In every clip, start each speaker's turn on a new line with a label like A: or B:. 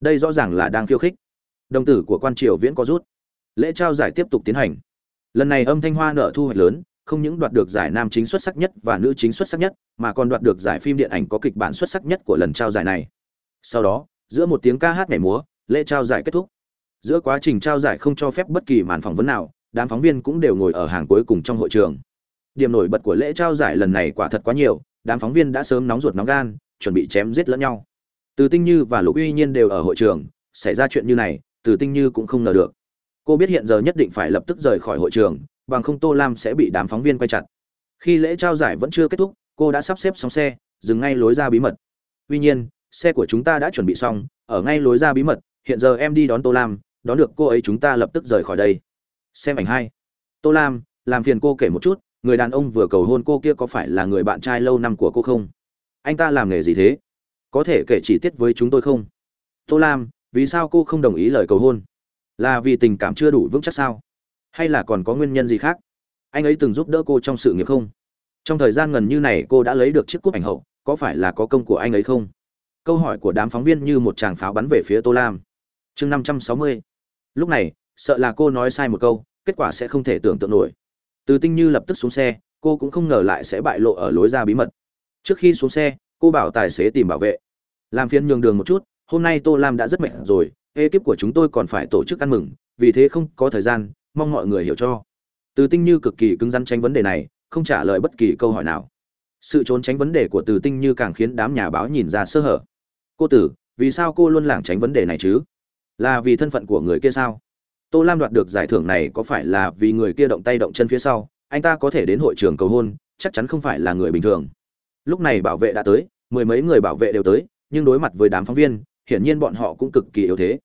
A: đây rõ ràng là đang khiêu khích. Đồng tử của quan triều viễn có rút. Lễ trao giải tiếp tục tiến hành. Lần này âm thanh hoa nợ thu hoạch lớn, không những đoạt được giải nam chính xuất sắc nhất và nữ chính xuất sắc nhất, mà còn đoạt được giải phim điện ảnh có kịch bản xuất sắc nhất của lần trao giải này. Sau đó, giữa một tiếng ca hát nhảy múa, lễ trao giải kết thúc. Giữa quá trình trao giải không cho phép bất kỳ màn phỏng vấn nào, đám phóng viên cũng đều ngồi ở hàng cuối cùng trong hội trường. Điểm nổi bật của lễ trao giải lần này quả thật quá nhiều, đám phóng viên đã sớm nóng ruột nóng gan, chuẩn bị chém giết lẫn nhau từ tinh như và lục uy nhiên đều ở hội trường, xảy ra chuyện như này, từ tinh như cũng không ngờ được. Cô biết hiện giờ nhất định phải lập tức rời khỏi hội trường, bằng không tô lam sẽ bị đám phóng viên quay chặt. Khi lễ trao giải vẫn chưa kết thúc, cô đã sắp xếp xong xe, dừng ngay lối ra bí mật. Tuy nhiên, xe của chúng ta đã chuẩn bị xong, ở ngay lối ra bí mật, hiện giờ em đi đón tô lam, đón được cô ấy chúng ta lập tức rời khỏi đây. Xem ảnh hai. Tô lam, làm phiền cô kể một chút, người đàn ông vừa cầu hôn cô kia có phải là người bạn trai lâu năm của cô không? Anh ta làm nghề gì thế? Có thể kể chi tiết với chúng tôi không? Tô lam, vì sao cô không đồng ý lời cầu hôn? Là vì tình cảm chưa đủ vững chắc sao? Hay là còn có nguyên nhân gì khác? Anh ấy từng giúp đỡ cô trong sự nghiệp không? Trong thời gian gần như này cô đã lấy được chiếc cúp ảnh hậu, có phải là có công của anh ấy không? Câu hỏi của đám phóng viên như một tràng pháo bắn về phía tô lam. Chương năm trăm sáu mươi. Lúc này, sợ là cô nói sai một câu, kết quả sẽ không thể tưởng tượng nổi. Từ tinh như lập tức xuống xe, cô cũng không ngờ lại sẽ bại lộ ở lối ra bí mật. Trước khi xuống xe, cô bảo tài xế tìm bảo vệ làm phiên nhường đường một chút, hôm nay tô lam đã rất mệt rồi, ekip của chúng tôi còn phải tổ chức ăn mừng, vì thế không có thời gian, mong mọi người hiểu cho. Từ tinh như cực kỳ cứng rắn tránh vấn đề này, không trả lời bất kỳ câu hỏi nào. Sự trốn tránh vấn đề của từ tinh như càng khiến đám nhà báo nhìn ra sơ hở. Cô tử, vì sao cô luôn lảng tránh vấn đề này chứ? Là vì thân phận của người kia sao? Tô lam đoạt được giải thưởng này có phải là vì người kia động tay động chân phía sau? Anh ta có thể đến hội trường cầu hôn, chắc chắn không phải là người bình thường. Lúc này bảo vệ đã tới, mười mấy người bảo vệ đều tới nhưng đối mặt với đám phóng viên, hiển nhiên bọn họ cũng cực kỳ yếu thế.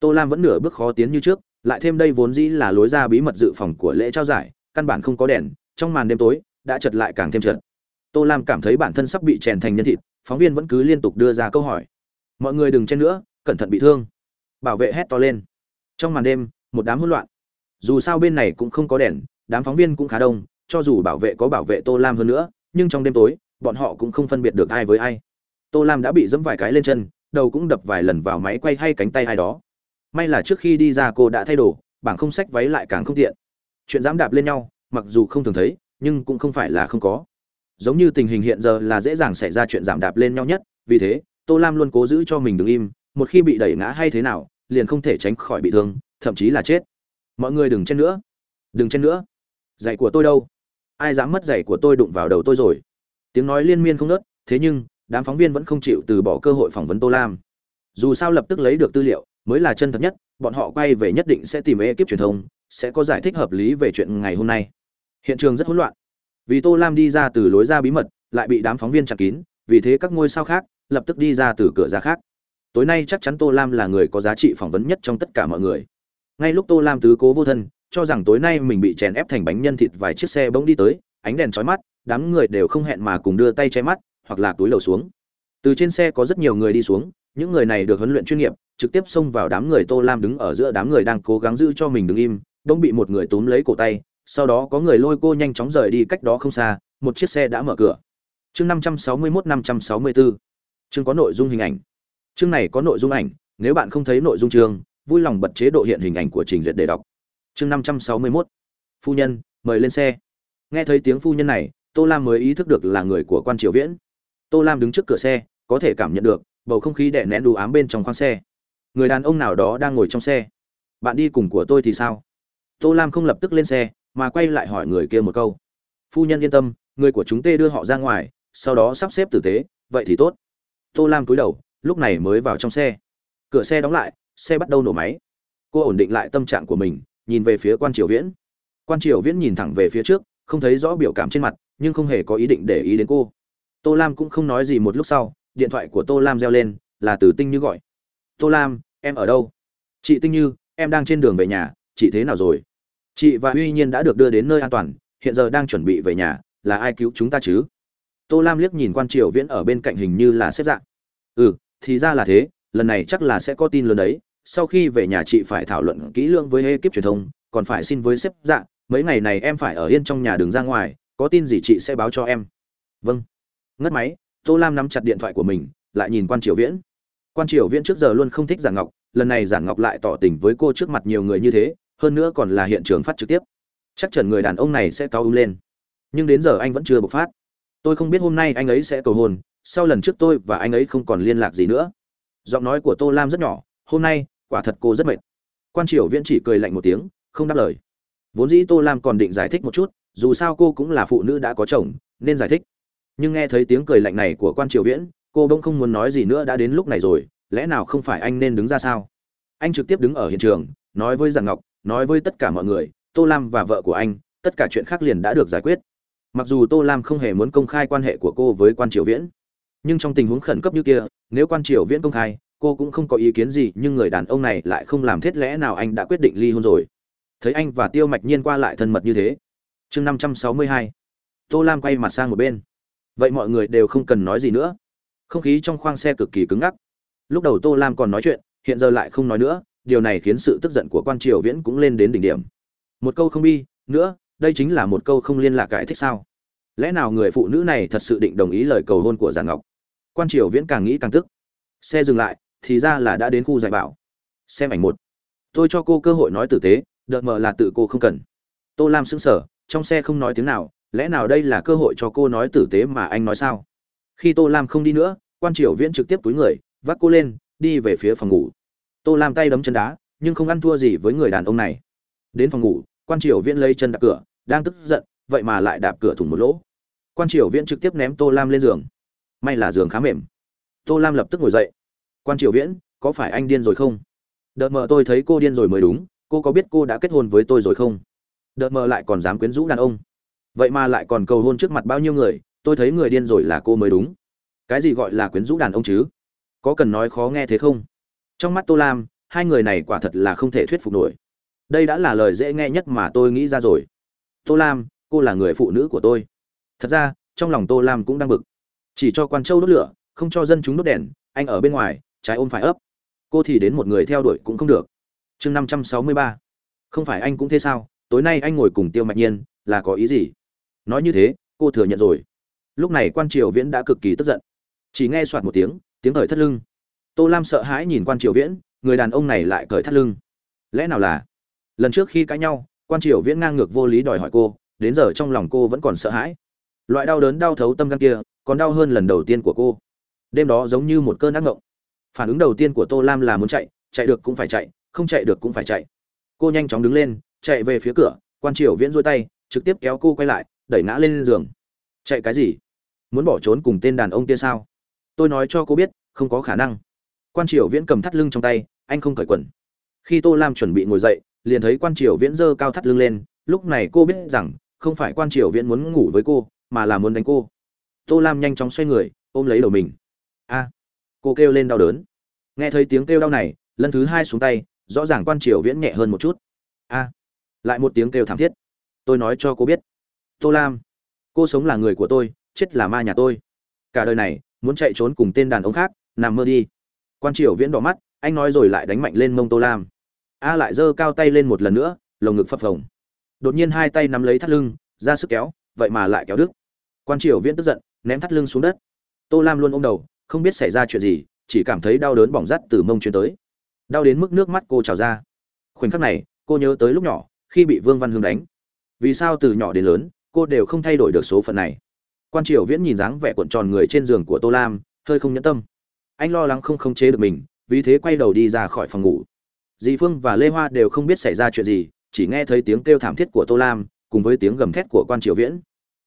A: Tô lam vẫn nửa bước khó tiến như trước, lại thêm đây vốn dĩ là lối ra bí mật dự phòng của lễ trao giải, căn bản không có đèn, trong màn đêm tối, đã chật lại càng thêm chật. Tô lam cảm thấy bản thân sắp bị chèn thành nhân thịt, phóng viên vẫn cứ liên tục đưa ra câu hỏi. Mọi người đừng chen nữa, cẩn thận bị thương. Bảo vệ hét to lên. Trong màn đêm, một đám hỗn loạn. Dù sao bên này cũng không có đèn, đám phóng viên cũng khá đông, cho dù bảo vệ có bảo vệ tô lam hơn nữa, nhưng trong đêm tối, bọn họ cũng không phân biệt được ai với ai tô lam đã bị dẫm vài cái lên chân, đầu cũng đập vài lần vào máy quay hay cánh tay ai đó. May là trước khi đi ra cô đã thay đồ, bảng không sách váy lại càng không tiện. Chuyện dám đạp lên nhau, mặc dù không thường thấy, nhưng cũng không phải là không có. Giống như tình hình hiện giờ là dễ dàng xảy ra chuyện giảm đạp lên nhau nhất, vì thế, tô lam luôn cố giữ cho mình đứng im, một khi bị đẩy ngã hay thế nào, liền không thể tránh khỏi bị thương, thậm chí là chết. Mọi người đừng chen nữa. Đừng chen nữa. Giày của tôi đâu? Ai dám mất giày của tôi đụng vào đầu tôi rồi? Tiếng nói liên miên không nớt thế nhưng đám phóng viên vẫn không chịu từ bỏ cơ hội phỏng vấn tô lam. Dù sao lập tức lấy được tư liệu, mới là chân thật nhất, bọn họ quay về nhất định sẽ tìm ekip truyền thông, sẽ có giải thích hợp lý về chuyện ngày hôm nay. Hiện trường rất hỗn loạn. Vì tô lam đi ra từ lối ra bí mật, lại bị đám phóng viên chặn kín, vì thế các ngôi sao khác lập tức đi ra từ cửa ra khác. Tối nay chắc chắn tô lam là người có giá trị phỏng vấn nhất trong tất cả mọi người. Ngay lúc tô lam tứ cố vô thân, cho rằng tối nay mình bị chèn ép thành bánh nhân thịt vài chiếc xe bỗng đi tới, ánh đèn chói mắt, đám người đều không hẹn mà cùng đưa tay che mắt hoặc là túi lầu xuống. Từ trên xe có rất nhiều người đi xuống, những người này được huấn luyện chuyên nghiệp, trực tiếp xông vào đám người tô lam đứng ở giữa đám người đang cố gắng giữ cho mình đứng im, bỗng bị một người túm lấy cổ tay, sau đó có người lôi cô nhanh chóng rời đi cách đó không xa, một chiếc xe đã mở cửa. Chương năm trăm sáu mươi mốt năm trăm sáu mươi bốn chương có nội dung hình ảnh. Chương này có nội dung ảnh, nếu bạn không thấy nội dung chương, vui lòng bật chế độ hiện hình ảnh của trình duyệt để đọc. Chương năm trăm sáu mươi mốt. Phu nhân, mời lên xe. Nghe thấy tiếng phu nhân này, tô lam mới ý thức được là người của quan triều viễn tô lam đứng trước cửa xe, có thể cảm nhận được, bầu không khí đè nén đủ ám bên trong khoang xe. Người đàn ông nào đó đang ngồi trong xe. Bạn đi cùng của tôi thì sao? Tô lam không lập tức lên xe, mà quay lại hỏi người kia một câu. Phu nhân yên tâm, người của chúng tê đưa họ ra ngoài, sau đó sắp xếp tử tế, vậy thì tốt. Tô lam cúi đầu, lúc này mới vào trong xe. Cửa xe đóng lại, xe bắt đầu nổ máy. Cô ổn định lại tâm trạng của mình, nhìn về phía quan triều viễn. Quan triều viễn nhìn thẳng về phía trước, không thấy rõ biểu cảm trên mặt, nhưng không hề có ý định để ý đến cô tô lam cũng không nói gì một lúc sau, điện thoại của tô lam reo lên, là từ tinh như gọi. Tô lam, em ở đâu? Chị tinh như, em đang trên đường về nhà, chị thế nào rồi? Chị và uy nhiên đã được đưa đến nơi an toàn, hiện giờ đang chuẩn bị về nhà, là ai cứu chúng ta chứ? Tô lam liếc nhìn quan triều viễn ở bên cạnh hình như là xếp dạng. Ừ thì ra là thế, lần này chắc là sẽ có tin lớn đấy, sau khi về nhà chị phải thảo luận kỹ lưỡng với ekip truyền thông, còn phải xin với xếp dạng, mấy ngày này em phải ở yên trong nhà đường ra ngoài, có tin gì chị sẽ báo cho em. Vâng ngất máy, tô lam nắm chặt điện thoại của mình, lại nhìn quan triều viễn. Quan triều viễn trước giờ luôn không thích giản ngọc, lần này giản ngọc lại tỏ tình với cô trước mặt nhiều người như thế, hơn nữa còn là hiện trường phát trực tiếp. Chắc chắn người đàn ông này sẽ cao ung lên. Nhưng đến giờ anh vẫn chưa bộc phát. Tôi không biết hôm nay anh ấy sẽ cầu hôn, sau lần trước tôi và anh ấy không còn liên lạc gì nữa. Giọng nói của tô lam rất nhỏ, hôm nay, quả thật cô rất mệt. Quan triều viễn chỉ cười lạnh một tiếng, không đáp lời. Vốn dĩ tô lam còn định giải thích một chút, dù sao cô cũng là phụ nữ đã có chồng, nên giải thích nhưng nghe thấy tiếng cười lạnh này của quan triều viễn, cô bỗng không muốn nói gì nữa đã đến lúc này rồi, lẽ nào không phải anh nên đứng ra sao? Anh trực tiếp đứng ở hiện trường, nói với giản ngọc, nói với tất cả mọi người, tô lam và vợ của anh, tất cả chuyện khác liền đã được giải quyết. Mặc dù tô lam không hề muốn công khai quan hệ của cô với quan triều viễn, nhưng trong tình huống khẩn cấp như kia, nếu quan triều viễn công khai, cô cũng không có ý kiến gì, nhưng người đàn ông này lại không làm thiết lẽ nào anh đã quyết định ly hôn rồi. Thấy anh và tiêu mạch nhiên qua lại thân mật như thế. Chương năm trăm sáu mươi hai. Tô lam quay mặt sang một bên vậy mọi người đều không cần nói gì nữa. Không khí trong khoang xe cực kỳ cứng ngắc. Lúc đầu tô lam còn nói chuyện, hiện giờ lại không nói nữa, điều này khiến sự tức giận của quan triều viễn cũng lên đến đỉnh điểm. Một câu không bi, nữa, đây chính là một câu không liên lạc cải thích sao? Lẽ nào người phụ nữ này thật sự định đồng ý lời cầu hôn của giàn ngọc? Quan triều viễn càng nghĩ càng tức. Xe dừng lại, thì ra là đã đến khu giải bảo. Xem ảnh một. Tôi cho cô cơ hội nói tử tế, đợt mờ là tự cô không cần. Tô lam sững sờ, trong xe không nói tiếng nào lẽ nào đây là cơ hội cho cô nói tử tế mà anh nói sao? Khi tô lam không đi nữa, quan triều viễn trực tiếp túi người, vác cô lên, đi về phía phòng ngủ. Tô lam tay đấm chân đá, nhưng không ăn thua gì với người đàn ông này. Đến phòng ngủ, quan triều viễn lấy chân đạp cửa, đang tức giận, vậy mà lại đạp cửa thủng một lỗ. Quan triều viễn trực tiếp ném tô lam lên giường. May là giường khá mềm. Tô lam lập tức ngồi dậy. Quan triều viễn, có phải anh điên rồi không? Đợt mờ tôi thấy cô điên rồi mới đúng, cô có biết cô đã kết hôn với tôi rồi không? Đợt mờ lại còn dám quyến rũ đàn ông vậy mà lại còn cầu hôn trước mặt bao nhiêu người, tôi thấy người điên rồi là cô mới đúng. Cái gì gọi là quyến rũ đàn ông chứ? Có cần nói khó nghe thế không? Trong mắt tô lam, hai người này quả thật là không thể thuyết phục nổi. Đây đã là lời dễ nghe nhất mà tôi nghĩ ra rồi. Tô lam, cô là người phụ nữ của tôi. Thật ra, trong lòng tô lam cũng đang bực. Chỉ cho quan châu đốt lửa, không cho dân chúng đốt đèn, anh ở bên ngoài, trái ôm phải ấp. Cô thì đến một người theo đuổi cũng không được. Chương năm trăm sáu mươi ba. Không phải anh cũng thế sao? Tối nay anh ngồi cùng tiêu mạch nhiên, là có ý gì? Nói như thế, cô thừa nhận rồi. Lúc này quan triều viễn đã cực kỳ tức giận. Chỉ nghe soạt một tiếng tiếng cởi thắt lưng. Tô lam sợ hãi nhìn quan triều viễn, người đàn ông này lại cởi thắt lưng. Lẽ nào là? Lần trước khi cãi nhau, quan triều viễn ngang ngược vô lý đòi hỏi cô, đến giờ trong lòng cô vẫn còn sợ hãi. Loại đau đớn đau thấu tâm gan kia, còn đau hơn lần đầu tiên của cô. Đêm đó giống như một cơn ác ngộng phản ứng đầu tiên của tô lam là muốn chạy chạy được cũng phải chạy, không chạy được cũng phải chạy. Cô nhanh chóng đứng lên, chạy về phía cửa, quan triều viễn dôi tay, trực tiếp kéo cô quay lại đẩy ngã lên giường. Chạy cái gì? Muốn bỏ trốn cùng tên đàn ông kia sao? Tôi nói cho cô biết, không có khả năng. Quan triều viễn cầm thắt lưng trong tay, anh không cởi quần. Khi tô lam chuẩn bị ngồi dậy, liền thấy quan triều viễn giơ cao thắt lưng lên, lúc này cô biết rằng, không phải quan triều viễn muốn ngủ với cô, mà là muốn đánh cô. Tô lam nhanh chóng xoay người, ôm lấy đầu mình. A, cô kêu lên đau đớn. Nghe thấy tiếng kêu đau này, lần thứ hai xuống tay, rõ ràng quan triều viễn nhẹ hơn một chút. A, lại một tiếng kêu thảm thiết. Tôi nói cho cô biết tô lam, cô sống là người của tôi, chết là ma nhà tôi. Cả đời này, muốn chạy trốn cùng tên đàn ông khác, nằm mơ đi. Quan triều viễn đỏ mắt, anh nói rồi lại đánh mạnh lên mông tô lam. A lại giơ cao tay lên một lần nữa, lồng ngực phập phồng. Đột nhiên hai tay nắm lấy thắt lưng, ra sức kéo, vậy mà lại kéo đứt. Quan triều viễn tức giận, ném thắt lưng xuống đất. Tô lam luôn ôm đầu, không biết xảy ra chuyện gì, chỉ cảm thấy đau đớn bỏng rắt từ mông chuyến tới. Đau đến mức nước mắt cô trào ra. Khoảnh khắc này, cô nhớ tới lúc nhỏ, khi bị vương văn hương đánh. Vì sao từ nhỏ đến lớn cô đều không thay đổi được số phận này. Quan triều viễn nhìn dáng vẻ cuộn tròn người trên giường của tô lam, hơi không nhẫn tâm. Anh lo lắng không khống chế được mình, vì thế quay đầu đi ra khỏi phòng ngủ. Dì phương và lê hoa đều không biết xảy ra chuyện gì, chỉ nghe thấy tiếng kêu thảm thiết của tô lam, cùng với tiếng gầm thét của quan triều viễn.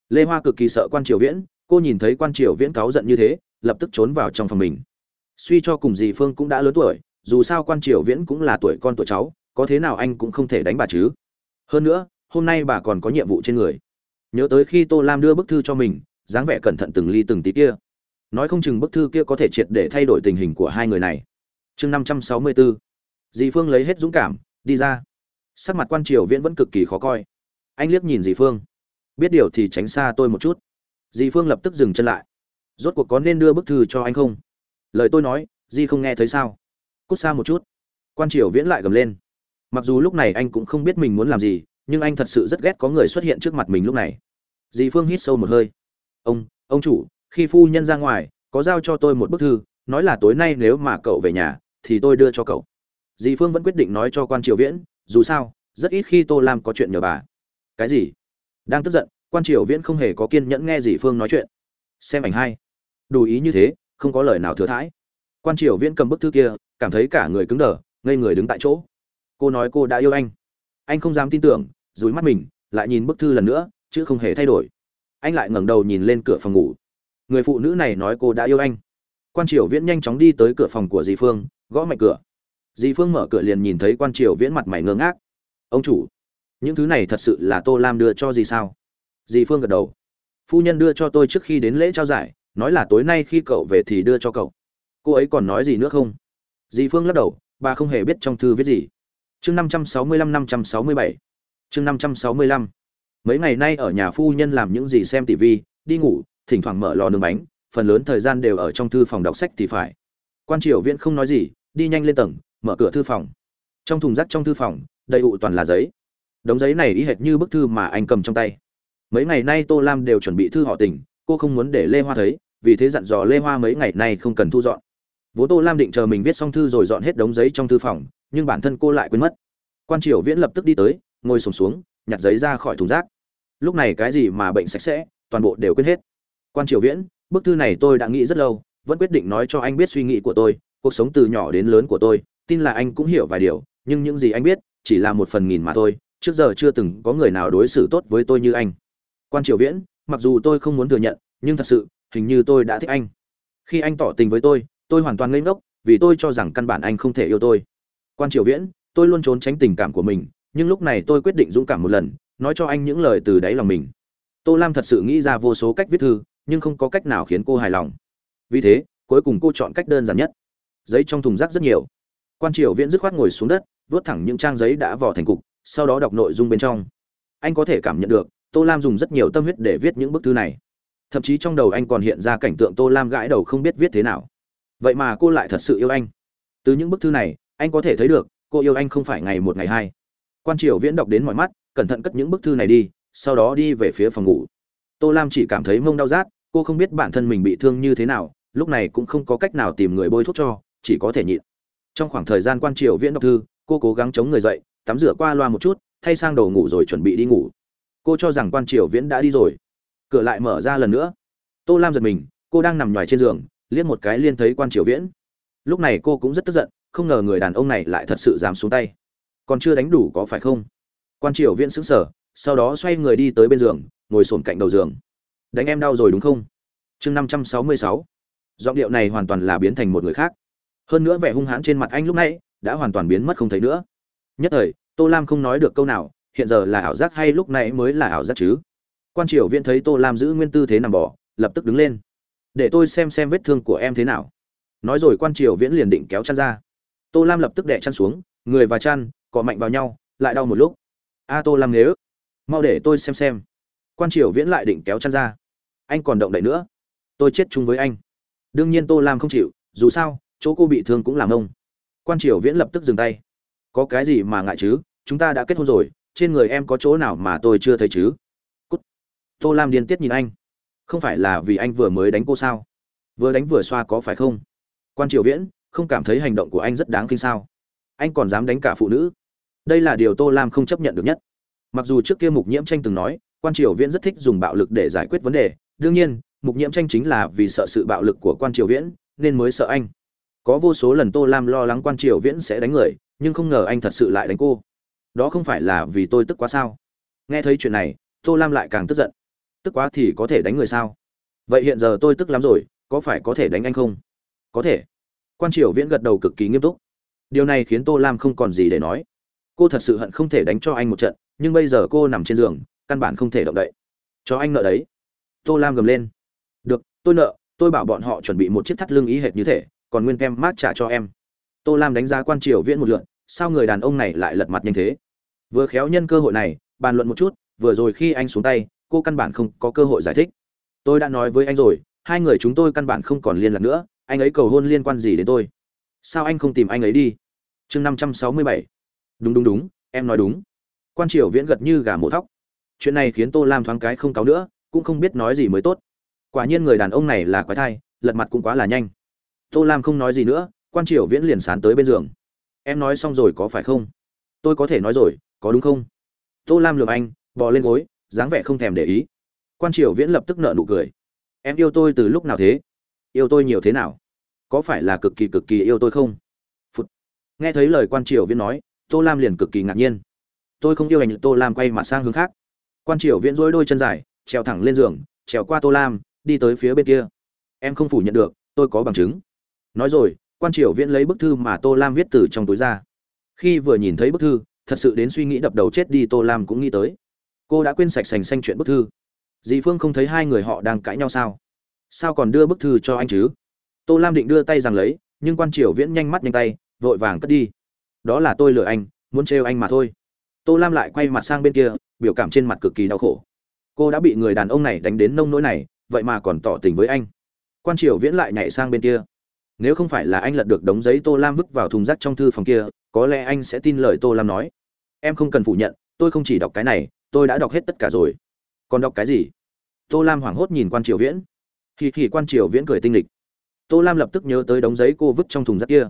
A: Lê hoa cực kỳ sợ quan triều viễn, cô nhìn thấy quan triều viễn cáu giận như thế, lập tức trốn vào trong phòng mình. Suy cho cùng dì phương cũng đã lớn tuổi, dù sao quan triều viễn cũng là tuổi con tuổi cháu, có thế nào anh cũng không thể đánh bà chứ. Hơn nữa, hôm nay bà còn có nhiệm vụ trên người nhớ tới khi tô lam đưa bức thư cho mình, dáng vẻ cẩn thận từng ly từng tí kia. Nói không chừng bức thư kia có thể triệt để thay đổi tình hình của hai người này. Chương năm trăm sáu mươi bốn dì phương lấy hết dũng cảm, đi ra. Sắc mặt quan triều viễn vẫn cực kỳ khó coi. Anh liếc nhìn dì phương. Biết điều thì tránh xa tôi một chút. Dì phương lập tức dừng chân lại. Rốt cuộc có nên đưa bức thư cho anh không? Lời tôi nói di không nghe thấy sao? Cút xa một chút. Quan triều viễn lại gầm lên. Mặc dù lúc này anh cũng không biết mình muốn làm gì nhưng anh thật sự rất ghét có người xuất hiện trước mặt mình lúc này. Dì phương hít sâu một hơi. Ông ông chủ, khi phu nhân ra ngoài, có giao cho tôi một bức thư, nói là tối nay nếu mà cậu về nhà, thì tôi đưa cho cậu. Dì phương vẫn quyết định nói cho quan triều viễn, dù sao, rất ít khi tô lam có chuyện nhờ bà. Cái gì? Đang tức giận, quan triều viễn không hề có kiên nhẫn nghe dì phương nói chuyện. Xem ảnh hay. đủ ý như thế, không có lời nào thừa thãi. Quan triều viễn cầm bức thư kia, cảm thấy cả người cứng đờ, ngây người đứng tại chỗ. Cô nói cô đã yêu anh. Anh không dám tin tưởng dúi mắt mình, lại nhìn bức thư lần nữa chứ không hề thay đổi. Anh lại ngẩng đầu nhìn lên cửa phòng ngủ. Người phụ nữ này nói cô đã yêu anh. Quan triều viễn nhanh chóng đi tới cửa phòng của dì phương, gõ mạnh cửa. Dì phương mở cửa liền nhìn thấy quan triều viễn mặt mày ngơ ngác. Ông chủ, những thứ này thật sự là tô lam đưa cho dì sao? Dì phương gật đầu. Phu nhân đưa cho tôi trước khi đến lễ trao giải, nói là tối nay khi cậu về thì đưa cho cậu. Cô ấy còn nói gì nữa không? Dì phương lắc đầu, bà không hề biết trong thư viết gì. Chương năm trăm sáu mươi lăm, năm trăm sáu mươi bảy chương năm trăm sáu mươi lăm. Mấy ngày nay ở nhà phu nhân làm những gì xem tv đi ngủ, thỉnh thoảng mở lò nướng bánh, phần lớn thời gian đều ở trong thư phòng đọc sách thì phải. Quan triều viễn không nói gì, đi nhanh lên tầng, mở cửa thư phòng. Trong thùng rác trong thư phòng, đầy ụ toàn là giấy. Đống giấy này y hệt như bức thư mà anh cầm trong tay. Mấy ngày nay tô lam đều chuẩn bị thư họ tình, cô không muốn để lê hoa thấy, vì thế dặn dò lê hoa mấy ngày nay không cần thu dọn. Vốn tô lam định chờ mình viết xong thư rồi dọn hết đống giấy trong thư phòng, nhưng bản thân cô lại quên mất. Quan triều viễn lập tức đi tới ngồi sùng xuống, xuống nhặt giấy ra khỏi thùng rác. Lúc này cái gì mà bệnh sạch sẽ toàn bộ đều quên hết. Quan triều viễn bức thư này tôi đã nghĩ rất lâu vẫn quyết định nói cho anh biết suy nghĩ của tôi cuộc sống từ nhỏ đến lớn của tôi tin là anh cũng hiểu vài điều nhưng những gì anh biết chỉ là một phần nghìn mà thôi trước giờ chưa từng có người nào đối xử tốt với tôi như anh. Quan triều viễn mặc dù tôi không muốn thừa nhận nhưng thật sự hình như tôi đã thích anh. Khi anh tỏ tình với tôi tôi hoàn toàn ngây ngốc vì tôi cho rằng căn bản anh không thể yêu tôi. Quan triều viễn tôi luôn trốn tránh tình cảm của mình nhưng lúc này tôi quyết định dũng cảm một lần, nói cho anh những lời từ đáy lòng mình. Tô lam thật sự nghĩ ra vô số cách viết thư, nhưng không có cách nào khiến cô hài lòng. Vì thế, cuối cùng cô chọn cách đơn giản nhất. Giấy trong thùng rác rất nhiều. Quan triều viễn dứt khoát ngồi xuống đất, vớt thẳng những trang giấy đã vỏ thành cục, sau đó đọc nội dung bên trong. Anh có thể cảm nhận được, tô lam dùng rất nhiều tâm huyết để viết những bức thư này. Thậm chí trong đầu anh còn hiện ra cảnh tượng tô lam gãi đầu không biết viết thế nào. Vậy mà cô lại thật sự yêu anh. Từ những bức thư này, anh có thể thấy được, cô yêu anh không phải ngày một ngày hai quan triều viễn đọc đến mọi mắt, cẩn thận cất những bức thư này đi, sau đó đi về phía phòng ngủ. Tô lam chỉ cảm thấy mông đau rát, cô không biết bản thân mình bị thương như thế nào, lúc này cũng không có cách nào tìm người bôi thuốc cho, chỉ có thể nhịn. Trong khoảng thời gian quan triều viễn đọc thư, cô cố gắng chống người dậy, tắm rửa qua loa một chút, thay sang đồ ngủ rồi chuẩn bị đi ngủ. Cô cho rằng quan triều viễn đã đi rồi. Cửa lại mở ra lần nữa. Tô lam giật mình, cô đang nằm ngoài trên giường, liếc một cái liên thấy quan triều viễn. Lúc này cô cũng rất tức giận, không ngờ người đàn ông này lại thật sự dám xuống tay còn chưa đánh đủ có phải không? Quan triều viễn xứng sở, sau đó xoay người đi tới bên giường, ngồi sồn cạnh đầu giường. Đánh em đau rồi đúng không? Chương năm trăm sáu mươi sáu. Giọng điệu này hoàn toàn là biến thành một người khác. Hơn nữa vẻ hung hãn trên mặt anh lúc nãy đã hoàn toàn biến mất không thấy nữa. Nhất thời, tô lam không nói được câu nào, hiện giờ là ảo giác hay lúc nãy mới là ảo giác chứ? Quan triều viễn thấy tô lam giữ nguyên tư thế nằm bỏ lập tức đứng lên. Để tôi xem xem vết thương của em thế nào. Nói rồi quan triều viễn liền định kéo chăn ra. Tô lam lập tức đẻ chăn xuống, người và chăn cọ mạnh vào nhau, lại đau một lúc. A tô lam nếu, mau để tôi xem xem. Quan triều viễn lại định kéo chăn ra. Anh còn động đậy nữa. Tôi chết chung với anh. Đương nhiên tô lam không chịu, dù sao, chỗ cô bị thương cũng làm ông. Quan triều viễn lập tức dừng tay. Có cái gì mà ngại chứ? Chúng ta đã kết hôn rồi, trên người em có chỗ nào mà tôi chưa thấy chứ? Cút. tô lam điên tiết nhìn anh. Không phải là vì anh vừa mới đánh cô sao? Vừa đánh vừa xoa có phải không? Quan triều viễn, không cảm thấy hành động của anh rất đáng kinh sao? Anh còn dám đánh cả phụ nữ đây là điều tô lam không chấp nhận được nhất. Mặc dù trước kia mục nhiễm tranh từng nói, quan triều viễn rất thích dùng bạo lực để giải quyết vấn đề. Đương nhiên, mục nhiễm tranh chính là vì sợ sự bạo lực của quan triều viễn, nên mới sợ anh. Có vô số lần tô lam lo lắng quan triều viễn sẽ đánh người, nhưng không ngờ anh thật sự lại đánh cô. Đó không phải là vì tôi tức quá sao? Nghe thấy chuyện này, tô lam lại càng tức giận. Tức quá thì có thể đánh người sao? Vậy hiện giờ tôi tức lắm rồi, có phải có thể đánh anh không? Có thể. Quan triều viễn gật đầu cực kỳ nghiêm túc. Điều này khiến tô lam không còn gì để nói cô thật sự hận không thể đánh cho anh một trận, nhưng bây giờ cô nằm trên giường, căn bản không thể động đậy. Cho anh nợ đấy. Tô lam gầm lên. Được, tôi nợ, tôi bảo bọn họ chuẩn bị một chiếc thắt lưng ý hệt như thế còn nguyên kem mát trả cho em. Tô lam đánh giá quan triều viễn một lượn, sao người đàn ông này lại lật mặt nhanh thế? Vừa khéo nhân cơ hội này, bàn luận một chút, vừa rồi khi anh xuống tay, cô căn bản không có cơ hội giải thích. Tôi đã nói với anh rồi, hai người chúng tôi căn bản không còn liên lạc nữa, anh ấy cầu hôn liên quan gì đến tôi? Sao anh không tìm anh ấy đi? Chương năm trăm sáu mươi bảy đúng đúng đúng, em nói đúng. Quan triều viễn gật như gà mổ thóc. Chuyện này khiến tô lam thoáng cái không cáo nữa, cũng không biết nói gì mới tốt. Quả nhiên người đàn ông này là quái thai, lật mặt cũng quá là nhanh. Tô lam không nói gì nữa, quan triều viễn liền sán tới bên giường. Em nói xong rồi có phải không? Tôi có thể nói rồi, có đúng không? Tô lam lườm anh, bò lên gối, dáng vẻ không thèm để ý. Quan triều viễn lập tức nợ nụ cười. Em yêu tôi từ lúc nào thế? Yêu tôi nhiều thế nào? Có phải là cực kỳ cực kỳ yêu tôi không? Phụt. nghe thấy lời quan triều viễn nói tô lam liền cực kỳ ngạc nhiên. Tôi không yêu anh tô lam quay mặt sang hướng khác. Quan triều viễn dối đôi chân dài, trèo thẳng lên giường, trèo qua tô lam, đi tới phía bên kia. Em không phủ nhận được, tôi có bằng chứng. Nói rồi, quan triều viễn lấy bức thư mà tô lam viết từ trong túi ra. Khi vừa nhìn thấy bức thư, thật sự đến suy nghĩ đập đầu chết đi, tô lam cũng nghĩ tới. Cô đã quên sạch sành xanh chuyện bức thư. Dì phương không thấy hai người họ đang cãi nhau sao? Sao còn đưa bức thư cho anh chứ? Tô lam định đưa tay rằng lấy, nhưng quan triều viễn nhanh mắt nhanh tay, vội vàng cất đi đó là tôi lừa anh, muốn trêu anh mà thôi. Tô lam lại quay mặt sang bên kia, biểu cảm trên mặt cực kỳ đau khổ. Cô đã bị người đàn ông này đánh đến nông nỗi này, vậy mà còn tỏ tình với anh. Quan triều viễn lại nhảy sang bên kia. Nếu không phải là anh lật được đống giấy tô lam vứt vào thùng rác trong thư phòng kia, có lẽ anh sẽ tin lời tô lam nói. Em không cần phủ nhận, tôi không chỉ đọc cái này, tôi đã đọc hết tất cả rồi. Còn đọc cái gì? Tô lam hoảng hốt nhìn quan triều viễn. Khi khi quan triều viễn cười tinh lịch tô lam lập tức nhớ tới đống giấy cô vứt trong thùng rác kia.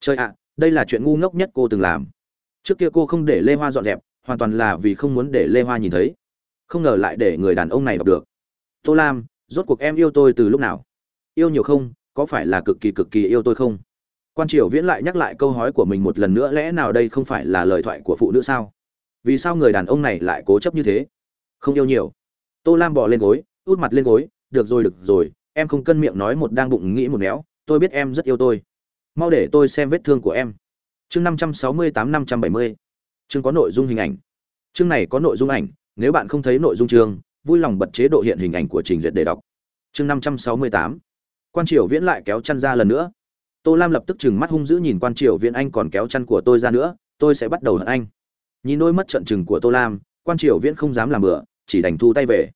A: Trời ạ đây là chuyện ngu ngốc nhất cô từng làm. Trước kia cô không để lê hoa dọn dẹp, hoàn toàn là vì không muốn để lê hoa nhìn thấy. Không ngờ lại để người đàn ông này đọc được. Tô lam, rốt cuộc em yêu tôi từ lúc nào? Yêu nhiều không? Có phải là cực kỳ cực kỳ yêu tôi không? Quan triều viễn lại nhắc lại câu hỏi của mình một lần nữa, lẽ nào đây không phải là lời thoại của phụ nữ sao? Vì sao người đàn ông này lại cố chấp như thế? Không yêu nhiều. Tô lam bỏ lên gối, út mặt lên gối, được rồi được rồi, em không cân miệng nói một đang bụng nghĩ một méo tôi biết em rất yêu tôi mau để tôi xem vết thương của em. Chương năm trăm sáu mươi tám năm trăm bảy mươi. Chương có nội dung hình ảnh. Chương này có nội dung ảnh, nếu bạn không thấy nội dung chương, vui lòng bật chế độ hiện hình ảnh của trình duyệt để đọc. Chương năm trăm sáu mươi tám. Quan triều viễn lại kéo chăn ra lần nữa. Tô lam lập tức chừng mắt hung dữ nhìn quan triều viễn, anh còn kéo chăn của tôi ra nữa, tôi sẽ bắt đầu hận anh. Nhìn đôi mất trận chừng của tô lam, quan triều viễn không dám làm bừa, chỉ đành thu tay về.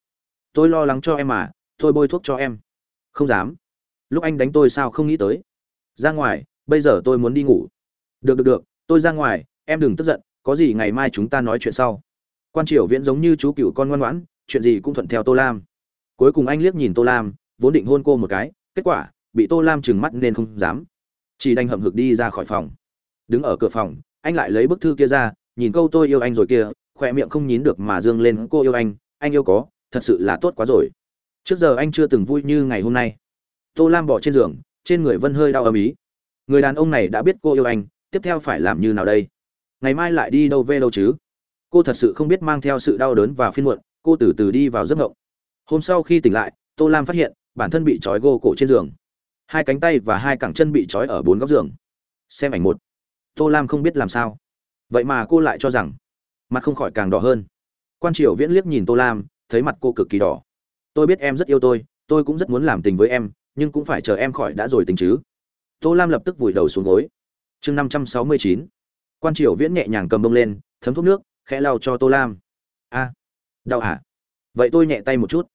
A: Tôi lo lắng cho em mà, tôi bôi thuốc cho em. Không dám. Lúc anh đánh tôi sao không nghĩ tới? Ra ngoài bây giờ tôi muốn đi ngủ. Được được được, tôi ra ngoài, em đừng tức giận, có gì ngày mai chúng ta nói chuyện sau. Quan triều viễn giống như chú cựu con ngoan ngoãn, chuyện gì cũng thuận theo tô lam. Cuối cùng anh liếc nhìn tô lam, vốn định hôn cô một cái, kết quả, bị tô lam trừng mắt nên không dám. Chỉ đành hậm hực đi ra khỏi phòng. Đứng ở cửa phòng, anh lại lấy bức thư kia ra, nhìn câu tôi yêu anh rồi kia khoe miệng không nhín được mà dương lên, cô yêu anh anh yêu có, thật sự là tốt quá rồi. Trước giờ anh chưa từng vui như ngày hôm nay. Tô lam bỏ trên giường, trên người vân hơi đau âm ý người đàn ông này đã biết cô yêu anh, tiếp theo phải làm như nào đây? Ngày mai lại đi đâu về đâu chứ? Cô thật sự không biết mang theo sự đau đớn và phiên muộn, cô từ từ đi vào giấc ngộng. Hôm sau khi tỉnh lại, tô lam phát hiện, bản thân bị trói gô cổ trên giường. Hai cánh tay và hai cẳng chân bị trói ở bốn góc giường. Xem ảnh một. Tô lam không biết làm sao. Vậy mà cô lại cho rằng, mặt không khỏi càng đỏ hơn. Quan triều viễn liếc nhìn tô lam, thấy mặt cô cực kỳ đỏ. Tôi biết em rất yêu tôi tôi cũng rất muốn làm tình với em, nhưng cũng phải chờ em khỏi đã rồi tình chứ tô lam lập tức vùi đầu xuống gối. Chương năm trăm sáu mươi chín. Quan triều viễn nhẹ nhàng cầm bông lên, thấm thuốc nước, khẽ lau cho tô lam. A, đau hả? Vậy tôi nhẹ tay một chút.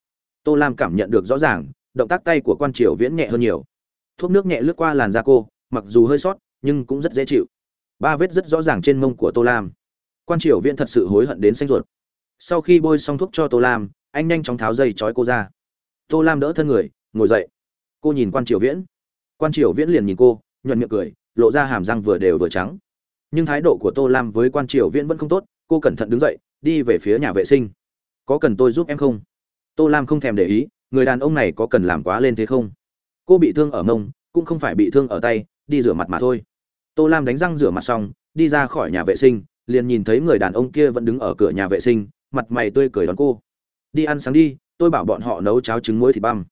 A: Tô lam cảm nhận được rõ ràng, động tác tay của quan triều viễn nhẹ hơn nhiều. Thuốc nước nhẹ lướt qua làn da cô, mặc dù hơi sót, nhưng cũng rất dễ chịu. Ba vết rất rõ ràng trên mông của tô lam. Quan triều viễn thật sự hối hận đến xanh ruột. Sau khi bôi xong thuốc cho tô lam, anh nhanh chóng tháo dây trói cô ra. Tô lam đỡ thân người, ngồi dậy. Cô nhìn quan triều viễn quan triều viễn liền nhìn cô, nhuận miệng cười, lộ ra hàm răng vừa đều vừa trắng. Nhưng thái độ của tô lam với quan triều viễn vẫn không tốt, cô cẩn thận đứng dậy, đi về phía nhà vệ sinh. Có cần tôi giúp em không? Tô lam không thèm để ý, người đàn ông này có cần làm quá lên thế không? Cô bị thương ở mông, cũng không phải bị thương ở tay, đi rửa mặt mà thôi. Tô lam đánh răng rửa mặt xong, đi ra khỏi nhà vệ sinh, liền nhìn thấy người đàn ông kia vẫn đứng ở cửa nhà vệ sinh, mặt mày tươi cười đón cô. Đi ăn sáng đi, tôi bảo bọn họ nấu cháo trứng muối thịt băm.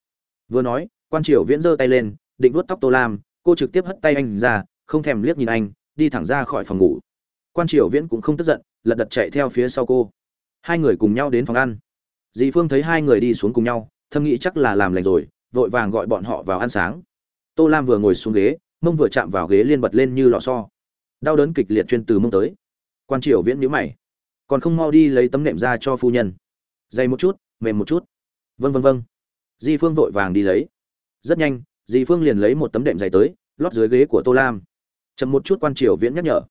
A: Vừa nói, quan triều viễn giơ tay lên định vuốt tóc tô lam, cô trực tiếp hất tay anh ra, không thèm liếc nhìn anh, đi thẳng ra khỏi phòng ngủ. Quan triều viễn cũng không tức giận, lật đật chạy theo phía sau cô. Hai người cùng nhau đến phòng ăn. Dì phương thấy hai người đi xuống cùng nhau thâm nghĩ chắc là làm lành rồi, vội vàng gọi bọn họ vào ăn sáng. Tô lam vừa ngồi xuống ghế, mông vừa chạm vào ghế liên bật lên như lò xo. Đau đớn kịch liệt chuyên từ mông tới. Quan triều viễn nhíu mày. Còn không mau đi lấy tấm nệm ra cho phu nhân. Dày một chút, mềm một chút. Vân vân vân di phương vội vàng đi lấy. Rất nhanh dì phương liền lấy một tấm đệm dày tới, lót dưới ghế của tô lam. Chậm một chút quan triều viễn nhắc nhở.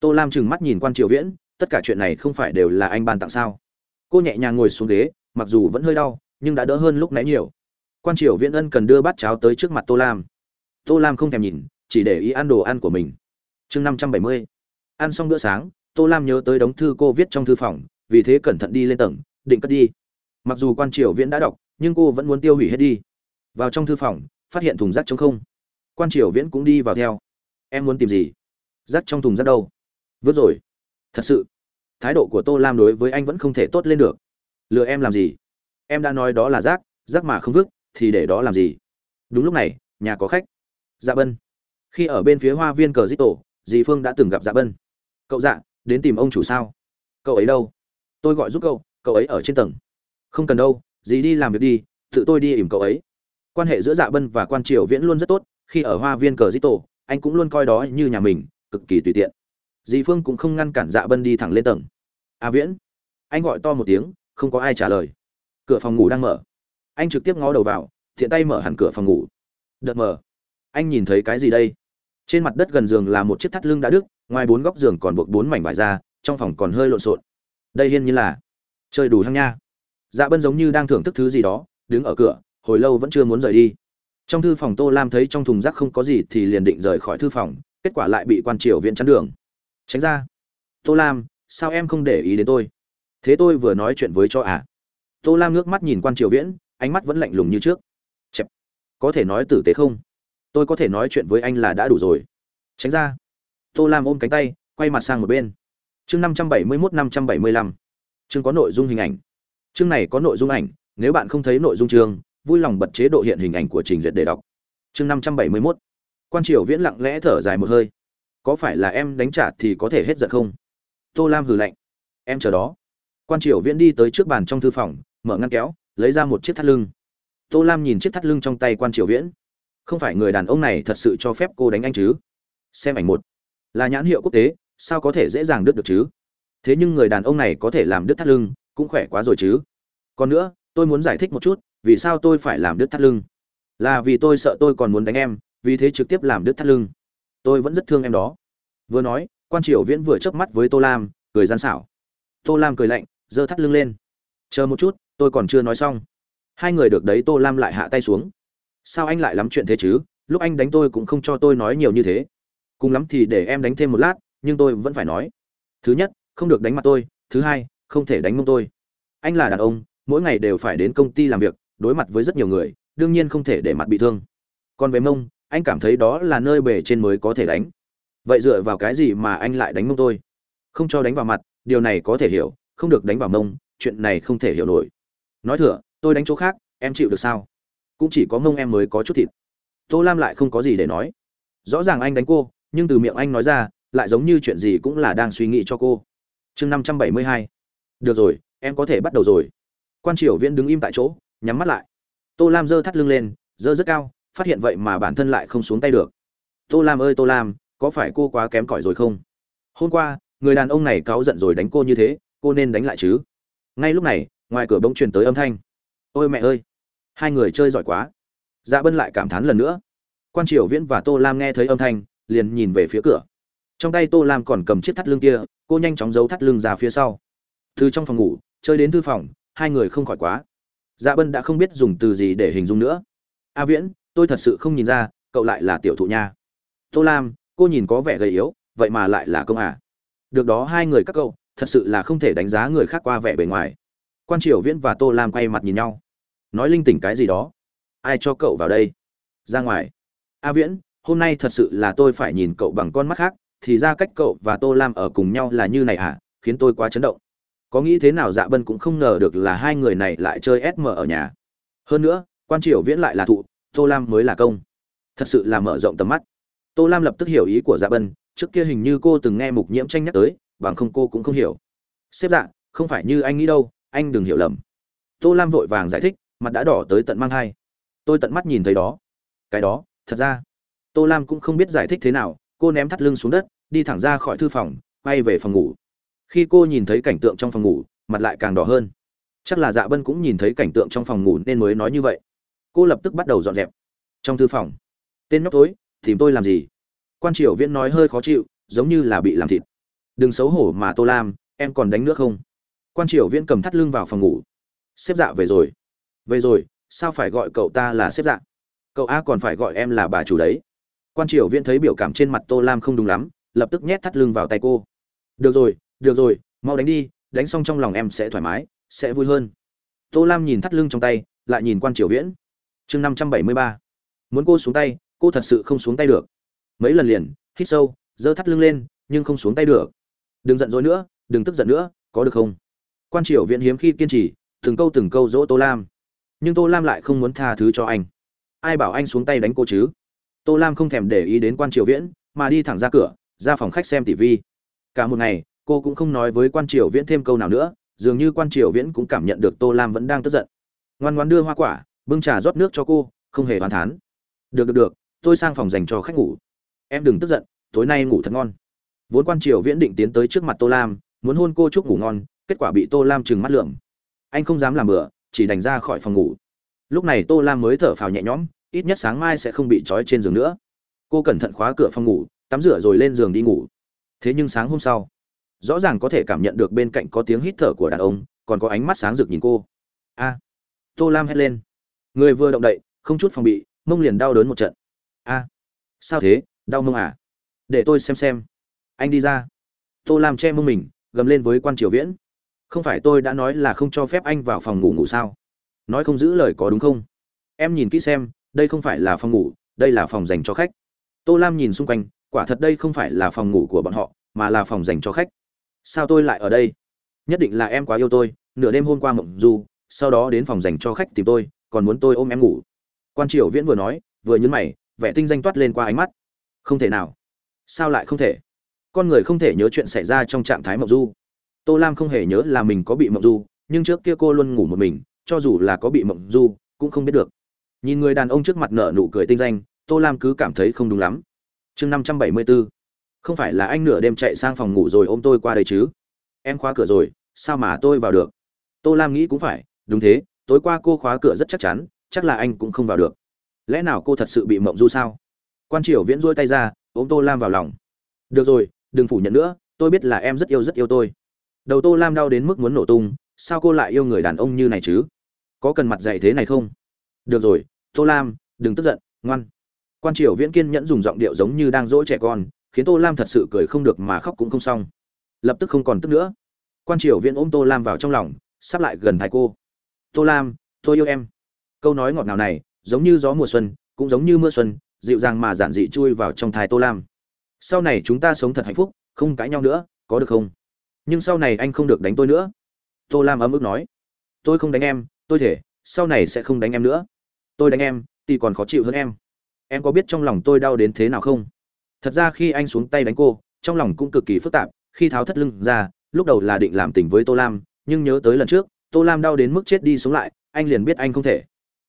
A: Tô lam trừng mắt nhìn quan triều viễn, tất cả chuyện này không phải đều là anh ban tặng sao? Cô nhẹ nhàng ngồi xuống ghế, mặc dù vẫn hơi đau, nhưng đã đỡ hơn lúc nãy nhiều. Quan triều viễn ân cần đưa bát cháo tới trước mặt tô lam. Tô lam không thèm nhìn, chỉ để ý ăn đồ ăn của mình. Chương năm trăm bảy mươi. Ăn xong bữa sáng, tô lam nhớ tới đống thư cô viết trong thư phòng, vì thế cẩn thận đi lên tầng, định cất đi. Mặc dù quan triều viễn đã đọc, nhưng cô vẫn muốn tiêu hủy hết đi. Vào trong thư phòng phát hiện thùng rác trống không. Quan triều viễn cũng đi vào theo. Em muốn tìm gì? Rác trong thùng rác đâu? Vứt rồi. Thật sự, thái độ của tô lam đối với anh vẫn không thể tốt lên được. Lừa em làm gì? Em đã nói đó là rác rác mà không vứt, thì để đó làm gì? Đúng lúc này, nhà có khách. Dạ bân. Khi ở bên phía hoa viên cờ dít tổ dì phương đã từng gặp dạ bân. Cậu dạ đến tìm ông chủ sao? Cậu ấy đâu? Tôi gọi giúp cậu cậu ấy ở trên tầng. Không cần đâu, dì đi làm việc đi, tự tôi đi ỉm cậu ấy quan hệ giữa dạ bân và quan triều viễn luôn rất tốt, khi ở hoa viên cờ dĩ tổ anh cũng luôn coi đó như nhà mình, cực kỳ tùy tiện. Dì phương cũng không ngăn cản dạ bân đi thẳng lên tầng. A viễn, anh gọi to một tiếng, không có ai trả lời. Cửa phòng ngủ đang mở. Anh trực tiếp ngó đầu vào, thiện tay mở hẳn cửa phòng ngủ. Đợt mở. Anh nhìn thấy cái gì đây? Trên mặt đất gần giường là một chiếc thắt lưng đã đứt, ngoài bốn góc giường còn buộc bốn mảnh vải ra trong phòng còn hơi lộn xộn. Đây hiên như là chơi đủ hăng nha. Dạ bân giống như đang thưởng thức thứ gì đó, đứng ở cửa hồi lâu vẫn chưa muốn rời đi. Trong thư phòng tô lam thấy trong thùng rác không có gì thì liền định rời khỏi thư phòng, kết quả lại bị quan triều viện chắn đường. Tránh ra. Tô lam, sao em không để ý đến tôi? Thế tôi vừa nói chuyện với cho à? Tô lam ngước mắt nhìn quan triều viễn, ánh mắt vẫn lạnh lùng như trước. Chẹp. có thể nói tử tế không? Tôi có thể nói chuyện với anh là đã đủ rồi. Tránh ra. Tô lam ôm cánh tay, quay mặt sang một bên. Chương năm trăm bảy mươi mốt năm trăm bảy mươi lăm. Chương có nội dung hình ảnh. Chương này có nội dung ảnh, nếu bạn không thấy nội dung chương vui lòng bật chế độ hiện hình ảnh của trình duyệt để đọc. Chương năm trăm bảy mươi mốt. Quan triều viễn lặng lẽ thở dài một hơi. Có phải là em đánh trả thì có thể hết giận không? Tô lam hừ lạnh. Em chờ đó. Quan triều viễn đi tới trước bàn trong thư phòng, mở ngăn kéo, lấy ra một chiếc thắt lưng. Tô lam nhìn chiếc thắt lưng trong tay quan triều viễn. Không phải người đàn ông này thật sự cho phép cô đánh anh chứ? Xem ảnh một. Là nhãn hiệu quốc tế, sao có thể dễ dàng đứt được chứ? Thế nhưng người đàn ông này có thể làm đứt thắt lưng, cũng khỏe quá rồi chứ? Còn nữa, tôi muốn giải thích một chút vì sao tôi phải làm đứt thắt lưng? Là vì tôi sợ tôi còn muốn đánh em, vì thế trực tiếp làm đứt thắt lưng. Tôi vẫn rất thương em đó. Vừa nói, quan triều viễn vừa chớp mắt với tô lam, cười gian xảo. Tô lam cười lạnh, giơ thắt lưng lên. Chờ một chút, tôi còn chưa nói xong. Hai người được đấy, tô lam lại hạ tay xuống. Sao anh lại lắm chuyện thế chứ? Lúc anh đánh tôi cũng không cho tôi nói nhiều như thế. Cùng lắm thì để em đánh thêm một lát, nhưng tôi vẫn phải nói. Thứ nhất, không được đánh mặt tôi. Thứ hai, không thể đánh mông tôi. Anh là đàn ông, mỗi ngày đều phải đến công ty làm việc đối mặt với rất nhiều người, đương nhiên không thể để mặt bị thương. Còn về mông, anh cảm thấy đó là nơi bề trên mới có thể đánh. Vậy dựa vào cái gì mà anh lại đánh mông tôi? Không cho đánh vào mặt, điều này có thể hiểu, không được đánh vào mông, chuyện này không thể hiểu nổi. Nói thừa tôi đánh chỗ khác, em chịu được sao? Cũng chỉ có mông em mới có chút thịt. Tô lam lại không có gì để nói. Rõ ràng anh đánh cô, nhưng từ miệng anh nói ra, lại giống như chuyện gì cũng là đang suy nghĩ cho cô. Chương năm trăm bảy mươi hai. Được rồi, em có thể bắt đầu rồi. Quan triều viễn đứng im tại chỗ nhắm mắt lại. Tô lam giơ thắt lưng lên, giơ rất cao, phát hiện vậy mà bản thân lại không xuống tay được. Tô lam ơi tô lam, có phải cô quá kém cỏi rồi không? Hôm qua, người đàn ông này cáu giận rồi đánh cô như thế, cô nên đánh lại chứ? Ngay lúc này, ngoài cửa bỗng truyền tới âm thanh. Ôi mẹ ơi! Hai người chơi giỏi quá. Dạ bân lại cảm thán lần nữa. Quan triều viễn và tô lam nghe thấy âm thanh, liền nhìn về phía cửa. Trong tay tô lam còn cầm chiếc thắt lưng kia, cô nhanh chóng giấu thắt lưng ra phía sau. Từ trong phòng ngủ, chơi đến thư phòng, hai người không khỏi quá dạ bân đã không biết dùng từ gì để hình dung nữa. A viễn tôi thật sự không nhìn ra cậu lại là tiểu thụ nha. Tô lam cô nhìn có vẻ gầy yếu vậy mà lại là công à. Được đó hai người các cậu thật sự là không thể đánh giá người khác qua vẻ bề ngoài. Quan triều viễn và tô lam quay mặt nhìn nhau. Nói linh tỉnh cái gì đó? Ai cho cậu vào đây? Ra ngoài. A viễn hôm nay thật sự là tôi phải nhìn cậu bằng con mắt khác thì ra cách cậu và tô lam ở cùng nhau là như này à, khiến tôi quá chấn động có nghĩ thế nào dạ bân cũng không ngờ được là hai người này lại chơi sm ở nhà. Hơn nữa, quan triều viễn lại là thụ, tô lam mới là công. Thật sự là mở rộng tầm mắt. Tô lam lập tức hiểu ý của dạ bân, trước kia hình như cô từng nghe mục nhiễm tranh nhắc tới, bằng không cô cũng không hiểu. Xếp dạ không phải như anh nghĩ đâu, anh đừng hiểu lầm. Tô lam vội vàng giải thích, mặt đã đỏ tới tận mang hai tôi tận mắt nhìn thấy đó. Cái đó, thật ra. Tô lam cũng không biết giải thích thế nào, cô ném thắt lưng xuống đất, đi thẳng ra khỏi thư phòng, bay về phòng ngủ khi cô nhìn thấy cảnh tượng trong phòng ngủ, mặt lại càng đỏ hơn. Chắc là dạ bân cũng nhìn thấy cảnh tượng trong phòng ngủ nên mới nói như vậy. Cô lập tức bắt đầu dọn dẹp. Trong thư phòng, tên nhóc tối tìm tôi làm gì? Quan triều viễn nói hơi khó chịu, giống như là bị làm thịt. Đừng xấu hổ mà tô lam, em còn đánh nước không? Quan triều viễn cầm thắt lưng vào phòng ngủ. Xếp dạ về rồi. Về rồi, sao phải gọi cậu ta là xếp dạ? Cậu a còn phải gọi em là bà chủ đấy. Quan triều viễn thấy biểu cảm trên mặt tô lam không đúng lắm, lập tức nhét thắt lưng vào tay cô. Được rồi được rồi, mau đánh đi, đánh xong trong lòng em sẽ thoải mái, sẽ vui hơn. Tô lam nhìn thắt lưng trong tay, lại nhìn quan triều viễn. Chương năm trăm bảy mươi ba. Muốn cô xuống tay, cô thật sự không xuống tay được. Mấy lần liền, hít sâu, giơ thắt lưng lên, nhưng không xuống tay được. Đừng giận dỗi nữa, đừng tức giận nữa, có được không? Quan triều viễn hiếm khi kiên trì, từng câu từng câu dỗ tô lam. Nhưng tô lam lại không muốn tha thứ cho anh. Ai bảo anh xuống tay đánh cô chứ? Tô lam không thèm để ý đến quan triều viễn, mà đi thẳng ra cửa, ra phòng khách xem tv cả một ngày cô cũng không nói với quan triều viễn thêm câu nào nữa, dường như quan triều viễn cũng cảm nhận được tô lam vẫn đang tức giận. Ngoan ngoan đưa hoa quả, bưng trà rót nước cho cô, không hề hoàn thán. Được được được, tôi sang phòng dành cho khách ngủ. Em đừng tức giận, tối nay ngủ thật ngon. Vốn quan triều viễn định tiến tới trước mặt tô lam, muốn hôn cô chúc ngủ ngon, kết quả bị tô lam trừng mắt lượm. Anh không dám làm bừa, chỉ đành ra khỏi phòng ngủ. Lúc này tô lam mới thở phào nhẹ nhõm, ít nhất sáng mai sẽ không bị trói trên giường nữa. Cô cẩn thận khóa cửa phòng ngủ, tắm rửa rồi lên giường đi ngủ. Thế nhưng sáng hôm sau rõ ràng có thể cảm nhận được bên cạnh có tiếng hít thở của đàn ông, còn có ánh mắt sáng rực nhìn cô. A, tô lam hét lên. Người vừa động đậy, không chút phòng bị, mông liền đau đớn một trận. A, sao thế? Đau mông à? Để tôi xem xem. Anh đi ra. Tô lam che mông mình, gầm lên với quan triều viễn. Không phải tôi đã nói là không cho phép anh vào phòng ngủ ngủ sao? Nói không giữ lời có đúng không? Em nhìn kỹ xem, đây không phải là phòng ngủ, đây là phòng dành cho khách. Tô lam nhìn xung quanh, quả thật đây không phải là phòng ngủ của bọn họ, mà là phòng dành cho khách sao tôi lại ở đây? Nhất định là em quá yêu tôi, nửa đêm hôm qua mộng du, sau đó đến phòng dành cho khách tìm tôi, còn muốn tôi ôm em ngủ. Quan triều viễn vừa nói, vừa nhấn mày, vẻ tinh danh toát lên qua ánh mắt. Không thể nào. Sao lại không thể? Con người không thể nhớ chuyện xảy ra trong trạng thái mộng du. Tô lam không hề nhớ là mình có bị mộng du, nhưng trước kia cô luôn ngủ một mình, cho dù là có bị mộng du, cũng không biết được. Nhìn người đàn ông trước mặt nở nụ cười tinh danh, tô lam cứ cảm thấy không đúng lắm. Chương năm trăm bảy mươi bốn không phải là anh nửa đêm chạy sang phòng ngủ rồi ôm tôi qua đây chứ? Em khóa cửa rồi, sao mà tôi vào được? Tô lam nghĩ cũng phải, đúng thế, tối qua cô khóa cửa rất chắc chắn, chắc là anh cũng không vào được. Lẽ nào cô thật sự bị mộng du sao? Quan triều viễn dôi tay ra, ôm tô lam vào lòng. Được rồi, đừng phủ nhận nữa, tôi biết là em rất yêu rất yêu tôi. Đầu tô lam đau đến mức muốn nổ tung, sao cô lại yêu người đàn ông như này chứ? Có cần mặt dạy thế này không? Được rồi, tô lam, đừng tức giận, ngoan. Quan triều viễn kiên nhẫn dùng giọng điệu giống như đang dỗ trẻ con khiến tô lam thật sự cười không được mà khóc cũng không xong. Lập tức không còn tức nữa. Quan triều viễn ôm tô lam vào trong lòng, sắp lại gần thái cô. Tô lam, tôi yêu em. Câu nói ngọt ngào này, giống như gió mùa xuân, cũng giống như mưa xuân, dịu dàng mà giản dị chui vào trong thái tô lam. Sau này chúng ta sống thật hạnh phúc, không cãi nhau nữa, có được không? Nhưng sau này anh không được đánh tôi nữa. Tô lam ấm ức nói. Tôi không đánh em, tôi thể, sau này sẽ không đánh em nữa. Tôi đánh em, thì còn khó chịu hơn em. Em có biết trong lòng tôi đau đến thế nào không? Thật ra khi anh xuống tay đánh cô, trong lòng cũng cực kỳ phức tạp, khi tháo thắt lưng ra, lúc đầu là định làm tình với tô lam, nhưng nhớ tới lần trước, tô lam đau đến mức chết đi sống lại, anh liền biết anh không thể.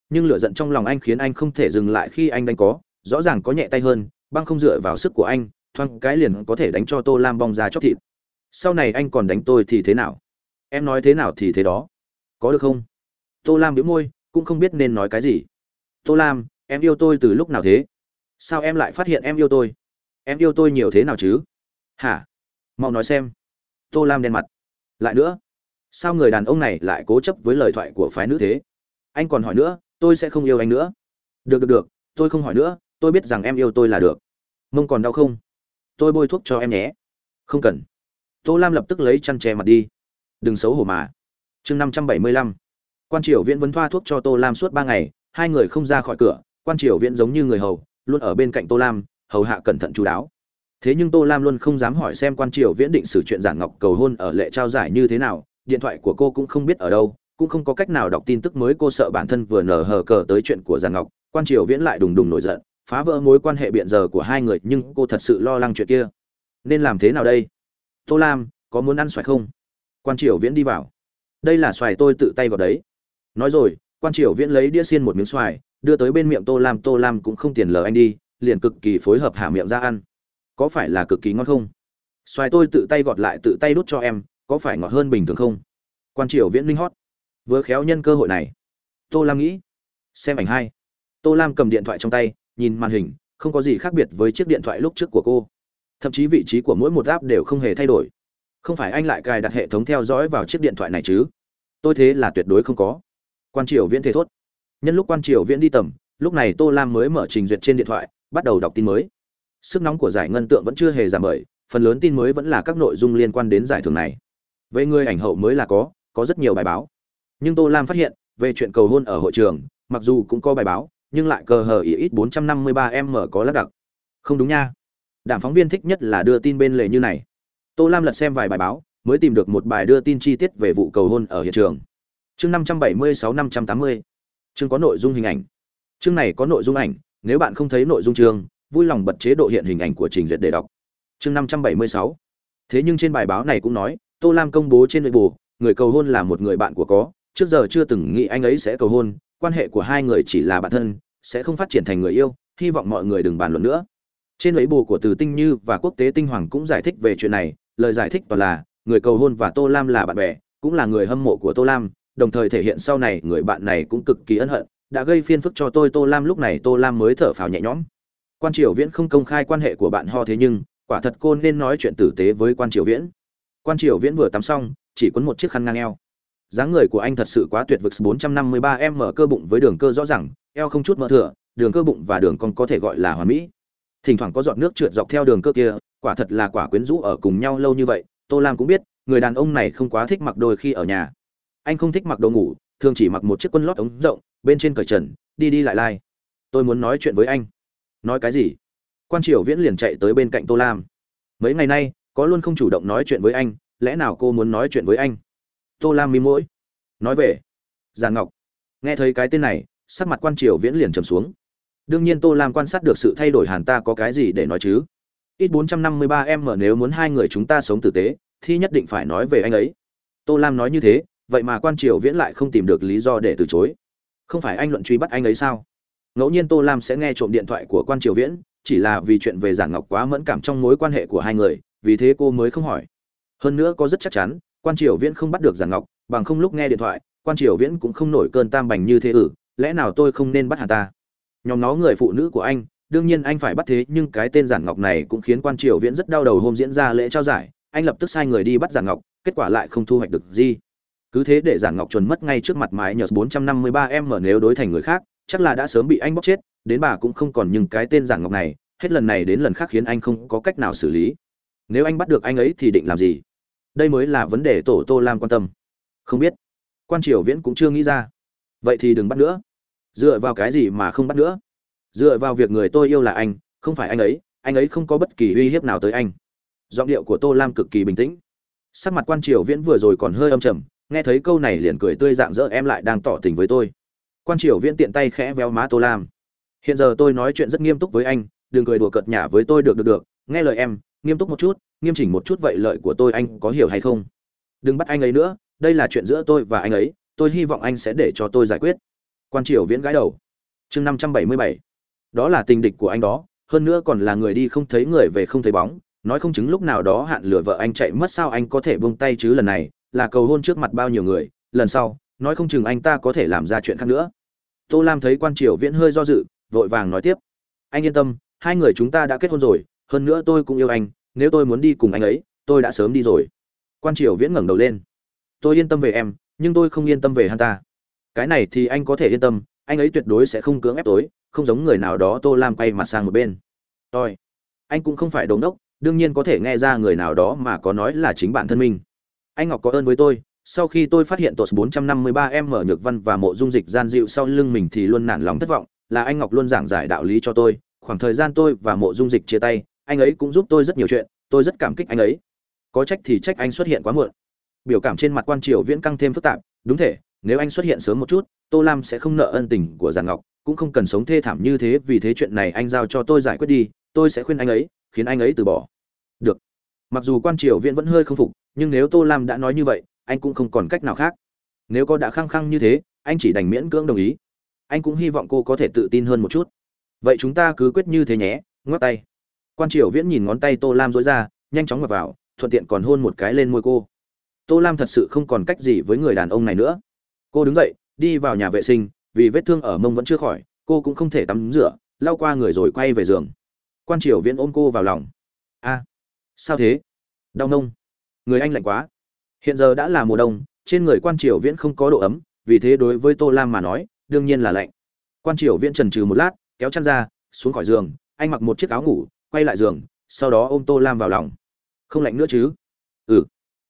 A: Nhưng lửa giận trong lòng anh khiến anh không thể dừng lại khi anh đánh có, rõ ràng có nhẹ tay hơn, băng không dựa vào sức của anh, thoáng cái liền có thể đánh cho tô lam bong ra chóc thịt. Sau này anh còn đánh tôi thì thế nào? Em nói thế nào thì thế đó. Có được không? Tô lam biếu môi, cũng không biết nên nói cái gì. Tô lam, em yêu tôi từ lúc nào thế? Sao em lại phát hiện em yêu tôi? Em yêu tôi nhiều thế nào chứ? Hả? Mau nói xem. Tô lam đen mặt. Lại nữa. Sao người đàn ông này lại cố chấp với lời thoại của phái nữ thế? Anh còn hỏi nữa, tôi sẽ không yêu anh nữa. Được được được. Tôi không hỏi nữa, tôi biết rằng em yêu tôi là được. Mông còn đau không? Tôi bôi thuốc cho em nhé. Không cần. Tô lam lập tức lấy chăn che mặt đi. Đừng xấu hổ mà. Chương năm trăm bảy mươi lăm. Quan triều viễn vẫn thoa thuốc cho tô lam suốt ba ngày, hai người không ra khỏi cửa, quan triều viễn giống như người hầu, luôn ở bên cạnh tô lam hầu hạ cẩn thận chú đáo. Thế nhưng tô lam luôn không dám hỏi xem quan triều viễn định xử chuyện giản ngọc cầu hôn ở lệ trao giải như thế nào, điện thoại của cô cũng không biết ở đâu, cũng không có cách nào đọc tin tức mới cô sợ bản thân vừa nở hờ cờ tới chuyện của giản ngọc, quan triều viễn lại đùng đùng nổi giận, phá vỡ mối quan hệ biện giờ của hai người, nhưng cô thật sự lo lắng chuyện kia. Nên làm thế nào đây? Tô lam, có muốn ăn xoài không? Quan triều viễn đi vào. Đây là xoài tôi tự tay vào đấy. Nói rồi, quan triều viễn lấy đĩa xiên một miếng xoài, đưa tới bên miệng tô lam tô lam cũng không tiền lờ anh đi liền cực kỳ phối hợp hạ miệng ra ăn. Có phải là cực kỳ ngon không? Xoài tôi tự tay gọt lại tự tay đút cho em, có phải ngọt hơn bình thường không? Quan triều viễn linh hót. Vừa khéo nhân cơ hội này. Tô lam nghĩ. Xem ảnh hai. Tô lam cầm điện thoại trong tay, nhìn màn hình, không có gì khác biệt với chiếc điện thoại lúc trước của cô. Thậm chí vị trí của mỗi một app đều không hề thay đổi. Không phải anh lại cài đặt hệ thống theo dõi vào chiếc điện thoại này chứ? Tôi thế là tuyệt đối không có. Quan triều viễn thế thốt. Nhân lúc quan triều viễn đi tầm, lúc này tô lam mới mở trình duyệt trên điện thoại bắt đầu đọc tin mới. Sức nóng của giải ngân tượng vẫn chưa hề giảm bởi phần lớn tin mới vẫn là các nội dung liên quan đến giải thưởng này. Về người ảnh hậu mới là có có rất nhiều bài báo. Nhưng tô lam phát hiện, về chuyện cầu hôn ở hội trường, mặc dù cũng có bài báo, nhưng lại cờ hờ ý ít 453 m có lắc đặt. Không đúng nha. Đảng phóng viên thích nhất là đưa tin bên lề như này. Tô lam lật xem vài bài báo, mới tìm được một bài đưa tin chi tiết về vụ cầu hôn ở hiện trường. Chương 576 580 chương có nội dung hình ảnh. Chương này có nội dung ảnh nếu bạn không thấy nội dung chương, vui lòng bật chế độ hiện hình ảnh của trình duyệt để đọc. Chương 576 thế nhưng trên bài báo này cũng nói, tô lam công bố trên nội bộ người cầu hôn là một người bạn của có, trước giờ chưa từng nghĩ anh ấy sẽ cầu hôn, quan hệ của hai người chỉ là bạn thân, sẽ không phát triển thành người yêu, hy vọng mọi người đừng bàn luận nữa. Trên lấy bù của từ tinh như và quốc tế tinh hoàng cũng giải thích về chuyện này, lời giải thích toàn là, người cầu hôn và tô lam là bạn bè, cũng là người hâm mộ của tô lam, đồng thời thể hiện sau này người bạn này cũng cực kỳ ân hận đã gây phiền phức cho tôi. Tô lam lúc này, tô lam mới thở phào nhẹ nhõm. Quan triều viễn không công khai quan hệ của bạn ho thế nhưng, quả thật cô nên nói chuyện tử tế với quan triều viễn. Quan triều viễn vừa tắm xong, chỉ quấn một chiếc khăn ngang eo. Dáng người của anh thật sự quá tuyệt vực 453 m cơ bụng với đường cơ rõ ràng, eo không chút mỡ thừa đường cơ bụng và đường cong có thể gọi là hoàn mỹ. Thỉnh thoảng có giọt nước trượt dọc theo đường cơ kia, quả thật là quả quyến rũ ở cùng nhau lâu như vậy. Tô lam cũng biết, người đàn ông này không quá thích mặc đôi khi ở nhà. Anh không thích mặc đồ ngủ, thường chỉ mặc một chiếc quần lót ống rộng bên trên cởi trần, đi đi lại lai. Tôi muốn nói chuyện với anh. Nói cái gì? Quan triều viễn liền chạy tới bên cạnh tô lam. Mấy ngày nay, có luôn không chủ động nói chuyện với anh, lẽ nào cô muốn nói chuyện với anh? Tô lam mi mũi nói về. Giàn ngọc. Nghe thấy cái tên này, sắc mặt quan triều viễn liền trầm xuống. Đương nhiên tô lam quan sát được sự thay đổi hàn ta có cái gì để nói chứ? Ít bốn trăm năm mươi ba em mở nếu muốn hai người chúng ta sống tử tế, thì nhất định phải nói về anh ấy. Tô lam nói như thế, vậy mà quan triều viễn lại không tìm được lý do để từ chối không phải anh luận truy bắt anh ấy sao? Ngẫu nhiên tô lam sẽ nghe trộm điện thoại của quan triều viễn, chỉ là vì chuyện về giản ngọc quá mẫn cảm trong mối quan hệ của hai người, vì thế cô mới không hỏi. Hơn nữa có rất chắc chắn, quan triều viễn không bắt được giản ngọc, bằng không lúc nghe điện thoại, quan triều viễn cũng không nổi cơn tam bành như thế ử, lẽ nào tôi không nên bắt hà ta? Nhóm nó người phụ nữ của anh, đương nhiên anh phải bắt thế, nhưng cái tên giản ngọc này cũng khiến quan triều viễn rất đau đầu hôm diễn ra lễ trao giải, anh lập tức sai người đi bắt giản ngọc, kết quả lại không thu hoạch được gì cứ thế để giản ngọc chuẩn mất ngay trước mặt mái nhờ 453 em mở nếu đối thành người khác, chắc là đã sớm bị anh bóc chết, đến bà cũng không còn nhưng cái tên giản ngọc này, hết lần này đến lần khác khiến anh không có cách nào xử lý. Nếu anh bắt được anh ấy thì định làm gì? Đây mới là vấn đề tổ tô lam quan tâm. Không biết. Quan triều viễn cũng chưa nghĩ ra. Vậy thì đừng bắt nữa. Dựa vào cái gì mà không bắt nữa? Dựa vào việc người tôi yêu là anh, không phải anh ấy anh ấy không có bất kỳ uy hiếp nào tới anh. Giọng điệu của tô lam cực kỳ bình tĩnh. Sắc mặt quan triều viễn vừa rồi còn hơi âm trầm nghe thấy câu này liền cười tươi dạng dỡ, em lại đang tỏ tình với tôi. Quan triều viễn tiện tay khẽ véo má tô lam. Hiện giờ tôi nói chuyện rất nghiêm túc với anh, đừng cười đùa cợt nhả với tôi, được được được. Nghe lời em, nghiêm túc một chút, nghiêm chỉnh một chút vậy lợi của tôi anh có hiểu hay không? Đừng bắt anh ấy nữa, đây là chuyện giữa tôi và anh ấy, tôi hy vọng anh sẽ để cho tôi giải quyết. Quan triều viễn gãi đầu. Chương năm trăm bảy mươi bảy. Đó là tình địch của anh đó, hơn nữa còn là người đi không thấy người về không thấy bóng. Nói không chứng lúc nào đó hạn lửa vợ anh chạy mất, sao anh có thể buông tay chứ lần này? Là cầu hôn trước mặt bao nhiêu người, lần sau, nói không chừng anh ta có thể làm ra chuyện khác nữa. Tô lam thấy quan triều viễn hơi do dự, vội vàng nói tiếp. Anh yên tâm, hai người chúng ta đã kết hôn rồi, hơn nữa tôi cũng yêu anh, nếu tôi muốn đi cùng anh ấy, tôi đã sớm đi rồi. Quan triều viễn ngẩng đầu lên. Tôi yên tâm về em, nhưng tôi không yên tâm về hắn ta. Cái này thì anh có thể yên tâm, anh ấy tuyệt đối sẽ không cưỡng ép tối không giống người nào đó tô lam quay mặt sang một bên. Tôi, anh cũng không phải đống đốc, đương nhiên có thể nghe ra người nào đó mà có nói là chính bản thân mình anh ngọc có ơn với tôi, sau khi tôi phát hiện tột 453 em mở nhược văn và mộ dung dịch gian dịu sau lưng mình thì luôn nản lòng thất vọng, là anh ngọc luôn giảng giải đạo lý cho tôi, khoảng thời gian tôi và mộ dung dịch chia tay, anh ấy cũng giúp tôi rất nhiều chuyện, tôi rất cảm kích anh ấy. Có trách thì trách anh xuất hiện quá muộn. Biểu cảm trên mặt quan triều viễn căng thêm phức tạp, đúng thể, nếu anh xuất hiện sớm một chút, tô lam sẽ không nợ ân tình của giàn ngọc, cũng không cần sống thê thảm như thế vì thế chuyện này anh giao cho tôi giải quyết đi, tôi sẽ khuyên anh ấy, khiến anh ấy từ bỏ. Được mặc dù quan triều viễn vẫn hơi không phục, nhưng nếu tô lam đã nói như vậy, anh cũng không còn cách nào khác. Nếu có đã khăng khăng như thế, anh chỉ đành miễn cưỡng đồng ý. Anh cũng hy vọng cô có thể tự tin hơn một chút. Vậy chúng ta cứ quyết như thế nhé, ngoắc tay. Quan triều viễn nhìn ngón tay tô lam dối ra, nhanh chóng mặc vào, thuận tiện còn hôn một cái lên môi cô. Tô lam thật sự không còn cách gì với người đàn ông này nữa. Cô đứng dậy, đi vào nhà vệ sinh, vì vết thương ở mông vẫn chưa khỏi, cô cũng không thể tắm rửa, lau qua người rồi quay về giường. Quan triều viễn ôm cô vào lòng. A sao thế? Đau nông. Người anh lạnh quá. Hiện giờ đã là mùa đông, trên người quan triều viễn không có độ ấm, vì thế đối với tô lam mà nói, đương nhiên là lạnh. Quan triều viễn trần trừ một lát, kéo chăn ra, xuống khỏi giường, anh mặc một chiếc áo ngủ, quay lại giường, sau đó ôm tô lam vào lòng. Không lạnh nữa chứ? Ừ.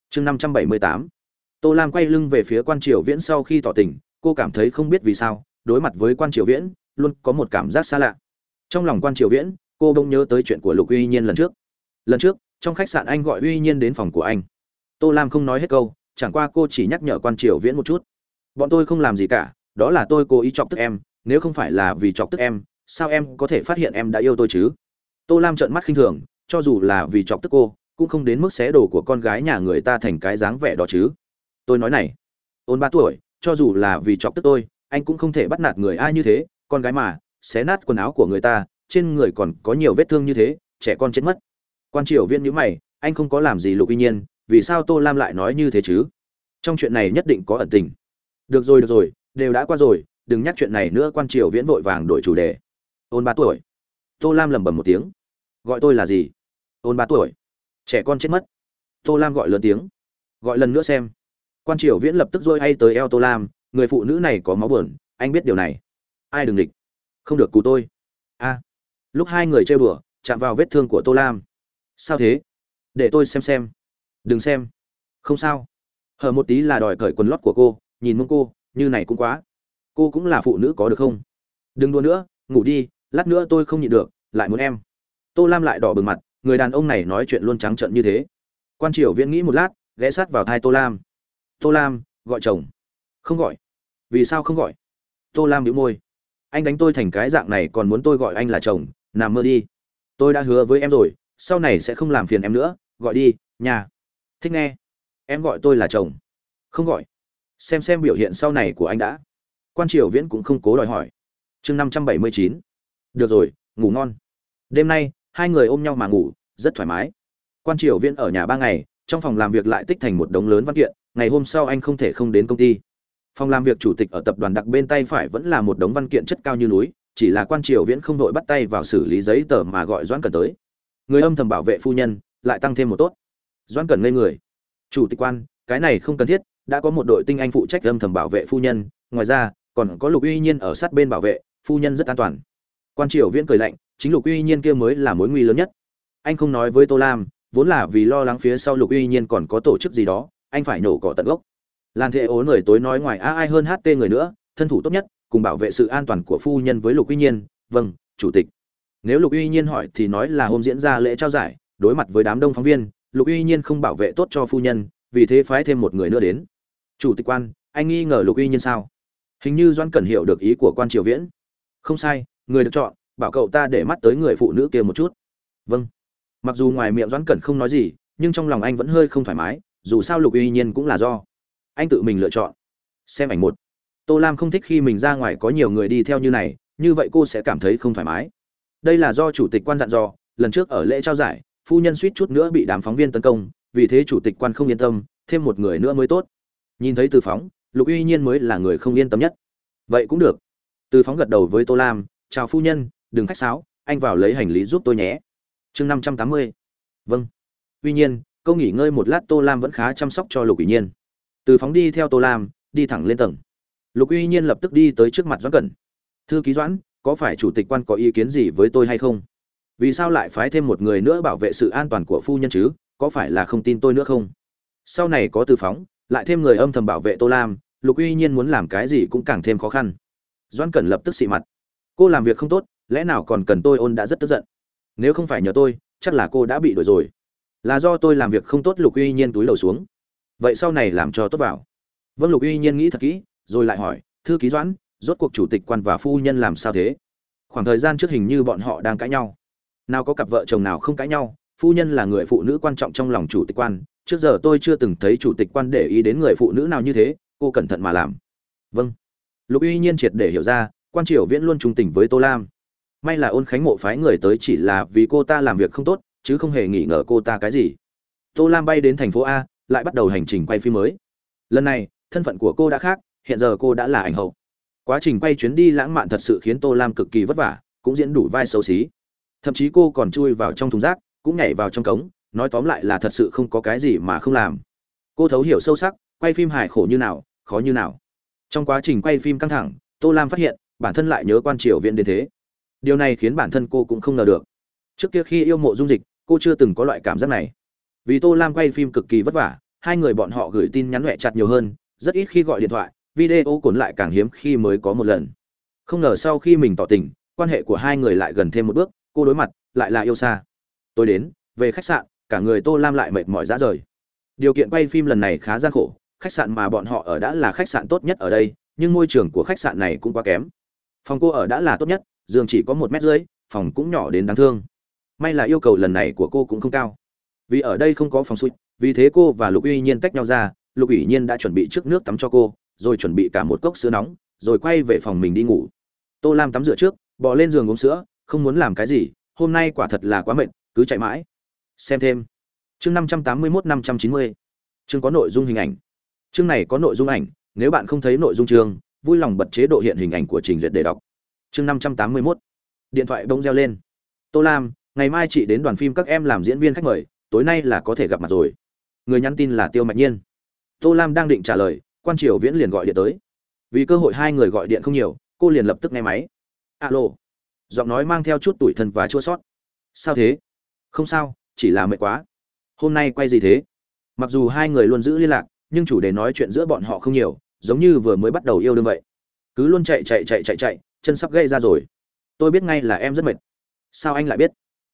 A: Chương năm trăm bảy mươi tám. Tô lam quay lưng về phía quan triều viễn sau khi tỏ tình, cô cảm thấy không biết vì sao, đối mặt với quan triều viễn, luôn có một cảm giác xa lạ. Trong lòng quan triều viễn, cô bỗng nhớ tới chuyện của lục uy nhiên lần trước. Lần trước trong khách sạn anh gọi uy nhiên đến phòng của anh. Tô lam không nói hết câu, chẳng qua cô chỉ nhắc nhở quan triều viễn một chút. Bọn tôi không làm gì cả, đó là tôi cố ý chọc tức em, nếu không phải là vì chọc tức em, sao em có thể phát hiện em đã yêu tôi chứ? Tô lam trợn mắt khinh thường, cho dù là vì chọc tức cô, cũng không đến mức xé đồ của con gái nhà người ta thành cái dáng vẻ đó chứ. Tôi nói này, ôn ba tuổi, cho dù là vì chọc tức tôi, anh cũng không thể bắt nạt người ai như thế, con gái mà, xé nát quần áo của người ta, trên người còn có nhiều vết thương như thế, trẻ con chết mất quan triều viên nhữ mày, anh không có làm gì lục uy nhiên, vì sao tô lam lại nói như thế chứ? Trong chuyện này nhất định có ẩn tình. Được rồi được rồi, đều đã qua rồi, đừng nhắc chuyện này nữa, quan triều viễn vội vàng đổi chủ đề. Ôn ba tuổi. Tô lam lẩm bẩm một tiếng. Gọi tôi là gì? Ôn ba tuổi. Trẻ con chết mất. Tô lam gọi lớn tiếng. Gọi lần nữa xem. Quan triều viễn lập tức dôi hay tới eo tô lam, người phụ nữ này có máu buồn anh biết điều này. Ai đừng địch. Không được cứu tôi. A. Lúc hai người chơi bừa chạm vào vết thương của tô lam sao thế? Để tôi xem xem. Đừng xem. Không sao. Hở một tí là đòi cởi quần lót của cô, nhìn mông cô, như này cũng quá. Cô cũng là phụ nữ có được không? Đừng đua nữa, ngủ đi, lát nữa tôi không nhịn được, lại muốn em. Tô lam lại đỏ bừng mặt, người đàn ông này nói chuyện luôn trắng trợn như thế. Quan triều viễn nghĩ một lát, ghé sát vào thai tô lam. Tô lam, gọi chồng. Không gọi. Vì sao không gọi? Tô lam bĩu môi. Anh đánh tôi thành cái dạng này còn muốn tôi gọi anh là chồng, nằm mơ đi. Tôi đã hứa với em rồi sau này sẽ không làm phiền em nữa, gọi đi, nhà. Thích nghe. Em gọi tôi là chồng. Không gọi. Xem xem biểu hiện sau này của anh đã. Quan triều viễn cũng không cố đòi hỏi. Chương năm trăm bảy mươi chín. Được rồi, ngủ ngon. Đêm nay, hai người ôm nhau mà ngủ, rất thoải mái. Quan triều viễn ở nhà ba ngày, trong phòng làm việc lại tích thành một đống lớn văn kiện, ngày hôm sau anh không thể không đến công ty. Phòng làm việc chủ tịch ở tập đoàn đặc bên tay phải vẫn là một đống văn kiện chất cao như núi, chỉ là quan triều viễn không đội bắt tay vào xử lý giấy tờ mà gọi doãn cần tới người âm thầm bảo vệ phu nhân, lại tăng thêm một tốt. Doãn cần ngây người. Chủ tịch quan, cái này không cần thiết, đã có một đội tinh anh phụ trách âm thầm bảo vệ phu nhân, ngoài ra, còn có lục uy nhiên ở sát bên bảo vệ, phu nhân rất an toàn. Quan triều viễn cười lạnh, chính lục uy nhiên kia mới là mối nguy lớn nhất. Anh không nói với tô lam, vốn là vì lo lắng phía sau lục uy nhiên còn có tổ chức gì đó, anh phải nổ cỏ tận gốc. Lan thệ ố người tối nói ngoài a ai hơn ht người nữa, thân thủ tốt nhất, cùng bảo vệ sự an toàn của phu nhân với lục uy nhiên. Vâng chủ tịch nếu lục uy nhiên hỏi thì nói là hôm diễn ra lễ trao giải, đối mặt với đám đông phóng viên, lục uy nhiên không bảo vệ tốt cho phu nhân, vì thế phái thêm một người nữa đến. Chủ tịch quan, anh nghi ngờ lục uy nhiên sao? Hình như doan cần hiểu được ý của quan triều viễn. Không sai, người được chọn, bảo cậu ta để mắt tới người phụ nữ kia một chút. Vâng. Mặc dù ngoài miệng doãn cẩn không nói gì, nhưng trong lòng anh vẫn hơi không thoải mái, dù sao lục uy nhiên cũng là do. Anh tự mình lựa chọn. Xem ảnh một. Tô lam không thích khi mình ra ngoài có nhiều người đi theo như này, như vậy cô sẽ cảm thấy không thoải mái đây là do chủ tịch quan dặn dò, lần trước ở lễ trao giải, phu nhân suýt chút nữa bị đám phóng viên tấn công, vì thế chủ tịch quan không yên tâm, thêm một người nữa mới tốt. Nhìn thấy từ phóng, lục uy nhiên mới là người không yên tâm nhất. Vậy cũng được. Từ phóng gật đầu với tô lam, chào phu nhân, đừng khách sáo, anh vào lấy hành lý giúp tôi nhé. Chương năm trăm tám mươi. Vâng. Tuy nhiên câu nghỉ ngơi một lát, tô lam vẫn khá chăm sóc cho lục Uy nhiên. Từ phóng đi theo tô lam, đi thẳng lên tầng. Lục uy nhiên lập tức đi tới trước mặt doãn cẩn. Thư ký doãn có phải chủ tịch quan có ý kiến gì với tôi hay không? Vì sao lại phái thêm một người nữa bảo vệ sự an toàn của phu nhân chứ? Có phải là không tin tôi nữa không? Sau này có từ phóng, lại thêm người âm thầm bảo vệ tô lam, lục uy nhiên muốn làm cái gì cũng càng thêm khó khăn. Doãn cẩn lập tức xị mặt. Cô làm việc không tốt, lẽ nào còn cần tôi ôn đã rất tức giận? Nếu không phải nhờ tôi, chắc là cô đã bị đuổi rồi. Là do tôi làm việc không tốt, lục uy nhiên túi lầu xuống. Vậy sau này làm cho tốt vào. Vâng lục uy nhiên nghĩ thật kỹ, rồi lại hỏi, thư ký doãn rốt cuộc chủ tịch quan và phu nhân làm sao thế? Khoảng thời gian trước hình như bọn họ đang cãi nhau. Nào có cặp vợ chồng nào không cãi nhau, phu nhân là người phụ nữ quan trọng trong lòng chủ tịch quan. Trước giờ tôi chưa từng thấy chủ tịch quan để ý đến người phụ nữ nào như thế, cô cẩn thận mà làm. Vâng. Lục uy nhiên triệt để hiểu ra, quan triều viễn luôn trung tình với tô lam. May là ôn khánh mộ phái người tới chỉ là vì cô ta làm việc không tốt, chứ không hề nghĩ ngờ cô ta cái gì. Tô lam bay đến thành phố a, lại bắt đầu hành trình quay phim mới. Lần này, thân phận của cô đã khác, hiện giờ cô đã là ảnh hậu quá trình quay chuyến đi lãng mạn thật sự khiến tô lam cực kỳ vất vả, cũng diễn đủ vai xấu xí. Thậm chí cô còn chui vào trong thùng rác, cũng nhảy vào trong cống, nói tóm lại là thật sự không có cái gì mà không làm. Cô thấu hiểu sâu sắc, quay phim hài khổ như nào, khó như nào. Trong quá trình quay phim căng thẳng, tô lam phát hiện, bản thân lại nhớ quan triều viện đến thế. Điều này khiến bản thân cô cũng không ngờ được. Trước kia khi yêu mộ dung dịch, cô chưa từng có loại cảm giác này. Vì tô lam quay phim cực kỳ vất vả, hai người bọn họ gửi tin nhắn huệ chặt nhiều hơn, rất ít khi gọi điện thoại video cuốn lại càng hiếm khi mới có một lần. Không ngờ sau khi mình tỏ tình, quan hệ của hai người lại gần thêm một bước, cô đối mặt, lại là yêu xa. Tôi đến, về khách sạn, cả người tô lam lại mệt mỏi ra rời. Điều kiện quay phim lần này khá gian khổ, khách sạn mà bọn họ ở đã là khách sạn tốt nhất ở đây, nhưng môi trường của khách sạn này cũng quá kém. Phòng cô ở đã là tốt nhất, giường chỉ có một mét rưỡi, phòng cũng nhỏ đến đáng thương. May là yêu cầu lần này của cô cũng không cao. Vì ở đây không có phòng suite, vì thế cô và lục uy nhiên tách nhau ra, lục ủy nhiên đã chuẩn bị trước nước tắm cho cô rồi chuẩn bị cả một cốc sữa nóng, rồi quay về phòng mình đi ngủ. Tô lam tắm rửa trước bỏ lên giường uống sữa, không muốn làm cái gì, hôm nay quả thật là quá mệt, cứ chạy mãi. Xem thêm. Chương năm trăm tám mươi mốt năm trăm chín mươi. Chương có nội dung hình ảnh. Chương này có nội dung ảnh, nếu bạn không thấy nội dung chương, vui lòng bật chế độ hiện hình ảnh của trình duyệt để đọc. Chương năm trăm tám mươi mốt. Điện thoại bỗng reo lên. Tô lam, ngày mai chị đến đoàn phim các em làm diễn viên khách mời, tối nay là có thể gặp mặt rồi. Người nhắn tin là tiêu mạch nhiên. Tô lam đang định trả lời quan triều viễn liền gọi điện tới. Vì cơ hội hai người gọi điện không nhiều, cô liền lập tức nghe máy. Alo. Giọng nói mang theo chút tủi thân và chua sót. Sao thế? Không sao, chỉ là mệt quá. Hôm nay quay gì thế? Mặc dù hai người luôn giữ liên lạc, nhưng chủ đề nói chuyện giữa bọn họ không nhiều, giống như vừa mới bắt đầu yêu đương vậy. Cứ luôn chạy chạy chạy chạy chạy, chân sắp gây ra rồi. Tôi biết ngay là em rất mệt. Sao anh lại biết?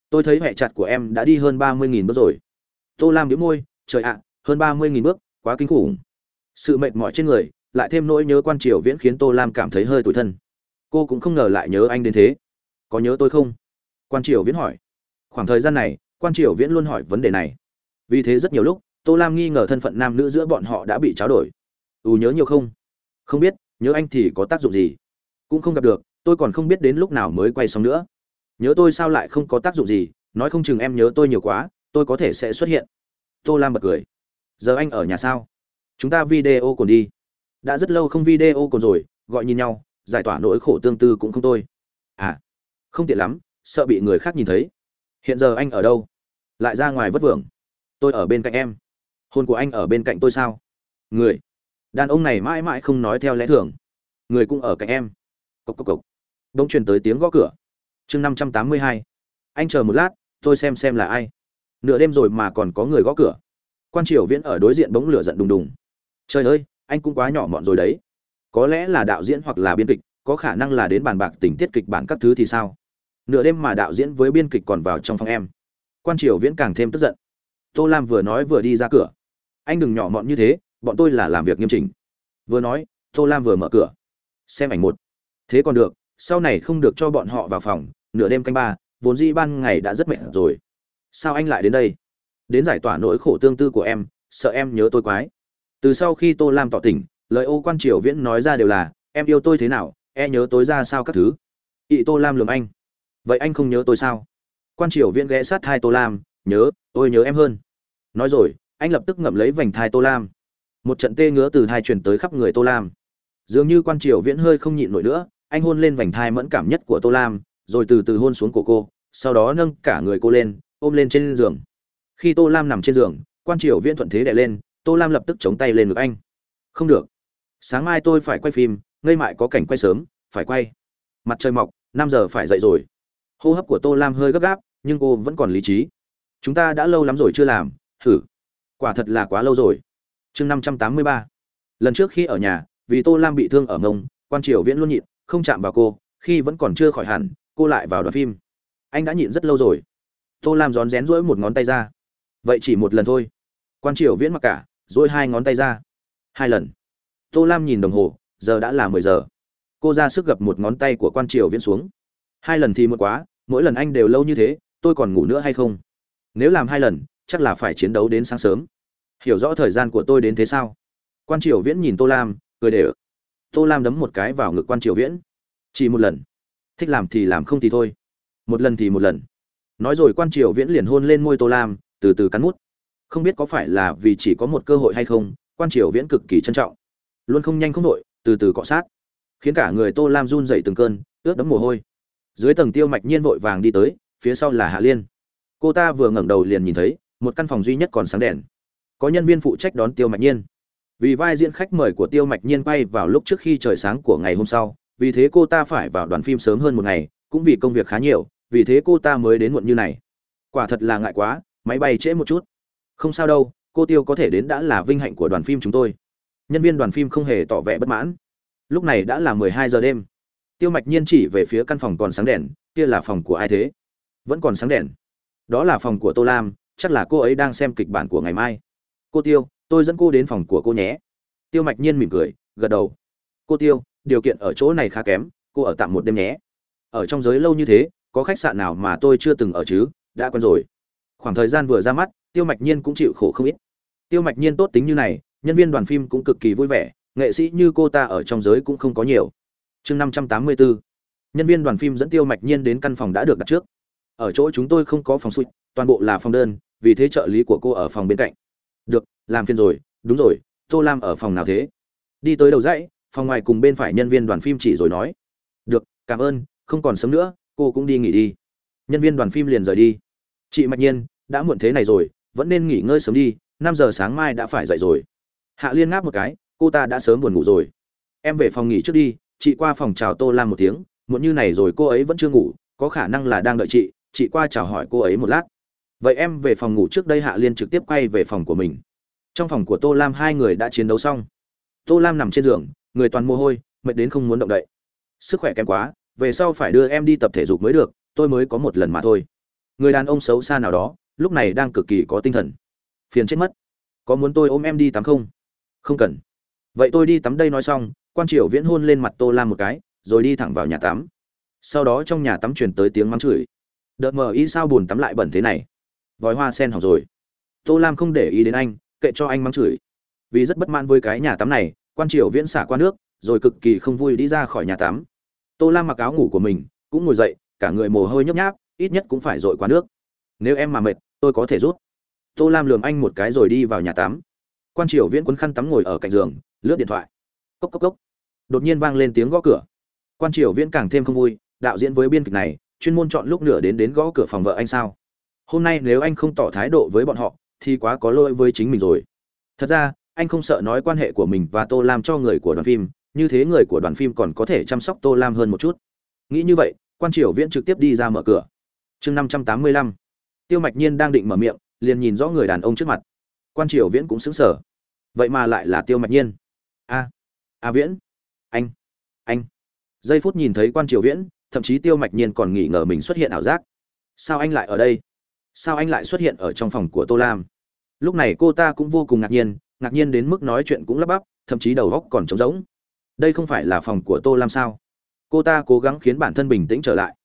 A: Tôi thấy hệ chặt của em đã đi hơn ba mươi nghìn bước rồi. Tô lam đĩu môi, trời ạ, hơn ba mươi nghìn bước, quá kinh khủng sự mệt mỏi trên người, lại thêm nỗi nhớ quan triều viễn khiến tô lam cảm thấy hơi tủi thân. Cô cũng không ngờ lại nhớ anh đến thế. Có nhớ tôi không? Quan triều viễn hỏi. Khoảng thời gian này, quan triều viễn luôn hỏi vấn đề này. Vì thế rất nhiều lúc, tô lam nghi ngờ thân phận nam nữ giữa bọn họ đã bị tráo đổi. Ừ nhớ nhiều không? Không biết, nhớ anh thì có tác dụng gì? Cũng không gặp được, tôi còn không biết đến lúc nào mới quay xong nữa. Nhớ tôi sao lại không có tác dụng gì? Nói không chừng em nhớ tôi nhiều quá, tôi có thể sẽ xuất hiện. Tô lam bật cười. Giờ anh ở nhà sao? Chúng ta video còn đi. Đã rất lâu không video còn rồi, gọi nhìn nhau, giải tỏa nỗi khổ tương tư cũng không tôi à không tiện lắm, sợ bị người khác nhìn thấy. Hiện giờ anh ở đâu? Lại ra ngoài vất vưởng. Tôi ở bên cạnh em. Hôn của anh ở bên cạnh tôi sao? Người. Đàn ông này mãi mãi không nói theo lẽ thường. Người cũng ở cạnh em. Cộc cộc cộc. Đông truyền tới tiếng gõ cửa. Chương năm trăm tám mươi hai. Anh chờ một lát, tôi xem xem là ai. Nửa đêm rồi mà còn có người gõ cửa. Quan triều viễn ở đối diện bỗng lửa giận đùng đùng trời ơi, anh cũng quá nhỏ mọn rồi đấy. Có lẽ là đạo diễn hoặc là biên kịch, có khả năng là đến bàn bạc tình tiết kịch bản các thứ thì sao? Nửa đêm mà đạo diễn với biên kịch còn vào trong phòng em. Quan triều viễn càng thêm tức giận. Tô lam vừa nói vừa đi ra cửa. Anh đừng nhỏ mọn như thế, bọn tôi là làm việc nghiêm chỉnh. Vừa nói, tô lam vừa mở cửa. Xem ảnh một. Thế còn được, sau này không được cho bọn họ vào phòng, nửa đêm canh ba, vốn dĩ ban ngày đã rất mệt rồi. Sao anh lại đến đây? Đến giải tỏa nỗi khổ tương tư của em, sợ em nhớ tôi quái từ sau khi tô lam tỏ tình, lời ô quan triều viễn nói ra đều là, em yêu tôi thế nào e nhớ tôi ra sao các thứ? Ị tô lam lường anh. Vậy anh không nhớ tôi sao? Quan triều viễn ghé sát thai tô lam, nhớ, tôi nhớ em hơn. Nói rồi, anh lập tức ngậm lấy vành thai tô lam. Một trận tê ngứa từ thai truyền tới khắp người tô lam. Dường như quan triều viễn hơi không nhịn nổi nữa, anh hôn lên vành thai mẫn cảm nhất của tô lam, rồi từ từ hôn xuống cổ cô, sau đó nâng cả người cô lên, ôm lên trên giường. Khi tô lam nằm trên giường, quan triều viễn thuận thế đè lên tô lam lập tức chống tay lên ngực anh. Không được. Sáng mai tôi phải quay phim, ngây mại có cảnh quay sớm, phải quay. Mặt trời mọc, năm giờ phải dậy rồi. Hô hấp của tô lam hơi gấp gáp, nhưng cô vẫn còn lý trí. Chúng ta đã lâu lắm rồi chưa làm thử quả thật là quá lâu rồi. Chương năm trăm tám mươi ba. Lần trước khi ở nhà, vì tô lam bị thương ở mông quan triều viễn luôn nhịn, không chạm vào cô, khi vẫn còn chưa khỏi hẳn, cô lại vào đoạn phim. Anh đã nhịn rất lâu rồi. Tô lam rón rén rỗi một ngón tay ra. Vậy chỉ một lần thôi. Quan triều viễn mặc cả dỗi hai ngón tay ra. Hai lần. Tô lam nhìn đồng hồ, giờ đã là mười giờ. Cô ra sức gập một ngón tay của quan triều viễn xuống. Hai lần thì một quá, mỗi lần anh đều lâu như thế, tôi còn ngủ nữa hay không? Nếu làm hai lần, chắc là phải chiến đấu đến sáng sớm. Hiểu rõ thời gian của tôi đến thế sao? Quan triều viễn nhìn tô lam, cười để tô lam đấm một cái vào ngực quan triều viễn. Chỉ một lần. Thích làm thì làm không thì thôi. Một lần thì một lần. Nói rồi quan triều viễn liền hôn lên môi tô lam, từ từ cắn mút không biết có phải là vì chỉ có một cơ hội hay không, quan triều viễn cực kỳ trân trọng. Luôn không nhanh không nội từ từ cọ sát. Khiến cả người tô lam run dậy từng cơn, ướt đẫm mồ hôi. Dưới tầng tiêu mạch nhiên vội vàng đi tới, phía sau là hạ liên. Cô ta vừa ngẩng đầu liền nhìn thấy, một căn phòng duy nhất còn sáng đèn. Có nhân viên phụ trách đón tiêu mạch nhiên. Vì vai diễn khách mời của tiêu mạch nhiên bay vào lúc trước khi trời sáng của ngày hôm sau, vì thế cô ta phải vào đoàn phim sớm hơn một ngày, cũng vì công việc khá nhiều, vì thế cô ta mới đến muộn như này. Quả thật là ngại quá, máy bay trễ một chút không sao đâu, cô tiêu có thể đến đã là vinh hạnh của đoàn phim chúng tôi. Nhân viên đoàn phim không hề tỏ vẻ bất mãn. Lúc này đã là mười hai giờ đêm. Tiêu mạch nhiên chỉ về phía căn phòng còn sáng đèn, kia là phòng của ai thế? Vẫn còn sáng đèn. Đó là phòng của tô lam, chắc là cô ấy đang xem kịch bản của ngày mai. Cô tiêu, tôi dẫn cô đến phòng của cô nhé. Tiêu mạch nhiên mỉm cười, gật đầu. Cô tiêu, điều kiện ở chỗ này khá kém, cô ở tạm một đêm nhé. Ở trong giới lâu như thế, có khách sạn nào mà tôi chưa từng ở chứ? Đã quen rồi. Khoảng thời gian vừa ra mắt tiêu mạch nhiên cũng chịu khổ không ít. Tiêu mạch nhiên tốt tính như này, nhân viên đoàn phim cũng cực kỳ vui vẻ, nghệ sĩ như cô ta ở trong giới cũng không có nhiều. Chương năm trăm tám mươi bốn nhân viên đoàn phim dẫn tiêu mạch nhiên đến căn phòng đã được đặt trước. Ở chỗ chúng tôi không có phòng suite, toàn bộ là phòng đơn, vì thế trợ lý của cô ở phòng bên cạnh. Được, làm phiền rồi, đúng rồi, tô lam ở phòng nào thế? Đi tới đầu dãy, phòng ngoài cùng bên phải nhân viên đoàn phim chỉ rồi nói. Được, cảm ơn, không còn sớm nữa, cô cũng đi nghỉ đi. Nhân viên đoàn phim liền rời đi. Chị mạch nhiên, đã muộn thế này rồi vẫn nên nghỉ ngơi sớm đi, năm giờ sáng mai đã phải dậy rồi. Hạ liên ngáp một cái, cô ta đã sớm buồn ngủ rồi. Em về phòng nghỉ trước đi, chị qua phòng chào tô lam một tiếng, muộn như này rồi cô ấy vẫn chưa ngủ, có khả năng là đang đợi chị chị qua chào hỏi cô ấy một lát. Vậy em về phòng ngủ trước đây hạ liên trực tiếp quay về phòng của mình. Trong phòng của tô lam hai người đã chiến đấu xong. Tô lam nằm trên giường, người toàn mồ hôi, mệt đến không muốn động đậy. Sức khỏe kém quá, về sau phải đưa em đi tập thể dục mới được, tôi mới có một lần mà thôi. Người đàn ông xấu xa nào đó lúc này đang cực kỳ có tinh thần. Phiền chết mất. Có muốn tôi ôm em đi tắm không? Không cần. Vậy tôi đi tắm đây nói xong, quan triều viễn hôn lên mặt tô lam một cái, rồi đi thẳng vào nhà tắm. Sau đó trong nhà tắm truyền tới tiếng mắng chửi. Đợt mờ ý sao buồn tắm lại bẩn thế này. Vòi hoa sen hỏng rồi. Tô lam không để ý đến anh, kệ cho anh mắng chửi. Vì rất bất mãn với cái nhà tắm này, quan triều viễn xả qua nước, rồi cực kỳ không vui đi ra khỏi nhà tắm. Tô lam mặc áo ngủ của mình, cũng ngồi dậy, cả người mồ hôi nhấp nháp, ít nhất cũng phải dội qua nước nếu em mà mệt, tôi có thể rút. Tô lam lườm anh một cái rồi đi vào nhà tắm. Quan triều viễn quấn khăn tắm ngồi ở cạnh giường, lướt điện thoại. Cốc cốc cốc. Đột nhiên vang lên tiếng gõ cửa. Quan triều viễn càng thêm không vui, đạo diễn với biên kịch này, chuyên môn chọn lúc nửa đến đến gõ cửa phòng vợ anh sao? Hôm nay nếu anh không tỏ thái độ với bọn họ, thì quá có lỗi với chính mình rồi. Thật ra, anh không sợ nói quan hệ của mình và tô lam cho người của đoàn phim, như thế người của đoàn phim còn có thể chăm sóc tô lam hơn một chút. Nghĩ như vậy, quan triều viễn trực tiếp đi ra mở cửa. Chương năm trăm tám mươi lăm tiêu mạch nhiên đang định mở miệng, liền nhìn rõ người đàn ông trước mặt. Quan triều viễn cũng xứng sở vậy mà lại là tiêu mạch nhiên. A a viễn. Anh anh. Giây phút nhìn thấy quan triều viễn, thậm chí tiêu mạch nhiên còn nghi ngờ mình xuất hiện ảo giác. Sao anh lại ở đây? Sao anh lại xuất hiện ở trong phòng của tô lam? Lúc này cô ta cũng vô cùng ngạc nhiên ngạc nhiên đến mức nói chuyện cũng lắp bắp, thậm chí đầu góc còn trống rỗng. Đây không phải là phòng của tô lam sao? Cô ta cố gắng khiến bản thân bình tĩnh trở lại.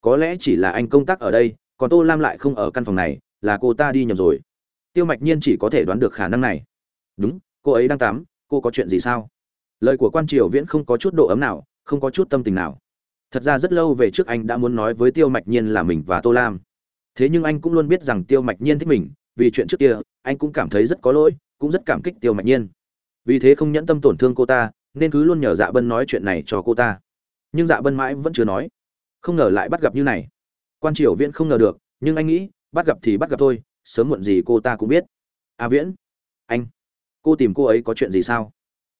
A: Có lẽ chỉ là anh công tác ở đây còn tô lam lại không ở căn phòng này, là cô ta đi nhầm rồi. Tiêu mạch nhiên chỉ có thể đoán được khả năng này. Đúng, cô ấy đang tắm, cô có chuyện gì sao? Lời của quan triều viễn không có chút độ ấm nào, không có chút tâm tình nào. Thật ra rất lâu về trước anh đã muốn nói với tiêu mạch nhiên là mình và tô lam. Thế nhưng anh cũng luôn biết rằng tiêu mạch nhiên thích mình, vì chuyện trước kia, anh cũng cảm thấy rất có lỗi, cũng rất cảm kích tiêu mạch nhiên. Vì thế không nhẫn tâm tổn thương cô ta, nên cứ luôn nhờ dạ bân nói chuyện này cho cô ta. Nhưng dạ bân mãi vẫn chưa nói. Không ngờ lại bắt gặp như này quan triều viễn không ngờ được nhưng anh nghĩ bắt gặp thì bắt gặp thôi sớm muộn gì cô ta cũng biết. A à, viễn anh cô tìm cô ấy có chuyện gì sao?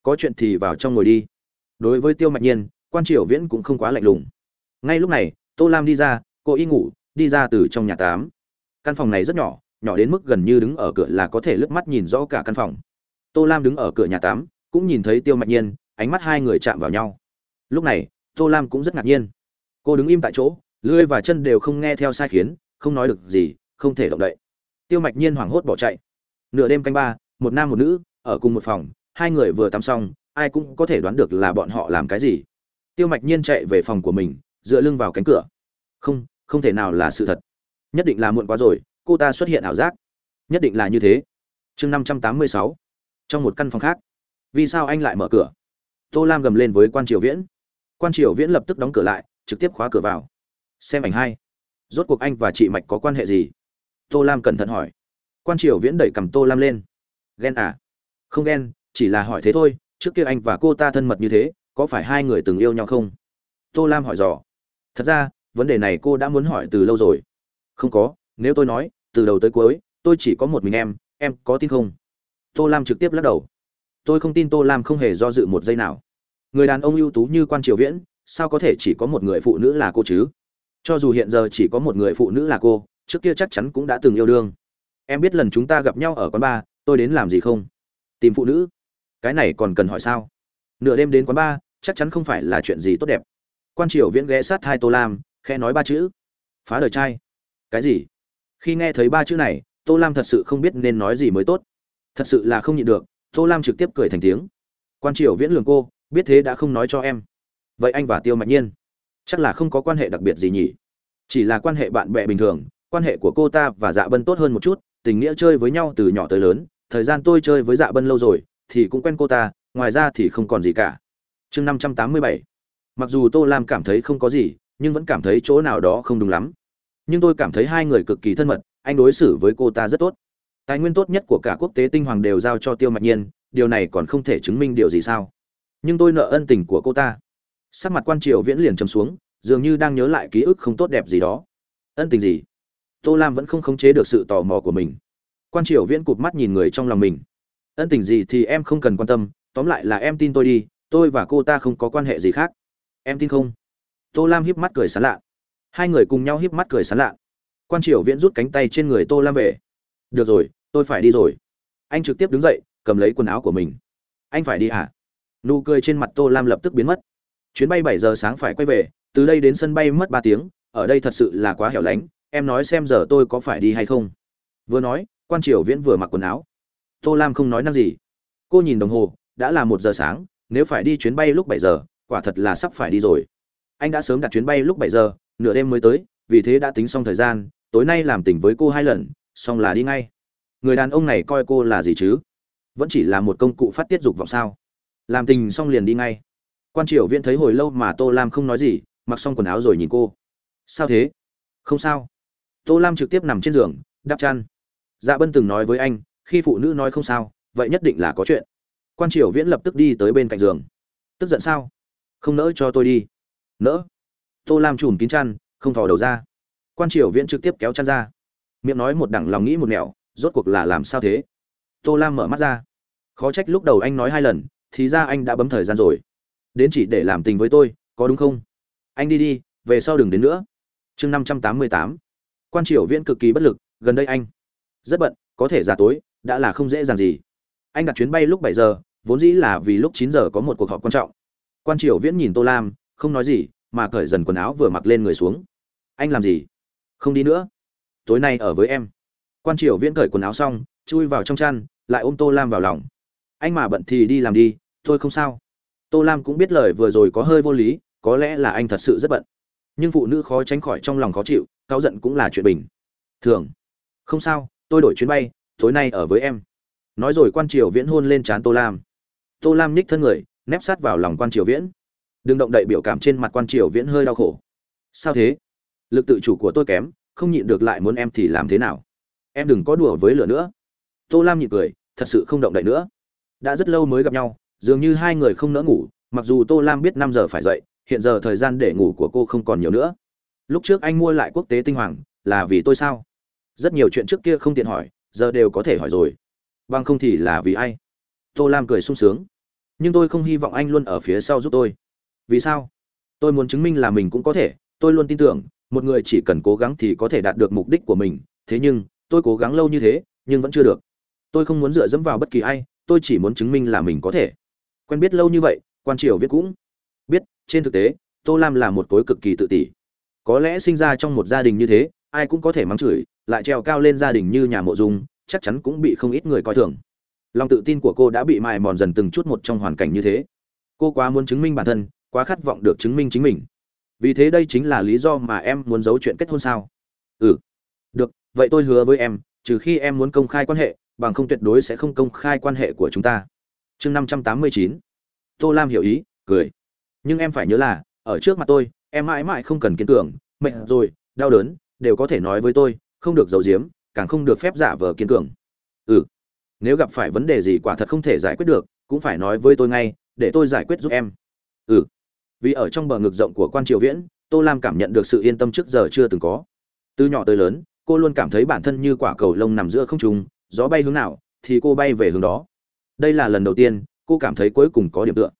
A: Có chuyện thì vào trong ngồi đi. Đối với tiêu mạch nhiên quan triều viễn cũng không quá lạnh lùng. Ngay lúc này tô lam đi ra cô y ngủ đi ra từ trong nhà tám. Căn phòng này rất nhỏ nhỏ đến mức gần như đứng ở cửa là có thể lướt mắt nhìn rõ cả căn phòng. Tô lam đứng ở cửa nhà tám cũng nhìn thấy tiêu mạch nhiên ánh mắt hai người chạm vào nhau. Lúc này tô lam cũng rất ngạc nhiên. Cô đứng im tại chỗ lưỡi và chân đều không nghe theo sai khiến, không nói được gì, không thể động đậy. Tiêu mạch nhiên hoảng hốt bỏ chạy. Nửa đêm canh ba, một nam một nữ, ở cùng một phòng, hai người vừa tắm xong, ai cũng có thể đoán được là bọn họ làm cái gì. Tiêu mạch nhiên chạy về phòng của mình, dựa lưng vào cánh cửa. Không không thể nào là sự thật. Nhất định là muộn quá rồi, cô ta xuất hiện ảo giác. Nhất định là như thế. Chương năm trăm tám mươi sáu. Trong một căn phòng khác. Vì sao anh lại mở cửa? Tô lam gầm lên với quan triều viễn. Quan triều viễn lập tức đóng cửa lại, trực tiếp khóa cửa vào xem ảnh hai. Rốt cuộc anh và chị mạch có quan hệ gì? Tô lam cẩn thận hỏi. Quan triều viễn đẩy cầm tô lam lên. Ghen à? Không ghen, chỉ là hỏi thế thôi, trước kia anh và cô ta thân mật như thế, có phải hai người từng yêu nhau không? Tô lam hỏi dò. Thật ra, vấn đề này cô đã muốn hỏi từ lâu rồi. Không có, nếu tôi nói, từ đầu tới cuối, tôi chỉ có một mình em em có tin không? Tô lam trực tiếp lắc đầu. Tôi không tin tô lam không hề do dự một giây nào. Người đàn ông ưu tú như quan triều viễn, sao có thể chỉ có một người phụ nữ là cô chứ? Cho dù hiện giờ chỉ có một người phụ nữ là cô, trước kia chắc chắn cũng đã từng yêu đương. Em biết lần chúng ta gặp nhau ở quán bar, tôi đến làm gì không? Tìm phụ nữ. Cái này còn cần hỏi sao? Nửa đêm đến quán bar, chắc chắn không phải là chuyện gì tốt đẹp. Quan triều viễn ghé sát hai tô lam, khẽ nói ba chữ. Phá đời trai. Cái gì? Khi nghe thấy ba chữ này, tô lam thật sự không biết nên nói gì mới tốt. Thật sự là không nhịn được, tô lam trực tiếp cười thành tiếng. Quan triều viễn lường cô, biết thế đã không nói cho em. Vậy anh và tiêu mạch nhiên chắc là không có quan hệ đặc biệt gì nhỉ. Chỉ là quan hệ bạn bè bình thường, quan hệ của cô ta và dạ bân tốt hơn một chút, tình nghĩa chơi với nhau từ nhỏ tới lớn, thời gian tôi chơi với dạ bân lâu rồi, thì cũng quen cô ta, ngoài ra thì không còn gì cả. Chương năm trăm tám mươi bảy. Mặc dù tô lam cảm thấy không có gì, nhưng vẫn cảm thấy chỗ nào đó không đúng lắm. Nhưng tôi cảm thấy hai người cực kỳ thân mật, anh đối xử với cô ta rất tốt. Tài nguyên tốt nhất của cả quốc tế tinh hoàng đều giao cho tiêu mạch nhiên, điều này còn không thể chứng minh điều gì sao? Nhưng tôi nợ ân tình của cô ta sắc mặt quan triều viễn liền trầm xuống, dường như đang nhớ lại ký ức không tốt đẹp gì đó. Ân tình gì? Tô lam vẫn không khống chế được sự tò mò của mình. Quan triều viễn cụp mắt nhìn người trong lòng mình. Ân tình gì thì em không cần quan tâm, tóm lại là em tin tôi đi, tôi và cô ta không có quan hệ gì khác. Em tin không? Tô lam híp mắt cười sán lạ. Hai người cùng nhau híp mắt cười sán lạ. Quan triều viễn rút cánh tay trên người tô lam về. Được rồi, tôi phải đi rồi. Anh trực tiếp đứng dậy, cầm lấy quần áo của mình. Anh phải đi à? Nụ cười trên mặt tô lam lập tức biến mất chuyến bay bảy giờ sáng phải quay về, từ đây đến sân bay mất ba tiếng, ở đây thật sự là quá hẻo lánh, em nói xem giờ tôi có phải đi hay không. Vừa nói, quan triều viễn vừa mặc quần áo. Tô lam không nói năng gì. Cô nhìn đồng hồ, đã là một giờ sáng, nếu phải đi chuyến bay lúc bảy giờ, quả thật là sắp phải đi rồi. Anh đã sớm đặt chuyến bay lúc bảy giờ, nửa đêm mới tới, vì thế đã tính xong thời gian, tối nay làm tình với cô hai lần, xong là đi ngay. Người đàn ông này coi cô là gì chứ? Vẫn chỉ là một công cụ phát tiết dục vọng sao? Làm tình xong liền đi ngay quan triều viễn thấy hồi lâu mà tô lam không nói gì, mặc xong quần áo rồi nhìn cô. Sao thế? Không sao. Tô lam trực tiếp nằm trên giường, đắp chăn. Dạ bân từng nói với anh, khi phụ nữ nói không sao, vậy nhất định là có chuyện. Quan triều viễn lập tức đi tới bên cạnh giường. Tức giận sao? Không nỡ cho tôi đi. Nỡ. Tô lam chùm kín chăn, không thò đầu ra. Quan triều viễn trực tiếp kéo chăn ra. Miệng nói một đẳng lòng nghĩ một nẻo, rốt cuộc là làm sao thế? Tô lam mở mắt ra. Khó trách lúc đầu anh nói hai lần, thì ra anh đã bấm thời gian rồi đến chỉ để làm tình với tôi, có đúng không? Anh đi đi, về sau đừng đến nữa. Chương năm trăm tám mươi tám. Quan triều viễn cực kỳ bất lực, gần đây anh rất bận, có thể ra tối, đã là không dễ dàng gì. Anh đặt chuyến bay lúc bảy giờ, vốn dĩ là vì lúc chín giờ có một cuộc họp quan trọng. Quan triều viễn nhìn tô lam, không nói gì, mà cởi dần quần áo vừa mặc lên người xuống. Anh làm gì? Không đi nữa. Tối nay ở với em. Quan triều viễn cởi quần áo xong, chui vào trong chăn, lại ôm tô lam vào lòng. Anh mà bận thì đi làm đi tôi không sao tô lam cũng biết lời vừa rồi có hơi vô lý, có lẽ là anh thật sự rất bận. Nhưng phụ nữ khó tránh khỏi trong lòng khó chịu cáo giận cũng là chuyện bình thường. Không sao, tôi đổi chuyến bay, tối nay ở với em. Nói rồi quan triều viễn hôn lên trán tô lam. Tô lam ních thân người, nép sát vào lòng quan triều viễn. Đừng động đậy biểu cảm trên mặt quan triều viễn hơi đau khổ. Sao thế? Lực tự chủ của tôi kém, không nhịn được lại muốn em thì làm thế nào? Em đừng có đùa với lửa nữa. Tô lam nhịn cười, thật sự không động đậy nữa. Đã rất lâu mới gặp nhau dường như hai người không nỡ ngủ, mặc dù tô lam biết năm giờ phải dậy, hiện giờ thời gian để ngủ của cô không còn nhiều nữa. Lúc trước anh mua lại quốc tế tinh hoàng, là vì tôi sao? Rất nhiều chuyện trước kia không tiện hỏi, giờ đều có thể hỏi rồi. Bằng không thì là vì ai? Tô lam cười sung sướng. Nhưng tôi không hy vọng anh luôn ở phía sau giúp tôi. Vì sao? Tôi muốn chứng minh là mình cũng có thể, tôi luôn tin tưởng, một người chỉ cần cố gắng thì có thể đạt được mục đích của mình. Thế nhưng, tôi cố gắng lâu như thế, nhưng vẫn chưa được. Tôi không muốn dựa dẫm vào bất kỳ ai, tôi chỉ muốn chứng minh là mình có thể quen biết lâu như vậy, quan triều viết cũng biết, trên thực tế, tô lam là một cối cực kỳ tự tỷ có lẽ sinh ra trong một gia đình như thế, ai cũng có thể mắng chửi, lại treo cao lên gia đình như nhà mộ dung, chắc chắn cũng bị không ít người coi thường. Lòng tự tin của cô đã bị mài mòn dần từng chút một trong hoàn cảnh như thế. Cô quá muốn chứng minh bản thân, quá khát vọng được chứng minh chính mình. Vì thế đây chính là lý do mà em muốn giấu chuyện kết hôn sao? Ừ. Được, vậy tôi hứa với em, trừ khi em muốn công khai quan hệ, bằng không tuyệt đối sẽ không công khai quan hệ của chúng ta chương năm trăm tám mươi chín. Tô lam hiểu ý, cười. Nhưng em phải nhớ là, ở trước mặt tôi, em mãi mãi không cần kiên cường, mệt rồi, đau đớn, đều có thể nói với tôi, không được giấu giếm, càng không được phép giả vờ kiên cường. Ừ. Nếu gặp phải vấn đề gì quả thật không thể giải quyết được, cũng phải nói với tôi ngay, để tôi giải quyết giúp em. Ừ. Vì ở trong bờ ngực rộng của quan triều viễn, tô lam cảm nhận được sự yên tâm trước giờ chưa từng có. Từ nhỏ tới lớn, cô luôn cảm thấy bản thân như quả cầu lông nằm giữa không trung, gió bay hướng nào, thì cô bay về hướng đó đây là lần đầu tiên, cô cảm thấy cuối cùng có điểm tựa.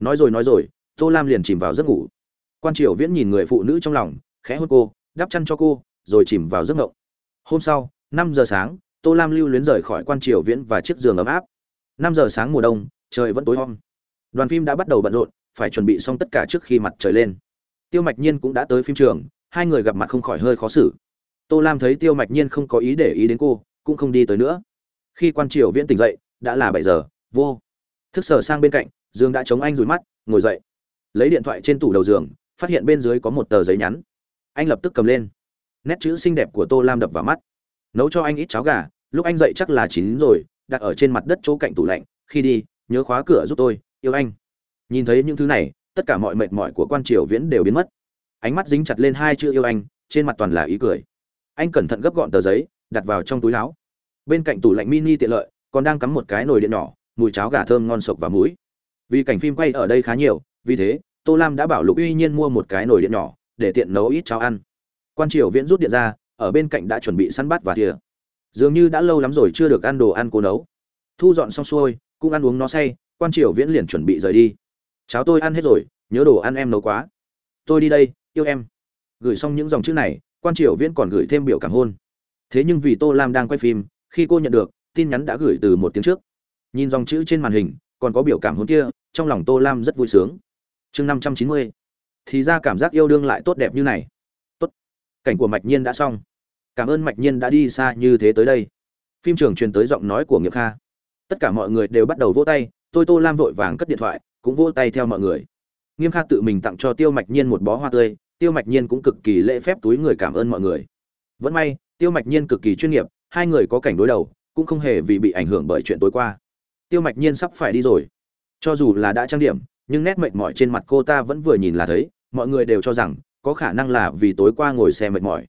A: Nói rồi nói rồi, tô lam liền chìm vào giấc ngủ. Quan triều viễn nhìn người phụ nữ trong lòng, khẽ hôn cô, đắp chăn cho cô, rồi chìm vào giấc ngộng. Hôm sau, năm giờ sáng, tô lam lưu luyến rời khỏi quan triều viễn và chiếc giường ấm áp. Năm giờ sáng mùa đông, trời vẫn tối om. Đoàn phim đã bắt đầu bận rộn, phải chuẩn bị xong tất cả trước khi mặt trời lên. Tiêu mạch nhiên cũng đã tới phim trường, hai người gặp mặt không khỏi hơi khó xử. Tô lam thấy tiêu mạch nhiên không có ý để ý đến cô, cũng không đi tới nữa. Khi quan triều viễn tỉnh dậy đã là bảy giờ, vô. Thức sờ sang bên cạnh, Dương đã chống anh rủi mắt, ngồi dậy. Lấy điện thoại trên tủ đầu giường, phát hiện bên dưới có một tờ giấy nhắn. Anh lập tức cầm lên. Nét chữ xinh đẹp của tô lam đập vào mắt. Nấu cho anh ít cháo gà, lúc anh dậy chắc là chín rồi, đặt ở trên mặt đất chỗ cạnh tủ lạnh. Khi đi, nhớ khóa cửa giúp tôi, yêu anh. Nhìn thấy những thứ này, tất cả mọi mệt mỏi của quan triều viễn đều biến mất. Ánh mắt dính chặt lên hai chữ yêu anh, trên mặt toàn là ý cười. Anh cẩn thận gấp gọn tờ giấy, đặt vào trong túi áo. Bên cạnh tủ lạnh mini tiện lợi còn đang cắm một cái nồi điện nhỏ, mùi cháo gà thơm ngon sộc và mũi vì cảnh phim quay ở đây khá nhiều, vì thế, tô lam đã bảo lục uy nhiên mua một cái nồi điện nhỏ, để tiện nấu ít cháo ăn. Quan triều viễn rút điện ra, ở bên cạnh đã chuẩn bị săn bắt và thìa. Dường như đã lâu lắm rồi chưa được ăn đồ ăn cô nấu. Thu dọn xong xuôi, cũng ăn uống nó say, quan triều viễn liền chuẩn bị rời đi. Cháo tôi ăn hết rồi, nhớ đồ ăn em nấu quá. Tôi đi đây, yêu em. Gửi xong những dòng chữ này, quan triều viễn còn gửi thêm biểu cảm hôn. Thế nhưng vì tô lam đang quay phim, khi cô nhận được tin nhắn đã gửi từ một tiếng trước. Nhìn dòng chữ trên màn hình, còn có biểu cảm hôn kia, trong lòng tô lam rất vui sướng. Chương năm trăm chín mươi. Thì ra cảm giác yêu đương lại tốt đẹp như này. Tốt. Cảnh của mạch nhiên đã xong. Cảm ơn mạch nhiên đã đi xa như thế tới đây. Phim trường truyền tới giọng nói của nghiệp kha. Tất cả mọi người đều bắt đầu vỗ tay, tôi tô lam vội vàng cất điện thoại, cũng vỗ tay theo mọi người. Nghiêm kha tự mình tặng cho tiêu mạch nhiên một bó hoa tươi, tiêu mạch nhiên cũng cực kỳ lễ phép túi người cảm ơn mọi người. Vẫn may, tiêu mạch nhiên cực kỳ chuyên nghiệp, hai người có cảnh đối đầu cũng không hề vì bị ảnh hưởng bởi chuyện tối qua. Tiêu mạch nhiên sắp phải đi rồi. Cho dù là đã trang điểm, nhưng nét mệt mỏi trên mặt cô ta vẫn vừa nhìn là thấy, mọi người đều cho rằng có khả năng là vì tối qua ngồi xe mệt mỏi.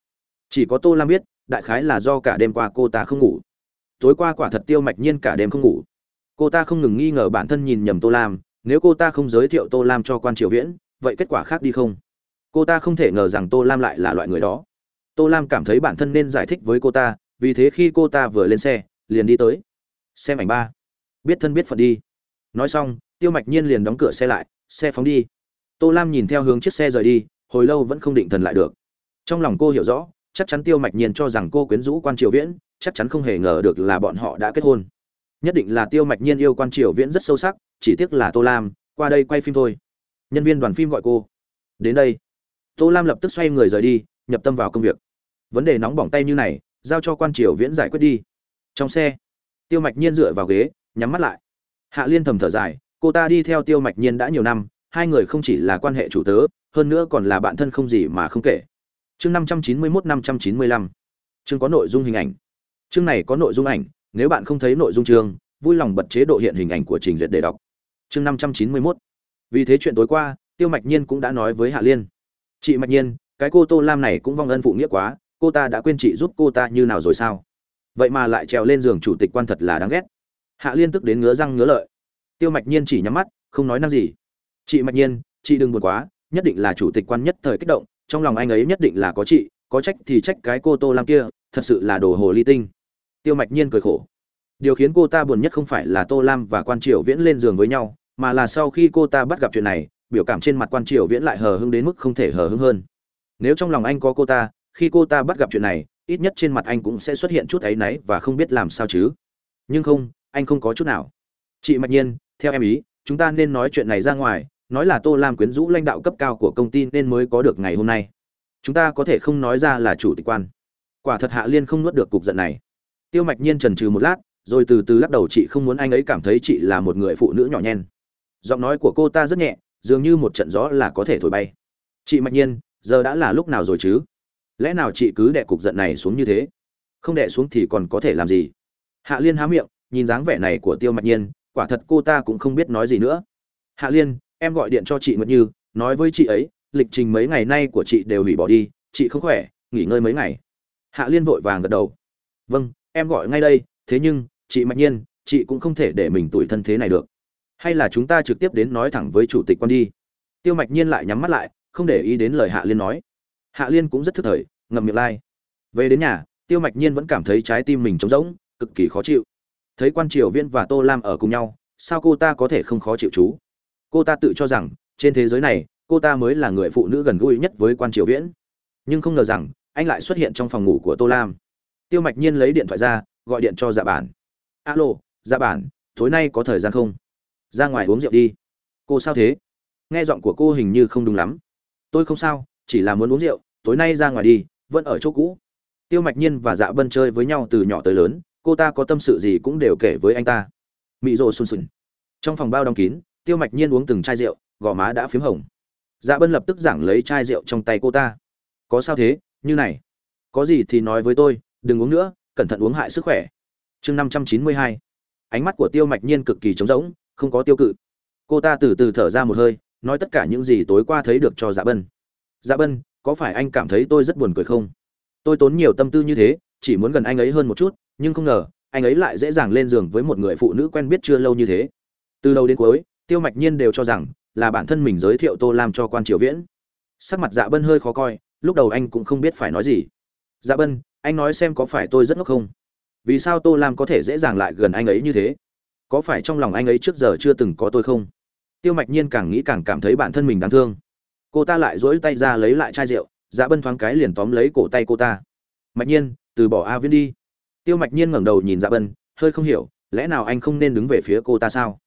A: Chỉ có tô lam biết, đại khái là do cả đêm qua cô ta không ngủ. Tối qua quả thật tiêu mạch nhiên cả đêm không ngủ. Cô ta không ngừng nghi ngờ bản thân nhìn nhầm tô lam, nếu cô ta không giới thiệu tô lam cho quan triều viễn, vậy kết quả khác đi không? Cô ta không thể ngờ rằng tô lam lại là loại người đó. Tô lam cảm thấy bản thân nên giải thích với cô ta, vì thế khi cô ta vừa lên xe liền đi tới. Xem ảnh ba. Biết thân biết phận đi. Nói xong, tiêu mạch nhiên liền đóng cửa xe lại, xe phóng đi. Tô lam nhìn theo hướng chiếc xe rời đi, hồi lâu vẫn không định thần lại được. Trong lòng cô hiểu rõ, chắc chắn tiêu mạch nhiên cho rằng cô quyến rũ quan triều viễn, chắc chắn không hề ngờ được là bọn họ đã kết hôn. Nhất định là tiêu mạch nhiên yêu quan triều viễn rất sâu sắc, chỉ tiếc là tô lam, qua đây quay phim thôi. Nhân viên đoàn phim gọi cô. Đến đây. Tô lam lập tức xoay người rời đi, nhập tâm vào công việc. Vấn đề nóng bỏng tay như này, giao cho quan triều viễn giải quyết đi trong xe, tiêu mạch nhiên dựa vào ghế, nhắm mắt lại. Hạ liên thầm thở dài, cô ta đi theo tiêu mạch nhiên đã nhiều năm, hai người không chỉ là quan hệ chủ tớ, hơn nữa còn là bạn thân không gì mà không kể. Chương năm trăm chín mươi mốt năm trăm chín mươi lăm. Chương có nội dung hình ảnh. Chương này có nội dung ảnh, nếu bạn không thấy nội dung chương, vui lòng bật chế độ hiện hình ảnh của trình duyệt để đọc. Chương năm trăm chín mươi mốt. Vì thế chuyện tối qua, tiêu mạch nhiên cũng đã nói với hạ liên. Chị mạch nhiên, cái cô tô lam này cũng vong ân phụ nghĩa quá, cô ta đã quên chị giúp cô ta như nào rồi sao? Vậy mà lại trèo lên giường chủ tịch quan thật là đáng ghét. Hạ liên tức đến ngứa răng ngứa lợi. Tiêu mạch nhiên chỉ nhắm mắt, không nói năng gì. Chị mạch nhiên, chị đừng buồn quá, nhất định là chủ tịch quan nhất thời kích động, trong lòng anh ấy nhất định là có chị, có trách thì trách cái cô tô lam kia, thật sự là đồ hồ ly tinh. Tiêu mạch nhiên cười khổ. Điều khiến cô ta buồn nhất không phải là tô lam và quan triều viễn lên giường với nhau, mà là sau khi cô ta bắt gặp chuyện này, biểu cảm trên mặt quan triều viễn lại hờ hưng đến mức không thể hờ hưng hơn. Nếu trong lòng anh có cô ta, khi cô ta bắt gặp chuyện này ít nhất trên mặt anh cũng sẽ xuất hiện chút áy náy và không biết làm sao chứ. Nhưng không, anh không có chút nào. Chị mạch nhiên, theo em ý, chúng ta nên nói chuyện này ra ngoài, nói là tô lam quyến rũ lãnh đạo cấp cao của công ty nên mới có được ngày hôm nay. Chúng ta có thể không nói ra là chủ tịch quan. Quả thật hạ liên không nuốt được cục giận này. Tiêu mạch nhiên trần trừ một lát, rồi từ từ lắc đầu chị không muốn anh ấy cảm thấy chị là một người phụ nữ nhỏ nhen. Giọng nói của cô ta rất nhẹ, dường như một trận gió là có thể thổi bay. Chị mạch nhiên, giờ đã là lúc nào rồi chứ? Lẽ nào chị cứ đẻ cục giận này xuống như thế? Không đẻ xuống thì còn có thể làm gì? Hạ liên há miệng, nhìn dáng vẻ này của tiêu mạch nhiên, quả thật cô ta cũng không biết nói gì nữa. Hạ liên, em gọi điện cho chị nguyệt như, nói với chị ấy, lịch trình mấy ngày nay của chị đều hủy bỏ đi, chị không khỏe, nghỉ ngơi mấy ngày. Hạ liên vội vàng gật đầu. Vâng em gọi ngay đây, thế nhưng, chị mạch nhiên, chị cũng không thể để mình tuổi thân thế này được. Hay là chúng ta trực tiếp đến nói thẳng với chủ tịch quan đi. Tiêu mạch nhiên lại nhắm mắt lại, không để ý đến lời hạ liên nói hạ liên cũng rất thức thời, ngậm miệng lai. Về đến nhà, tiêu mạch nhiên vẫn cảm thấy trái tim mình trống rỗng, cực kỳ khó chịu. Thấy quan triều viên và tô lam ở cùng nhau, sao cô ta có thể không khó chịu chú? Cô ta tự cho rằng, trên thế giới này, cô ta mới là người phụ nữ gần gũi nhất với quan triều viễn. Nhưng không ngờ rằng, anh lại xuất hiện trong phòng ngủ của tô lam. Tiêu mạch nhiên lấy điện thoại ra, gọi điện cho dạ bản. Alo dạ bản, tối nay có thời gian không? Ra ngoài uống rượu đi. Cô sao thế? Nghe giọng của cô hình như không đúng lắm. Tôi không sao chỉ là muốn uống rượu, tối nay ra ngoài đi, vẫn ở chỗ cũ. Tiêu mạch nhiên và dạ bân chơi với nhau từ nhỏ tới lớn, cô ta có tâm sự gì cũng đều kể với anh ta. Mị rồ sùn sùn. trong phòng bao đóng kín, tiêu mạch nhiên uống từng chai rượu, gò má đã p h í m hồng. Dạ bân lập tức giảng lấy chai rượu trong tay cô ta. Có sao thế, như này. Có gì thì nói với tôi, đừng uống nữa, cẩn thận uống hại sức khỏe. Chương năm trăm chín mươi hai. Ánh mắt của tiêu mạch nhiên cực kỳ trống rỗng, không có tiêu cự. Cô ta từ từ thở ra một hơi, nói tất cả những gì tối qua thấy được cho dạ bân dạ bân, có phải anh cảm thấy tôi rất buồn cười không? Tôi tốn nhiều tâm tư như thế, chỉ muốn gần anh ấy hơn một chút, nhưng không ngờ, anh ấy lại dễ dàng lên giường với một người phụ nữ quen biết chưa lâu như thế. Từ đầu đến cuối, tiêu mạch nhiên đều cho rằng là bản thân mình giới thiệu tô lam cho quan triều viễn. Sắc mặt dạ bân hơi khó coi, lúc đầu anh cũng không biết phải nói gì. Dạ bân, anh nói xem có phải tôi rất ngốc không? Vì sao tô lam có thể dễ dàng lại gần anh ấy như thế? Có phải trong lòng anh ấy trước giờ chưa từng có tôi không? Tiêu mạch nhiên càng nghĩ càng cảm thấy bản thân mình đáng thương cô ta lại dỗi tay ra lấy lại chai rượu dạ bân thoáng cái liền tóm lấy cổ tay cô ta. Mạch nhiên, từ bỏ a viễn đi. Tiêu mạch nhiên ngẩng đầu nhìn dạ bân, hơi không hiểu, lẽ nào anh không nên đứng về phía cô ta sao?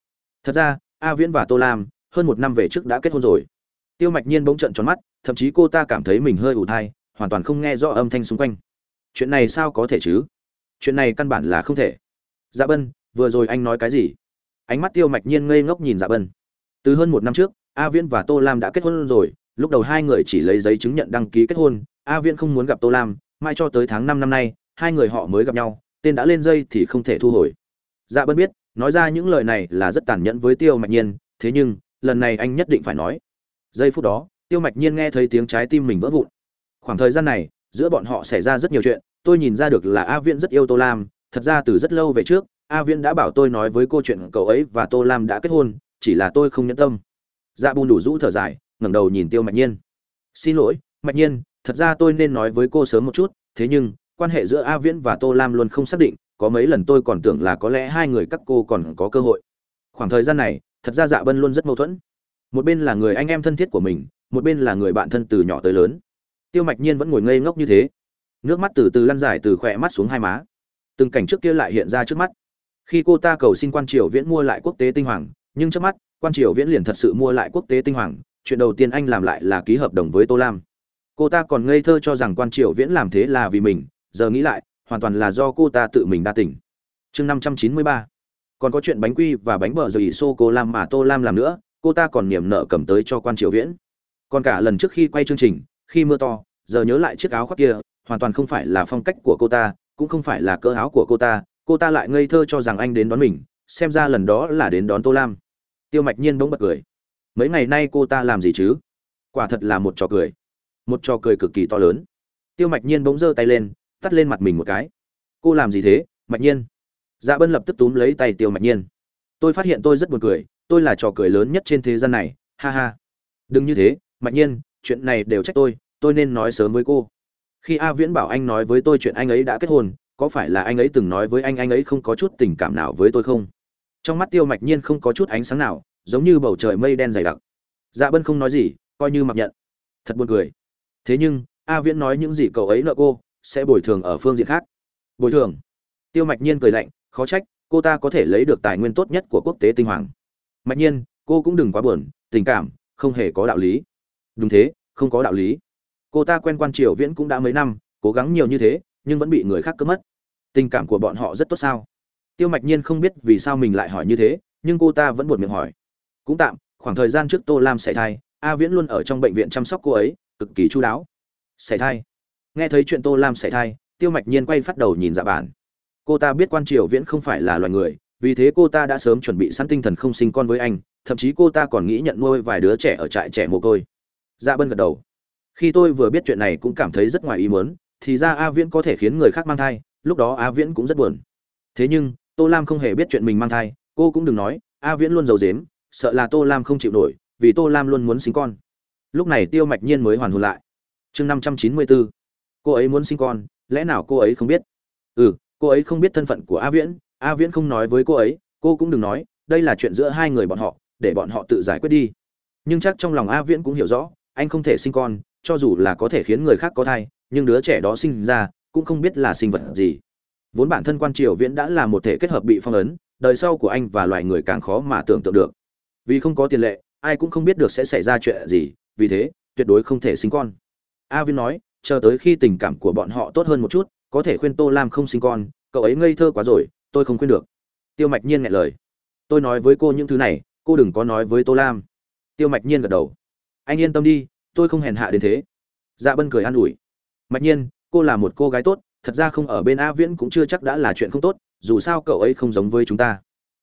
A: Thật ra, a viễn và tô lam, hơn một năm về trước đã kết hôn rồi. Tiêu mạch nhiên bỗng trận tròn mắt, thậm chí cô ta cảm thấy mình hơi ủ thai, hoàn toàn không nghe rõ âm thanh xung quanh. Chuyện này sao có thể chứ? Chuyện này căn bản là không thể. Dạ bân, vừa rồi anh nói cái gì? Ánh mắt tiêu mạch nhiên ngây ngốc nhìn dạ bân. Từ hơn một năm trước a viễn và tô lam đã kết hôn rồi, lúc đầu hai người chỉ lấy giấy chứng nhận đăng ký kết hôn, a viễn không muốn gặp tô lam mai cho tới tháng năm năm nay, hai người họ mới gặp nhau, tên đã lên dây thì không thể thu hồi. Dạ bân biết, nói ra những lời này là rất tàn nhẫn với tiêu mạch nhiên, thế nhưng, lần này anh nhất định phải nói. Giây phút đó, tiêu mạch nhiên nghe thấy tiếng trái tim mình vỡ vụn. Khoảng thời gian này, giữa bọn họ xảy ra rất nhiều chuyện, tôi nhìn ra được là a viễn rất yêu tô lam, thật ra từ rất lâu về trước, a viễn đã bảo tôi nói với cô chuyện cậu ấy và tô lam đã kết hôn, chỉ là tôi không nhẫn tâm dạ bùn đủ rũ thở dài, ngẩng đầu nhìn tiêu mạch nhiên. Xin lỗi, mạch nhiên, thật ra tôi nên nói với cô sớm một chút, thế nhưng, quan hệ giữa a viễn và tô lam luôn không xác định, có mấy lần tôi còn tưởng là có lẽ hai người các cô còn có cơ hội. Khoảng thời gian này, thật ra dạ bân luôn rất mâu thuẫn. Một bên là người anh em thân thiết của mình, một bên là người bạn thân từ nhỏ tới lớn. Tiêu mạch nhiên vẫn ngồi ngây ngốc như thế. Nước mắt từ từ lăn dài từ khỏe mắt xuống hai má. Từng cảnh trước kia lại hiện ra trước mắt. Khi cô ta cầu xin quan triều viễn mua lại quốc tế tinh hoàng, nhưng trước mắt quan triều viễn liền thật sự mua lại quốc tế tinh hoàng, chuyện đầu tiên anh làm lại là ký hợp đồng với tô lam. Cô ta còn ngây thơ cho rằng quan triều viễn làm thế là vì mình, giờ nghĩ lại, hoàn toàn là do cô ta tự mình đa tỉnh chương năm trăm chín mươi ba. Còn có chuyện bánh quy và bánh bờ rồi xô cô lam mà tô lam làm nữa, cô ta còn niềm nợ cầm tới cho quan triều viễn. Còn cả lần trước khi quay chương trình, khi mưa to, giờ nhớ lại chiếc áo khoác kia, hoàn toàn không phải là phong cách của cô ta, cũng không phải là cỡ áo của cô ta cô ta lại ngây thơ cho rằng anh đến đón mình, xem ra lần đó là đến đón tô lam tiêu mạch nhiên bỗng bật cười. Mấy ngày nay cô ta làm gì chứ? Quả thật là một trò cười. Một trò cười cực kỳ to lớn. Tiêu mạch nhiên bỗng giơ tay lên, tắt lên mặt mình một cái. Cô làm gì thế, mạch nhiên? Dạ bân lập tức túm lấy tay tiêu mạch nhiên. Tôi phát hiện tôi rất buồn cười, tôi là trò cười lớn nhất trên thế gian này, ha ha. Đừng như thế, mạch nhiên, chuyện này đều trách tôi tôi nên nói sớm với cô. Khi a viễn bảo anh nói với tôi chuyện anh ấy đã kết hôn, có phải là anh ấy từng nói với anh anh ấy không có chút tình cảm nào với tôi không? Trong mắt tiêu mạch nhiên không có chút ánh sáng nào, giống như bầu trời mây đen dày đặc. Dạ bân không nói gì, coi như mặc nhận. Thật buồn cười. Thế nhưng, a viễn nói những gì cậu ấy nợ cô, sẽ bồi thường ở phương diện khác. Bồi thường? Tiêu mạch nhiên cười lạnh, khó trách, cô ta có thể lấy được tài nguyên tốt nhất của quốc tế tinh hoàng. Mạch nhiên, cô cũng đừng quá buồn, tình cảm, không hề có đạo lý. Đúng thế, không có đạo lý. Cô ta quen quan triều viễn cũng đã mấy năm, cố gắng nhiều như thế, nhưng vẫn bị người khác cướp mất. Tình cảm của bọn họ rất tốt sao? Tiêu mạch nhiên không biết vì sao mình lại hỏi như thế, nhưng cô ta vẫn buồn miệng hỏi. Cũng tạm, khoảng thời gian trước tô lam xảy thai, a viễn luôn ở trong bệnh viện chăm sóc cô ấy, cực kỳ chú đáo. Xảy thai. Nghe thấy chuyện tô lam xảy thai, tiêu mạch nhiên quay phát đầu nhìn dạ bản. Cô ta biết quan triều viễn không phải là loài người, vì thế cô ta đã sớm chuẩn bị sẵn tinh thần không sinh con với anh, thậm chí cô ta còn nghĩ nhận nuôi vài đứa trẻ ở trại trẻ mồ côi. Dạ bân gật đầu. Khi tôi vừa biết chuyện này cũng cảm thấy rất ngoài ý muốn, thì ra a viễn có thể khiến người khác mang thai, lúc đó a viễn cũng rất buồn. Thế nhưng tô lam không hề biết chuyện mình mang thai, cô cũng đừng nói, a viễn luôn giàu dếm sợ là tô lam không chịu nổi, vì tô lam luôn muốn sinh con. Lúc này tiêu mạch nhiên mới hoàn hồn lại. Chương năm trăm chín mươi bốn cô ấy muốn sinh con, lẽ nào cô ấy không biết? Ừ cô ấy không biết thân phận của a viễn a viễn không nói với cô ấy, cô cũng đừng nói, đây là chuyện giữa hai người bọn họ, để bọn họ tự giải quyết đi. Nhưng chắc trong lòng a viễn cũng hiểu rõ, anh không thể sinh con, cho dù là có thể khiến người khác có thai, nhưng đứa trẻ đó sinh ra, cũng không biết là sinh vật gì vốn bản thân quan triều viễn đã là một thể kết hợp bị phong ấn, đời sau của anh và loài người càng khó mà tưởng tượng được. Vì không có tiền lệ, ai cũng không biết được sẽ xảy ra chuyện gì, vì thế, tuyệt đối không thể sinh con. A viên nói, chờ tới khi tình cảm của bọn họ tốt hơn một chút, có thể khuyên tô lam không sinh con, cậu ấy ngây thơ quá rồi, tôi không khuyên được. Tiêu mạch nhiên ngại lời. Tôi nói với cô những thứ này, cô đừng có nói với tô lam. Tiêu mạch nhiên gật đầu. Anh yên tâm đi, tôi không hèn hạ đến thế. Dạ bân cười an ủi. Mạch nhiên, cô là một cô gái tốt thật ra không ở bên a viễn cũng chưa chắc đã là chuyện không tốt, dù sao cậu ấy không giống với chúng ta.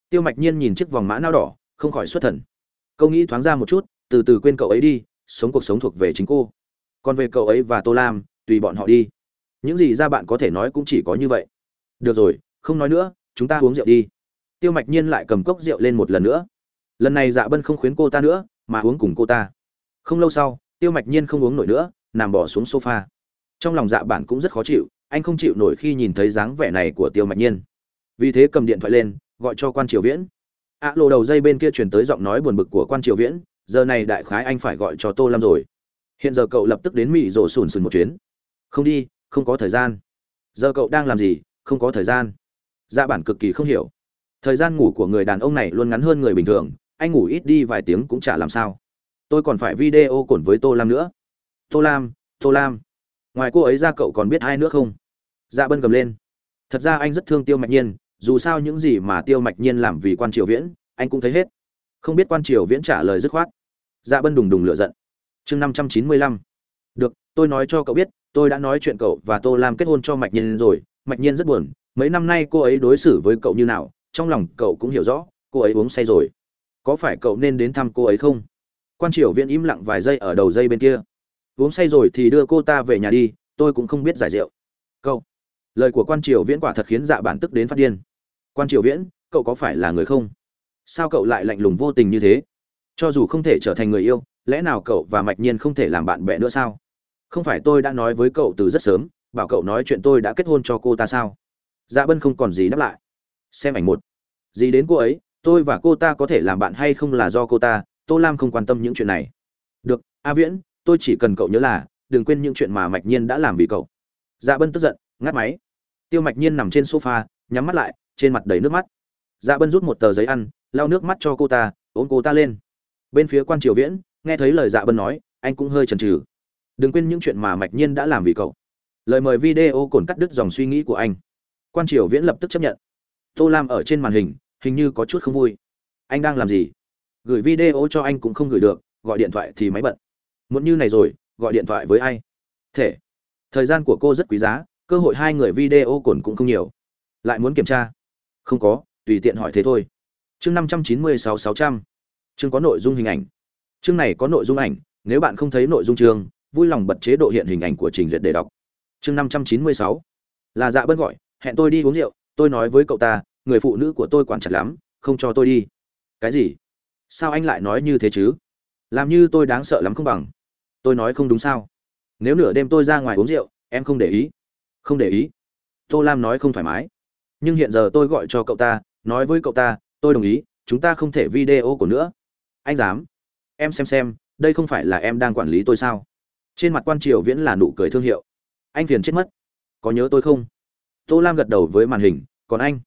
A: Tiêu mạch nhiên nhìn chiếc vòng mã não đỏ, không khỏi xuất thần. Câu nghĩ thoáng ra một chút, từ từ quên cậu ấy đi, sống cuộc sống thuộc về chính cô. Còn về cậu ấy và tô lam, tùy bọn họ đi. Những gì ra bạn có thể nói cũng chỉ có như vậy. Được rồi, không nói nữa, chúng ta uống rượu đi. Tiêu mạch nhiên lại cầm cốc rượu lên một lần nữa. Lần này dạ bân không khuyến cô ta nữa, mà uống cùng cô ta. Không lâu sau, tiêu mạch nhiên không uống nổi nữa, nằm bỏ xuống sofa. Trong lòng dạ bản cũng rất khó chịu anh không chịu nổi khi nhìn thấy dáng vẻ này của tiêu mạch nhiên. Vì thế cầm điện thoại lên gọi cho quan triều viễn. Ạ à, lộ đầu dây bên kia chuyển tới giọng nói buồn bực của quan triều viễn giờ này đại khái anh phải gọi cho tô lam rồi. Hiện giờ cậu lập tức đến mỹ rổ sùn sùn một chuyến. Không đi không có thời gian. Giờ cậu đang làm gì? Không có thời gian. Dạ bản cực kỳ không hiểu. Thời gian ngủ của người đàn ông này luôn ngắn hơn người bình thường anh ngủ ít đi vài tiếng cũng chả làm sao. Tôi còn phải video cồn với tô lam nữa. Tô lam tô lam ngoài cô ấy ra cậu còn biết ai nữa không? Dạ bân gầm lên. Thật ra anh rất thương tiêu mạch nhiên, dù sao những gì mà tiêu mạch nhiên làm vì quan triều viễn, anh cũng thấy hết. Không biết quan triều viễn trả lời dứt khoát. Dạ bân đùng đùng lựa giận. Chương năm trăm chín mươi lăm. Được, tôi nói cho cậu biết, tôi đã nói chuyện cậu và tô lam kết hôn cho mạch nhiên rồi. Mạch nhiên rất buồn, mấy năm nay cô ấy đối xử với cậu như nào, trong lòng cậu cũng hiểu rõ, cô ấy uống say rồi. Có phải cậu nên đến thăm cô ấy không? Quan triều viễn im lặng vài giây ở đầu dây bên kia. Uống say rồi thì đưa cô ta về nhà đi, tôi cũng không biết giải rượu lời của quan triều viễn quả thật khiến dạ bản tức đến phát điên. Quan triều viễn, cậu có phải là người không? Sao cậu lại lạnh lùng vô tình như thế? Cho dù không thể trở thành người yêu, lẽ nào cậu và mạch nhiên không thể làm bạn bè nữa sao? Không phải tôi đã nói với cậu từ rất sớm, bảo cậu nói chuyện tôi đã kết hôn cho cô ta sao? Dạ bân không còn gì đáp lại. Xem ảnh một. Gì đến cô ấy, tôi và cô ta có thể làm bạn hay không là do cô ta, tô lam không quan tâm những chuyện này. Được, a viễn, tôi chỉ cần cậu nhớ là, đừng quên những chuyện mà mạch nhiên đã làm vì cậu. Dạ bân tức giận ngắt máy. Tiêu mạch nhiên nằm trên sofa, nhắm mắt lại, trên mặt đầy nước mắt. Dạ bân rút một tờ giấy ăn, lau nước mắt cho cô ta, ôm cô ta lên. Bên phía quan triều viễn, nghe thấy lời dạ bân nói, anh cũng hơi chần chừ. Đừng quên những chuyện mà mạch nhiên đã làm vì cậu. Lời mời video cồn cắt đứt dòng suy nghĩ của anh. Quan triều viễn lập tức chấp nhận. Tô lam ở trên màn hình hình như có chút không vui. Anh đang làm gì? Gửi video cho anh cũng không gửi được, gọi điện thoại thì máy bận. Muốn như này rồi, gọi điện thoại với ai? Thể. Thời gian của cô rất quý giá cơ hội hai người video cồn cũng không nhiều. Lại muốn kiểm tra? Không có, tùy tiện hỏi thế thôi. Chương năm trăm chín mươi sáu sáu trăm. Chương có nội dung hình ảnh. Chương này có nội dung ảnh, nếu bạn không thấy nội dung chương, vui lòng bật chế độ hiện hình ảnh của trình duyệt để đọc. Chương năm trăm chín mươi sáu. Là dạ bân gọi, hẹn tôi đi uống rượu, tôi nói với cậu ta, người phụ nữ của tôi quản chặt lắm, không cho tôi đi. Cái gì? Sao anh lại nói như thế chứ? Làm như tôi đáng sợ lắm không bằng. Tôi nói không đúng sao. Nếu nửa đêm tôi ra ngoài uống rượu, em không để ý không để ý. Tô lam nói không thoải mái. Nhưng hiện giờ tôi gọi cho cậu ta, nói với cậu ta, tôi đồng ý, chúng ta không thể video của nữa. Anh dám. Em xem xem, đây không phải là em đang quản lý tôi sao? Trên mặt quan triều viễn là nụ cười thương hiệu. Anh phiền chết mất. Có nhớ tôi không? Tô lam gật đầu với màn hình, còn anh?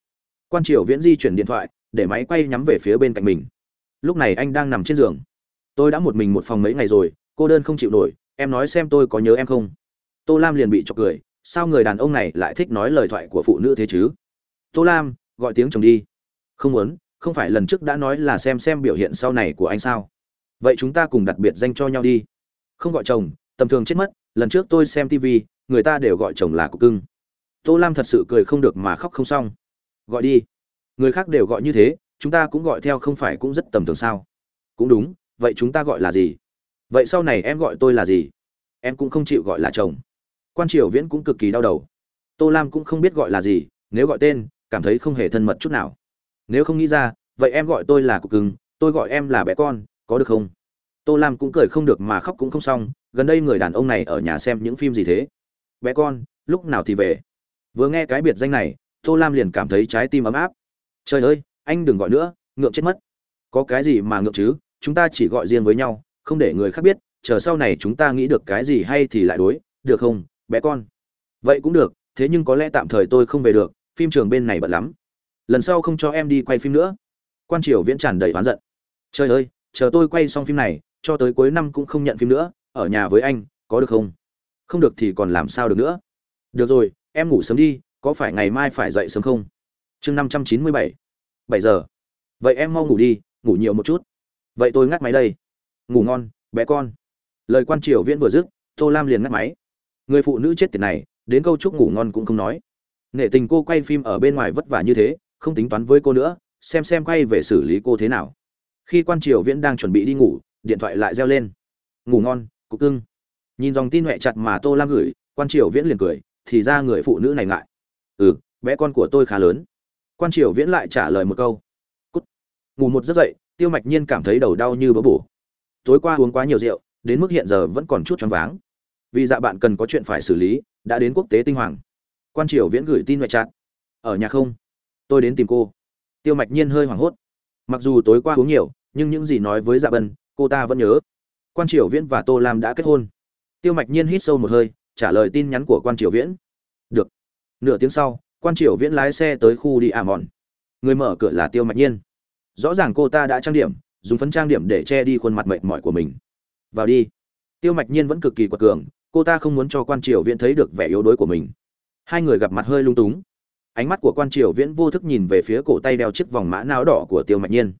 A: Quan triều viễn di chuyển điện thoại, để máy quay nhắm về phía bên cạnh mình. Lúc này anh đang nằm trên giường. Tôi đã một mình một phòng mấy ngày rồi, cô đơn không chịu nổi, em nói xem tôi có nhớ em không? Tô lam liền bị chọc cười sao người đàn ông này lại thích nói lời thoại của phụ nữ thế chứ? Tô lam, gọi tiếng chồng đi. Không muốn, không phải lần trước đã nói là xem xem biểu hiện sau này của anh sao. Vậy chúng ta cùng đặc biệt danh cho nhau đi. Không gọi chồng, tầm thường chết mất, lần trước tôi xem tv người ta đều gọi chồng là cục cưng. Tô lam thật sự cười không được mà khóc không xong. Gọi đi. Người khác đều gọi như thế, chúng ta cũng gọi theo không phải cũng rất tầm thường sao? Cũng đúng, vậy chúng ta gọi là gì? Vậy sau này em gọi tôi là gì? Em cũng không chịu gọi là chồng quan triều viễn cũng cực kỳ đau đầu. Tô lam cũng không biết gọi là gì, nếu gọi tên, cảm thấy không hề thân mật chút nào. Nếu không nghĩ ra, vậy em gọi tôi là cục cưng, tôi gọi em là bé con, có được không? Tô lam cũng cười không được mà khóc cũng không xong, gần đây người đàn ông này ở nhà xem những phim gì thế? Bé con, lúc nào thì về? Vừa nghe cái biệt danh này, tô lam liền cảm thấy trái tim ấm áp. Trời ơi, anh đừng gọi nữa, ngượng chết mất. Có cái gì mà ngượng chứ, chúng ta chỉ gọi riêng với nhau, không để người khác biết, chờ sau này chúng ta nghĩ được cái gì hay thì lại đối, được không? Bé con. Vậy cũng được, thế nhưng có lẽ tạm thời tôi không về được, phim trường bên này bận lắm. Lần sau không cho em đi quay phim nữa. Quan triều viễn tràn đầy oán giận. Trời ơi, chờ tôi quay xong phim này, cho tới cuối năm cũng không nhận phim nữa, ở nhà với anh, có được không? Không được thì còn làm sao được nữa? Được rồi, em ngủ sớm đi, có phải ngày mai phải dậy sớm không? Chương năm trăm chín mươi bảy. Bảy giờ. Vậy em mau ngủ đi, ngủ nhiều một chút. Vậy tôi ngắt máy đây. Ngủ ngon, bé con. Lời quan triều viễn vừa dứt, tô lam liền ngắt máy người phụ nữ chết tiệt này, đến câu chúc ngủ ngon cũng không nói. Nể tình cô quay phim ở bên ngoài vất vả như thế, không tính toán với cô nữa, xem xem quay về xử lý cô thế nào. Khi quan triều viễn đang chuẩn bị đi ngủ, điện thoại lại reo lên. Ngủ ngon, cục cưng. Nhìn dòng tin huệ chặt mà tô lam gửi, quan triều viễn liền cười, thì ra người phụ nữ này ngại. Ừ bé con của tôi khá lớn. Quan triều viễn lại trả lời một câu. Cút. Ngủ một giấc dậy, tiêu mạch nhiên cảm thấy đầu đau như bỡ bổ. Tối qua uống quá nhiều rượu, đến mức hiện giờ vẫn còn chút choáng váng vì dạ bạn cần có chuyện phải xử lý, đã đến quốc tế tinh hoàng. Quan triều viễn gửi tin ngoại trạng ở nhà không? Tôi đến tìm cô. Tiêu mạch nhiên hơi hoảng hốt. Mặc dù tối qua uống nhiều, nhưng những gì nói với dạ bân, cô ta vẫn nhớ. Quan triều viễn và tô lam đã kết hôn. Tiêu mạch nhiên hít sâu một hơi, trả lời tin nhắn của quan triều viễn. Được. Nửa tiếng sau, quan triều viễn lái xe tới khu đi à mòn. Người mở cửa là tiêu mạch nhiên. Rõ ràng cô ta đã trang điểm, dùng phấn trang điểm để che đi khuôn mặt mệt mỏi của mình. Vào đi. Tiêu mạch nhiên vẫn cực kỳ quật cường cô ta không muốn cho quan triều viễn thấy được vẻ yếu đuối của mình. Hai người gặp mặt hơi lung túng. Ánh mắt của quan triều viễn vô thức nhìn về phía cổ tay đeo chiếc vòng mã não đỏ của tiêu mạch nhiên.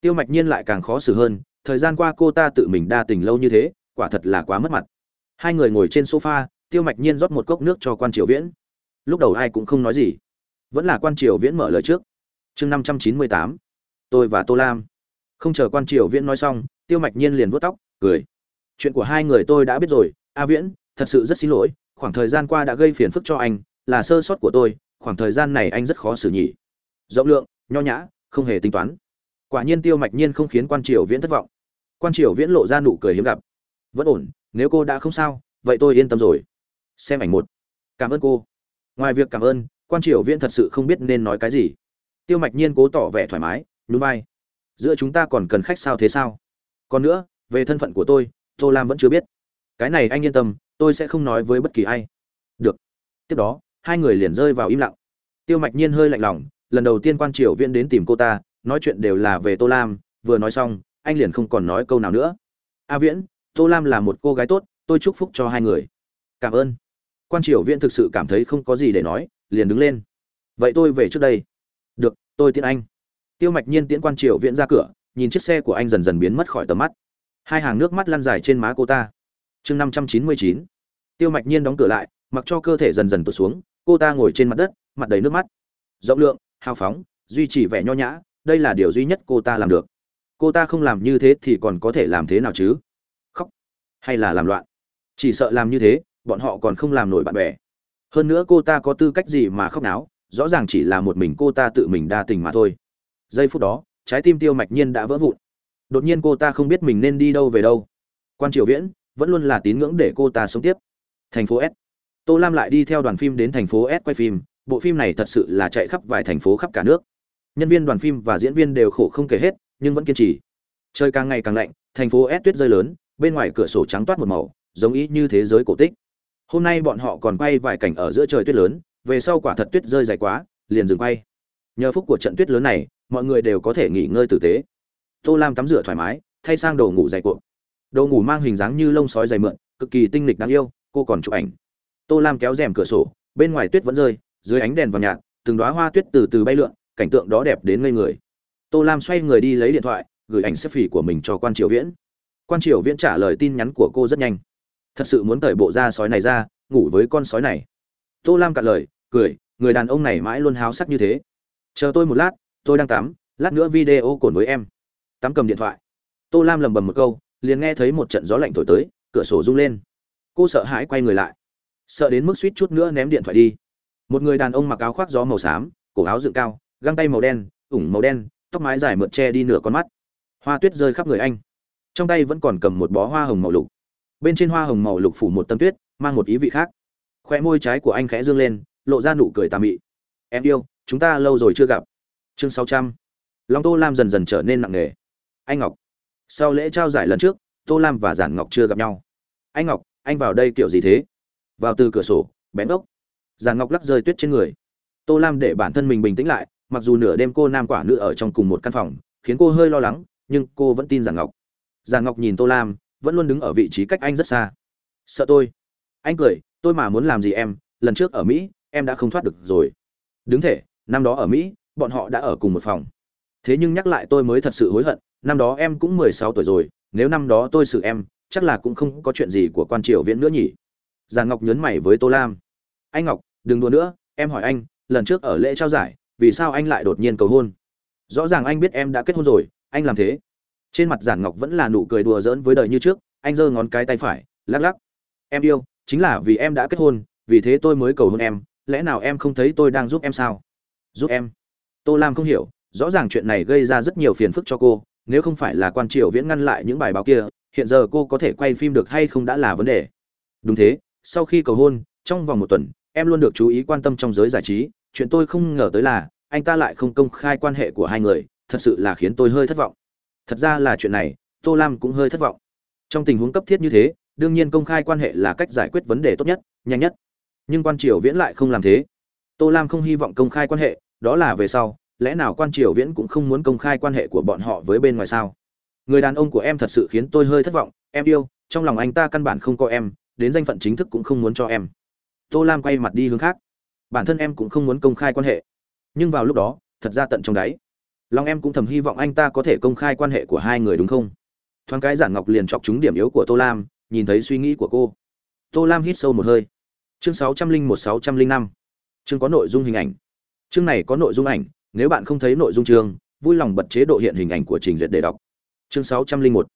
A: Tiêu mạch nhiên lại càng khó xử hơn, thời gian qua cô ta tự mình đa tình lâu như thế, quả thật là quá mất mặt. Hai người ngồi trên sofa, tiêu mạch nhiên rót một cốc nước cho quan triều viễn. Lúc đầu ai cũng không nói gì. Vẫn là quan triều viễn mở lời trước. Chương năm trăm chín mươi tám. Tôi và tô lam. Không chờ quan triều viễn nói xong, tiêu mạch nhiên liền vuốt tóc, cười. Chuyện của hai người tôi đã biết rồi a viễn, thật sự rất xin lỗi, khoảng thời gian qua đã gây phiền phức cho anh, là sơ sót của tôi, khoảng thời gian này anh rất khó xử nhỉ. Rộng lượng, nho nhã, không hề tính toán. Quả nhiên tiêu mạch nhiên không khiến quan triều viễn thất vọng. Quan triều viễn lộ ra nụ cười hiếm gặp. Vẫn ổn, nếu cô đã không sao, vậy tôi yên tâm rồi. Xem ảnh một. Cảm ơn cô. Ngoài việc cảm ơn, quan triều viễn thật sự không biết nên nói cái gì. Tiêu mạch nhiên cố tỏ vẻ thoải mái núi vai. Giữa chúng ta còn cần khách sao thế sao? Còn nữa, về thân phận của tôi, tô lam vẫn chưa biết cái này anh yên tâm, tôi sẽ không nói với bất kỳ ai. Được. Tiếp đó, hai người liền rơi vào im lặng. Tiêu mạch nhiên hơi lạnh lòng, lần đầu tiên quan triều viễn đến tìm cô ta, nói chuyện đều là về tô lam, vừa nói xong, anh liền không còn nói câu nào nữa. A viễn, tô lam là một cô gái tốt, tôi chúc phúc cho hai người. Cảm ơn. Quan triều viễn thực sự cảm thấy không có gì để nói, liền đứng lên. Vậy tôi về trước đây. Được, tôi tiễn anh. Tiêu mạch nhiên tiễn quan triều viễn ra cửa, nhìn chiếc xe của anh dần dần biến mất khỏi tầm mắt. Hai hàng nước mắt lăn dài trên má cô ta chương năm trăm chín mươi chín. Tiêu mạch nhiên đóng cửa lại, mặc cho cơ thể dần dần tụt xuống, cô ta ngồi trên mặt đất, mặt đầy nước mắt. Rộng lượng, hào phóng, duy trì vẻ nho nhã, đây là điều duy nhất cô ta làm được. Cô ta không làm như thế thì còn có thể làm thế nào chứ? Khóc. Hay là làm loạn? Chỉ sợ làm như thế, bọn họ còn không làm nổi bạn bè. Hơn nữa cô ta có tư cách gì mà khóc náo, rõ ràng chỉ là một mình cô ta tự mình đa tình mà thôi. Giây phút đó, trái tim tiêu mạch nhiên đã vỡ vụn. Đột nhiên cô ta không biết mình nên đi đâu về đâu. Quan triều viễn vẫn luôn là tín ngưỡng để cô ta sống tiếp. Thành phố s. Tô lam lại đi theo đoàn phim đến thành phố s quay phim. Bộ phim này thật sự là chạy khắp vài thành phố khắp cả nước. Nhân viên đoàn phim và diễn viên đều khổ không kể hết, nhưng vẫn kiên trì. Trời càng ngày càng lạnh, thành phố s tuyết rơi lớn, bên ngoài cửa sổ trắng toát một màu, giống ý như thế giới cổ tích. Hôm nay bọn họ còn quay vài cảnh ở giữa trời tuyết lớn, về sau quả thật tuyết rơi dày quá, liền dừng quay. Nhờ phúc của trận tuyết lớn này, mọi người đều có thể nghỉ ngơi tử tế. Tô lam tắm rửa thoải mái, thay sang đồ ngủ dày cuộn đồ ngủ mang hình dáng như lông sói dày mượn, cực kỳ tinh lịch đáng yêu, cô còn chụp ảnh. Tô lam kéo rèm cửa sổ, bên ngoài tuyết vẫn rơi, dưới ánh đèn vàng nhạt, từng đoá hoa tuyết từ từ bay lượn, cảnh tượng đó đẹp đến ngây người. Tô lam xoay người đi lấy điện thoại, gửi ảnh xếp phỉ của mình cho quan triều viễn. Quan triều viễn trả lời tin nhắn của cô rất nhanh. Thật sự muốn cởi bộ da sói này ra, ngủ với con sói này. Tô lam cạn lời, cười, người đàn ông này mãi luôn háo sắc như thế. Chờ tôi một lát, tôi đang tắm, lát nữa video cồn với em. Tắm cầm điện thoại. Tô lam lầm bầm một câu liền nghe thấy một trận gió lạnh thổi tới, cửa sổ rung lên. Cô sợ hãi quay người lại, sợ đến mức suýt chút nữa ném điện thoại đi. Một người đàn ông mặc áo khoác gió màu xám, cổ áo dựng cao, găng tay màu đen, ủng màu đen, tóc mái dài mượt che đi nửa con mắt. Hoa tuyết rơi khắp người anh. Trong tay vẫn còn cầm một bó hoa hồng màu lục. Bên trên hoa hồng màu lục phủ một tâm tuyết, mang một ý vị khác. Khoe môi trái của anh khẽ dương lên, lộ ra nụ cười tà mị. Em yêu, chúng ta lâu rồi chưa gặp. Chương sáu trăm. Long tô lam dần dần trở nên nặng nề. Anh ngọc sau lễ trao giải lần trước, tô lam và giản ngọc chưa gặp nhau. Anh ngọc, anh vào đây kiểu gì thế? Vào từ cửa sổ, bén ốc. Giản ngọc lắc rơi tuyết trên người. Tô lam để bản thân mình bình tĩnh lại, mặc dù nửa đêm cô nam quả nữ ở trong cùng một căn phòng, khiến cô hơi lo lắng, nhưng cô vẫn tin giản ngọc. Giản ngọc nhìn tô lam, vẫn luôn đứng ở vị trí cách anh rất xa. Sợ tôi. Anh cười, tôi mà muốn làm gì em? Lần trước ở mỹ, em đã không thoát được rồi. Đứng thể, năm đó ở mỹ, bọn họ đã ở cùng một phòng. Thế nhưng nhắc lại tôi mới thật sự hối hận năm đó em cũng mười sáu tuổi rồi, nếu năm đó tôi xử em, chắc là cũng không có chuyện gì của quan triều viễn nữa nhỉ? Già ngọc nhấn mày với tô lam. Anh ngọc, đừng đùa nữa, em hỏi anh, lần trước ở lễ trao giải, vì sao anh lại đột nhiên cầu hôn? Rõ ràng anh biết em đã kết hôn rồi, anh làm thế. Trên mặt giản ngọc vẫn là nụ cười đùa giỡn với đời như trước, anh giơ ngón cái tay phải, lắc lắc. Em yêu, chính là vì em đã kết hôn, vì thế tôi mới cầu hôn em, lẽ nào em không thấy tôi đang giúp em sao? Giúp em? Tô lam không hiểu, rõ ràng chuyện này gây ra rất nhiều phiền phức cho cô nếu không phải là quan triều viễn ngăn lại những bài báo kia, hiện giờ cô có thể quay phim được hay không đã là vấn đề. Đúng thế, sau khi cầu hôn, trong vòng một tuần, em luôn được chú ý quan tâm trong giới giải trí. Chuyện tôi không ngờ tới là, anh ta lại không công khai quan hệ của hai người, thật sự là khiến tôi hơi thất vọng. Thật ra là chuyện này, tô lam cũng hơi thất vọng. Trong tình huống cấp thiết như thế, đương nhiên công khai quan hệ là cách giải quyết vấn đề tốt nhất, nhanh nhất. Nhưng quan triều viễn lại không làm thế. Tô lam không hy vọng công khai quan hệ, đó là về sau lẽ nào quan triều viễn cũng không muốn công khai quan hệ của bọn họ với bên ngoài sao? Người đàn ông của em thật sự khiến tôi hơi thất vọng, em yêu, trong lòng anh ta căn bản không có em, đến danh phận chính thức cũng không muốn cho em. Tô lam quay mặt đi hướng khác. Bản thân em cũng không muốn công khai quan hệ. Nhưng vào lúc đó, thật ra tận trong đáy, lòng em cũng thầm hy vọng anh ta có thể công khai quan hệ của hai người đúng không? Thoáng cái giản ngọc liền chọc trúng điểm yếu của tô lam, nhìn thấy suy nghĩ của cô. Tô lam hít sâu một hơi. Chương sáu trăm linh một, sáu trăm linh năm. Chương có nội dung hình ảnh. Chương này có nội dung ảnh nếu bạn không thấy nội dung chương, vui lòng bật chế độ hiện hình ảnh của trình duyệt để đọc. Chương sáu trăm linh một.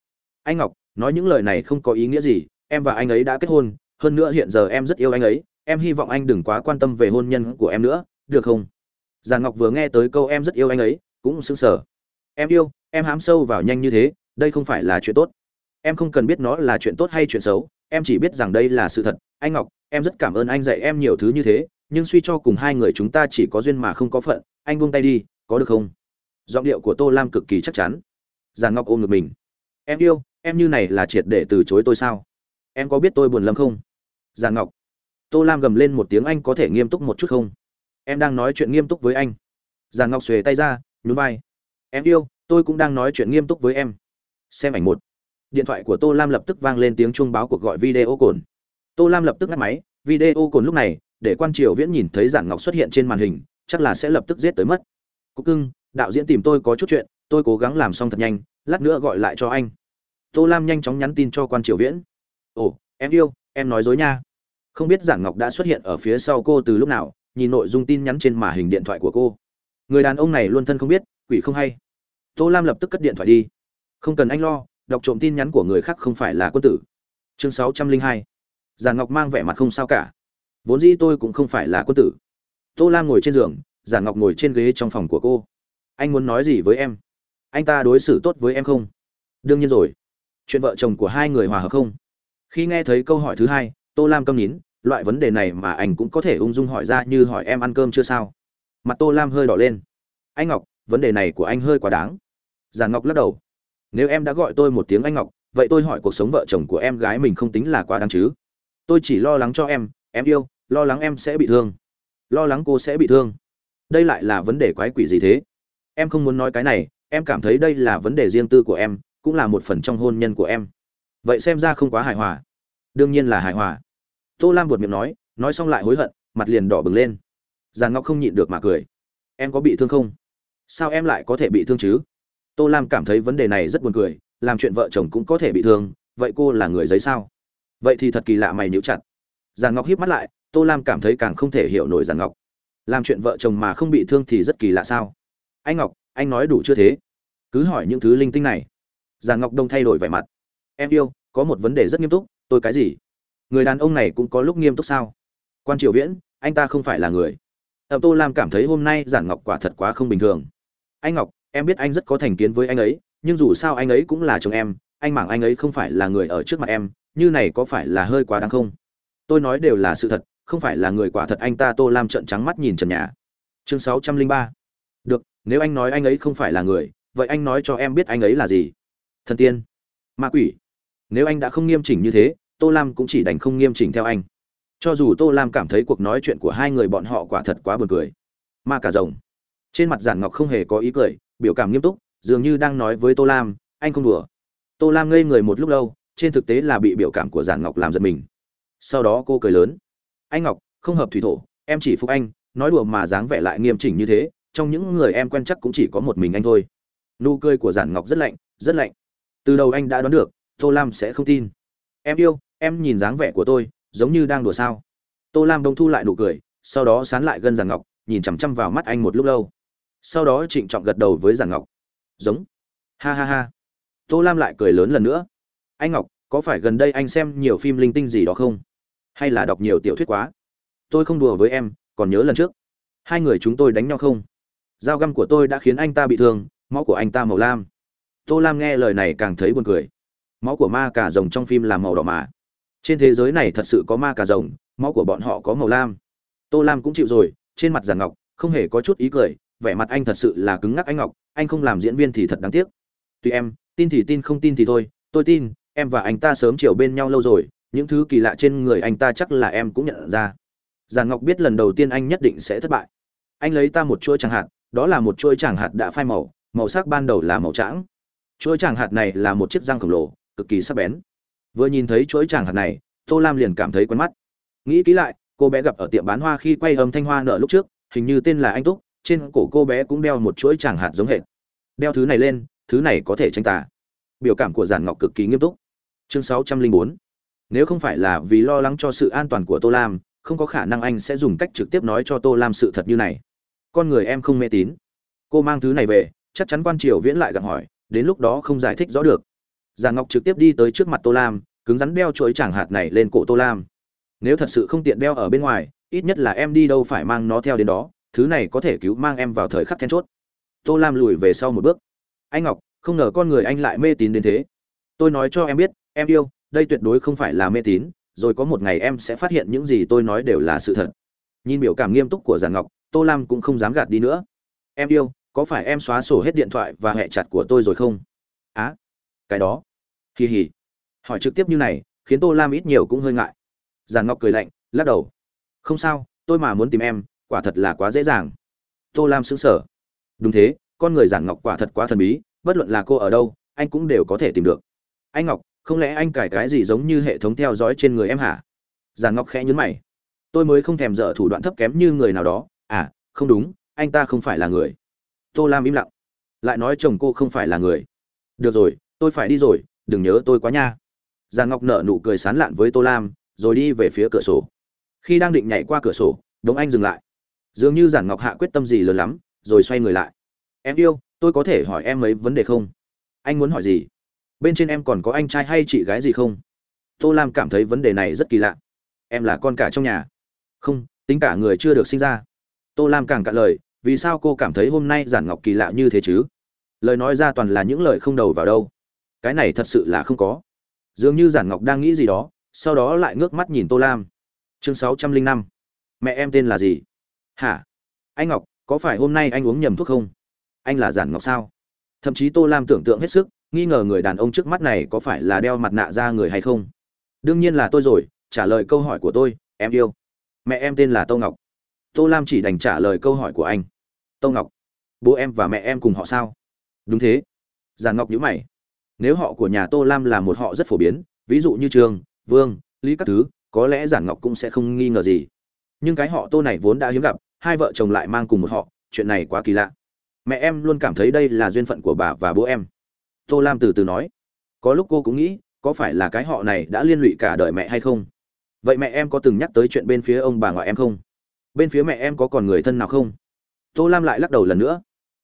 A: Anh ngọc, nói những lời này không có ý nghĩa gì, em và anh ấy đã kết hôn, hơn nữa hiện giờ em rất yêu anh ấy, em hy vọng anh đừng quá quan tâm về hôn nhân của em nữa, được không? Giàn ngọc vừa nghe tới câu em rất yêu anh ấy, cũng sững sờ. Em yêu, em hám sâu vào nhanh như thế, đây không phải là chuyện tốt. Em không cần biết nó là chuyện tốt hay chuyện xấu, em chỉ biết rằng đây là sự thật. Anh ngọc, em rất cảm ơn anh dạy em nhiều thứ như thế, nhưng suy cho cùng hai người chúng ta chỉ có duyên mà không có phận anh buông tay đi, có được không? Giọng điệu của tô lam cực kỳ chắc chắn. Giàn ngọc ôm ngực mình. Em yêu, em như này là triệt để từ chối tôi sao? Em có biết tôi buồn lắm không? Giàn ngọc. Tô lam gầm lên một tiếng anh có thể nghiêm túc một chút không? Em đang nói chuyện nghiêm túc với anh. Giàn ngọc xuề tay ra, nhún vai. Em yêu, tôi cũng đang nói chuyện nghiêm túc với em. Xem ảnh một. Điện thoại của tô lam lập tức vang lên tiếng chuông báo cuộc gọi video cồn. Tô lam lập tức ngắt máy, video cồn lúc này, để quan triều viễn nhìn thấy giản ngọc xuất hiện trên màn hình chắc là sẽ lập tức giết tới mất. Cúc cưng, đạo diễn tìm tôi có chút chuyện, tôi cố gắng làm xong thật nhanh, lát nữa gọi lại cho anh. Tô lam nhanh chóng nhắn tin cho quan triều viễn. Ồ, em yêu, em nói dối nha. Không biết giản ngọc đã xuất hiện ở phía sau cô từ lúc nào, nhìn nội dung tin nhắn trên màn hình điện thoại của cô. Người đàn ông này luôn thân không biết, quỷ không hay. Tô lam lập tức cất điện thoại đi. Không cần anh lo, đọc trộm tin nhắn của người khác không phải là quân tử. Chương sáu trăm linh hai. Giản ngọc mang vẻ mặt không sao cả. Vốn dĩ tôi cũng không phải là quân tử tô lam ngồi trên giường giản ngọc ngồi trên ghế trong phòng của cô. Anh muốn nói gì với em? Anh ta đối xử tốt với em không? Đương nhiên rồi. Chuyện vợ chồng của hai người hòa hợp không? Khi nghe thấy câu hỏi thứ hai, tô lam câm nín. loại vấn đề này mà anh cũng có thể ung dung hỏi ra như hỏi em ăn cơm chưa sao? Mặt tô lam hơi đỏ lên. Anh ngọc, vấn đề này của anh hơi quá đáng. Giản ngọc lắc đầu. Nếu em đã gọi tôi một tiếng anh ngọc, vậy tôi hỏi cuộc sống vợ chồng của em gái mình không tính là quá đáng chứ? Tôi chỉ lo lắng cho em em yêu, lo lắng em sẽ bị thương lo lắng cô sẽ bị thương. Đây lại là vấn đề quái quỷ gì thế? Em không muốn nói cái này, em cảm thấy đây là vấn đề riêng tư của em, cũng là một phần trong hôn nhân của em. Vậy xem ra không quá hài hòa. Đương nhiên là hài hòa. Tô lam buột miệng nói nói xong lại hối hận, mặt liền đỏ bừng lên. Giàn ngọc không nhịn được mà cười. Em có bị thương không? Sao em lại có thể bị thương chứ? Tô lam cảm thấy vấn đề này rất buồn cười, làm chuyện vợ chồng cũng có thể bị thương, vậy cô là người giấy sao? Vậy thì thật kỳ lạ mày níu chặt. Giàn ngọc híp mắt lại tô lam cảm thấy càng không thể hiểu nổi Giản ngọc. Làm chuyện vợ chồng mà không bị thương thì rất kỳ lạ sao? Anh ngọc, anh nói đủ chưa thế? Cứ hỏi những thứ linh tinh này. Giản ngọc đông thay đổi vẻ mặt. Em yêu, có một vấn đề rất nghiêm túc, tôi cái gì? Người đàn ông này cũng có lúc nghiêm túc sao? Quan triều viễn, anh ta không phải là người. Ẩm tô lam cảm thấy hôm nay giản ngọc quả thật quá không bình thường. Anh ngọc, em biết anh rất có thành kiến với anh ấy, nhưng dù sao anh ấy cũng là chồng em, anh mảng anh ấy không phải là người ở trước mặt em, như này có phải là hơi quá đáng không? Tôi nói đều là sự thật không phải là người quả thật anh ta tô lam trợn trắng mắt nhìn trần nhà. Chương sáu trăm linh ba. Được, nếu anh nói anh ấy không phải là người, vậy anh nói cho em biết anh ấy là gì. Thần tiên. Ma quỷ. Nếu anh đã không nghiêm chỉnh như thế, tô lam cũng chỉ đành không nghiêm chỉnh theo anh. Cho dù tô lam cảm thấy cuộc nói chuyện của hai người bọn họ quả thật quá buồn cười. Ma cả rồng. Trên mặt giản ngọc không hề có ý cười, biểu cảm nghiêm túc, dường như đang nói với tô lam, anh không đùa. Tô lam ngây người một lúc lâu, trên thực tế là bị biểu cảm của giản ngọc làm giật mình. Sau đó cô cười lớn anh ngọc, không hợp thủy thổ, em chỉ phục anh, nói đùa mà dáng vẻ lại nghiêm chỉnh như thế, trong những người em quen chắc cũng chỉ có một mình anh thôi. Nụ cười của giản ngọc rất lạnh rất lạnh. Từ đầu anh đã đoán được, tô lam sẽ không tin. Em yêu, em nhìn dáng vẻ của tôi, giống như đang đùa sao. Tô lam đông thu lại nụ cười, sau đó sán lại gân giản ngọc, nhìn chằm chằm vào mắt anh một lúc lâu. Sau đó trịnh trọng gật đầu với giản ngọc. Giống. Ha ha ha. Tô lam lại cười lớn lần nữa. Anh ngọc, có phải gần đây anh xem nhiều phim linh tinh gì đó không? Hay là đọc nhiều tiểu thuyết quá? Tôi không đùa với em, còn nhớ lần trước. Hai người chúng tôi đánh nhau không? Dao găm của tôi đã khiến anh ta bị thương, máu của anh ta màu lam. Tô lam nghe lời này càng thấy buồn cười. Máu của ma cà rồng trong phim là màu đỏ mà. Trên thế giới này thật sự có ma cà rồng, máu của bọn họ có màu lam. Tô lam cũng chịu rồi, trên mặt giàn ngọc, không hề có chút ý cười, vẻ mặt anh thật sự là cứng ngắc anh ngọc, anh không làm diễn viên thì thật đáng tiếc. Tuy em, tin thì tin, không tin thì thôi, tôi tin, em và anh ta sớm chiều bên nhau lâu rồi những thứ kỳ lạ trên người anh ta chắc là em cũng nhận ra. Giàn ngọc biết lần đầu tiên anh nhất định sẽ thất bại. Anh lấy ta một chuỗi chẳng hạt, đó là một chuỗi chẳng hạt đã phai màu màu sắc ban đầu là màu trắng. Chuỗi chẳng hạt này là một chiếc răng khổng lồ, cực kỳ sắc bén. Vừa nhìn thấy chuỗi chẳng hạt này, tô lam liền cảm thấy quen mắt. Nghĩ kỹ lại, cô bé gặp ở tiệm bán hoa khi quay âm thanh hoa nợ lúc trước, hình như tên là anh túc, trên cổ cô bé cũng đeo một chuỗi chẳng hạt giống hệt. Đeo thứ này lên, thứ này có thể tranh tả biểu cảm của giản ngọc cực kỳ nghiêm túc. Chương sáu trăm linh bốn nếu không phải là vì lo lắng cho sự an toàn của tô lam, không có khả năng anh sẽ dùng cách trực tiếp nói cho tô lam sự thật như này. Con người em không mê tín. Cô mang thứ này về, chắc chắn quan triều viễn lại gặng hỏi, đến lúc đó không giải thích rõ được. Già ngọc trực tiếp đi tới trước mặt tô lam, cứng rắn đeo chuỗi chẳng hạt này lên cổ tô lam. Nếu thật sự không tiện đeo ở bên ngoài, ít nhất là em đi đâu phải mang nó theo đến đó, thứ này có thể cứu mang em vào thời khắc then chốt. Tô lam lùi về sau một bước. Anh ngọc, không ngờ con người anh lại mê tín đến thế. Tôi nói cho em biết, em yêu đây tuyệt đối không phải là mê tín rồi có một ngày em sẽ phát hiện những gì tôi nói đều là sự thật. Nhìn biểu cảm nghiêm túc của giản ngọc tô lam cũng không dám gạt đi nữa. Em yêu có phải em xóa sổ hết điện thoại và hẹ chặt của tôi rồi không? Á à, cái đó. Hì hì hỏi trực tiếp như này khiến tô lam ít nhiều cũng hơi ngại. Giản ngọc cười lạnh lắc đầu. Không sao tôi mà muốn tìm em quả thật là quá dễ dàng. Tô lam xứng sở đúng thế con người giản ngọc quả thật quá thần bí bất luận là cô ở đâu anh cũng đều có thể tìm được. Anh ngọc không lẽ anh cải cái gì giống như hệ thống theo dõi trên người em hả? Giản ngọc khẽ nhấn mày. Tôi mới không thèm dở thủ đoạn thấp kém như người nào đó. À không đúng, anh ta không phải là người. Tô lam im lặng. Lại nói chồng cô không phải là người. Được rồi, tôi phải đi rồi, đừng nhớ tôi quá nha. Giàn ngọc nở nụ cười sán lạn với tô lam, rồi đi về phía cửa sổ. Khi đang định nhảy qua cửa sổ, đống anh dừng lại. Dường như giản ngọc hạ quyết tâm gì lớn lắm, rồi xoay người lại. Em yêu, tôi có thể hỏi em mấy vấn đề không? Anh muốn hỏi gì? Bên trên em còn có anh trai hay chị gái gì không? Tô lam cảm thấy vấn đề này rất kỳ lạ. Em là con cả trong nhà. Không, tính cả người chưa được sinh ra. Tô lam càng cạn lời, vì sao cô cảm thấy hôm nay giản ngọc kỳ lạ như thế chứ? Lời nói ra toàn là những lời không đầu vào đâu. Cái này thật sự là không có. Dường như giản ngọc đang nghĩ gì đó, sau đó lại ngước mắt nhìn tô lam. Chương sáu trăm linh năm. Mẹ em tên là gì? Hả? Anh ngọc, có phải hôm nay anh uống nhầm thuốc không? Anh là giản ngọc sao? Thậm chí tô lam tưởng tượng hết sức nghi ngờ người đàn ông trước mắt này có phải là đeo mặt nạ ra người hay không? Đương nhiên là tôi rồi, trả lời câu hỏi của tôi, em yêu. Mẹ em tên là tô ngọc. Tô lam chỉ đành trả lời câu hỏi của anh. Tô ngọc, bố em và mẹ em cùng họ sao? Đúng thế. Giàn ngọc nhữ mày. Nếu họ của nhà tô lam là một họ rất phổ biến, ví dụ như trường, vương, lý các thứ, có lẽ giản ngọc cũng sẽ không nghi ngờ gì. Nhưng cái họ tô này vốn đã hiếm gặp, hai vợ chồng lại mang cùng một họ, chuyện này quá kỳ lạ. Mẹ em luôn cảm thấy đây là duyên phận của bà và bố em tô lam từ từ nói. Có lúc cô cũng nghĩ, có phải là cái họ này đã liên lụy cả đời mẹ hay không? Vậy mẹ em có từng nhắc tới chuyện bên phía ông bà ngoại em không? Bên phía mẹ em có còn người thân nào không? Tô lam lại lắc đầu lần nữa.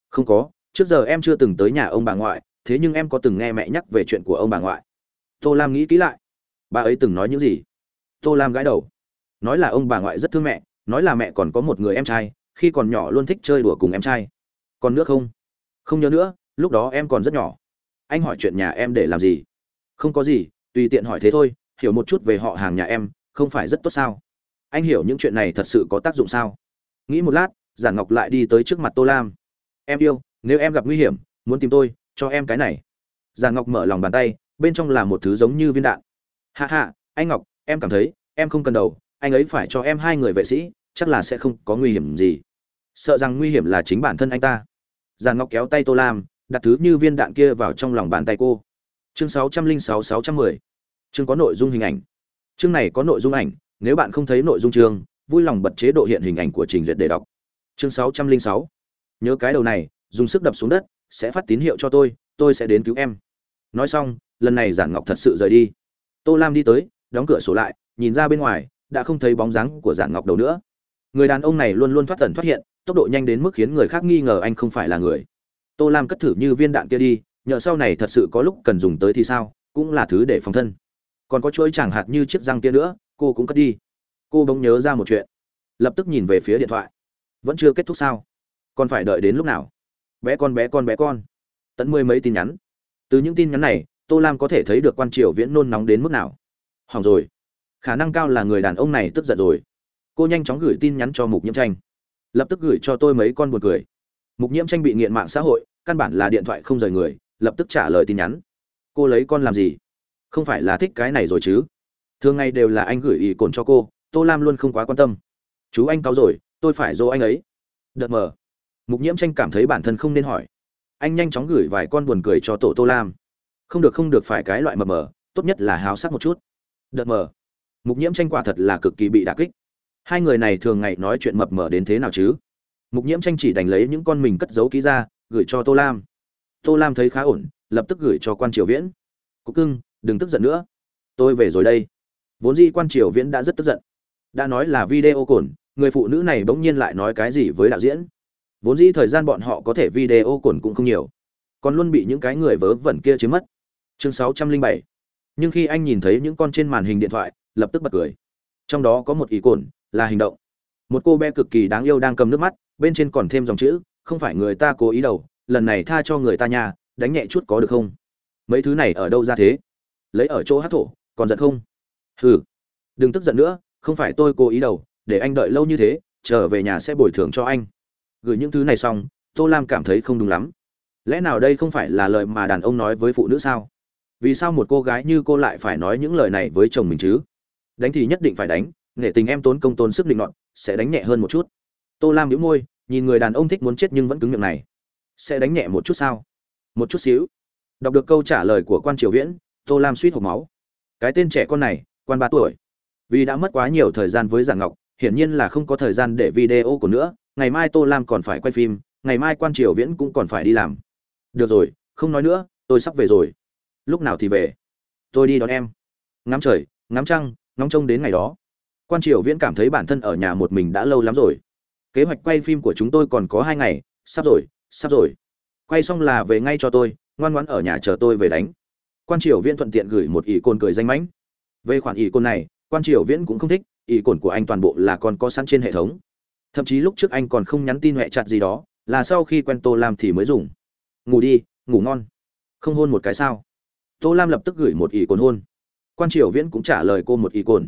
A: Không có, trước giờ em chưa từng tới nhà ông bà ngoại, thế nhưng em có từng nghe mẹ nhắc về chuyện của ông bà ngoại. Tô lam nghĩ kỹ lại. Bà ấy từng nói những gì? Tô lam gãi đầu. Nói là ông bà ngoại rất thương mẹ, nói là mẹ còn có một người em trai, khi còn nhỏ luôn thích chơi đùa cùng em trai. Còn nữa không? Không nhớ nữa, lúc đó em còn rất nhỏ anh hỏi chuyện nhà em để làm gì? Không có gì, tùy tiện hỏi thế thôi, hiểu một chút về họ hàng nhà em, không phải rất tốt sao? Anh hiểu những chuyện này thật sự có tác dụng sao? Nghĩ một lát, giản ngọc lại đi tới trước mặt tô lam. Em yêu, nếu em gặp nguy hiểm, muốn tìm tôi, cho em cái này. Giản ngọc mở lòng bàn tay, bên trong là một thứ giống như viên đạn. Hạ hạ anh ngọc, em cảm thấy, em không cần đầu, anh ấy phải cho em hai người vệ sĩ, chắc là sẽ không có nguy hiểm gì. Sợ rằng nguy hiểm là chính bản thân anh ta. Giàn ngọc kéo tay tô lam đặt thứ như viên đạn kia vào trong lòng bàn tay cô. Chương 606-610 chương có nội dung hình ảnh. Chương này có nội dung ảnh, nếu bạn không thấy nội dung chương, vui lòng bật chế độ hiện hình ảnh của trình duyệt để đọc. Chương 606 nhớ cái đầu này, dùng sức đập xuống đất, sẽ phát tín hiệu cho tôi tôi sẽ đến cứu em. Nói xong, lần này giản ngọc thật sự rời đi. Tô lam đi tới, đóng cửa sổ lại, nhìn ra bên ngoài, đã không thấy bóng dáng của giản ngọc đầu nữa. Người đàn ông này luôn luôn thoát tần thoát hiện, tốc độ nhanh đến mức khiến người khác nghi ngờ anh không phải là người tô lam cất thử như viên đạn kia đi, nhờ sau này thật sự có lúc cần dùng tới thì sao, cũng là thứ để phòng thân. Còn có chuỗi chẳng hạt như chiếc răng kia nữa, cô cũng cất đi. Cô bỗng nhớ ra một chuyện. Lập tức nhìn về phía điện thoại. Vẫn chưa kết thúc sao? Còn phải đợi đến lúc nào? Bé con bé con bé con. Tận mười mấy tin nhắn. Từ những tin nhắn này, tô lam có thể thấy được quan triều viễn nôn nóng đến mức nào. Hỏng rồi. Khả năng cao là người đàn ông này tức giận rồi. Cô nhanh chóng gửi tin nhắn cho mục nhiễm tranh. Lập tức gửi cho tôi mấy con buồn cười mục nhiễm tranh bị nghiện mạng xã hội, căn bản là điện thoại không rời người, lập tức trả lời tin nhắn. Cô lấy con làm gì? Không phải là thích cái này rồi chứ? Thường ngày đều là anh gửi ý cồn cho cô, tô lam luôn không quá quan tâm. Chú anh cáo rồi, tôi phải dỗ anh ấy. Đợt mờ. Mục nhiễm tranh cảm thấy bản thân không nên hỏi. Anh nhanh chóng gửi vài con buồn cười cho tổ tô lam. Không được không được, phải cái loại mờ mờ, tốt nhất là háo sắc một chút. Đợt mờ. Mục nhiễm tranh quả thật là cực kỳ bị đà kích. Hai người này thường ngày nói chuyện mập mờ đến thế nào chứ? Mục nhiễm tranh chỉ đành lấy những con mình cất giấu ký ra, gửi cho tô lam. Tô lam thấy khá ổn, lập tức gửi cho quan triều viễn. Cục cưng, đừng tức giận nữa. Tôi về rồi đây. Vốn di quan triều viễn đã rất tức giận. Đã nói là video cồn, người phụ nữ này bỗng nhiên lại nói cái gì với đạo diễn. Vốn dĩ thời gian bọn họ có thể video cồn cũng không nhiều, còn luôn bị những cái người vớ vẩn kia chiếm mất. Chương 607. nhưng khi anh nhìn thấy những con trên màn hình điện thoại, lập tức bật cười. Trong đó có một ý cồn là hành động. Một cô bé cực kỳ đáng yêu đang cầm nước mắt bên trên còn thêm dòng chữ, không phải người ta cố ý đầu, lần này tha cho người ta nhà đánh nhẹ chút có được không? Mấy thứ này ở đâu ra thế? Lấy ở chỗ hát thổ, còn giận không? Hừ, đừng tức giận nữa, không phải tôi cố ý đầu, để anh đợi lâu như thế, trở về nhà sẽ bồi thường cho anh. Gửi những thứ này xong, tô lam cảm thấy không đúng lắm. Lẽ nào đây không phải là lời mà đàn ông nói với phụ nữ sao? Vì sao một cô gái như cô lại phải nói những lời này với chồng mình chứ? Đánh thì nhất định phải đánh nghệ tình em tốn công tốn sức định nọt, sẽ đánh nhẹ hơn một chút tô lam nhíu môi, nhìn người đàn ông thích muốn chết nhưng vẫn cứng miệng này. Sẽ đánh nhẹ một chút sao? Một chút xíu. Đọc được câu trả lời của quan triều viễn, tô lam suýt hộp máu. Cái tên trẻ con này, quan ba tuổi. Vì đã mất quá nhiều thời gian với giản ngọc, hiển nhiên là không có thời gian để video của nữa. Ngày mai tô lam còn phải quay phim, ngày mai quan triều viễn cũng còn phải đi làm. Được rồi, không nói nữa, tôi sắp về rồi. Lúc nào thì về? Tôi đi đón em. Ngắm trời, ngắm trăng, ngóng trông đến ngày đó. Quan triều viễn cảm thấy bản thân ở nhà một mình đã lâu lắm rồi kế hoạch quay phim của chúng tôi còn có hai ngày, sắp rồi sắp rồi. Quay xong là về ngay cho tôi, ngoan ngoãn ở nhà chờ tôi về đánh. Quan triều viễn thuận tiện gửi một ỷ cồn cười danh mãnh. Về khoản ỷ cồn này, quan triều viễn cũng không thích, ỷ cồn của anh toàn bộ là còn có sẵn trên hệ thống. Thậm chí lúc trước anh còn không nhắn tin huệ chặt gì đó, là sau khi quen tô lam thì mới dùng. Ngủ đi, ngủ ngon. Không hôn một cái sao? Tô lam lập tức gửi một ỷ cồn hôn. Quan triều viễn cũng trả lời cô một ỷ cồn.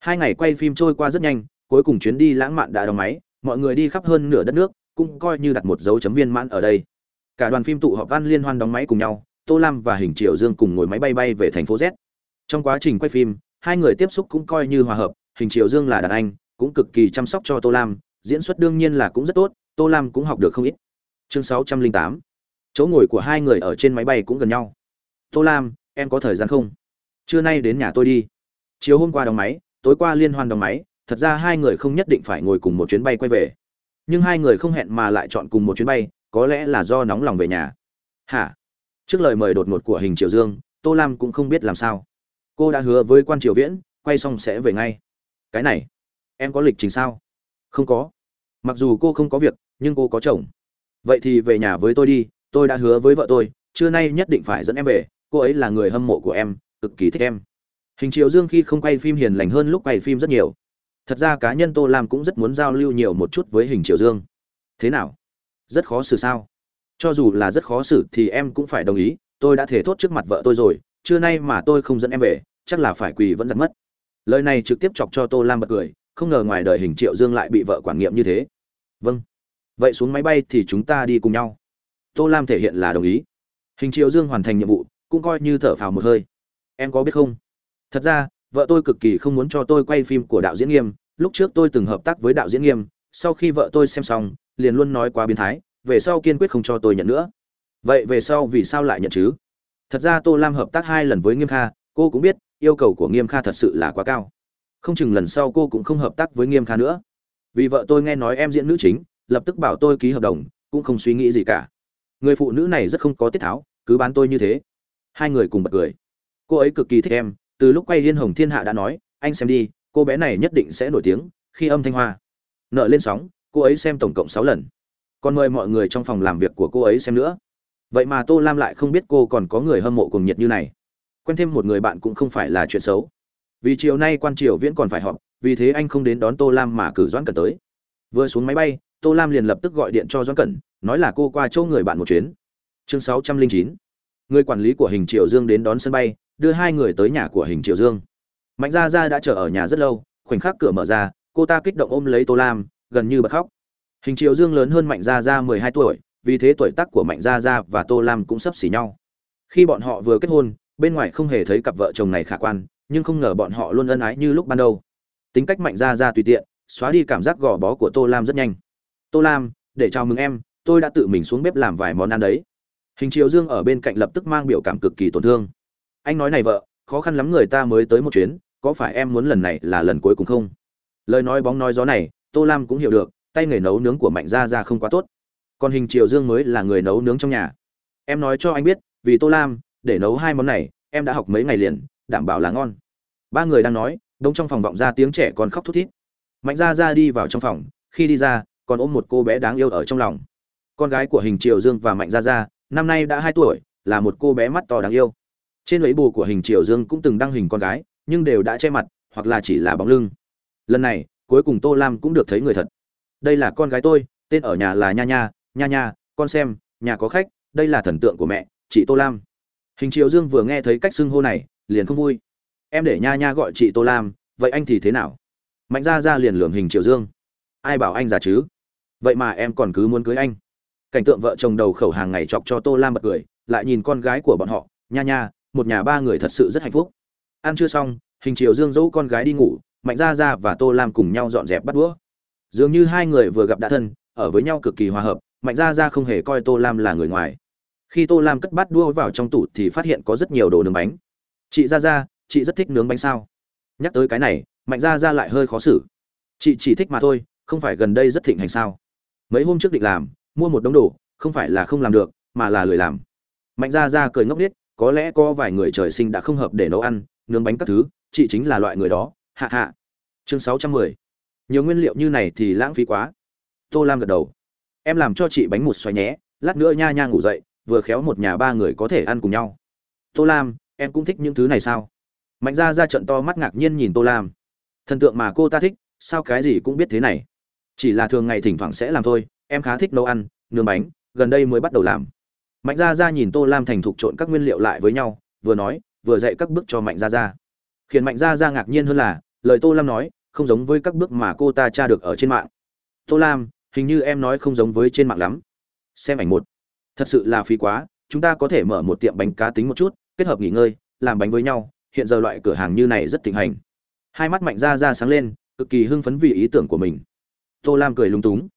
A: Hai ngày quay phim trôi qua rất nhanh, cuối cùng chuyến đi lãng mạn đã đóng máy mọi người đi khắp hơn nửa đất nước, cũng coi như đặt một dấu chấm viên mãn ở đây. Cả đoàn phim tụ họp văn liên hoan đóng máy cùng nhau, tô lam và hình triệu dương cùng ngồi máy bay bay về thành phố z. Trong quá trình quay phim, hai người tiếp xúc cũng coi như hòa hợp, hình triệu dương là đàn anh, cũng cực kỳ chăm sóc cho tô lam, diễn xuất đương nhiên là cũng rất tốt, tô lam cũng học được không ít. Chương sáu trăm linh tám, chỗ ngồi của hai người ở trên máy bay cũng gần nhau. Tô lam, em có thời gian không? Trưa nay đến nhà tôi đi. Chiều hôm qua đóng máy, tối qua liên hoan đóng máy thật ra hai người không nhất định phải ngồi cùng một chuyến bay quay về. Nhưng hai người không hẹn mà lại chọn cùng một chuyến bay, có lẽ là do nóng lòng về nhà. Hả? Trước lời mời đột ngột của hình triều dương, tô lam cũng không biết làm sao. Cô đã hứa với quan triều viễn, quay xong sẽ về ngay. Cái này, em có lịch trình sao? Không có. Mặc dù cô không có việc, nhưng cô có chồng. Vậy thì về nhà với tôi đi, tôi đã hứa với vợ tôi, trưa nay nhất định phải dẫn em về, cô ấy là người hâm mộ của em, cực kỳ thích em. Hình triều dương khi không quay phim hiền lành hơn lúc quay phim rất nhiều thật ra cá nhân tô lam cũng rất muốn giao lưu nhiều một chút với hình triều dương. Thế nào? Rất khó xử sao? Cho dù là rất khó xử thì em cũng phải đồng ý, tôi đã thể thốt trước mặt vợ tôi rồi, trưa nay mà tôi không dẫn em về, chắc là phải quỳ vẫn giặt mất. Lời này trực tiếp chọc cho tô lam bật cười, không ngờ ngoài đời hình triệu dương lại bị vợ quản nghiệm như thế. Vâng. Vậy xuống máy bay thì chúng ta đi cùng nhau. Tô lam thể hiện là đồng ý. Hình triệu dương hoàn thành nhiệm vụ, cũng coi như thở phào một hơi. Em có biết không? Thật ra vợ tôi cực kỳ không muốn cho tôi quay phim của đạo diễn nghiêm. Lúc trước tôi từng hợp tác với đạo diễn nghiêm, sau khi vợ tôi xem xong, liền luôn nói quá biến thái, về sau kiên quyết không cho tôi nhận nữa. Vậy về sau vì sao lại nhận chứ? Thật ra tô lam hợp tác hai lần với nghiêm kha, cô cũng biết, yêu cầu của nghiêm kha thật sự là quá cao. Không chừng lần sau cô cũng không hợp tác với nghiêm kha nữa. Vì vợ tôi nghe nói em diễn nữ chính, lập tức bảo tôi ký hợp đồng, cũng không suy nghĩ gì cả. Người phụ nữ này rất không có tiết tháo, cứ bán tôi như thế. Hai người cùng bật cười. Cô ấy cực kỳ thích em từ lúc quay liên hồng thiên hạ đã nói, anh xem đi, cô bé này nhất định sẽ nổi tiếng, khi âm thanh hoa. Nợ lên sóng, cô ấy xem tổng cộng sáu lần. Còn mời mọi người trong phòng làm việc của cô ấy xem nữa. Vậy mà tô lam lại không biết cô còn có người hâm mộ cuồng nhiệt như này. Quen thêm một người bạn cũng không phải là chuyện xấu. Vì chiều nay quan triều viễn còn phải họp, vì thế anh không đến đón tô lam mà cử doãn cẩn tới. Vừa xuống máy bay, tô lam liền lập tức gọi điện cho doãn cẩn, nói là cô qua chỗ người bạn một chuyến. Chương sáu trăm linh chín. Người quản lý của hình triệu dương đến đón sân bay đưa hai người tới nhà của hình triệu dương. Mạnh gia gia đã chờ ở nhà rất lâu, khoảnh khắc cửa mở ra, cô ta kích động ôm lấy tô lam, gần như bật khóc. Hình triệu dương lớn hơn mạnh gia gia mười hai tuổi, vì thế tuổi tác của mạnh gia gia và tô lam cũng sắp xỉ nhau. Khi bọn họ vừa kết hôn, bên ngoài không hề thấy cặp vợ chồng này khả quan, nhưng không ngờ bọn họ luôn ân ái như lúc ban đầu. Tính cách mạnh gia gia tùy tiện, xóa đi cảm giác gò bó của tô lam rất nhanh. Tô lam, để chào mừng em, tôi đã tự mình xuống bếp làm vài món ăn đấy. Hình triệu dương ở bên cạnh lập tức mang biểu cảm cực kỳ tổn thương anh nói này vợ, khó khăn lắm người ta mới tới một chuyến, có phải em muốn lần này là lần cuối cùng không? Lời nói bóng nói gió này, tô lam cũng hiểu được, tay nghề nấu nướng của mạnh gia gia không quá tốt. Còn hình triều dương mới là người nấu nướng trong nhà. Em nói cho anh biết, vì tô lam, để nấu hai món này, em đã học mấy ngày liền, đảm bảo là ngon. Ba người đang nói, đông trong phòng vọng ra tiếng trẻ còn khóc thút thít. Mạnh gia gia đi vào trong phòng, khi đi ra, còn ôm một cô bé đáng yêu ở trong lòng. Con gái của hình triều dương và mạnh gia gia, năm nay đã hai tuổi, là một cô bé mắt to đáng yêu trên lấy bù của hình triều dương cũng từng đăng hình con gái, nhưng đều đã che mặt, hoặc là chỉ là bóng lưng. Lần này, cuối cùng tô lam cũng được thấy người thật. Đây là con gái tôi, tên ở nhà là nha nha nha nha, con xem, nhà có khách, đây là thần tượng của mẹ, chị tô lam. Hình triều dương vừa nghe thấy cách xưng hô này, liền không vui. Em để nha nha gọi chị tô lam, vậy anh thì thế nào? Mạnh ra ra liền lường hình triều dương. Ai bảo anh già chứ? Vậy mà em còn cứ muốn cưới anh. Cảnh tượng vợ chồng đầu khẩu hàng ngày chọc cho tô lam bật cười, lại nhìn con gái của bọn họ, nha nha một nhà ba người thật sự rất hạnh phúc. Ăn chưa xong hình triều dương dỗ con gái đi ngủ mạnh gia gia và tô lam cùng nhau dọn dẹp bắt đũa. Dường như hai người vừa gặp đã thân ở với nhau cực kỳ hòa hợp mạnh gia gia không hề coi tô lam là người ngoài. Khi tô lam cất bát đua vào trong tủ thì phát hiện có rất nhiều đồ nướng bánh. Chị gia gia, chị rất thích nướng bánh sao? Nhắc tới cái này mạnh gia gia lại hơi khó xử. Chị chỉ thích mà thôi không phải gần đây rất thịnh hành sao? Mấy hôm trước định làm mua một đống đồ không phải là không làm được mà là lười làm. Mạnh gia gia cười ngốc nghếch có lẽ có vài người trời sinh đã không hợp để nấu ăn, nướng bánh các thứ, chị chính là loại người đó, hạ hạ. Chương sáu trăm mười. Nhiều nguyên liệu như này thì lãng phí quá. Tô lam gật đầu. Em làm cho chị bánh mụt xoay nhé, lát nữa nha nha ngủ dậy, vừa khéo một nhà ba người có thể ăn cùng nhau. Tô lam, em cũng thích những thứ này sao? Mạnh ra ra trận to mắt ngạc nhiên nhìn tô lam. Thần tượng mà cô ta thích, sao cái gì cũng biết thế này? Chỉ là thường ngày thỉnh thoảng sẽ làm thôi, em khá thích nấu ăn, nướng bánh, gần đây mới bắt đầu làm mạnh Gia Gia nhìn tô lam thành thục trộn các nguyên liệu lại với nhau vừa nói vừa dạy các bước cho mạnh Gia Gia, khiến mạnh Gia Gia ngạc nhiên hơn là lời tô lam nói không giống với các bước mà cô ta tra được ở trên mạng. Tô lam hình như em nói không giống với trên mạng lắm. Xem ảnh một. Thật sự là phí quá chúng ta có thể mở một tiệm bánh cá tính một chút kết hợp nghỉ ngơi làm bánh với nhau hiện giờ loại cửa hàng như này rất thịnh hành. Hai mắt mạnh ra ra sáng lên cực kỳ hưng phấn vì ý tưởng của mình. Tô lam cười lung túng.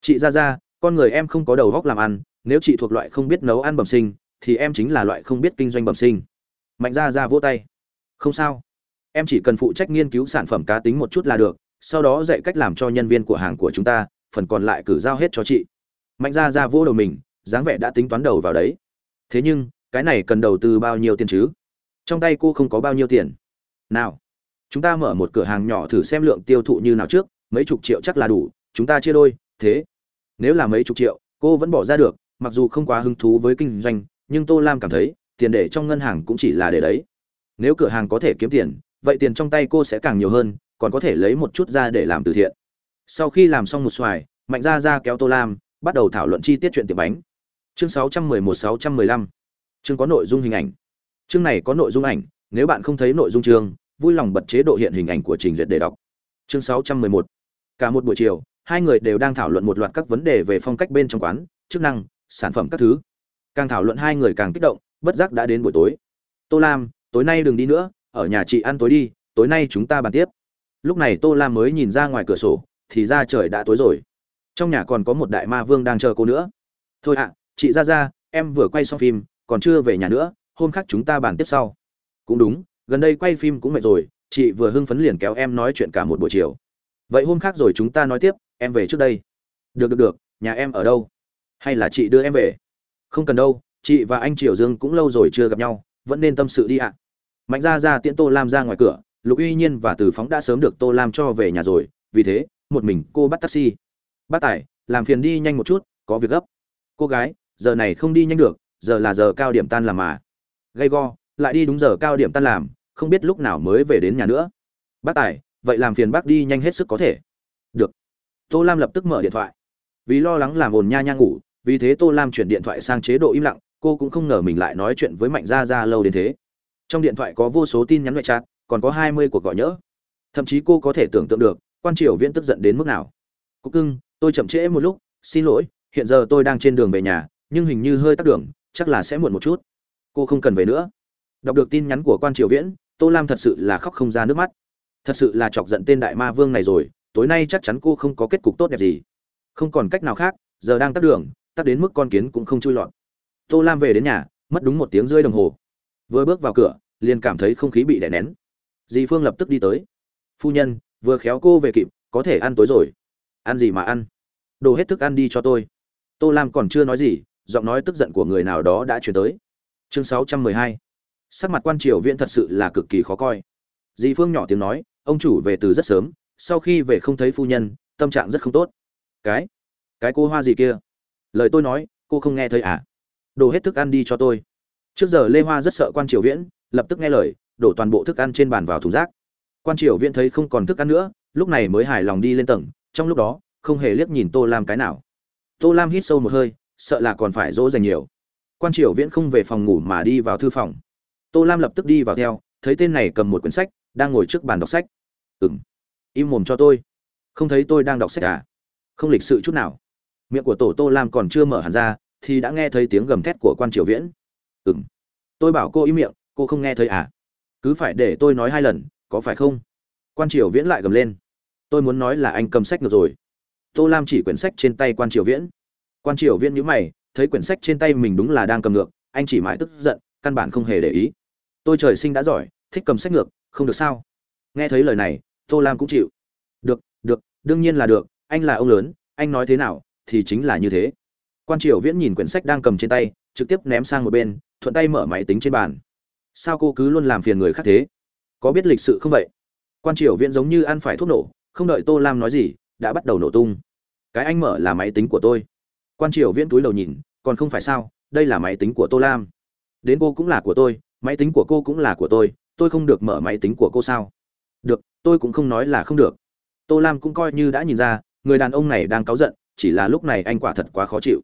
A: Chị ra ra con người em không có đầu góc làm ăn nếu chị thuộc loại không biết nấu ăn bẩm sinh, thì em chính là loại không biết kinh doanh bẩm sinh. Mạnh ra ra vỗ tay. Không sao. Em chỉ cần phụ trách nghiên cứu sản phẩm cá tính một chút là được, sau đó dạy cách làm cho nhân viên của hàng của chúng ta, phần còn lại cử giao hết cho chị. Mạnh ra ra vỗ đầu mình, dáng vẻ đã tính toán đầu vào đấy. Thế nhưng, cái này cần đầu tư bao nhiêu tiền chứ? Trong tay cô không có bao nhiêu tiền. Nào, chúng ta mở một cửa hàng nhỏ thử xem lượng tiêu thụ như nào trước, mấy chục triệu chắc là đủ, chúng ta chia đôi, thế. Nếu là mấy chục triệu, cô vẫn bỏ ra được mặc dù không quá hứng thú với kinh doanh, nhưng tô lam cảm thấy, tiền để trong ngân hàng cũng chỉ là để đấy. Nếu cửa hàng có thể kiếm tiền, vậy tiền trong tay cô sẽ càng nhiều hơn, còn có thể lấy một chút ra để làm từ thiện. Sau khi làm xong một xoài, mạnh ra ra kéo tô lam, bắt đầu thảo luận chi tiết chuyện tiệm bánh. Chương 611-615 chương có nội dung hình ảnh. Chương này có nội dung ảnh, nếu bạn không thấy nội dung chương, vui lòng bật chế độ hiện hình ảnh của trình duyệt để đọc. Chương 611 cả một buổi chiều, hai người đều đang thảo luận một loạt các vấn đề về phong cách bên trong quán, chức năng sản phẩm các thứ. Càng thảo luận hai người càng kích động, bất giác đã đến buổi tối. Tô lam, tối nay đừng đi nữa, ở nhà chị ăn tối đi, tối nay chúng ta bàn tiếp. Lúc này tô lam mới nhìn ra ngoài cửa sổ, thì ra trời đã tối rồi. Trong nhà còn có một đại ma vương đang chờ cô nữa. Thôi ạ, chị ra ra em vừa quay xong phim, còn chưa về nhà nữa, hôm khác chúng ta bàn tiếp sau. Cũng đúng, gần đây quay phim cũng mệt rồi, chị vừa hưng phấn liền kéo em nói chuyện cả một buổi chiều. Vậy hôm khác rồi chúng ta nói tiếp, em về trước đây. Được được được, nhà em ở đâu? Hay là chị đưa em về? Không cần đâu, chị và anh triều dương cũng lâu rồi chưa gặp nhau, vẫn nên tâm sự đi ạ. Mạnh ra ra tiễn tô lam ra ngoài cửa, lục uy nhiên và từ phóng đã sớm được tô lam cho về nhà rồi, vì thế, một mình cô bắt taxi. Bác tài, làm phiền đi nhanh một chút, có việc gấp. Cô gái, giờ này không đi nhanh được, giờ là giờ cao điểm tan làm mà. Gay go, lại đi đúng giờ cao điểm tan làm, không biết lúc nào mới về đến nhà nữa. Bác tài, vậy làm phiền bác đi nhanh hết sức có thể. Được. Tô lam lập tức mở điện thoại. Vì lo lắng làm ồn nha nha ngủ vì thế tô lam chuyển điện thoại sang chế độ im lặng, cô cũng không ngờ mình lại nói chuyện với mạnh gia gia lâu đến thế. Trong điện thoại có vô số tin nhắn ngoại chat, còn có hai mươi cuộc gọi nhỡ. Thậm chí cô có thể tưởng tượng được, quan triều viễn tức giận đến mức nào. Cúc cưng, tôi chậm trễ một lúc, xin lỗi, hiện giờ tôi đang trên đường về nhà, nhưng hình như hơi tắt đường, chắc là sẽ muộn một chút. Cô không cần về nữa. Đọc được tin nhắn của quan triều viễn, tô lam thật sự là khóc không ra nước mắt. Thật sự là chọc giận tên đại ma vương này rồi, tối nay chắc chắn cô không có kết cục tốt đẹp gì. Không còn cách nào khác, giờ đang tắt đường tắt đến mức con kiến cũng không chui lọt. Tô lam về đến nhà, mất đúng một tiếng rưỡi đồng hồ. Vừa bước vào cửa, liền cảm thấy không khí bị đè nén. Dì phương lập tức đi tới. Phu nhân, vừa khéo cô về kịp, có thể ăn tối rồi. Ăn gì mà ăn? Đồ hết thức ăn đi cho tôi. Tô lam còn chưa nói gì, giọng nói tức giận của người nào đó đã chuyển tới. Chương 612. sắc mặt quan triều viễn thật sự là cực kỳ khó coi. Dì phương nhỏ tiếng nói, ông chủ về từ rất sớm, sau khi về không thấy phu nhân, tâm trạng rất không tốt. Cái? Cái cô hoa gì kia? Lời tôi nói, cô không nghe thấy à? Đổ hết thức ăn đi cho tôi. Trước giờ lê hoa rất sợ quan triều viễn, lập tức nghe lời, đổ toàn bộ thức ăn trên bàn vào thùng rác. Quan triều viễn thấy không còn thức ăn nữa, lúc này mới hài lòng đi lên tầng, trong lúc đó, không hề liếc nhìn tô lam cái nào. Tô lam hít sâu một hơi, sợ là còn phải dỗ dành nhiều. Quan triều viễn không về phòng ngủ mà đi vào thư phòng. Tô lam lập tức đi vào theo, thấy tên này cầm một quyển sách, đang ngồi trước bàn đọc sách. Ừng im mồm cho tôi. Không thấy tôi đang đọc sách à? Không lịch sự chút nào miệng của tổ tô lam còn chưa mở hẳn ra, thì đã nghe thấy tiếng gầm thét của quan triều viễn. Ừng tôi bảo cô im miệng, cô không nghe thấy à? Cứ phải để tôi nói hai lần, có phải không? Quan triều viễn lại gầm lên. Tôi muốn nói là anh cầm sách ngược rồi. Tô lam chỉ quyển sách trên tay quan triều viễn. Quan triều viễn nhữ mày, thấy quyển sách trên tay mình đúng là đang cầm ngược, anh chỉ mãi tức giận, căn bản không hề để ý. Tôi trời sinh đã giỏi, thích cầm sách ngược, không được sao? Nghe thấy lời này, tô lam cũng chịu. Được được, đương nhiên là được, anh là ông lớn, anh nói thế nào thì chính là như thế. Quan triều viễn nhìn quyển sách đang cầm trên tay, trực tiếp ném sang một bên, thuận tay mở máy tính trên bàn. Sao cô cứ luôn làm phiền người khác thế? Có biết lịch sự không vậy? Quan triều viễn giống như ăn phải thuốc nổ, không đợi tô lam nói gì, đã bắt đầu nổ tung. Cái anh mở là máy tính của tôi. Quan triều viễn túi đầu nhìn, còn không phải sao, đây là máy tính của tô lam. Đến cô cũng là của tôi, máy tính của cô cũng là của tôi tôi không được mở máy tính của cô sao? Được, tôi cũng không nói là không được. Tô lam cũng coi như đã nhìn ra, người đàn ông này đang cáu giận chỉ là lúc này anh quả thật quá khó chịu.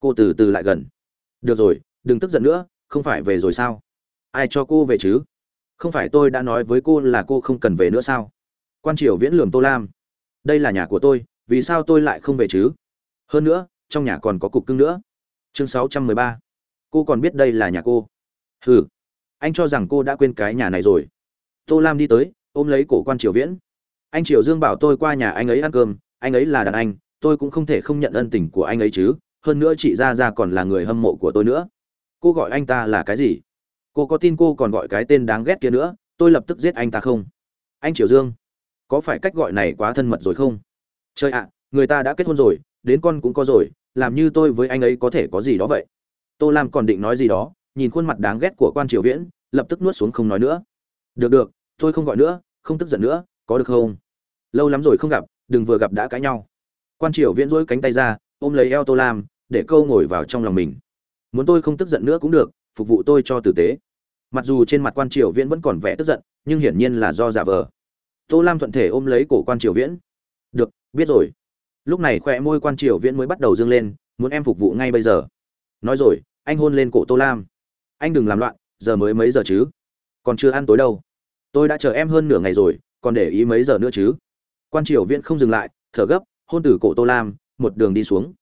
A: Cô từ từ lại gần. Được rồi, đừng tức giận nữa, không phải về rồi sao? Ai cho cô về chứ? Không phải tôi đã nói với cô là cô không cần về nữa sao? Quan triều viễn lường tô lam. Đây là nhà của tôi, vì sao tôi lại không về chứ? Hơn nữa, trong nhà còn có cục cưng nữa. Chương sáu trăm mười ba. Cô còn biết đây là nhà cô. Hừ. Anh cho rằng cô đã quên cái nhà này rồi. Tô lam đi tới, ôm lấy cổ quan triều viễn. Anh triều dương bảo tôi qua nhà anh ấy ăn cơm, anh ấy là đàn anh tôi cũng không thể không nhận ân tình của anh ấy chứ, hơn nữa chị ra ra còn là người hâm mộ của tôi nữa. Cô gọi anh ta là cái gì? Cô có tin cô còn gọi cái tên đáng ghét kia nữa, tôi lập tức giết anh ta không? Anh triều dương, có phải cách gọi này quá thân mật rồi không? Trời ạ, người ta đã kết hôn rồi, đến con cũng có rồi, làm như tôi với anh ấy có thể có gì đó vậy? Tô lam còn định nói gì đó, nhìn khuôn mặt đáng ghét của quan triều viễn, lập tức nuốt xuống không nói nữa. Được được, tôi không gọi nữa, không tức giận nữa, có được không? Lâu lắm rồi không gặp, đừng vừa gặp đã cãi nhau quan triều viễn dỗi cánh tay ra, ôm lấy eo tô lam, để câu ngồi vào trong lòng mình. Muốn tôi không tức giận nữa cũng được, phục vụ tôi cho tử tế. Mặc dù trên mặt quan triều viễn vẫn còn vẻ tức giận, nhưng hiển nhiên là do giả vờ. Tô lam thuận thể ôm lấy cổ quan triều viễn. Được, biết rồi. Lúc này khoe môi quan triều viễn mới bắt đầu dâng lên, muốn em phục vụ ngay bây giờ. Nói rồi, anh hôn lên cổ tô lam. Anh đừng làm loạn, giờ mới mấy giờ chứ? Còn chưa ăn tối đâu. Tôi đã chờ em hơn nửa ngày rồi, còn để ý mấy giờ nữa chứ? Quan triều viễn không dừng lại, thở gấp hôn từ cổ tô lam một đường đi xuống.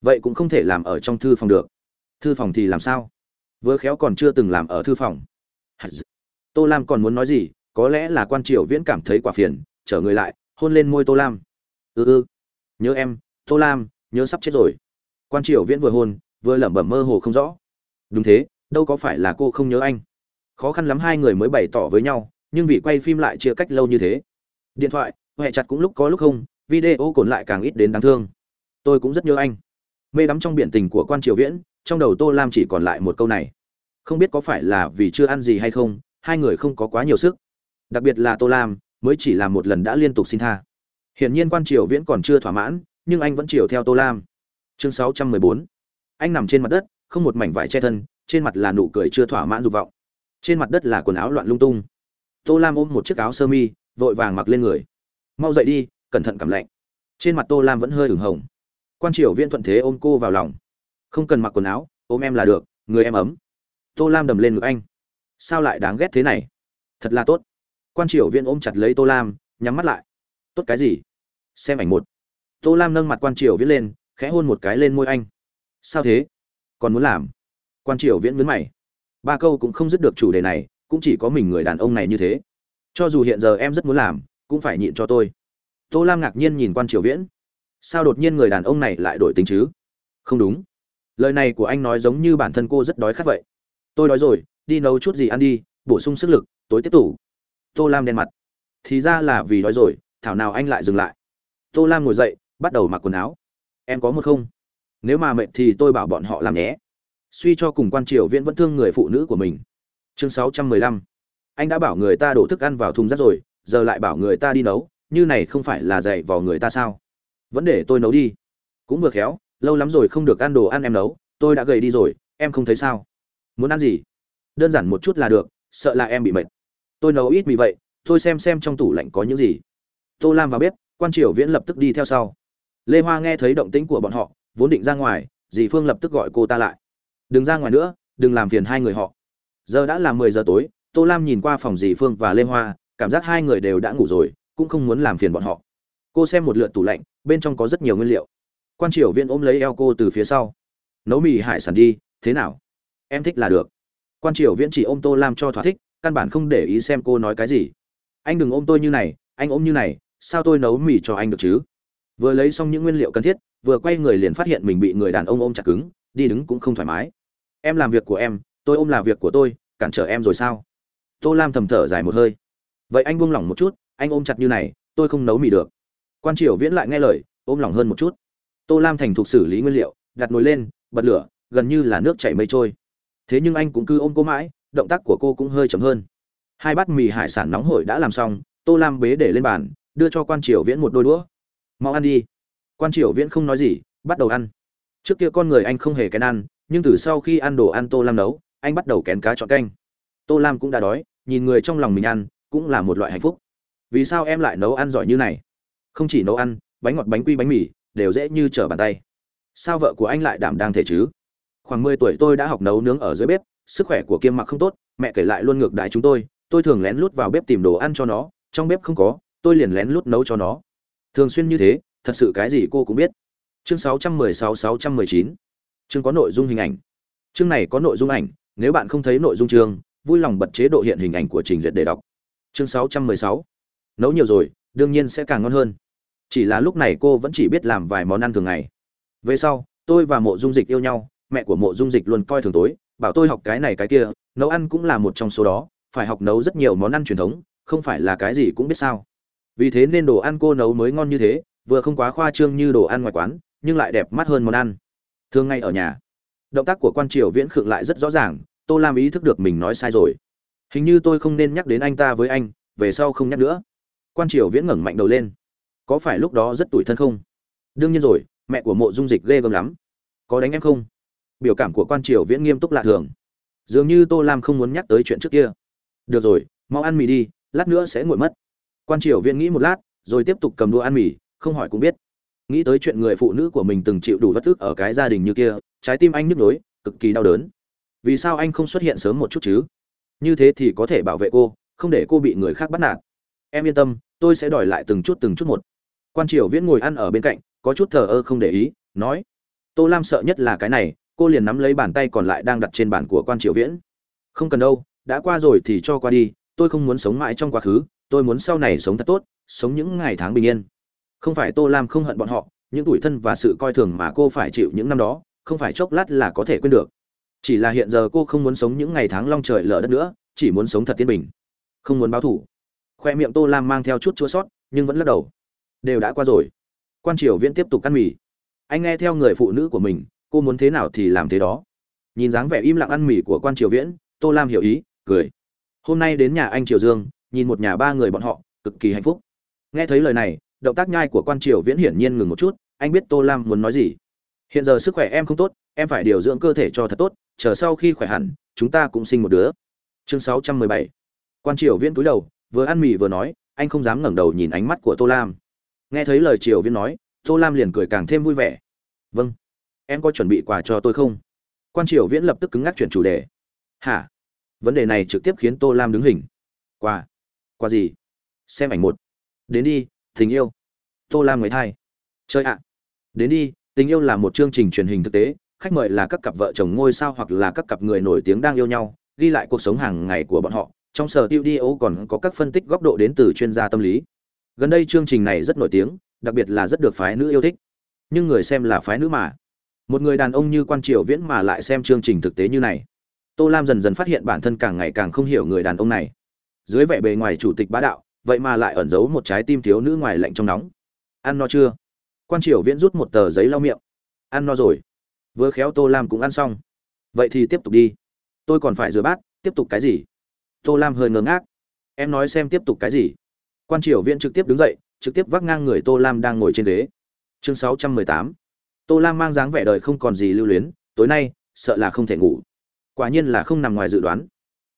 A: Vậy cũng không thể làm ở trong thư phòng được. Thư phòng thì làm sao? Vừa khéo còn chưa từng làm ở thư phòng. Tô lam còn muốn nói gì? Có lẽ là quan triều viễn cảm thấy quả phiền. Trở người lại hôn lên môi tô lam. Ư ừ, ư nhớ em tô lam nhớ sắp chết rồi. Quan triều viễn vừa hôn vừa lẩm bẩm mơ hồ không rõ. Đúng thế đâu có phải là cô không nhớ anh? Khó khăn lắm hai người mới bày tỏ với nhau nhưng vì quay phim lại chia cách lâu như thế. Điện thoại huệ chặt cũng lúc có lúc không video cồn lại càng ít đến đáng thương. Tôi cũng rất nhớ anh. Mê đắm trong biển tình của quan triều viễn, trong đầu tô lam chỉ còn lại một câu này. Không biết có phải là vì chưa ăn gì hay không, hai người không có quá nhiều sức. Đặc biệt là tô lam, mới chỉ làm một lần đã liên tục xin tha. Hiển nhiên quan triều viễn còn chưa thỏa mãn, nhưng anh vẫn chiều theo tô lam. Chương 614. anh nằm trên mặt đất, không một mảnh vải che thân, trên mặt là nụ cười chưa thỏa mãn dục vọng. Trên mặt đất là quần áo loạn lung tung. Tô lam ôm một chiếc áo sơ mi, vội vàng mặc lên người. Mau dậy đi cẩn thận cảm lạnh. Trên mặt tô lam vẫn hơi ửng hồng. Quan triều viễn thuận thế ôm cô vào lòng. Không cần mặc quần áo, ôm em là được, người em ấm. Tô lam đầm lên ngực anh. Sao lại đáng ghét thế này? Thật là tốt. Quan triều viễn ôm chặt lấy tô lam, nhắm mắt lại. Tốt cái gì? Xem ảnh một. Tô lam nâng mặt quan triều viễn lên, khẽ hôn một cái lên môi anh. Sao thế? Còn muốn làm? Quan triều viễn vấn mày. Ba câu cũng không dứt được chủ đề này, cũng chỉ có mình người đàn ông này như thế. Cho dù hiện giờ em rất muốn làm, cũng phải nhịn cho tôi tô lam ngạc nhiên nhìn quan triều viễn. Sao đột nhiên người đàn ông này lại đổi tính chứ? Không đúng. Lời này của anh nói giống như bản thân cô rất đói khát vậy. Tôi đói rồi, đi nấu chút gì ăn đi, bổ sung sức lực, tối tiếp tủ. Tô lam đen mặt. Thì ra là vì đói rồi, thảo nào anh lại dừng lại. Tô lam ngồi dậy, bắt đầu mặc quần áo. Em có một không? Nếu mà mệt thì tôi bảo bọn họ làm nhé. Suy cho cùng quan triều viễn vẫn thương người phụ nữ của mình. Chương sáu trăm mười lăm. Anh đã bảo người ta đổ thức ăn vào thùng rác rồi, giờ lại bảo người ta đi nấu như này không phải là dạy vào người ta sao? Vẫn để tôi nấu đi. Cũng vừa khéo, lâu lắm rồi không được ăn đồ ăn em nấu, tôi đã gầy đi rồi, em không thấy sao? Muốn ăn gì? Đơn giản một chút là được, sợ là em bị mệt. Tôi nấu ít mì vậy, tôi xem xem trong tủ lạnh có những gì. Tô lam vào bếp, quan triều viễn lập tức đi theo sau. Lê hoa nghe thấy động tĩnh của bọn họ, vốn định ra ngoài, dì phương lập tức gọi cô ta lại. Đừng ra ngoài nữa, đừng làm phiền hai người họ. Giờ đã là mười giờ tối, tô lam nhìn qua phòng dì phương và lê hoa, cảm giác hai người đều đã ngủ rồi cũng không muốn làm phiền bọn họ. Cô xem một lượt tủ lạnh, bên trong có rất nhiều nguyên liệu. Quan triều viễn ôm lấy eo cô từ phía sau. Nấu mì hải sản đi, thế nào? Em thích là được. Quan triều viễn chỉ ôm tô lam cho thỏa thích, căn bản không để ý xem cô nói cái gì. Anh đừng ôm tôi như này, anh ôm như này, sao tôi nấu mì cho anh được chứ? Vừa lấy xong những nguyên liệu cần thiết, vừa quay người liền phát hiện mình bị người đàn ông ôm chặt cứng, đi đứng cũng không thoải mái. Em làm việc của em, tôi ôm là việc của tôi, cản trở em rồi sao? Tô lam thầm thở dài một hơi. Vậy anh buông lỏng một chút anh ôm chặt như này, tôi không nấu mì được. Quan triều viễn lại nghe lời, ôm lỏng hơn một chút. Tô lam thành thục xử lý nguyên liệu, đặt nồi lên, bật lửa, gần như là nước chảy mây trôi. Thế nhưng anh cũng cứ ôm cô mãi, động tác của cô cũng hơi chậm hơn. Hai bát mì hải sản nóng hổi đã làm xong, tô lam bế để lên bàn, đưa cho quan triều viễn một đôi đũa. Mau ăn đi. Quan triều viễn không nói gì, bắt đầu ăn. Trước kia con người anh không hề kén ăn, nhưng từ sau khi ăn đồ ăn tô lam nấu, anh bắt đầu kén cá chọn canh. Tô lam cũng đã đói, nhìn người trong lòng mình ăn, cũng là một loại hạnh phúc vì sao em lại nấu ăn giỏi như này? Không chỉ nấu ăn, bánh ngọt, bánh quy, bánh mì đều dễ như trở bàn tay. Sao vợ của anh lại đảm đang thể chứ? Khoảng mười tuổi tôi đã học nấu nướng ở dưới bếp, sức khỏe của kiêm mặc không tốt, mẹ kể lại luôn ngược đại chúng tôi tôi thường lén lút vào bếp tìm đồ ăn cho nó, trong bếp không có, tôi liền lén lút nấu cho nó. Thường xuyên như thế, thật sự cái gì cô cũng biết. Chương 616-619 chương có nội dung hình ảnh. Chương này có nội dung ảnh, nếu bạn không thấy nội dung chương, vui lòng bật chế độ hiện hình ảnh của trình duyệt để đọc. Chương 616 nấu nhiều rồi, đương nhiên sẽ càng ngon hơn. Chỉ là lúc này cô vẫn chỉ biết làm vài món ăn thường ngày. Về sau, tôi và mộ dung dịch yêu nhau, mẹ của mộ dung dịch luôn coi thường tối bảo tôi học cái này cái kia, nấu ăn cũng là một trong số đó, phải học nấu rất nhiều món ăn truyền thống, không phải là cái gì cũng biết sao. Vì thế nên đồ ăn cô nấu mới ngon như thế, vừa không quá khoa trương như đồ ăn ngoài quán, nhưng lại đẹp mắt hơn món ăn. Thường ngay ở nhà, động tác của quan triều viễn khựng lại rất rõ ràng, tô lam ý thức được mình nói sai rồi. Hình như tôi không nên nhắc đến anh ta với anh, về sau không nhắc nữa quan triều viễn ngẩng mạnh đầu lên. Có phải lúc đó rất tủi thân không? Đương nhiên rồi, mẹ của mộ dung dịch ghê gớm lắm. Có đánh em không? Biểu cảm của quan triều viễn nghiêm túc lạ thường. Dường như tô lam không muốn nhắc tới chuyện trước kia. Được rồi, mau ăn mì đi, lát nữa sẽ nguội mất. Quan triều viễn nghĩ một lát, rồi tiếp tục cầm đũa ăn mì, không hỏi cũng biết. Nghĩ tới chuyện người phụ nữ của mình từng chịu đủ bất tức ở cái gia đình như kia, trái tim anh nhức nhối, cực kỳ đau đớn. Vì sao anh không xuất hiện sớm một chút chứ? Như thế thì có thể bảo vệ cô, không để cô bị người khác bắt nạt. Em yên tâm tôi sẽ đòi lại từng chút từng chút một. Quan triều viễn ngồi ăn ở bên cạnh, có chút thờ ơ không để ý, nói, tô lam sợ nhất là cái này, cô liền nắm lấy bàn tay còn lại đang đặt trên bàn của quan triều viễn. Không cần đâu, đã qua rồi thì cho qua đi, tôi không muốn sống mãi trong quá khứ, tôi muốn sau này sống thật tốt, sống những ngày tháng bình yên. Không phải tô lam không hận bọn họ, những tủi thân và sự coi thường mà cô phải chịu những năm đó, không phải chốc lát là có thể quên được. Chỉ là hiện giờ cô không muốn sống những ngày tháng long trời lở đất nữa, chỉ muốn sống thật tiên bình. Không muốn báo thủ khoe miệng tô lam mang theo chút chua sót, nhưng vẫn lắc đầu. Đều đã qua rồi. Quan triều viễn tiếp tục ăn mì. Anh nghe theo người phụ nữ của mình, cô muốn thế nào thì làm thế đó. Nhìn dáng vẻ im lặng ăn mì của quan triều viễn, tô lam hiểu ý, cười. Hôm nay đến nhà anh triều dương, nhìn một nhà ba người bọn họ, cực kỳ hạnh phúc. Nghe thấy lời này, động tác nhai của quan triều viễn hiển nhiên ngừng một chút, anh biết tô lam muốn nói gì. Hiện giờ sức khỏe em không tốt, em phải điều dưỡng cơ thể cho thật tốt, chờ sau khi khỏe hẳn, chúng ta cũng sinh một đứa. Chương sáu trăm mười bảy. Quan triều viễn túi đầu vừa ăn mì vừa nói, anh không dám ngẩng đầu nhìn ánh mắt của tô lam. Nghe thấy lời triều viễn nói, tô lam liền cười càng thêm vui vẻ. Vâng em có chuẩn bị quà cho tôi không? Quan triều viễn lập tức cứng ngắc chuyển chủ đề. Hả? Vấn đề này trực tiếp khiến tô lam đứng hình. Quà? Quà gì? Xem ảnh một. Đến đi, tình yêu. Tô lam mới thai. Chơi ạ. Đến đi, tình yêu là một chương trình truyền hình thực tế, khách mời là các cặp vợ chồng ngôi sao hoặc là các cặp người nổi tiếng đang yêu nhau, ghi lại cuộc sống hàng ngày của bọn họ trong sở tiêu đi còn có các phân tích góc độ đến từ chuyên gia tâm lý. Gần đây chương trình này rất nổi tiếng, đặc biệt là rất được phái nữ yêu thích. Nhưng người xem là phái nữ mà. Một người đàn ông như quan triều viễn mà lại xem chương trình thực tế như này. Tô lam dần dần phát hiện bản thân càng ngày càng không hiểu người đàn ông này. Dưới vẻ bề ngoài chủ tịch bá đạo, vậy mà lại ẩn giấu một trái tim thiếu nữ ngoài lạnh trong nóng. Ăn no chưa? Quan triều viễn rút một tờ giấy lau miệng. Ăn no rồi. Vừa khéo tô lam cũng ăn xong. Vậy thì tiếp tục đi. Tôi còn phải rửa bát, tiếp tục cái gì? Tô lam hơi ngớ ngác. Em nói xem tiếp tục cái gì? Quan triều viễn trực tiếp đứng dậy, trực tiếp vác ngang người tô lam đang ngồi trên ghế. Chương sáu trăm mười tám. Tô lam mang dáng vẻ đời không còn gì lưu luyến, tối nay, sợ là không thể ngủ. Quả nhiên là không nằm ngoài dự đoán.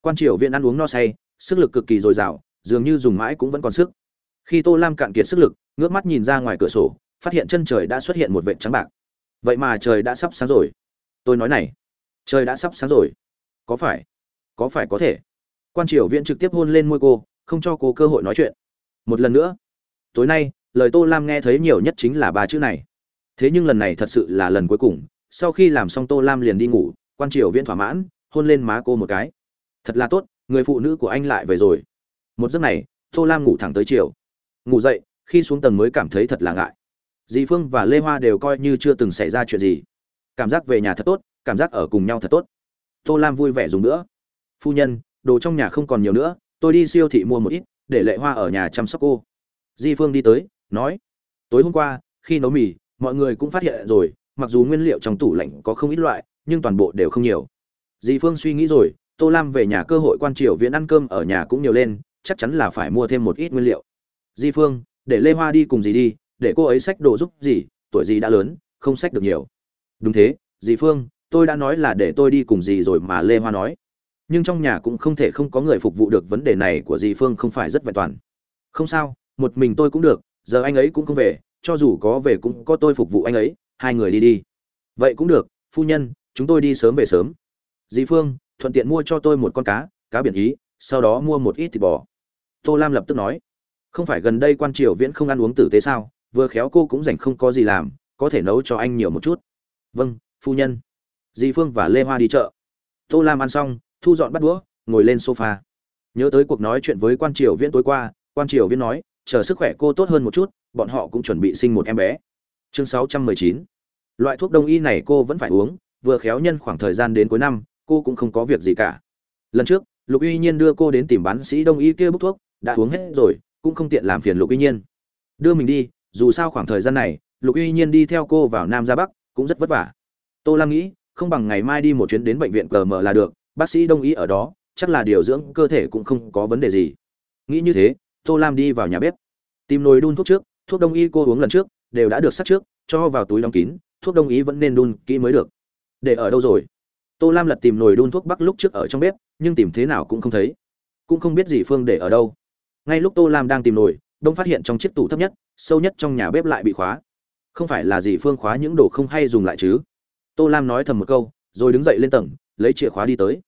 A: Quan triều viễn ăn uống no say, sức lực cực kỳ dồi dào, dường như dùng mãi cũng vẫn còn sức. Khi tô lam cạn kiệt sức lực, ngước mắt nhìn ra ngoài cửa sổ, phát hiện chân trời đã xuất hiện một vệt trắng bạc. Vậy mà trời đã sắp sáng rồi. Tôi nói này, trời đã sắp sáng rồi. Có phải có phải có thể? Quan triều viễn trực tiếp hôn lên môi cô, không cho cô cơ hội nói chuyện. Một lần nữa, tối nay, lời tô lam nghe thấy nhiều nhất chính là ba chữ này. Thế nhưng lần này thật sự là lần cuối cùng, sau khi làm xong tô lam liền đi ngủ, quan triều viễn thỏa mãn, hôn lên má cô một cái. Thật là tốt, người phụ nữ của anh lại về rồi. Một giấc này, tô lam ngủ thẳng tới chiều. Ngủ dậy, khi xuống tầng mới cảm thấy thật là ngại. Dì phương và lê hoa đều coi như chưa từng xảy ra chuyện gì. Cảm giác về nhà thật tốt, cảm giác ở cùng nhau thật tốt. Tô lam vui vẻ dùng nữa phu nhân đồ trong nhà không còn nhiều nữa, tôi đi siêu thị mua một ít, để lệ hoa ở nhà chăm sóc cô. Di phương đi tới, nói, tối hôm qua, khi nấu mì, mọi người cũng phát hiện rồi, mặc dù nguyên liệu trong tủ lạnh có không ít loại, nhưng toàn bộ đều không nhiều. Di phương suy nghĩ rồi, tô lam về nhà cơ hội quan triều viễn ăn cơm ở nhà cũng nhiều lên, chắc chắn là phải mua thêm một ít nguyên liệu. Di phương, để lê hoa đi cùng dì đi, để cô ấy xách đồ giúp dì, tuổi dì đã lớn, không xách được nhiều. Đúng thế, dì phương, tôi đã nói là để tôi đi cùng dì rồi mà lê hoa nói nhưng trong nhà cũng không thể không có người phục vụ được vấn đề này của dì phương không phải rất vẹn toàn. Không sao, một mình tôi cũng được, giờ anh ấy cũng không về, cho dù có về cũng có tôi phục vụ anh ấy, hai người đi đi. Vậy cũng được, phu nhân, chúng tôi đi sớm về sớm. Dì phương, thuận tiện mua cho tôi một con cá cá biển ý, sau đó mua một ít thịt bò. Tô lam lập tức nói, không phải gần đây quan triều viễn không ăn uống tử tế sao? Vừa khéo cô cũng rảnh không có gì làm, có thể nấu cho anh nhiều một chút. Vâng phu nhân. Dì phương và lê hoa đi chợ. Tô lam ăn xong thu dọn bắt đũa, ngồi lên sofa. Nhớ tới cuộc nói chuyện với quan triều viễn tối qua, quan triều viễn nói, chờ sức khỏe cô tốt hơn một chút, bọn họ cũng chuẩn bị sinh một em bé. Chương sáu trăm mười chín. Loại thuốc đông y này cô vẫn phải uống, vừa khéo nhân khoảng thời gian đến cuối năm, cô cũng không có việc gì cả. Lần trước, lục uy nhiên đưa cô đến tìm bán sĩ đông y kia bốc thuốc, đã uống hết rồi, cũng không tiện làm phiền lục uy nhiên. Đưa mình đi, dù sao khoảng thời gian này, lục uy nhiên đi theo cô vào nam ra bắc, cũng rất vất vả. Tô lam nghĩ, không bằng ngày mai đi một chuyến đến bệnh viện cờ mờ là được bác sĩ đông y ở đó, chắc là điều dưỡng cơ thể cũng không có vấn đề gì. Nghĩ như thế, tô lam đi vào nhà bếp. Tìm nồi đun thuốc trước, thuốc đông y cô uống lần trước, đều đã được sắc trước, cho vào túi đóng kín, thuốc đông y vẫn nên đun kỹ mới được. Để ở đâu rồi? Tô lam lật tìm nồi đun thuốc bắc lúc trước ở trong bếp, nhưng tìm thế nào cũng không thấy. Cũng không biết gì phương để ở đâu. Ngay lúc tô lam đang tìm nồi, đông phát hiện trong chiếc tủ thấp nhất, sâu nhất trong nhà bếp lại bị khóa. Không phải là gì phương khóa những đồ không hay dùng lại chứ? Tô lam nói thầm một câu, rồi đứng dậy lên tầng lấy chìa khóa đi tới.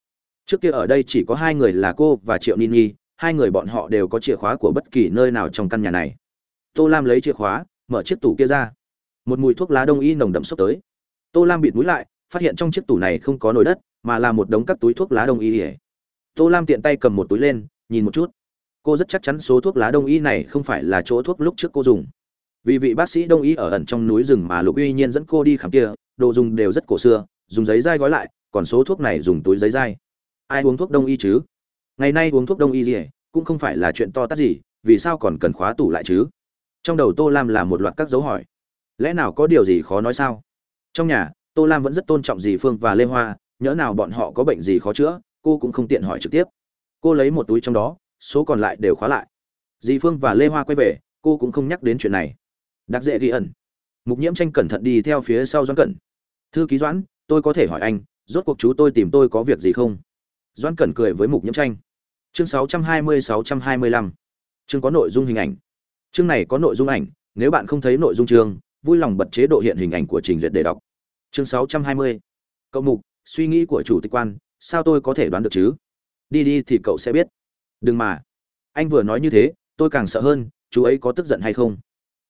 A: Trước kia ở đây chỉ có hai người là cô và triệu ninh nhi hai người bọn họ đều có chìa khóa của bất kỳ nơi nào trong căn nhà này. Tô lam lấy chìa khóa, mở chiếc tủ kia ra. Một mùi thuốc lá đông y nồng đậm xộc tới. Tô lam bịt mũi lại, phát hiện trong chiếc tủ này không có nồi đất, mà là một đống các túi thuốc lá đông y ỉa tô lam tiện tay cầm một túi lên, nhìn một chút. Cô rất chắc chắn số thuốc lá đông y này không phải là chỗ thuốc lúc trước cô dùng. Vì vị bác sĩ đông y ở ẩn trong núi rừng mà lục uy nhiên dẫn cô đi khám kia, đồ dùng đều rất cổ xưa, dùng giấy dai gói lại còn số thuốc này dùng túi giấy dai. Ai uống thuốc đông y chứ? Ngày nay uống thuốc đông y gì cũng không phải là chuyện to tát gì, vì sao còn cần khóa tủ lại chứ? Trong đầu tô lam là một loạt các dấu hỏi. Lẽ nào có điều gì khó nói sao? Trong nhà, tô lam vẫn rất tôn trọng dì phương và lê hoa, nhỡ nào bọn họ có bệnh gì khó chữa, cô cũng không tiện hỏi trực tiếp. Cô lấy một túi trong đó, số còn lại đều khóa lại. Dì phương và lê hoa quay về, cô cũng không nhắc đến chuyện này. Đặc dễ ghi ẩn. Mục nhiễm tranh cẩn thận đi theo phía sau doãn cẩn. Thư ký doãn, tôi có thể hỏi anh rốt cuộc chú tôi tìm tôi có việc gì không? Doãn cẩn cười với mục nhiễm tranh. Chương 620-625 chương có nội dung hình ảnh. Chương này có nội dung ảnh, nếu bạn không thấy nội dung chương, vui lòng bật chế độ hiện hình ảnh của trình duyệt để đọc. Chương 620 cậu mục, suy nghĩ của chủ tịch quan, sao tôi có thể đoán được chứ? Đi đi thì cậu sẽ biết. Đừng mà. Anh vừa nói như thế, tôi càng sợ hơn, chú ấy có tức giận hay không?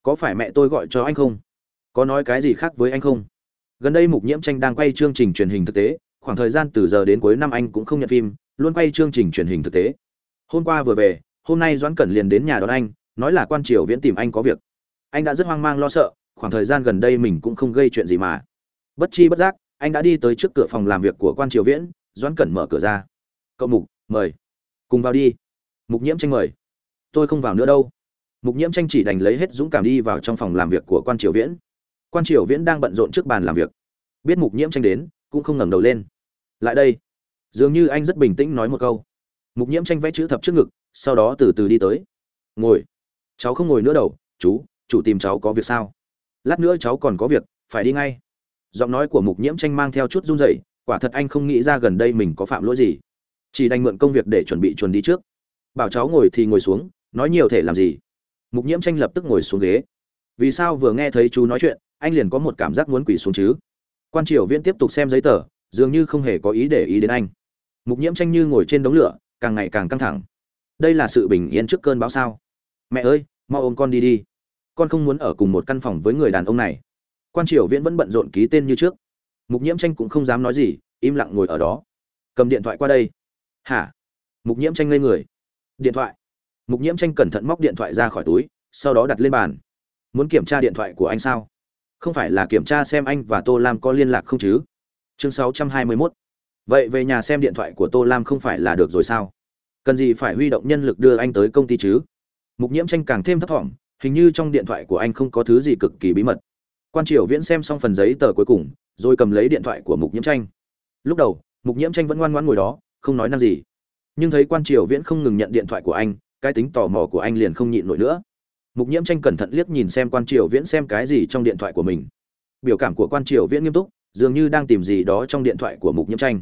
A: Có phải mẹ tôi gọi cho anh không? Có nói cái gì khác với anh không? Gần đây mục nhiễm tranh đang quay chương trình truyền hình thực tế, khoảng thời gian từ giờ đến cuối năm anh cũng không nhận phim, luôn quay chương trình truyền hình thực tế. Hôm qua vừa về, hôm nay doãn cẩn liền đến nhà đón anh, nói là quan triều viễn tìm anh có việc. Anh đã rất hoang mang lo sợ, khoảng thời gian gần đây mình cũng không gây chuyện gì mà. Bất chi bất giác, anh đã đi tới trước cửa phòng làm việc của quan triều viễn, doãn cẩn mở cửa ra. Cậu mục, mời. Cùng vào đi. Mục nhiễm tranh mời. Tôi không vào nữa đâu. Mục nhiễm tranh chỉ đành lấy hết dũng cảm đi vào trong phòng làm việc của quan triều viễn quan triều viễn đang bận rộn trước bàn làm việc. Biết mục nhiễm tranh đến, cũng không ngẩng đầu lên. Lại đây. Dường như anh rất bình tĩnh nói một câu. Mục nhiễm tranh vẽ chữ thập trước ngực, sau đó từ từ đi tới. Ngồi. Cháu không ngồi nữa đâu, chú, chủ tìm cháu có việc sao? Lát nữa cháu còn có việc, phải đi ngay. Giọng nói của mục nhiễm tranh mang theo chút run rẩy, quả thật anh không nghĩ ra gần đây mình có phạm lỗi gì. Chỉ đành mượn công việc để chuẩn bị chuẩn đi trước. Bảo cháu ngồi thì ngồi xuống, nói nhiều thể làm gì? Mục nhiễm tranh lập tức ngồi xuống ghế. Vì sao vừa nghe thấy chú nói chuyện anh liền có một cảm giác muốn quỳ xuống chứ. Quan triều viễn tiếp tục xem giấy tờ, dường như không hề có ý để ý đến anh. Mục nhiễm tranh như ngồi trên đống lửa, càng ngày càng căng thẳng. Đây là sự bình yên trước cơn bão sao? Mẹ ơi, mau ôm con đi đi. Con không muốn ở cùng một căn phòng với người đàn ông này. Quan triều viễn vẫn bận rộn ký tên như trước. Mục nhiễm tranh cũng không dám nói gì, im lặng ngồi ở đó. Cầm điện thoại qua đây. Hả? Mục nhiễm tranh ngây người. Điện thoại. Mục nhiễm tranh cẩn thận móc điện thoại ra khỏi túi, sau đó đặt lên bàn. Muốn kiểm tra điện thoại của anh sao? Không phải là kiểm tra xem anh và tô lam có liên lạc không chứ? Chương 621. vậy về nhà xem điện thoại của tô lam không phải là được rồi sao? Cần gì phải huy động nhân lực đưa anh tới công ty chứ? Mục nhiễm tranh càng thêm thấp thỏm, hình như trong điện thoại của anh không có thứ gì cực kỳ bí mật. Quan triều viễn xem xong phần giấy tờ cuối cùng, rồi cầm lấy điện thoại của mục nhiễm tranh. Lúc đầu, mục nhiễm tranh vẫn ngoan ngoãn ngồi đó, không nói năng gì. Nhưng thấy quan triều viễn không ngừng nhận điện thoại của anh, cái tính tò mò của anh liền không nhịn nổi nữa mục nhiễm tranh cẩn thận liếc nhìn xem quan triều viễn xem cái gì trong điện thoại của mình. Biểu cảm của quan triều viễn nghiêm túc, dường như đang tìm gì đó trong điện thoại của mục nhiễm tranh.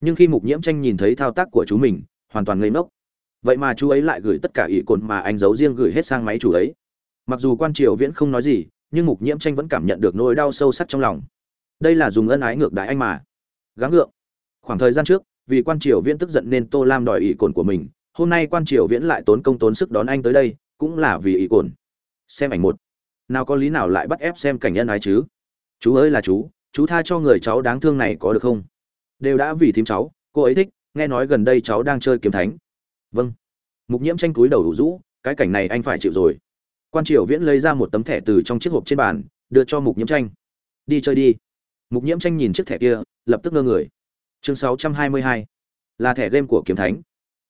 A: Nhưng khi mục nhiễm tranh nhìn thấy thao tác của chú mình, hoàn toàn ngây ngốc. Vậy mà chú ấy lại gửi tất cả ỷ cồn mà anh giấu riêng gửi hết sang máy chủ ấy. Mặc dù quan triều viễn không nói gì, nhưng mục nhiễm tranh vẫn cảm nhận được nỗi đau sâu sắc trong lòng. Đây là dùng ân ái ngược đại anh mà. Gắng ngượng khoảng thời gian trước, vì quan triều viễn tức giận nên tô lam đòi ỷ cồn của mình, hôm nay quan triều viễn lại tốn công tốn sức đón anh tới đây cũng là vì ý cồn. Xem ảnh một. Nào có lý nào lại bắt ép xem cảnh nhân ái chứ? Chú ơi là chú chú tha cho người cháu đáng thương này có được không? Đều đã vì thím cháu, cô ấy thích, nghe nói gần đây cháu đang chơi kiếm thánh. Vâng. Mục nhiễm tranh túi đầu đủ rũ, cái cảnh này anh phải chịu rồi. Quan triều viễn lấy ra một tấm thẻ từ trong chiếc hộp trên bàn, đưa cho mục nhiễm tranh. Đi chơi đi. Mục nhiễm tranh nhìn chiếc thẻ kia, lập tức ngơ người. Chương 622 là thẻ game của kiếm thánh.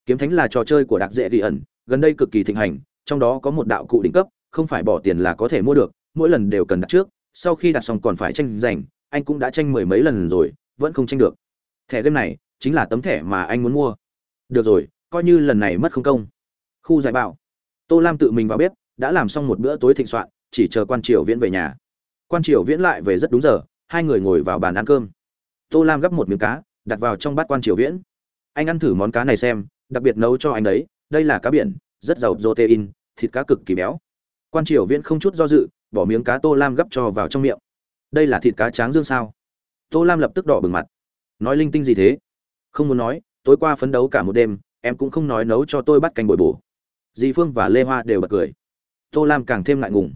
A: Kiếm thánh là trò chơi của đặc dễ ghi ẩn, gần đây cực kỳ thịnh hành trong đó có một đạo cụ đỉnh cấp, không phải bỏ tiền là có thể mua được, mỗi lần đều cần đặt trước, sau khi đặt xong còn phải tranh giành, anh cũng đã tranh mười mấy lần rồi, vẫn không tranh được. Thẻ game này chính là tấm thẻ mà anh muốn mua. Được rồi, coi như lần này mất không công. Khu giải bảo. Tô lam tự mình vào bếp, đã làm xong một bữa tối thịnh soạn, chỉ chờ quan triều viễn về nhà. Quan triều viễn lại về rất đúng giờ, hai người ngồi vào bàn ăn cơm. Tô lam gắp một miếng cá, đặt vào trong bát quan triều viễn. Anh ăn thử món cá này xem, đặc biệt nấu cho anh đấy, đây là cá biển rất giàu protein, thịt cá cực kỳ béo. Quan triều viễn không chút do dự, bỏ miếng cá tô lam gấp cho vào trong miệng. Đây là thịt cá tráng dương sao? Tô lam lập tức đỏ bừng mặt. Nói linh tinh gì thế? Không muốn nói, tối qua phấn đấu cả một đêm, em cũng không nói nấu cho tôi bắt canh bồi bổ. Di phương và lê hoa đều bật cười. Tô lam càng thêm ngại ngùng.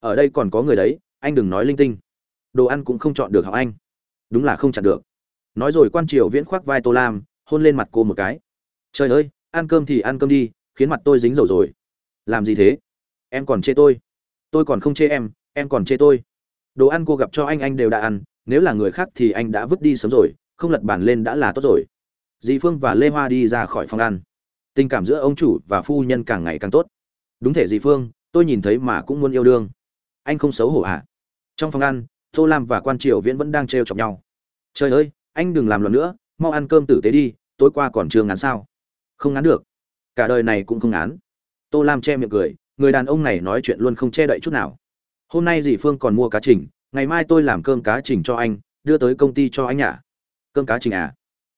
A: Ở đây còn có người đấy, anh đừng nói linh tinh. Đồ ăn cũng không chọn được học anh? Đúng là không chọn được. Nói rồi quan triều viễn khoác vai tô lam, hôn lên mặt cô một cái. Trời ơi, ăn cơm thì ăn cơm đi khiến mặt tôi dính dầu rồi. Làm gì thế? Em còn chê tôi. Tôi còn không chê em em còn chê tôi. Đồ ăn cô gặp cho anh anh đều đã ăn. Nếu là người khác thì anh đã vứt đi sớm rồi. Không lật bàn lên đã là tốt rồi. Dì phương và lê hoa đi ra khỏi phòng ăn. Tình cảm giữa ông chủ và phu nhân càng ngày càng tốt. Đúng thể dì phương, tôi nhìn thấy mà cũng muốn yêu đương. Anh không xấu hổ hả à? trong phòng ăn, tô lam và quan triều viễn vẫn đang trêu chọc nhau. Trời ơi, anh đừng làm loạn nữa, mau ăn cơm tử tế đi, tối qua còn chưa ngán sao? Không ngán được cả đời này cũng không án. tô lam che miệng cười, người đàn ông này nói chuyện luôn không che đậy chút nào. Hôm nay dì phương còn mua cá trình, ngày mai tôi làm cơm cá trình cho anh, đưa tới công ty cho anh nhả cơm cá trình à?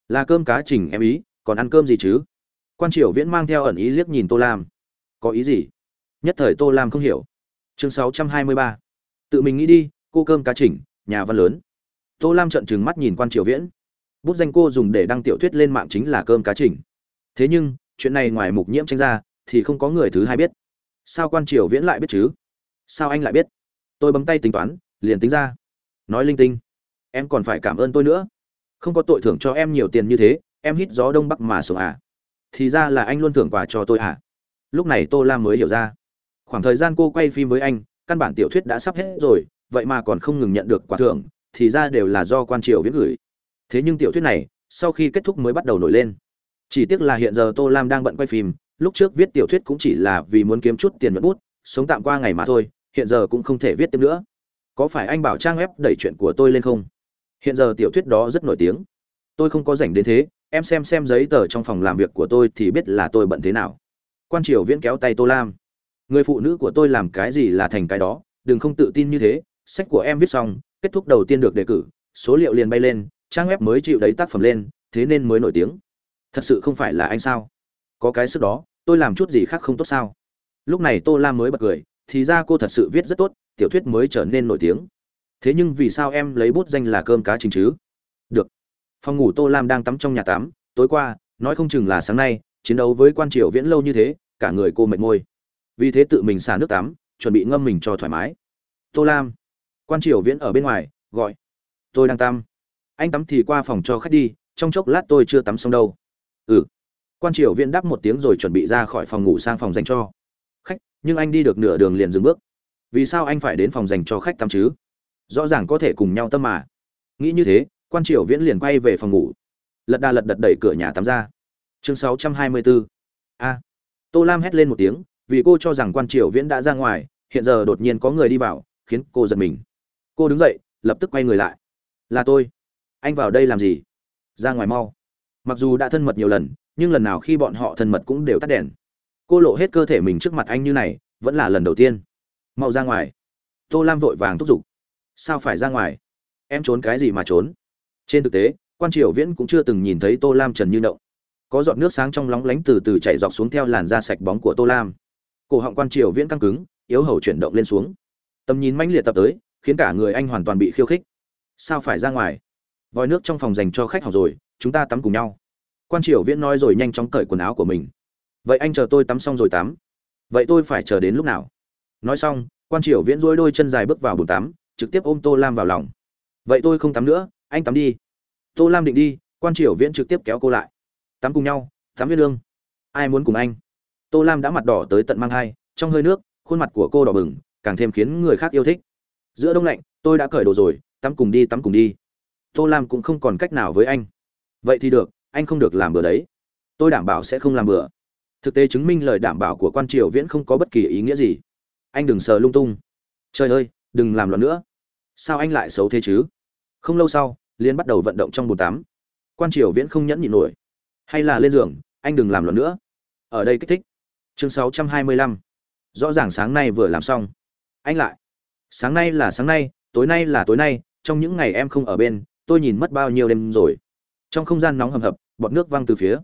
A: Là cơm cá trình em ý, còn ăn cơm gì chứ? Quan triều viễn mang theo ẩn ý liếc nhìn tô lam. Có ý gì? Nhất thời tô lam không hiểu. Chương sáu trăm hai mươi ba. Tự mình nghĩ đi, cô cơm cá trình, nhà văn lớn. Tô lam trợn trừng mắt nhìn quan triều viễn. Bút danh cô dùng để đăng tiểu thuyết lên mạng chính là cơm cá trình. Thế nhưng chuyện này ngoài mục nhiễm tranh ra, thì không có người thứ hai biết. Sao quan triều viễn lại biết chứ? Sao anh lại biết? Tôi bấm tay tính toán, liền tính ra. Nói linh tinh. Em còn phải cảm ơn tôi nữa. Không có tội thưởng cho em nhiều tiền như thế, em hít gió đông bắc mà sống à? Thì ra là anh luôn thưởng quà cho tôi à? Lúc này tô lam mới hiểu ra. Khoảng thời gian cô quay phim với anh, căn bản tiểu thuyết đã sắp hết rồi, vậy mà còn không ngừng nhận được quà thưởng, thì ra đều là do quan triều viết gửi. Thế nhưng tiểu thuyết này, sau khi kết thúc mới bắt đầu nổi lên chỉ tiếc là hiện giờ tô lam đang bận quay phim, lúc trước viết tiểu thuyết cũng chỉ là vì muốn kiếm chút tiền nhuận bút, sống tạm qua ngày mà thôi, hiện giờ cũng không thể viết tiếp nữa. Có phải anh bảo trang web đẩy chuyện của tôi lên không? Hiện giờ tiểu thuyết đó rất nổi tiếng. Tôi không có rảnh đến thế, em xem xem giấy tờ trong phòng làm việc của tôi thì biết là tôi bận thế nào. Quan triều viễn kéo tay tô lam. Người phụ nữ của tôi làm cái gì là thành cái đó, đừng không tự tin như thế. Sách của em viết xong, kết thúc đầu tiên được đề cử, số liệu liền bay lên, trang web mới chịu đấy tác phẩm lên, thế nên mới nổi tiếng thật sự không phải là anh sao? Có cái sức đó, tôi làm chút gì khác không tốt sao? Lúc này tô lam mới bật cười, thì ra cô thật sự viết rất tốt, tiểu thuyết mới trở nên nổi tiếng. Thế nhưng vì sao em lấy bút danh là cơm cá trình chứ? Được. Phòng ngủ tô lam đang tắm trong nhà tắm, tối qua, nói không chừng là sáng nay, chiến đấu với quan triều viễn lâu như thế, cả người cô mệt môi. Vì thế tự mình xả nước tắm, chuẩn bị ngâm mình cho thoải mái. Tô lam, quan triều viễn ở bên ngoài, gọi. Tôi đang tắm. Anh tắm thì qua phòng cho khách đi, trong chốc lát tôi chưa tắm xong đâu ừ. Quan triều viễn đáp một tiếng rồi chuẩn bị ra khỏi phòng ngủ sang phòng dành cho. Khách, nhưng anh đi được nửa đường liền dừng bước. Vì sao anh phải đến phòng dành cho khách tắm chứ? Rõ ràng có thể cùng nhau tâm mà. Nghĩ như thế, quan triều viễn liền quay về phòng ngủ. Lật đà lật đật đẩy cửa nhà tắm ra. Chương 624. a. Tô lam hét lên một tiếng, vì cô cho rằng quan triều viễn đã ra ngoài, hiện giờ đột nhiên có người đi vào, khiến cô giật mình. Cô đứng dậy, lập tức quay người lại. Là tôi. Anh vào đây làm gì? Ra ngoài mau mặc dù đã thân mật nhiều lần, nhưng lần nào khi bọn họ thân mật cũng đều tắt đèn. Cô lộ hết cơ thể mình trước mặt anh như này, vẫn là lần đầu tiên. Mau ra ngoài. Tô lam vội vàng thúc giục. Sao phải ra ngoài? Em trốn cái gì mà trốn? Trên thực tế, quan triều viễn cũng chưa từng nhìn thấy tô lam trần như động. Có giọt nước sáng trong lóng lánh từ từ chảy dọc xuống theo làn da sạch bóng của tô lam. Cổ họng quan triều viễn căng cứng, yếu hầu chuyển động lên xuống. Tầm nhìn mãnh liệt tập tới, khiến cả người anh hoàn toàn bị khiêu khích. Sao phải ra ngoài? Vòi nước trong phòng dành cho khách học rồi chúng ta tắm cùng nhau. Quan triều viễn nói rồi nhanh chóng cởi quần áo của mình. Vậy anh chờ tôi tắm xong rồi tắm. Vậy tôi phải chờ đến lúc nào? Nói xong, quan triều viễn dối đôi chân dài bước vào bồn tắm, trực tiếp ôm tô lam vào lòng. Vậy tôi không tắm nữa, anh tắm đi. Tô lam định đi, quan triều viễn trực tiếp kéo cô lại. Tắm cùng nhau, tắm viên lương. Ai muốn cùng anh? Tô lam đã mặt đỏ tới tận mang hai trong hơi nước, khuôn mặt của cô đỏ bừng, càng thêm khiến người khác yêu thích. Giữa đông lạnh, tôi đã cởi đồ rồi, tắm cùng đi, tắm cùng đi. Tô lam cũng không còn cách nào với anh vậy thì được, anh không được làm bừa đấy. Tôi đảm bảo sẽ không làm bừa. Thực tế chứng minh lời đảm bảo của quan triều viễn không có bất kỳ ý nghĩa gì. Anh đừng sờ lung tung. Trời ơi, đừng làm loạn nữa. Sao anh lại xấu thế chứ? Không lâu sau, liên bắt đầu vận động trong bồn tắm. Quan triều viễn không nhẫn nhịn nổi. Hay là lên giường, anh đừng làm loạn nữa. Ở đây kích thích. Chương 625. rõ ràng sáng nay vừa làm xong. Anh lại. Sáng nay là sáng nay, tối nay là tối nay, trong những ngày em không ở bên, tôi nhìn mất bao nhiêu đêm rồi trong không gian nóng hầm hập, bọt nước văng từ phía.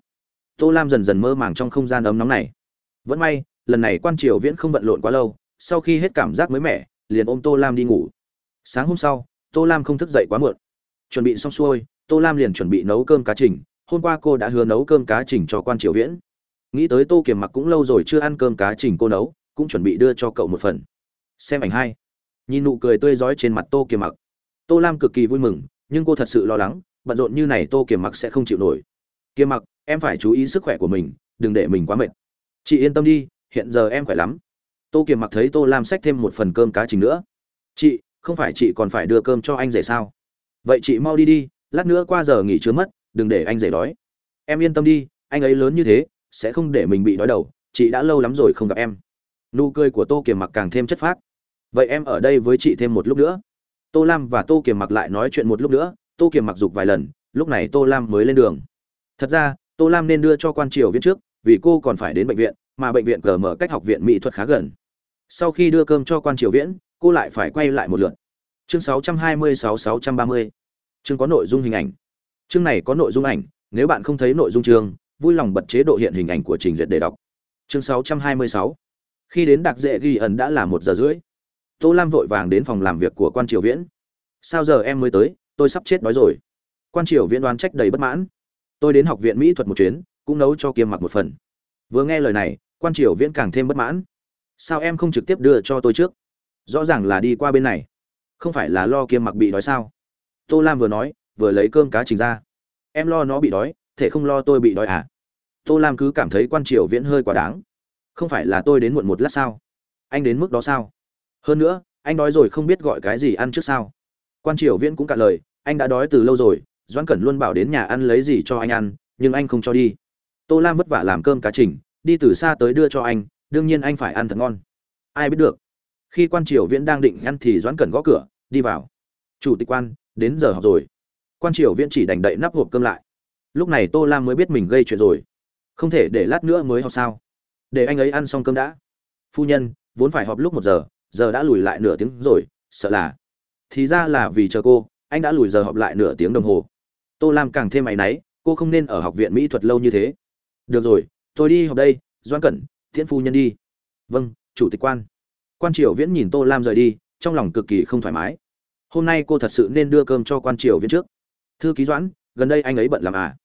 A: Tô lam dần dần mơ màng trong không gian ấm nóng này. Vẫn may, lần này quan triều viễn không vận lộn quá lâu, sau khi hết cảm giác mới mẻ, liền ôm tô lam đi ngủ. Sáng hôm sau, tô lam không thức dậy quá muộn. Chuẩn bị xong xuôi, tô lam liền chuẩn bị nấu cơm cá trình, hôm qua cô đã hứa nấu cơm cá trình cho quan triều viễn. Nghĩ tới tô kiềm mặc cũng lâu rồi chưa ăn cơm cá trình cô nấu, cũng chuẩn bị đưa cho cậu một phần. Xem ảnh hai. Nhìn nụ cười tươi rói trên mặt tô kiềm mặc. Tô lam cực kỳ vui mừng, nhưng cô thật sự lo lắng bận rộn như này tô kiềm mặc sẽ không chịu nổi. Kiềm mặc, em phải chú ý sức khỏe của mình, đừng để mình quá mệt. Chị yên tâm đi, hiện giờ em khỏe lắm. Tô kiềm mặc thấy tô lam xách thêm một phần cơm cá trình nữa. Chị, không phải chị còn phải đưa cơm cho anh rể sao? Vậy chị mau đi đi, lát nữa qua giờ nghỉ trưa mất, đừng để anh rể đói. Em yên tâm đi, anh ấy lớn như thế, sẽ không để mình bị đói đầu. Chị đã lâu lắm rồi không gặp em. Nụ cười của tô kiềm mặc càng thêm chất phác. Vậy em ở đây với chị thêm một lúc nữa. Tô lam và tô kiềm mặc lại nói chuyện một lúc nữa tô kiềm mặc dục vài lần, lúc này tô lam mới lên đường. Thật ra, tô lam nên đưa cho quan triều viễn trước, vì cô còn phải đến bệnh viện, mà bệnh viện cờ mở cách học viện mỹ thuật khá gần. Sau khi đưa cơm cho quan triều viễn, cô lại phải quay lại một lượt. Chương 626-630 chương có nội dung hình ảnh. Chương này có nội dung ảnh, nếu bạn không thấy nội dung chương, vui lòng bật chế độ hiện hình ảnh của trình duyệt để đọc. Chương 626 khi đến đặc dễ ghi ẩn đã là một giờ rưỡi. Tô lam vội vàng đến phòng làm việc của quan triều viễn. Sao giờ em mới tới? Tôi sắp chết đói rồi. Quan triều viễn đoán trách đầy bất mãn. Tôi đến học viện mỹ thuật một chuyến, cũng nấu cho kiêm mặc một phần. Vừa nghe lời này, quan triều viễn càng thêm bất mãn. Sao em không trực tiếp đưa cho tôi trước? Rõ ràng là đi qua bên này. Không phải là lo kiêm mặc bị đói sao? Tô lam vừa nói, vừa lấy cơm cá trình ra. Em lo nó bị đói, thể không lo tôi bị đói à? Tô lam cứ cảm thấy quan triều viễn hơi quá đáng. Không phải là tôi đến muộn một lát sao? Anh đến mức đó sao? Hơn nữa, anh đói rồi không biết gọi cái gì ăn trước sao? Quan triều viễn cũng cạn lời, anh đã đói từ lâu rồi, doãn cẩn luôn bảo đến nhà ăn lấy gì cho anh ăn, nhưng anh không cho đi. Tô lam vất vả làm cơm cá trình, đi từ xa tới đưa cho anh, đương nhiên anh phải ăn thật ngon. Ai biết được, khi quan triều viễn đang định ăn thì doãn cẩn gõ cửa, đi vào. Chủ tịch quan, đến giờ học rồi. Quan triều viễn chỉ đành đậy nắp hộp cơm lại. Lúc này tô lam mới biết mình gây chuyện rồi. Không thể để lát nữa mới học sao. Để anh ấy ăn xong cơm đã. Phu nhân, vốn phải họp lúc một giờ giờ đã lùi lại nửa tiếng rồi, sợ là thì ra là vì chờ cô, anh đã lùi giờ họp lại nửa tiếng đồng hồ. Tô lam càng thêm áy náy, cô không nên ở học viện mỹ thuật lâu như thế. Được rồi, tôi đi học đây doan cẩn tiễn phu nhân đi. Vâng chủ tịch quan. Quan triều viễn nhìn tô lam rời đi, trong lòng cực kỳ không thoải mái. Hôm nay cô thật sự nên đưa cơm cho quan triều viễn trước. Thư ký doãn, gần đây anh ấy bận làm à?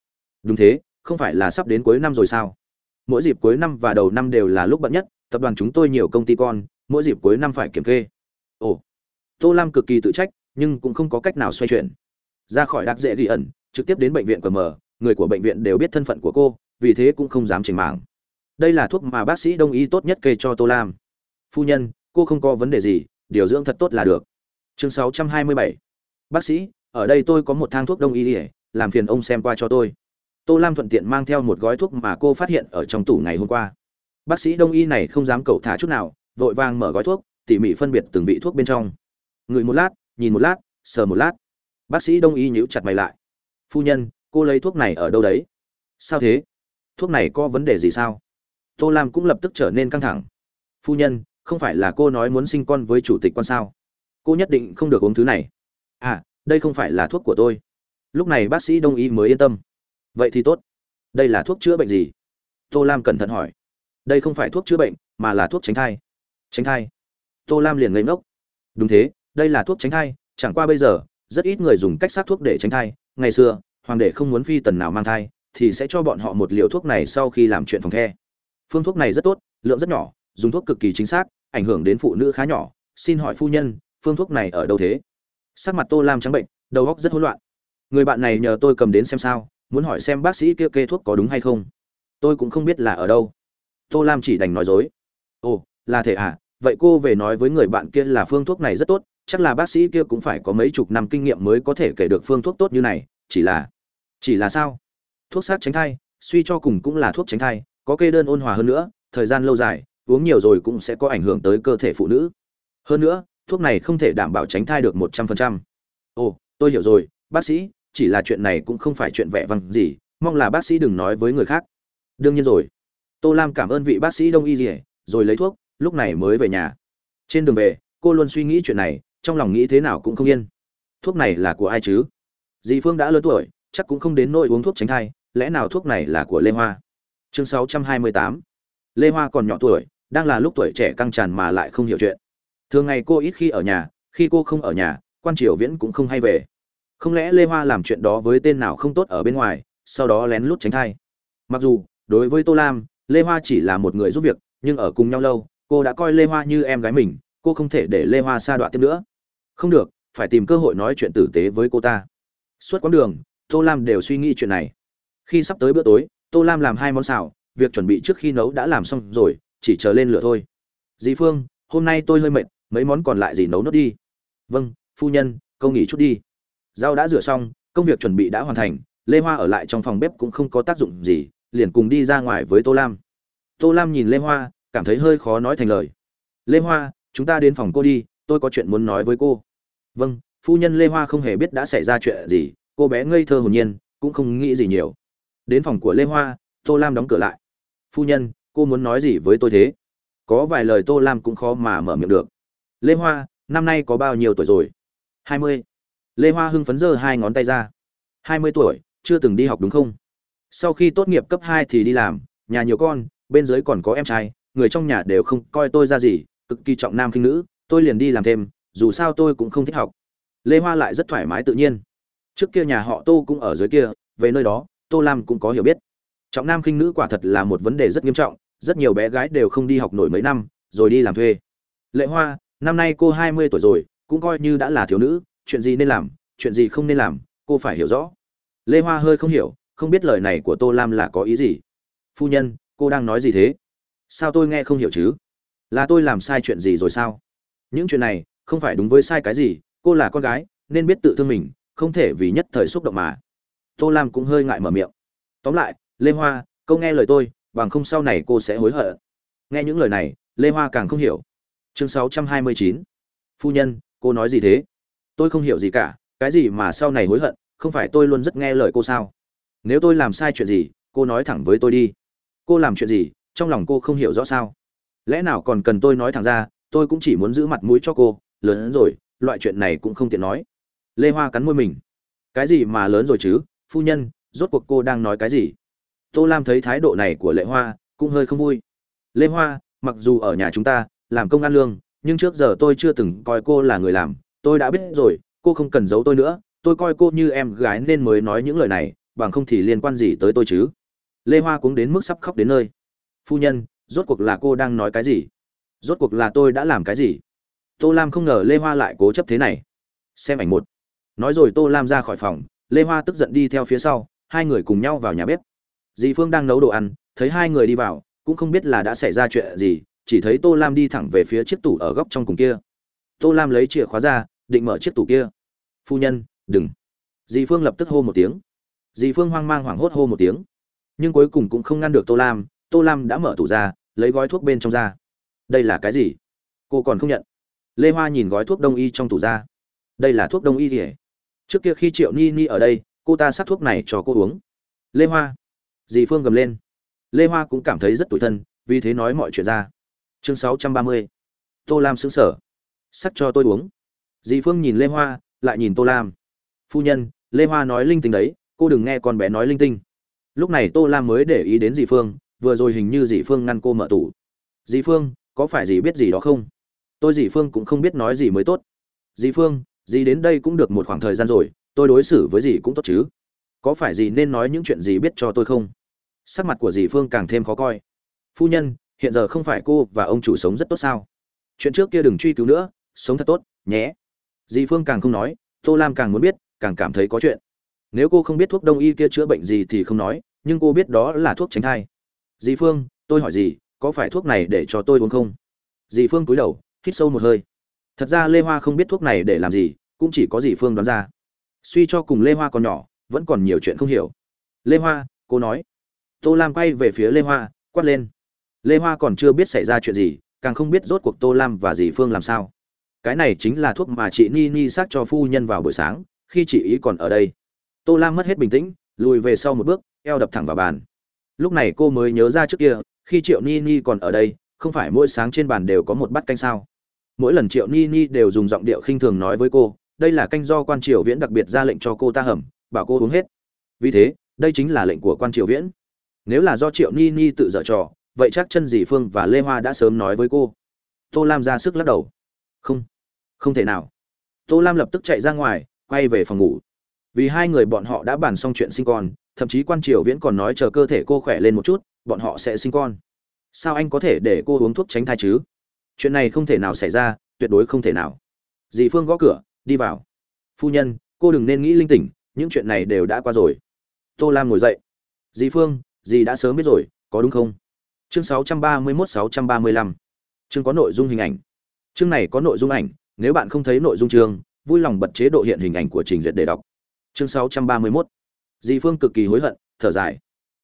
A: Đúng thế, không phải là sắp đến cuối năm rồi sao? Mỗi dịp cuối năm và đầu năm đều là lúc bận nhất, tập đoàn chúng tôi nhiều công ty con, mỗi dịp cuối năm phải kiểm kê. Ồ tô lam cực kỳ tự trách, nhưng cũng không có cách nào xoay chuyển. Ra khỏi đặc dễ ghi ẩn, trực tiếp đến bệnh viện cm người của bệnh viện đều biết thân phận của cô, vì thế cũng không dám trình mạng. đây là thuốc mà bác sĩ đông y tốt nhất kê cho tô lam. Phu nhân, cô không có vấn đề gì, điều dưỡng thật tốt là được. Chương 627 bác sĩ, ở đây tôi có một thang thuốc đông y làm phiền ông xem qua cho tôi. Tô lam thuận tiện mang theo một gói thuốc mà cô phát hiện ở trong tủ ngày hôm qua. Bác sĩ đông y này không dám cầu thả chút nào, vội vàng mở gói thuốc, tỉ mỉ phân biệt từng vị thuốc bên trong ngửi một lát, nhìn một lát, sờ một lát. Bác sĩ đông y nhíu chặt mày lại. Phu nhân, cô lấy thuốc này ở đâu đấy? Sao thế? Thuốc này có vấn đề gì sao? Tô lam cũng lập tức trở nên căng thẳng. Phu nhân, không phải là cô nói muốn sinh con với chủ tịch quan sao? Cô nhất định không được uống thứ này. À đây không phải là thuốc của tôi. Lúc này bác sĩ đông y mới yên tâm. Vậy thì tốt. Đây là thuốc chữa bệnh gì? Tô lam cẩn thận hỏi. Đây không phải thuốc chữa bệnh, mà là thuốc tránh thai. Tránh thai. Tô lam liền ngây ngốc. Đúng thế đây là thuốc tránh thai, chẳng qua bây giờ, rất ít người dùng cách sát thuốc để tránh thai. Ngày xưa, hoàng đệ không muốn phi tần nào mang thai, thì sẽ cho bọn họ một liều thuốc này sau khi làm chuyện phòng the. Phương thuốc này rất tốt, lượng rất nhỏ, dùng thuốc cực kỳ chính xác, ảnh hưởng đến phụ nữ khá nhỏ. Xin hỏi phu nhân, phương thuốc này ở đâu thế? Sắc mặt tô lam trắng bệnh, đầu óc rất hỗn loạn. Người bạn này nhờ tôi cầm đến xem sao, muốn hỏi xem bác sĩ kia kê thuốc có đúng hay không. Tôi cũng không biết là ở đâu. Tô lam chỉ đành nói dối. Ồ, là thể à? Vậy cô về nói với người bạn kia là phương thuốc này rất tốt chắc là bác sĩ kia cũng phải có mấy chục năm kinh nghiệm mới có thể kể được phương thuốc tốt như này, chỉ là chỉ là sao? Thuốc sát tránh thai, suy cho cùng cũng là thuốc tránh thai, có kê đơn ôn hòa hơn nữa, thời gian lâu dài, uống nhiều rồi cũng sẽ có ảnh hưởng tới cơ thể phụ nữ. Hơn nữa, thuốc này không thể đảm bảo tránh thai được một trăm phần trăm. Ồ, tôi hiểu rồi, bác sĩ, chỉ là chuyện này cũng không phải chuyện vẻ vang gì, mong là bác sĩ đừng nói với người khác. Đương nhiên rồi. Tô lam cảm ơn vị bác sĩ đông y dỉa rồi lấy thuốc, lúc này mới về nhà. Trên đường về, cô luôn suy nghĩ chuyện này trong lòng nghĩ thế nào cũng không yên. Thuốc này là của ai chứ? Dì phương đã lớn tuổi, chắc cũng không đến nỗi uống thuốc tránh thai, lẽ nào thuốc này là của lê hoa? Chương 628 lê hoa còn nhỏ tuổi, đang là lúc tuổi trẻ căng tràn mà lại không hiểu chuyện. Thường ngày cô ít khi ở nhà, khi cô không ở nhà, quan triều viễn cũng không hay về. Không lẽ lê hoa làm chuyện đó với tên nào không tốt ở bên ngoài, sau đó lén lút tránh thai? Mặc dù, đối với tô lam, lê hoa chỉ là một người giúp việc, nhưng ở cùng nhau lâu, cô đã coi lê hoa như em gái mình cô không thể để lê hoa sa đọa tiếp nữa. Không được, phải tìm cơ hội nói chuyện tử tế với cô ta. Suốt quãng đường, tô lam đều suy nghĩ chuyện này. Khi sắp tới bữa tối, tô lam làm hai món xào, việc chuẩn bị trước khi nấu đã làm xong rồi, chỉ chờ lên lửa thôi. Dì phương, hôm nay tôi hơi mệt, mấy món còn lại gì nấu nốt đi. Vâng phu nhân câu nghỉ chút đi. Rau đã rửa xong, công việc chuẩn bị đã hoàn thành, lê hoa ở lại trong phòng bếp cũng không có tác dụng gì, liền cùng đi ra ngoài với tô lam. Tô lam nhìn lê hoa, cảm thấy hơi khó nói thành lời. Lê hoa chúng ta đến phòng cô đi, tôi có chuyện muốn nói với cô. Vâng phu nhân lê hoa không hề biết đã xảy ra chuyện gì, cô bé ngây thơ hồn nhiên, cũng không nghĩ gì nhiều. Đến phòng của lê hoa, tô lam đóng cửa lại. Phu nhân, cô muốn nói gì với tôi thế? Có vài lời tô lam cũng khó mà mở miệng được. Lê hoa, năm nay có bao nhiêu tuổi rồi? Hai mươi. Lê hoa hưng phấn giơ hai ngón tay ra. Hai mươi tuổi, chưa từng đi học đúng không? Sau khi tốt nghiệp cấp hai thì đi làm, nhà nhiều con, bên dưới còn có em trai, người trong nhà đều không coi tôi ra gì cực kỳ trọng nam khinh nữ, tôi liền đi làm thêm, dù sao tôi cũng không thích học. Lê hoa lại rất thoải mái tự nhiên. Trước kia nhà họ tô cũng ở dưới kia, về nơi đó, tô lam cũng có hiểu biết. Trọng nam khinh nữ quả thật là một vấn đề rất nghiêm trọng, rất nhiều bé gái đều không đi học nổi mấy năm, rồi đi làm thuê. Lệ hoa, năm nay cô hai mươi tuổi rồi, cũng coi như đã là thiếu nữ, chuyện gì nên làm, chuyện gì không nên làm, cô phải hiểu rõ. Lê hoa hơi không hiểu, không biết lời này của tô lam là có ý gì. Phu nhân, cô đang nói gì thế? Sao tôi nghe không hiểu chứ? Là tôi làm sai chuyện gì rồi sao? Những chuyện này không phải đúng với sai cái gì, cô là con gái, nên biết tự thương mình, không thể vì nhất thời xúc động mà. Tô lam cũng hơi ngại mở miệng. Tóm lại, lê hoa câu nghe lời tôi, bằng không sau này cô sẽ hối hận. Nghe những lời này, lê hoa càng không hiểu. Chương 629. phu nhân, cô nói gì thế? Tôi không hiểu gì cả, cái gì mà sau này hối hận, không phải tôi luôn rất nghe lời cô sao? Nếu tôi làm sai chuyện gì, cô nói thẳng với tôi đi. Cô làm chuyện gì, trong lòng cô không hiểu rõ sao? Lẽ nào còn cần tôi nói thẳng ra, tôi cũng chỉ muốn giữ mặt mũi cho cô, lớn hơn rồi, loại chuyện này cũng không tiện nói. Lê hoa cắn môi mình. Cái gì mà lớn rồi chứ, phu nhân, rốt cuộc cô đang nói cái gì? Tô lam thấy thái độ này của lệ hoa cũng hơi không vui. Lê hoa, mặc dù ở nhà chúng ta, làm công ăn lương, nhưng trước giờ tôi chưa từng coi cô là người làm. Tôi đã biết rồi, cô không cần giấu tôi nữa. Tôi coi cô như em gái nên mới nói những lời này, bằng không thì liên quan gì tới tôi chứ? Lê hoa cũng đến mức sắp khóc đến nơi. Phu nhân rốt cuộc là cô đang nói cái gì? Rốt cuộc là tôi đã làm cái gì? Tô lam không ngờ lê hoa lại cố chấp thế này. Xem ảnh một. Nói rồi tô lam ra khỏi phòng, lê hoa tức giận đi theo phía sau, hai người cùng nhau vào nhà bếp. Dì phương đang nấu đồ ăn, thấy hai người đi vào, cũng không biết là đã xảy ra chuyện gì, chỉ thấy tô lam đi thẳng về phía chiếc tủ ở góc trong cùng kia. Tô lam lấy chìa khóa ra, định mở chiếc tủ kia. Phu nhân, đừng. Dì phương lập tức hô một tiếng. Dì phương hoang mang hoảng hốt hô một tiếng. Nhưng cuối cùng cũng không ngăn được tô lam tô lam đã mở tủ ra lấy gói thuốc bên trong ra. Đây là cái gì? Cô còn không nhận. Lê hoa nhìn gói thuốc đông y trong tủ ra. Đây là thuốc đông y kể trước kia khi triệu ni ni ở đây, cô ta sắc thuốc này cho cô uống. Lê hoa. Dì phương gầm lên. Lê hoa cũng cảm thấy rất tủi thân, vì thế nói mọi chuyện ra. Chương sáu trăm ba mươi. Tô lam xứng sở sắc cho tôi uống. Dì phương nhìn lê hoa, lại nhìn tô lam. Phu nhân, lê hoa nói linh tinh đấy, cô đừng nghe con bé nói linh tinh. Lúc này tô lam mới để ý đến dì phương vừa rồi hình như dì phương ngăn cô mở tủ. Dì phương, có phải dì biết gì đó không? Tôi dì phương cũng không biết nói gì mới tốt. Dì phương, dì đến đây cũng được một khoảng thời gian rồi, tôi đối xử với dì cũng tốt chứ. Có phải dì nên nói những chuyện dì biết cho tôi không? Sắc mặt của dì phương càng thêm khó coi. Phu nhân, hiện giờ không phải cô và ông chủ sống rất tốt sao? Chuyện trước kia đừng truy cứu nữa, sống thật tốt, nhé. Dì phương càng không nói, tô lam càng muốn biết, càng cảm thấy có chuyện. Nếu cô không biết thuốc đông y kia chữa bệnh gì thì không nói, nhưng cô biết đó là thuốc tránh thai dì phương tôi hỏi gì, có phải thuốc này để cho tôi uống không? Dì phương cúi đầu hít sâu một hơi. Thật ra lê hoa không biết thuốc này để làm gì cũng chỉ có dì phương đoán ra. Suy cho cùng lê hoa còn nhỏ vẫn còn nhiều chuyện không hiểu. Lê hoa cô nói. Tô lam quay về phía lê hoa quát lên. Lê hoa còn chưa biết xảy ra chuyện gì càng không biết rốt cuộc tô lam và dì phương làm sao. Cái này chính là thuốc mà chị ni ni xác cho phu nhân vào buổi sáng khi chị ý còn ở đây. Tô lam mất hết bình tĩnh lùi về sau một bước eo đập thẳng vào bàn lúc này cô mới nhớ ra trước kia, khi triệu ni ni còn ở đây, không phải mỗi sáng trên bàn đều có một bát canh sao? Mỗi lần triệu ni ni đều dùng giọng điệu khinh thường nói với cô, đây là canh do quan triều viễn đặc biệt ra lệnh cho cô ta hầm, bảo cô uống hết. Vì thế, đây chính là lệnh của quan triều viễn. Nếu là do triệu ni ni tự dở trò, vậy chắc chân dì phương và lê hoa đã sớm nói với cô. Tô lam ra sức lắc đầu. Không không thể nào. Tô lam lập tức chạy ra ngoài, quay về phòng ngủ. Vì hai người bọn họ đã bàn xong chuyện sinh con thậm chí quan triều viễn còn nói chờ cơ thể cô khỏe lên một chút, bọn họ sẽ sinh con. Sao anh có thể để cô uống thuốc tránh thai chứ? Chuyện này không thể nào xảy ra, tuyệt đối không thể nào. Dì phương gõ cửa, đi vào. Phu nhân, cô đừng nên nghĩ linh tỉnh, những chuyện này đều đã qua rồi. Tô lam ngồi dậy. Dì phương, dì đã sớm biết rồi, có đúng không? Chương 631-635 chương có nội dung hình ảnh. Chương này có nội dung ảnh, nếu bạn không thấy nội dung chương, vui lòng bật chế độ hiện hình ảnh của trình duyệt để đọc. Chương 631 dì phương cực kỳ hối hận, thở dài.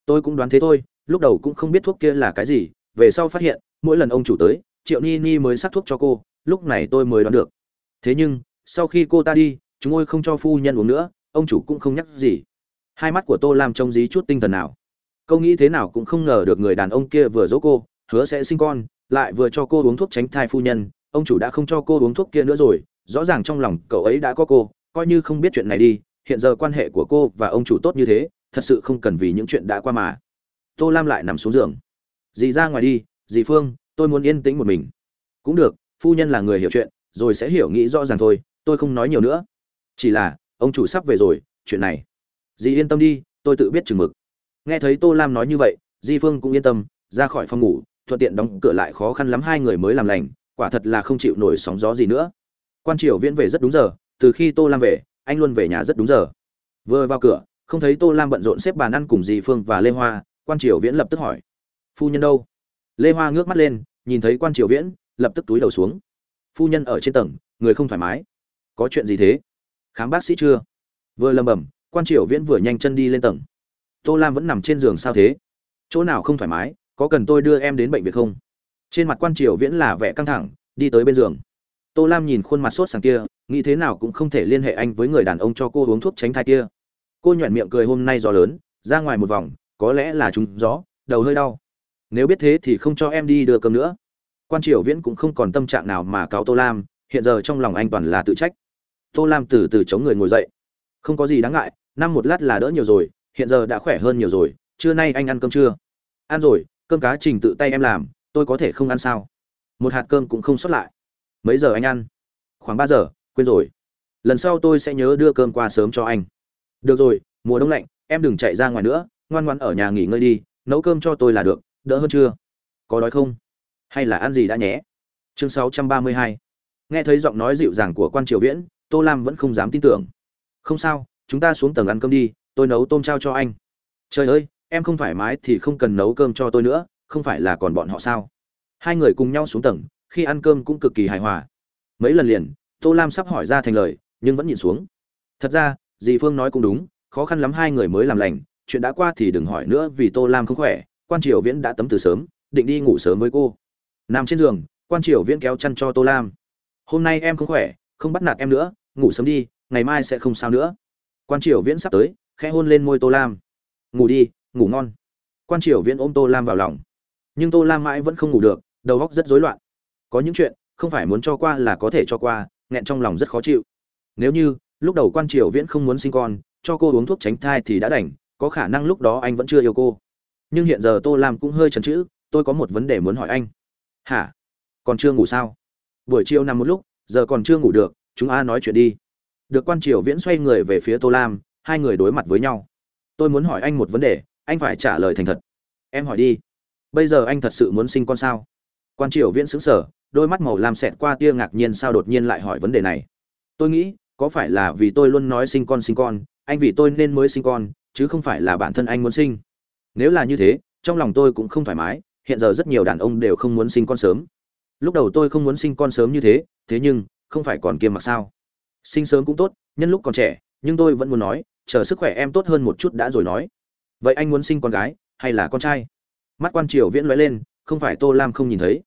A: Tôi cũng đoán thế thôi, lúc đầu cũng không biết thuốc kia là cái gì, về sau phát hiện, mỗi lần ông chủ tới, triệu ni ni mới sắc thuốc cho cô, lúc này tôi mới đoán được. Thế nhưng, sau khi cô ta đi, chúng tôi không cho phu nhân uống nữa, ông chủ cũng không nhắc gì. Hai mắt của tô lam trông dí chút tinh thần nào. Câu nghĩ thế nào cũng không ngờ được người đàn ông kia vừa dỗ cô, hứa sẽ sinh con, lại vừa cho cô uống thuốc tránh thai phu nhân. Ông chủ đã không cho cô uống thuốc kia nữa rồi, rõ ràng trong lòng cậu ấy đã có cô, coi như không biết chuyện này đi hiện giờ quan hệ của cô và ông chủ tốt như thế, thật sự không cần vì những chuyện đã qua mà. Tô lam lại nằm xuống giường. Dì ra ngoài đi, dì phương, tôi muốn yên tĩnh một mình. Cũng được, phu nhân là người hiểu chuyện, rồi sẽ hiểu nghĩ rõ ràng thôi, tôi không nói nhiều nữa. Chỉ là, ông chủ sắp về rồi, chuyện này. Dì yên tâm đi, tôi tự biết chừng mực. Nghe thấy tô lam nói như vậy di phương cũng yên tâm, ra khỏi phòng ngủ, thuận tiện đóng cửa lại khó khăn lắm hai người mới làm lành, quả thật là không chịu nổi sóng gió gì nữa. Quan triều viễn về rất đúng giờ, từ khi tô lam về anh luôn về nhà rất đúng giờ. Vừa vào cửa, không thấy tô lam bận rộn xếp bàn ăn cùng dì phương và lê hoa, quan triều viễn lập tức hỏi, phu nhân đâu? Lê hoa ngước mắt lên, nhìn thấy quan triều viễn, lập tức túi đầu xuống. Phu nhân ở trên tầng, người không thoải mái. Có chuyện gì thế? Khám bác sĩ chưa? Vừa lầm bầm quan triều viễn vừa nhanh chân đi lên tầng. Tô lam vẫn nằm trên giường sao thế? Chỗ nào không thoải mái, có cần tôi đưa em đến bệnh viện không? Trên mặt quan triều viễn là vẻ căng thẳng, đi tới bên giường. Tô lam nhìn khuôn mặt sốt sàng kia nghĩ thế nào cũng không thể liên hệ anh với người đàn ông cho cô uống thuốc tránh thai kia. Cô nhoẹn miệng cười hôm nay gió lớn, ra ngoài một vòng, có lẽ là trúng gió, đầu hơi đau. Nếu biết thế thì không cho em đi đưa cơm nữa. Quan triều viễn cũng không còn tâm trạng nào mà cáo tô lam, hiện giờ trong lòng anh toàn là tự trách. Tô lam từ từ chống người ngồi dậy. Không có gì đáng ngại, năm một lát là đỡ nhiều rồi, hiện giờ đã khỏe hơn nhiều rồi, trưa nay anh ăn cơm chưa? Ăn rồi, cơm cá trình tự tay em làm, tôi có thể không ăn sao? Một hạt cơm cũng không sót lại. Mấy giờ anh ăn? Khoảng ba giờ quên rồi. Lần sau tôi sẽ nhớ đưa cơm qua sớm cho anh. Được rồi, mùa đông lạnh, em đừng chạy ra ngoài nữa, ngoan ngoan ở nhà nghỉ ngơi đi, nấu cơm cho tôi là được, đỡ hơn chưa? Có đói không? Hay là ăn gì đã nhé? Chương 632 nghe thấy giọng nói dịu dàng của quan triều viễn, tô lam vẫn không dám tin tưởng. Không sao, chúng ta xuống tầng ăn cơm đi, tôi nấu tôm trao cho anh. Trời ơi, em không thoải mái thì không cần nấu cơm cho tôi nữa, không phải là còn bọn họ sao? Hai người cùng nhau xuống tầng, khi ăn cơm cũng cực kỳ hài hòa. Mấy lần liền tô lam sắp hỏi ra thành lời, nhưng vẫn nhìn xuống. Thật ra, dì phương nói cũng đúng, khó khăn lắm hai người mới làm lành, chuyện đã qua thì đừng hỏi nữa vì tô lam không khỏe, quan triều viễn đã tấm từ sớm, định đi ngủ sớm với cô. Nằm trên giường, quan triều viễn kéo chăn cho tô lam. Hôm nay em không khỏe, không bắt nạt em nữa, ngủ sớm đi, ngày mai sẽ không sao nữa. Quan triều viễn sắp tới, khẽ hôn lên môi tô lam. Ngủ đi, ngủ ngon. Quan triều viễn ôm tô lam vào lòng. Nhưng tô lam mãi vẫn không ngủ được, đầu óc rất rối loạn. Có những chuyện, không phải muốn cho qua là có thể cho qua nghẹn trong lòng rất khó chịu. Nếu như, lúc đầu quan triều viễn không muốn sinh con, cho cô uống thuốc tránh thai thì đã đành, có khả năng lúc đó anh vẫn chưa yêu cô. Nhưng hiện giờ tô lam cũng hơi chần chữ tôi có một vấn đề muốn hỏi anh. Hả? Còn chưa ngủ sao? Buổi chiều nằm một lúc, giờ còn chưa ngủ được, chúng a nói chuyện đi. Được quan triều viễn xoay người về phía tô lam, hai người đối mặt với nhau. Tôi muốn hỏi anh một vấn đề, anh phải trả lời thành thật. Em hỏi đi. Bây giờ anh thật sự muốn sinh con sao? Quan triều viễn xứng sở đôi mắt màu lam xẹt qua tia ngạc nhiên sao đột nhiên lại hỏi vấn đề này. Tôi nghĩ, có phải là vì tôi luôn nói sinh con sinh con, anh vì tôi nên mới sinh con, chứ không phải là bản thân anh muốn sinh. Nếu là như thế, trong lòng tôi cũng không thoải mái, hiện giờ rất nhiều đàn ông đều không muốn sinh con sớm. Lúc đầu tôi không muốn sinh con sớm như thế thế nhưng, không phải còn kiêm mặc sao. Sinh sớm cũng tốt, nhân lúc còn trẻ, nhưng tôi vẫn muốn nói, chờ sức khỏe em tốt hơn một chút đã rồi nói. Vậy anh muốn sinh con gái, hay là con trai? Mắt quan triều viễn lóe lên, không phải tô lam không nhìn thấy.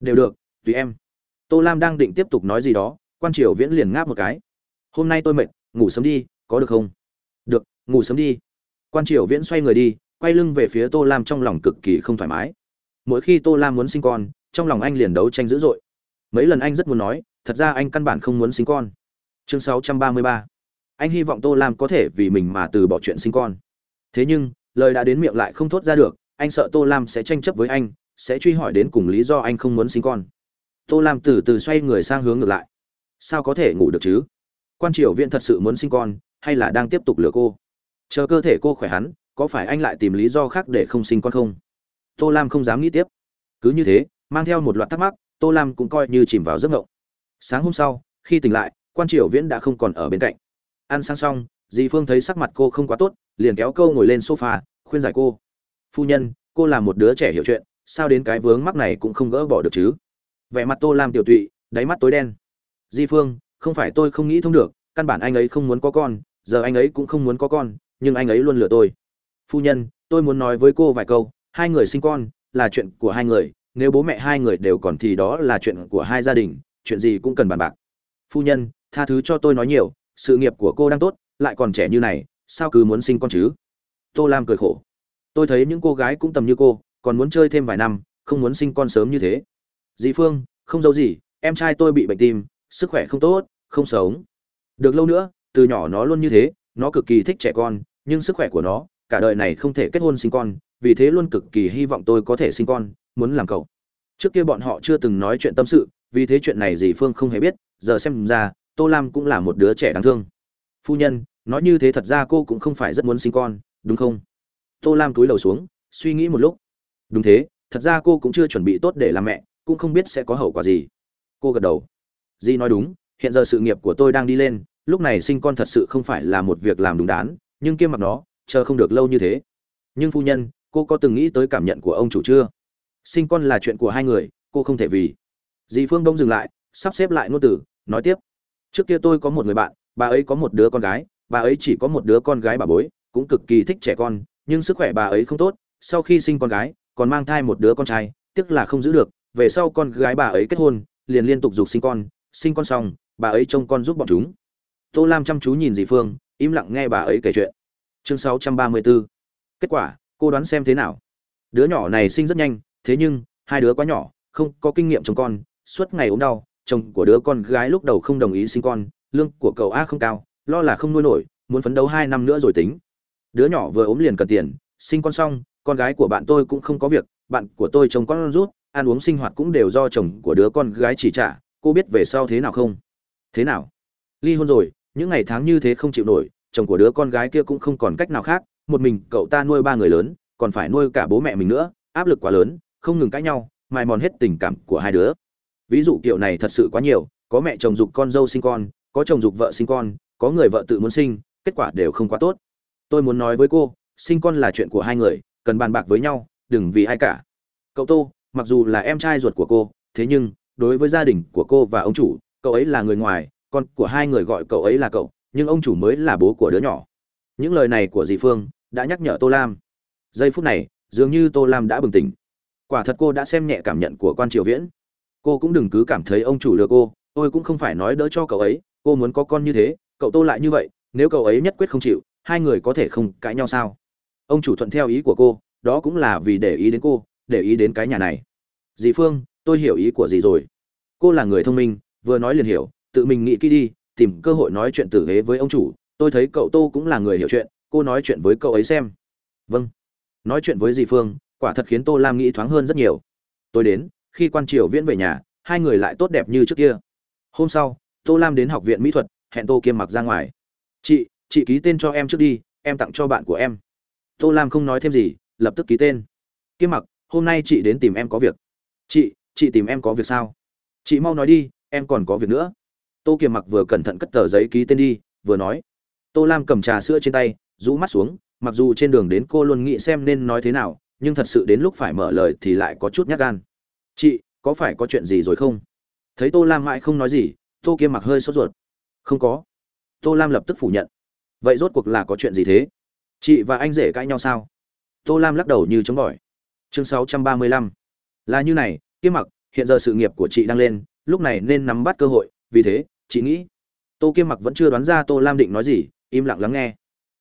A: Đều được tùy em. Tô lam đang định tiếp tục nói gì đó, quan triều viễn liền ngáp một cái. Hôm nay tôi mệt, ngủ sớm đi, có được không? Được, ngủ sớm đi. Quan triều viễn xoay người đi, quay lưng về phía tô lam trong lòng cực kỳ không thoải mái. Mỗi khi tô lam muốn sinh con, trong lòng anh liền đấu tranh dữ dội. Mấy lần anh rất muốn nói, thật ra anh căn bản không muốn sinh con. Chương 633 anh hy vọng tô lam có thể vì mình mà từ bỏ chuyện sinh con. Thế nhưng, lời đã đến miệng lại không thốt ra được, anh sợ tô lam sẽ tranh chấp với anh, sẽ truy hỏi đến cùng lý do anh không muốn sinh con tô lam từ từ xoay người sang hướng ngược lại. Sao có thể ngủ được chứ? Quan triều Viễn thật sự muốn sinh con, hay là đang tiếp tục lừa cô? Chờ cơ thể cô khỏe hắn, có phải anh lại tìm lý do khác để không sinh con không? Tô lam không dám nghĩ tiếp. Cứ như thế, mang theo một loạt thắc mắc, tô lam cũng coi như chìm vào giấc ngộng. Sáng hôm sau, khi tỉnh lại, quan triều viễn đã không còn ở bên cạnh. Ăn sáng xong, dì phương thấy sắc mặt cô không quá tốt, liền kéo câu ngồi lên sofa, khuyên giải cô. Phu nhân, cô là một đứa trẻ hiểu chuyện, sao đến cái vướng mắc này cũng không gỡ bỏ được chứ? Vẻ mặt tô lam tiểu tụy, đáy mắt tối đen. Di phương, không phải tôi không nghĩ thông được, căn bản anh ấy không muốn có con, giờ anh ấy cũng không muốn có con, nhưng anh ấy luôn lừa tôi. Phu nhân, tôi muốn nói với cô vài câu, hai người sinh con là chuyện của hai người, nếu bố mẹ hai người đều còn thì đó là chuyện của hai gia đình, chuyện gì cũng cần bàn bạc. Phu nhân, tha thứ cho tôi nói nhiều, sự nghiệp của cô đang tốt, lại còn trẻ như này, sao cứ muốn sinh con chứ? Tô lam cười khổ. Tôi thấy những cô gái cũng tầm như cô, còn muốn chơi thêm vài năm, không muốn sinh con sớm như thế dì phương, không giấu gì, em trai tôi bị bệnh tim, sức khỏe không tốt, không sống. Được lâu nữa, từ nhỏ nó luôn như thế, nó cực kỳ thích trẻ con, nhưng sức khỏe của nó, cả đời này không thể kết hôn sinh con, vì thế luôn cực kỳ hy vọng tôi có thể sinh con, muốn làm cậu. Trước kia bọn họ chưa từng nói chuyện tâm sự, vì thế chuyện này dì phương không hề biết, giờ xem ra, tô lam cũng là một đứa trẻ đáng thương. Phu nhân, nói như thế thật ra cô cũng không phải rất muốn sinh con, đúng không? Tô lam túi đầu xuống, suy nghĩ một lúc. Đúng thế, thật ra cô cũng chưa chuẩn bị tốt để làm mẹ cũng không biết sẽ có hậu quả gì. Cô gật đầu. Di nói đúng, hiện giờ sự nghiệp của tôi đang đi lên, lúc này sinh con thật sự không phải là một việc làm đúng đắn, nhưng kiêm mặc nó, chờ không được lâu như thế. Nhưng phu nhân, cô có từng nghĩ tới cảm nhận của ông chủ chưa? Sinh con là chuyện của hai người, cô không thể vì. Dì phương đông dừng lại, sắp xếp lại ngôn từ, nói tiếp. Trước kia tôi có một người bạn, bà ấy có một đứa con gái, bà ấy chỉ có một đứa con gái bà bối, cũng cực kỳ thích trẻ con, nhưng sức khỏe bà ấy không tốt, sau khi sinh con gái, còn mang thai một đứa con trai, tiếc là không giữ được về sau con gái bà ấy kết hôn, liền liên tục dục sinh con sinh con xong, bà ấy trông con giúp bọn chúng. Tô lam chăm chú nhìn dì phương, im lặng nghe bà ấy kể chuyện. Chương 634. kết quả, cô đoán xem thế nào? Đứa nhỏ này sinh rất nhanh, thế nhưng, hai đứa quá nhỏ, không có kinh nghiệm trông con, suốt ngày ốm đau, chồng của đứa con gái lúc đầu không đồng ý sinh con, lương của cậu a không cao, lo là không nuôi nổi, muốn phấn đấu hai năm nữa rồi tính. Đứa nhỏ vừa ốm liền cần tiền, sinh con xong, con gái của bạn tôi cũng không có việc, bạn của tôi chồng con rút ăn uống sinh hoạt cũng đều do chồng của đứa con gái chỉ trả, cô biết về sau thế nào không? Thế nào? Ly hôn rồi, những ngày tháng như thế không chịu nổi, chồng của đứa con gái kia cũng không còn cách nào khác, một mình cậu ta nuôi ba người lớn, còn phải nuôi cả bố mẹ mình nữa, áp lực quá lớn, không ngừng cãi nhau, mài mòn hết tình cảm của hai đứa. Ví dụ kiểu này thật sự quá nhiều, có mẹ chồng dục con dâu sinh con, có chồng dục vợ sinh con, có người vợ tự muốn sinh, kết quả đều không quá tốt. Tôi muốn nói với cô, sinh con là chuyện của hai người, cần bàn bạc với nhau, đừng vì ai cả. Cậu tô mặc dù là em trai ruột của cô, thế nhưng, đối với gia đình của cô và ông chủ, cậu ấy là người ngoài, con của hai người gọi cậu ấy là cậu, nhưng ông chủ mới là bố của đứa nhỏ. Những lời này của dì phương đã nhắc nhở tô lam. Giây phút này, dường như tô lam đã bừng tỉnh. Quả thật cô đã xem nhẹ cảm nhận của quan triều viễn. Cô cũng đừng cứ cảm thấy ông chủ lừa cô, tôi cũng không phải nói đỡ cho cậu ấy, cô muốn có con như thế, cậu tô lại như vậy, nếu cậu ấy nhất quyết không chịu, hai người có thể không cãi nhau sao? Ông chủ thuận theo ý của cô, đó cũng là vì để ý đến cô để ý đến cái nhà này. Dì phương, tôi hiểu ý của dì rồi. Cô là người thông minh, vừa nói liền hiểu, tự mình nghĩ kỹ đi, tìm cơ hội nói chuyện tử hế với ông chủ. Tôi thấy cậu tô cũng là người hiểu chuyện, cô nói chuyện với cậu ấy xem. Vâng. Nói chuyện với dì phương, quả thật khiến tô lam nghĩ thoáng hơn rất nhiều. Tôi đến, khi quan triều viễn về nhà, hai người lại tốt đẹp như trước kia. Hôm sau, tô lam đến học viện mỹ thuật, hẹn tô kiêm mặc ra ngoài. Chị chị ký tên cho em trước đi, em tặng cho bạn của em. Tô lam không nói thêm gì, lập tức ký tên. Kiêm mặc hôm nay chị đến tìm em có việc. Chị chị tìm em có việc sao? Chị mau nói đi, em còn có việc nữa. Tô kiềm mặc vừa cẩn thận cất tờ giấy ký tên đi, vừa nói. Tô lam cầm trà sữa trên tay, rũ mắt xuống, mặc dù trên đường đến cô luôn nghĩ xem nên nói thế nào, nhưng thật sự đến lúc phải mở lời thì lại có chút nhát gan. Chị, có phải có chuyện gì rồi không? Thấy tô lam mãi không nói gì, tô kiêm mặc hơi sốt ruột. Không có. Tô lam lập tức phủ nhận. Vậy rốt cuộc là có chuyện gì thế? Chị và anh rể cãi nhau sao? Tô lam lắc đầu như chống bỏi chương sáu trăm ba mươi lăm. Là như này Kiếm mặc, hiện giờ sự nghiệp của chị đang lên, lúc này nên nắm bắt cơ hội, vì thế, chị nghĩ. Tô Kiếm mặc vẫn chưa đoán ra tô lam định nói gì, im lặng lắng nghe.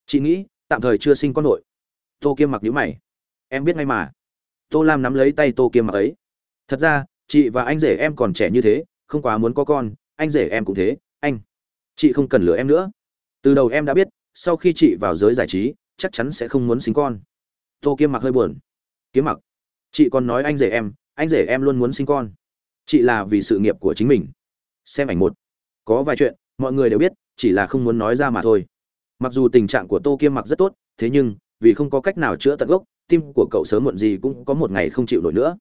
A: Chị nghĩ, tạm thời chưa sinh con nội. Tô Kiếm mặc nhíu mày. Em biết ngay mà. Tô lam nắm lấy tay tô Kiếm mặc ấy. Thật ra, chị và anh rể em còn trẻ như thế, không quá muốn có con, anh rể em cũng thế, anh. Chị không cần lừa em nữa. Từ đầu em đã biết, sau khi chị vào giới giải trí, chắc chắn sẽ không muốn sinh con. Tô kiêm mặc hơi buồn kiếm mặc. Chị còn nói anh rể em, anh rể em luôn muốn sinh con. Chị là vì sự nghiệp của chính mình. Xem ảnh một. Có vài chuyện, mọi người đều biết, chỉ là không muốn nói ra mà thôi. Mặc dù tình trạng của tô kiêm mặc rất tốt, thế nhưng, vì không có cách nào chữa tận gốc, tim của cậu sớm muộn gì cũng có một ngày không chịu nổi nữa.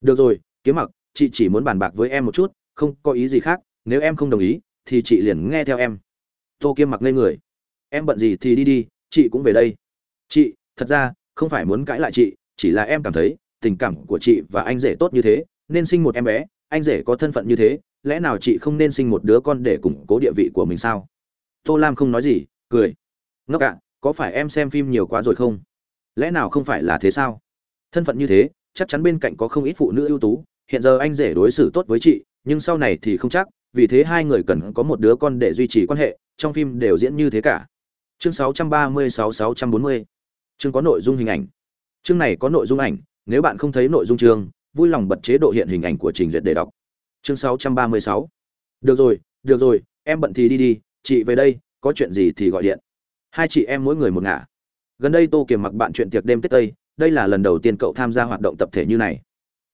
A: Được rồi, kiếm mặc, chị chỉ muốn bàn bạc với em một chút, không có ý gì khác, nếu em không đồng ý, thì chị liền nghe theo em. Tô kiêm mặc ngây người. Em bận gì thì đi đi, chị cũng về đây. Chị, thật ra, không phải muốn cãi lại chị chỉ là em cảm thấy, tình cảm của chị và anh rể tốt như thế, nên sinh một em bé, anh rể có thân phận như thế, lẽ nào chị không nên sinh một đứa con để củng cố địa vị của mình sao? Tô lam không nói gì, cười. Ngốc ạ, có phải em xem phim nhiều quá rồi không? Lẽ nào không phải là thế sao? Thân phận như thế, chắc chắn bên cạnh có không ít phụ nữ ưu tú, hiện giờ anh rể đối xử tốt với chị, nhưng sau này thì không chắc, vì thế hai người cần có một đứa con để duy trì quan hệ, trong phim đều diễn như thế cả. Chương 636-640 chương có nội dung hình ảnh chương này có nội dung ảnh, nếu bạn không thấy nội dung chương, vui lòng bật chế độ hiện hình ảnh của trình duyệt để đọc. Chương 636 được rồi được rồi, em bận thì đi đi, chị về đây, có chuyện gì thì gọi điện. Hai chị em mỗi người một ngả. Gần đây tô kiềm mặc bạn chuyện tiệc đêm tết tây, đây là lần đầu tiên cậu tham gia hoạt động tập thể như này.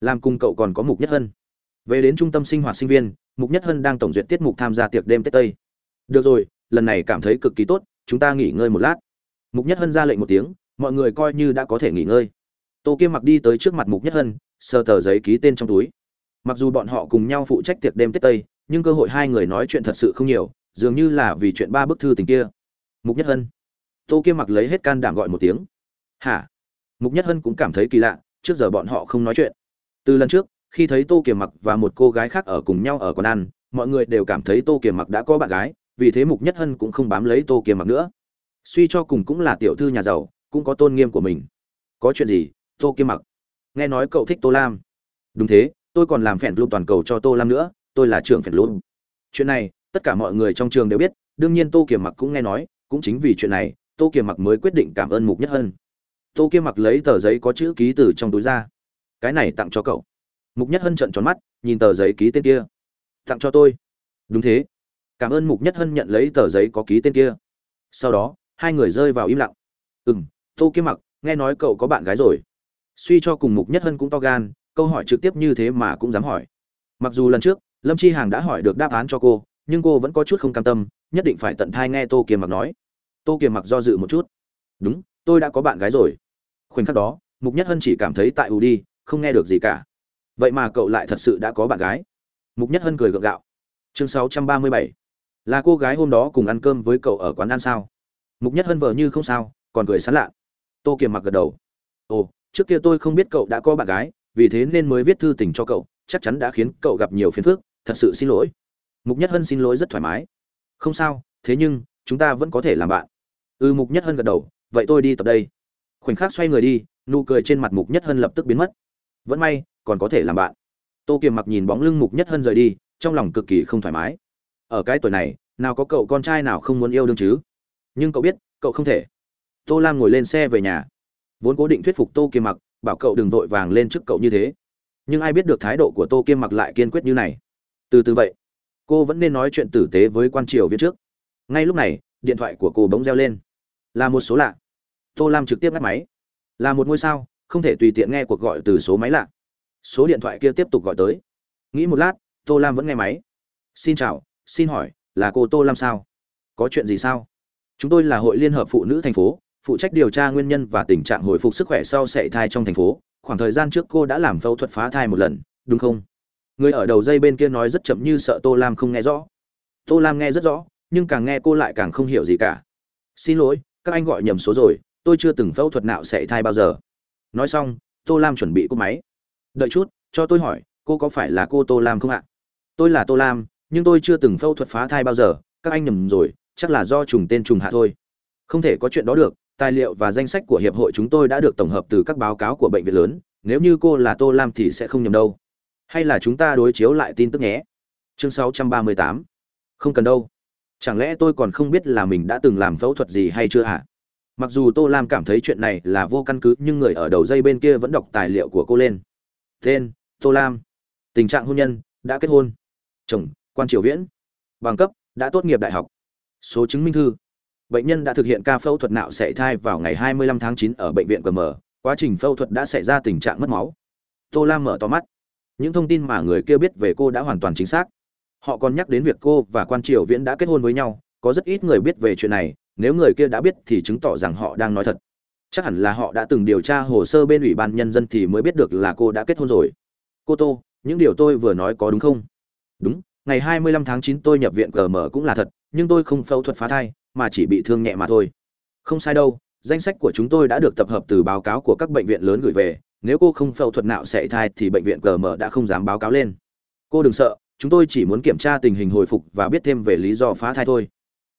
A: Làm cùng cậu còn có mục nhất hân. Về đến trung tâm sinh hoạt sinh viên, mục nhất hân đang tổng duyệt tiết mục tham gia tiệc đêm tết tây. Được rồi, lần này cảm thấy cực kỳ tốt, chúng ta nghỉ ngơi một lát. Mục nhất hân ra lệnh một tiếng mọi người coi như đã có thể nghỉ ngơi. Tô kiêm mặc đi tới trước mặt mục nhất hân, sờ tờ giấy ký tên trong túi. Mặc dù bọn họ cùng nhau phụ trách tiệc đêm tết tây, nhưng cơ hội hai người nói chuyện thật sự không nhiều, dường như là vì chuyện ba bức thư tình kia. Mục nhất hân. Tô kiêm mặc lấy hết can đảm gọi một tiếng. Hả? Mục nhất hân cũng cảm thấy kỳ lạ, trước giờ bọn họ không nói chuyện. Từ lần trước, khi thấy tô kiềm mặc và một cô gái khác ở cùng nhau ở quán ăn, mọi người đều cảm thấy tô kiềm mặc đã có bạn gái, vì thế mục nhất hân cũng không bám lấy tô kiềm mặc nữa. Suy cho cùng cũng là tiểu thư nhà giàu cũng có tôn nghiêm của mình. Có chuyện gì, tô kiêm mặc? Nghe nói cậu thích tô lam. Đúng thế, tôi còn làm phèn luôn toàn cầu cho tô lam nữa, tôi là trưởng phèn luôn chuyện này, tất cả mọi người trong trường đều biết, đương nhiên tô kiềm mặc cũng nghe nói, cũng chính vì chuyện này, tô kiềm mặc mới quyết định cảm ơn mục nhất hân. Tô kiềm mặc lấy tờ giấy có chữ ký từ trong túi ra. Cái này tặng cho cậu. Mục nhất hân trợn tròn mắt, nhìn tờ giấy ký tên kia. Tặng cho tôi. Đúng thế. Cảm ơn mục nhất hân nhận lấy tờ giấy có ký tên kia. Sau đó, hai người rơi vào im lặng. Ừ m tô kiếm mặc, nghe nói cậu có bạn gái rồi. Suy cho cùng mục nhất hân cũng to gan, câu hỏi trực tiếp như thế mà cũng dám hỏi. Mặc dù lần trước, lâm chi hàng đã hỏi được đáp án cho cô, nhưng cô vẫn có chút không cam tâm, nhất định phải tận thai nghe tô kiềm mặc nói. Tô kiềm mặc do dự một chút. Đúng, tôi đã có bạn gái rồi. Khoảnh khắc đó, mục nhất hân chỉ cảm thấy tại ù đi, không nghe được gì cả. Vậy mà cậu lại thật sự đã có bạn gái? Mục nhất hân cười gượng gạo. Chương 637. là cô gái hôm đó cùng ăn cơm với cậu ở quán ăn sao? Mục nhất hân vờ như không sao, còn cười sán lạ tô kiềm mặc gật đầu. Ồ, trước kia tôi không biết cậu đã có bạn gái, vì thế nên mới viết thư tình cho cậu, chắc chắn đã khiến cậu gặp nhiều phiền phức, thật sự xin lỗi. Mục nhất hân xin lỗi rất thoải mái. Không sao, thế nhưng, chúng ta vẫn có thể làm bạn. Ừ mục nhất hân gật đầu. Vậy tôi đi tập đây. Khoảnh khắc xoay người đi, nụ cười trên mặt mục nhất hân lập tức biến mất. Vẫn may, còn có thể làm bạn. Tô kiềm mặc nhìn bóng lưng mục nhất hân rời đi, trong lòng cực kỳ không thoải mái. Ở cái tuổi này, nào có cậu con trai nào không muốn yêu đương chứ? Nhưng cậu biết, cậu không thể tô lam ngồi lên xe về nhà. Vốn cố định thuyết phục tô kiêm mặc, bảo cậu đừng vội vàng lên trước cậu như thế. Nhưng ai biết được thái độ của tô kiêm mặc lại kiên quyết như này. Từ từ vậy, cô vẫn nên nói chuyện tử tế với quan triều viết trước. Ngay lúc này, điện thoại của cô bỗng reo lên. Là một số lạ. Tô lam trực tiếp ngắt máy. Là một ngôi sao, không thể tùy tiện nghe cuộc gọi từ số máy lạ. Số điện thoại kia tiếp tục gọi tới. Nghĩ một lát, tô lam vẫn nghe máy. Xin chào, xin hỏi, là cô tô lam sao? Có chuyện gì sao? Chúng tôi là hội liên hợp phụ nữ thành phố phụ trách điều tra nguyên nhân và tình trạng hồi phục sức khỏe sau sảy thai trong thành phố. Khoảng thời gian trước cô đã làm phẫu thuật phá thai một lần, đúng không? Người ở đầu dây bên kia nói rất chậm như sợ tô lam không nghe rõ. Tô lam nghe rất rõ, nhưng càng nghe cô lại càng không hiểu gì cả. Xin lỗi, các anh gọi nhầm số rồi, tôi chưa từng phẫu thuật nào sảy thai bao giờ. Nói xong, tô lam chuẩn bị cúp máy. Đợi chút, cho tôi hỏi, cô có phải là cô tô lam không ạ? Tôi là tô lam, nhưng tôi chưa từng phẫu thuật phá thai bao giờ, các anh nhầm rồi, chắc là do trùng tên trùng hạ thôi. Không thể có chuyện đó được tài liệu và danh sách của hiệp hội chúng tôi đã được tổng hợp từ các báo cáo của bệnh viện lớn, nếu như cô là tô lam thì sẽ không nhầm đâu. Hay là chúng ta đối chiếu lại tin tức nhé. Chương 638. không cần đâu. Chẳng lẽ tôi còn không biết là mình đã từng làm phẫu thuật gì hay chưa hả? Mặc dù tô lam cảm thấy chuyện này là vô căn cứ, nhưng người ở đầu dây bên kia vẫn đọc tài liệu của cô lên. Tên, tô lam. Tình trạng hôn nhân, đã kết hôn. Chồng, quan triều viễn. Bằng cấp, đã tốt nghiệp đại học. Số chứng minh thư bệnh nhân đã thực hiện ca phẫu thuật nạo sảy thai vào ngày 25 tháng 9 ở bệnh viện QM, quá trình phẫu thuật đã xảy ra tình trạng mất máu. Tô lam mở to mắt. Những thông tin mà người kia biết về cô đã hoàn toàn chính xác. Họ còn nhắc đến việc cô và quan triều viễn đã kết hôn với nhau. Có rất ít người biết về chuyện này. Nếu người kia đã biết thì chứng tỏ rằng họ đang nói thật. Chắc hẳn là họ đã từng điều tra hồ sơ bên ủy ban nhân dân thì mới biết được là cô đã kết hôn rồi. Cô tô những điều tôi vừa nói có đúng không? Đúng ngày 25 tháng 9 tôi nhập viện gm cũng là thật nhưng tôi không phẫu thuật phá thai mà chỉ bị thương nhẹ mà thôi. Không sai đâu, danh sách của chúng tôi đã được tập hợp từ báo cáo của các bệnh viện lớn gửi về. Nếu cô không phẫu thuật nạo sẽ thai thì bệnh viện gm đã không dám báo cáo lên. Cô đừng sợ, chúng tôi chỉ muốn kiểm tra tình hình hồi phục và biết thêm về lý do phá thai thôi.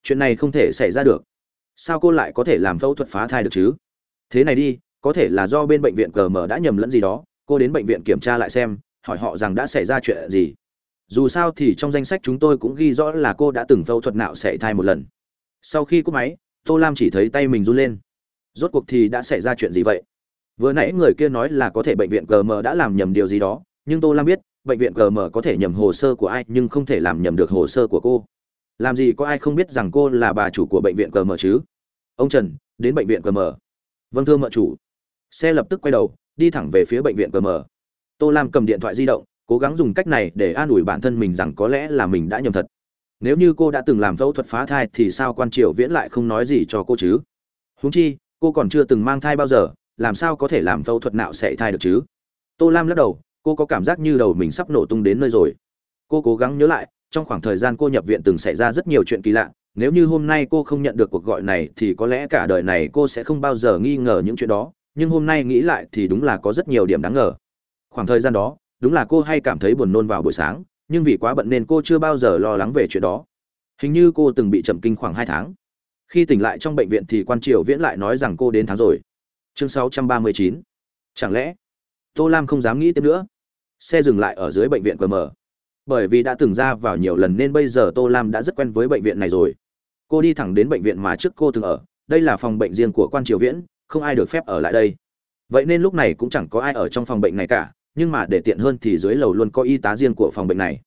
A: Chuyện này không thể xảy ra được. Sao cô lại có thể làm phẫu thuật phá thai được chứ? Thế này đi, có thể là do bên bệnh viện gm đã nhầm lẫn gì đó. Cô đến bệnh viện kiểm tra lại xem, hỏi họ rằng đã xảy ra chuyện gì. Dù sao thì trong danh sách chúng tôi cũng ghi rõ là cô đã từng phẫu thuật nạo sảy thai một lần sau khi cúp máy, tô lam chỉ thấy tay mình run lên. Rốt cuộc thì đã xảy ra chuyện gì vậy? Vừa nãy người kia nói là có thể bệnh viện gm đã làm nhầm điều gì đó, nhưng tô lam biết, bệnh viện gm có thể nhầm hồ sơ của ai, nhưng không thể làm nhầm được hồ sơ của cô. Làm gì có ai không biết rằng cô là bà chủ của bệnh viện gm chứ? Ông trần, đến bệnh viện gm vâng thưa mợ chủ. Xe lập tức quay đầu, đi thẳng về phía bệnh viện gm tô lam cầm điện thoại di động, cố gắng dùng cách này để an ủi bản thân mình rằng có lẽ là mình đã nhầm thật nếu như cô đã từng làm phẫu thuật phá thai thì sao quan triều viễn lại không nói gì cho cô chứ? Huống chi, cô còn chưa từng mang thai bao giờ, làm sao có thể làm phẫu thuật nạo sẽ thai được chứ? Tô lam lắc đầu, cô có cảm giác như đầu mình sắp nổ tung đến nơi rồi. Cô cố gắng nhớ lại, trong khoảng thời gian cô nhập viện từng xảy ra rất nhiều chuyện kỳ lạ, nếu như hôm nay cô không nhận được cuộc gọi này thì có lẽ cả đời này cô sẽ không bao giờ nghi ngờ những chuyện đó, nhưng hôm nay nghĩ lại thì đúng là có rất nhiều điểm đáng ngờ. Khoảng thời gian đó, đúng là cô hay cảm thấy buồn nôn vào buổi sáng nhưng vì quá bận nên cô chưa bao giờ lo lắng về chuyện đó. Hình như cô từng bị chậm kinh khoảng hai tháng. Khi tỉnh lại trong bệnh viện thì quan triều viễn lại nói rằng cô đến tháng rồi. Chương 639. chẳng lẽ tô lam không dám nghĩ tiếp nữa? Xe dừng lại ở dưới bệnh viện qm bởi vì đã từng ra vào nhiều lần nên bây giờ tô lam đã rất quen với bệnh viện này rồi. Cô đi thẳng đến bệnh viện mà trước cô từng ở. Đây là phòng bệnh riêng của quan triều viễn, không ai được phép ở lại đây. Vậy nên lúc này cũng chẳng có ai ở trong phòng bệnh này cả nhưng mà để tiện hơn thì dưới lầu luôn có y tá riêng của phòng bệnh này.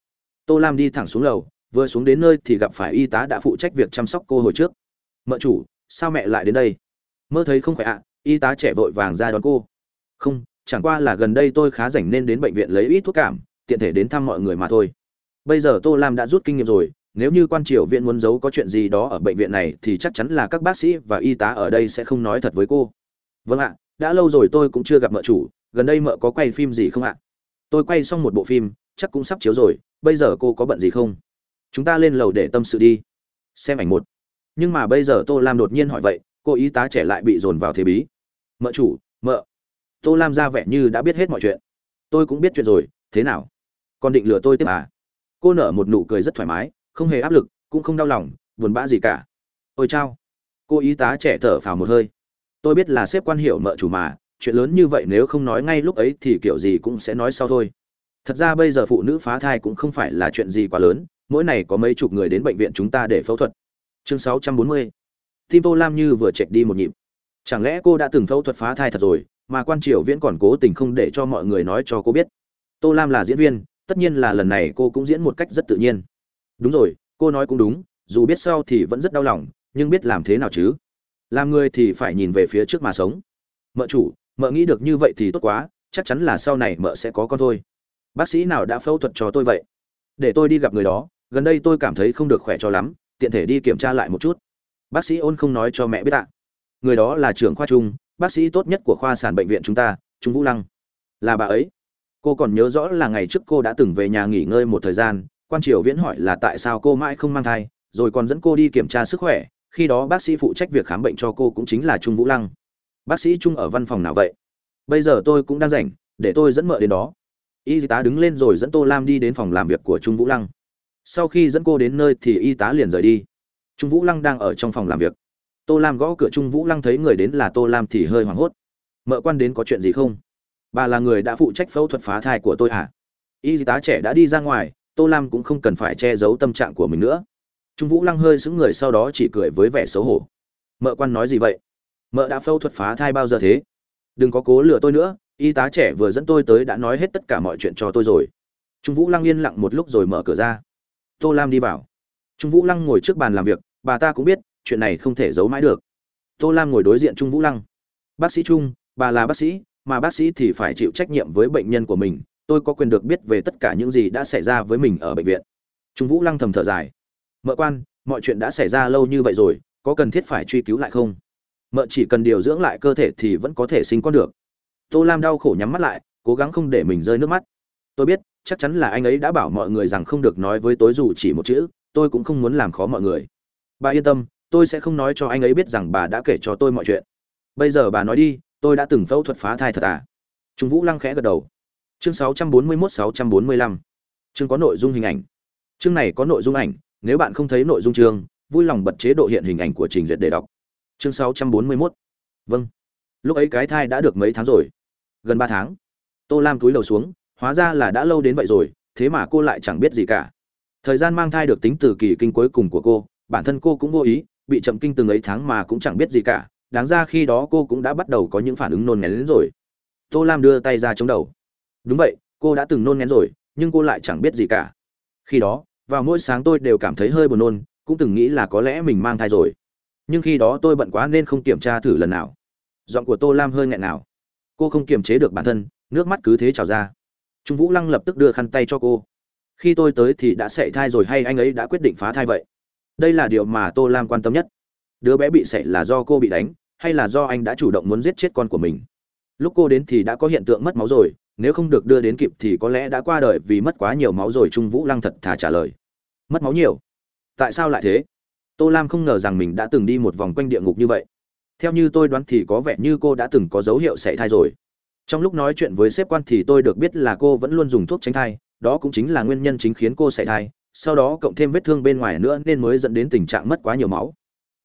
A: Tô lam đi thẳng xuống lầu, vừa xuống đến nơi thì gặp phải y tá đã phụ trách việc chăm sóc cô hồi trước. Mợ chủ, sao mẹ lại đến đây? Mơ thấy không khỏe ạ, y tá trẻ vội vàng ra đón cô. Không, chẳng qua là gần đây tôi khá rảnh nên đến bệnh viện lấy ít thuốc cảm, tiện thể đến thăm mọi người mà thôi. Bây giờ tô lam đã rút kinh nghiệm rồi, nếu như quan triều viện muốn giấu có chuyện gì đó ở bệnh viện này thì chắc chắn là các bác sĩ và y tá ở đây sẽ không nói thật với cô. Vâng ạ đã lâu rồi tôi cũng chưa gặp mợ chủ, gần đây mợ có quay phim gì không ạ? Tôi quay xong một bộ phim, chắc cũng sắp chiếu rồi, bây giờ cô có bận gì không? Chúng ta lên lầu để tâm sự đi. Xem ảnh một. Nhưng mà bây giờ tô lam đột nhiên hỏi vậy, cô y tá trẻ lại bị dồn vào thế bí. Mợ chủ, mợ. Tô lam ra vẻ như đã biết hết mọi chuyện. Tôi cũng biết chuyện rồi, thế nào? Còn định lừa tôi tiếp à? Cô nở một nụ cười rất thoải mái, không hề áp lực, cũng không đau lòng, buồn bã gì cả. Ôi chao. Cô y tá trẻ thở phào một hơi tôi biết là sếp quan hiệu mợ chủ mà, chuyện lớn như vậy nếu không nói ngay lúc ấy thì kiểu gì cũng sẽ nói sau thôi. Thật ra bây giờ phụ nữ phá thai cũng không phải là chuyện gì quá lớn, mỗi ngày có mấy chục người đến bệnh viện chúng ta để phẫu thuật. Chương 640. tim tô lam như vừa chạy đi một nhịp. Chẳng lẽ cô đã từng phẫu thuật phá thai thật rồi, mà quan triều viễn còn cố tình không để cho mọi người nói cho cô biết? Tô lam là diễn viên, tất nhiên là lần này cô cũng diễn một cách rất tự nhiên. Đúng rồi, cô nói cũng đúng, dù biết sau thì vẫn rất đau lòng, nhưng biết làm thế nào chứ? Làm người thì phải nhìn về phía trước mà sống. Mợ chủ, mợ nghĩ được như vậy thì tốt quá, chắc chắn là sau này mợ sẽ có con thôi. Bác sĩ nào đã phẫu thuật cho tôi vậy? Để tôi đi gặp người đó, gần đây tôi cảm thấy không được khỏe cho lắm, tiện thể đi kiểm tra lại một chút. Bác sĩ ôn không nói cho mẹ biết ạ. Người đó là trưởng khoa trung, bác sĩ tốt nhất của khoa sản bệnh viện chúng ta, trung vũ lăng. Là bà ấy. Cô còn nhớ rõ là ngày trước cô đã từng về nhà nghỉ ngơi một thời gian, quan triều viễn hỏi là tại sao cô mãi không mang thai, rồi còn dẫn cô đi kiểm tra sức khỏe khi đó bác sĩ phụ trách việc khám bệnh cho cô cũng chính là trung vũ lăng. Bác sĩ trung ở văn phòng nào vậy? Bây giờ tôi cũng đang rảnh, để tôi dẫn mợ đến đó. Y tá đứng lên rồi dẫn tô lam đi đến phòng làm việc của trung vũ lăng. Sau khi dẫn cô đến nơi thì y tá liền rời đi. Trung vũ lăng đang ở trong phòng làm việc. Tô lam gõ cửa trung vũ lăng thấy người đến là tô lam thì hơi hoảng hốt. Mợ quan đến có chuyện gì không? Bà là người đã phụ trách phẫu thuật phá thai của tôi hả? Y tá trẻ đã đi ra ngoài, tô lam cũng không cần phải che giấu tâm trạng của mình nữa trung vũ lăng hơi sững người sau đó chỉ cười với vẻ xấu hổ. Mợ quan nói gì vậy? Mợ đã phẫu thuật phá thai bao giờ thế? Đừng có cố lừa tôi nữa, y tá trẻ vừa dẫn tôi tới đã nói hết tất cả mọi chuyện cho tôi rồi. Trung vũ lăng yên lặng một lúc rồi mở cửa ra. Tô lam đi vào. Trung vũ lăng ngồi trước bàn làm việc, bà ta cũng biết, chuyện này không thể giấu mãi được. Tô lam ngồi đối diện trung vũ lăng. Bác sĩ trung, bà là bác sĩ, mà bác sĩ thì phải chịu trách nhiệm với bệnh nhân của mình. Tôi có quyền được biết về tất cả những gì đã xảy ra với mình ở bệnh viện. Trung vũ lăng thầm thở dài mợ quan, mọi chuyện đã xảy ra lâu như vậy rồi, có cần thiết phải truy cứu lại không? Mợ chỉ cần điều dưỡng lại cơ thể thì vẫn có thể sinh con được. Tô lam đau khổ nhắm mắt lại, cố gắng không để mình rơi nước mắt. Tôi biết, chắc chắn là anh ấy đã bảo mọi người rằng không được nói với tối dù chỉ một chữ, tôi cũng không muốn làm khó mọi người. Bà yên tâm, tôi sẽ không nói cho anh ấy biết rằng bà đã kể cho tôi mọi chuyện. Bây giờ bà nói đi, tôi đã từng phẫu thuật phá thai thật à? Trung vũ lăng khẽ gật đầu. Chương 641-645 chương có nội dung hình ảnh. Chương này có nội dung ảnh nếu bạn không thấy nội dung chương, vui lòng bật chế độ hiện hình ảnh của trình duyệt để đọc. Chương 641 vâng. Lúc ấy cái thai đã được mấy tháng rồi? Gần ba tháng. Tô lam túi lầu xuống, hóa ra là đã lâu đến vậy rồi, thế mà cô lại chẳng biết gì cả. Thời gian mang thai được tính từ kỳ kinh cuối cùng của cô, bản thân cô cũng vô ý, bị chậm kinh từng ấy tháng mà cũng chẳng biết gì cả. Đáng ra khi đó cô cũng đã bắt đầu có những phản ứng nôn ngén đến rồi. Tô lam đưa tay ra chống đầu. Đúng vậy, cô đã từng nôn ngén rồi, nhưng cô lại chẳng biết gì cả. Khi đó vào mỗi sáng tôi đều cảm thấy hơi buồn nôn, cũng từng nghĩ là có lẽ mình mang thai rồi. Nhưng khi đó tôi bận quá nên không kiểm tra thử lần nào. Giọng của tô lam hơi nghẹn nào. Cô không kiềm chế được bản thân, nước mắt cứ thế trào ra. Trung vũ lăng lập tức đưa khăn tay cho cô. Khi tôi tới thì đã sảy thai rồi hay anh ấy đã quyết định phá thai vậy? Đây là điều mà tô lam quan tâm nhất. Đứa bé bị sảy là do cô bị đánh, hay là do anh đã chủ động muốn giết chết con của mình? Lúc cô đến thì đã có hiện tượng mất máu rồi nếu không được đưa đến kịp thì có lẽ đã qua đời vì mất quá nhiều máu rồi. Trung vũ lăng thật thà trả lời. Mất máu nhiều? Tại sao lại thế? Tô lam không ngờ rằng mình đã từng đi một vòng quanh địa ngục như vậy. Theo như tôi đoán thì có vẻ như cô đã từng có dấu hiệu sảy thai rồi. Trong lúc nói chuyện với sếp quan thì tôi được biết là cô vẫn luôn dùng thuốc tránh thai, đó cũng chính là nguyên nhân chính khiến cô sảy thai, sau đó cộng thêm vết thương bên ngoài nữa nên mới dẫn đến tình trạng mất quá nhiều máu.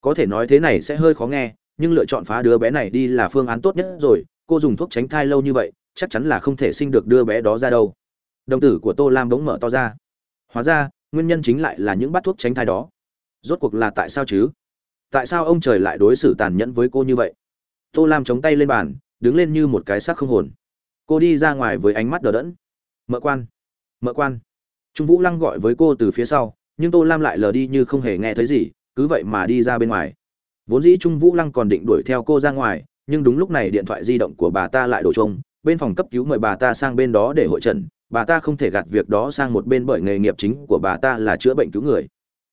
A: Có thể nói thế này sẽ hơi khó nghe, nhưng lựa chọn phá đứa bé này đi là phương án tốt nhất rồi, cô dùng thuốc tránh thai lâu như vậy chắc chắn là không thể sinh được đứa bé đó ra đâu. Đồng tử của tô lam bỗng mở to ra. Hóa ra, nguyên nhân chính lại là những bát thuốc tránh thai đó. Rốt cuộc là tại sao chứ? Tại sao ông trời lại đối xử tàn nhẫn với cô như vậy? Tô lam chống tay lên bàn, đứng lên như một cái xác không hồn. Cô đi ra ngoài với ánh mắt đờ đẫn. Mợ quan mợ quan. Trung vũ lăng gọi với cô từ phía sau, nhưng tô lam lại lờ đi như không hề nghe thấy gì, cứ vậy mà đi ra bên ngoài. Vốn dĩ trung vũ lăng còn định đuổi theo cô ra ngoài, nhưng đúng lúc này điện thoại di động của bà ta lại đổ trông bên phòng cấp cứu mời bà ta sang bên đó để hội trần bà ta không thể gạt việc đó sang một bên bởi nghề nghiệp chính của bà ta là chữa bệnh cứu người.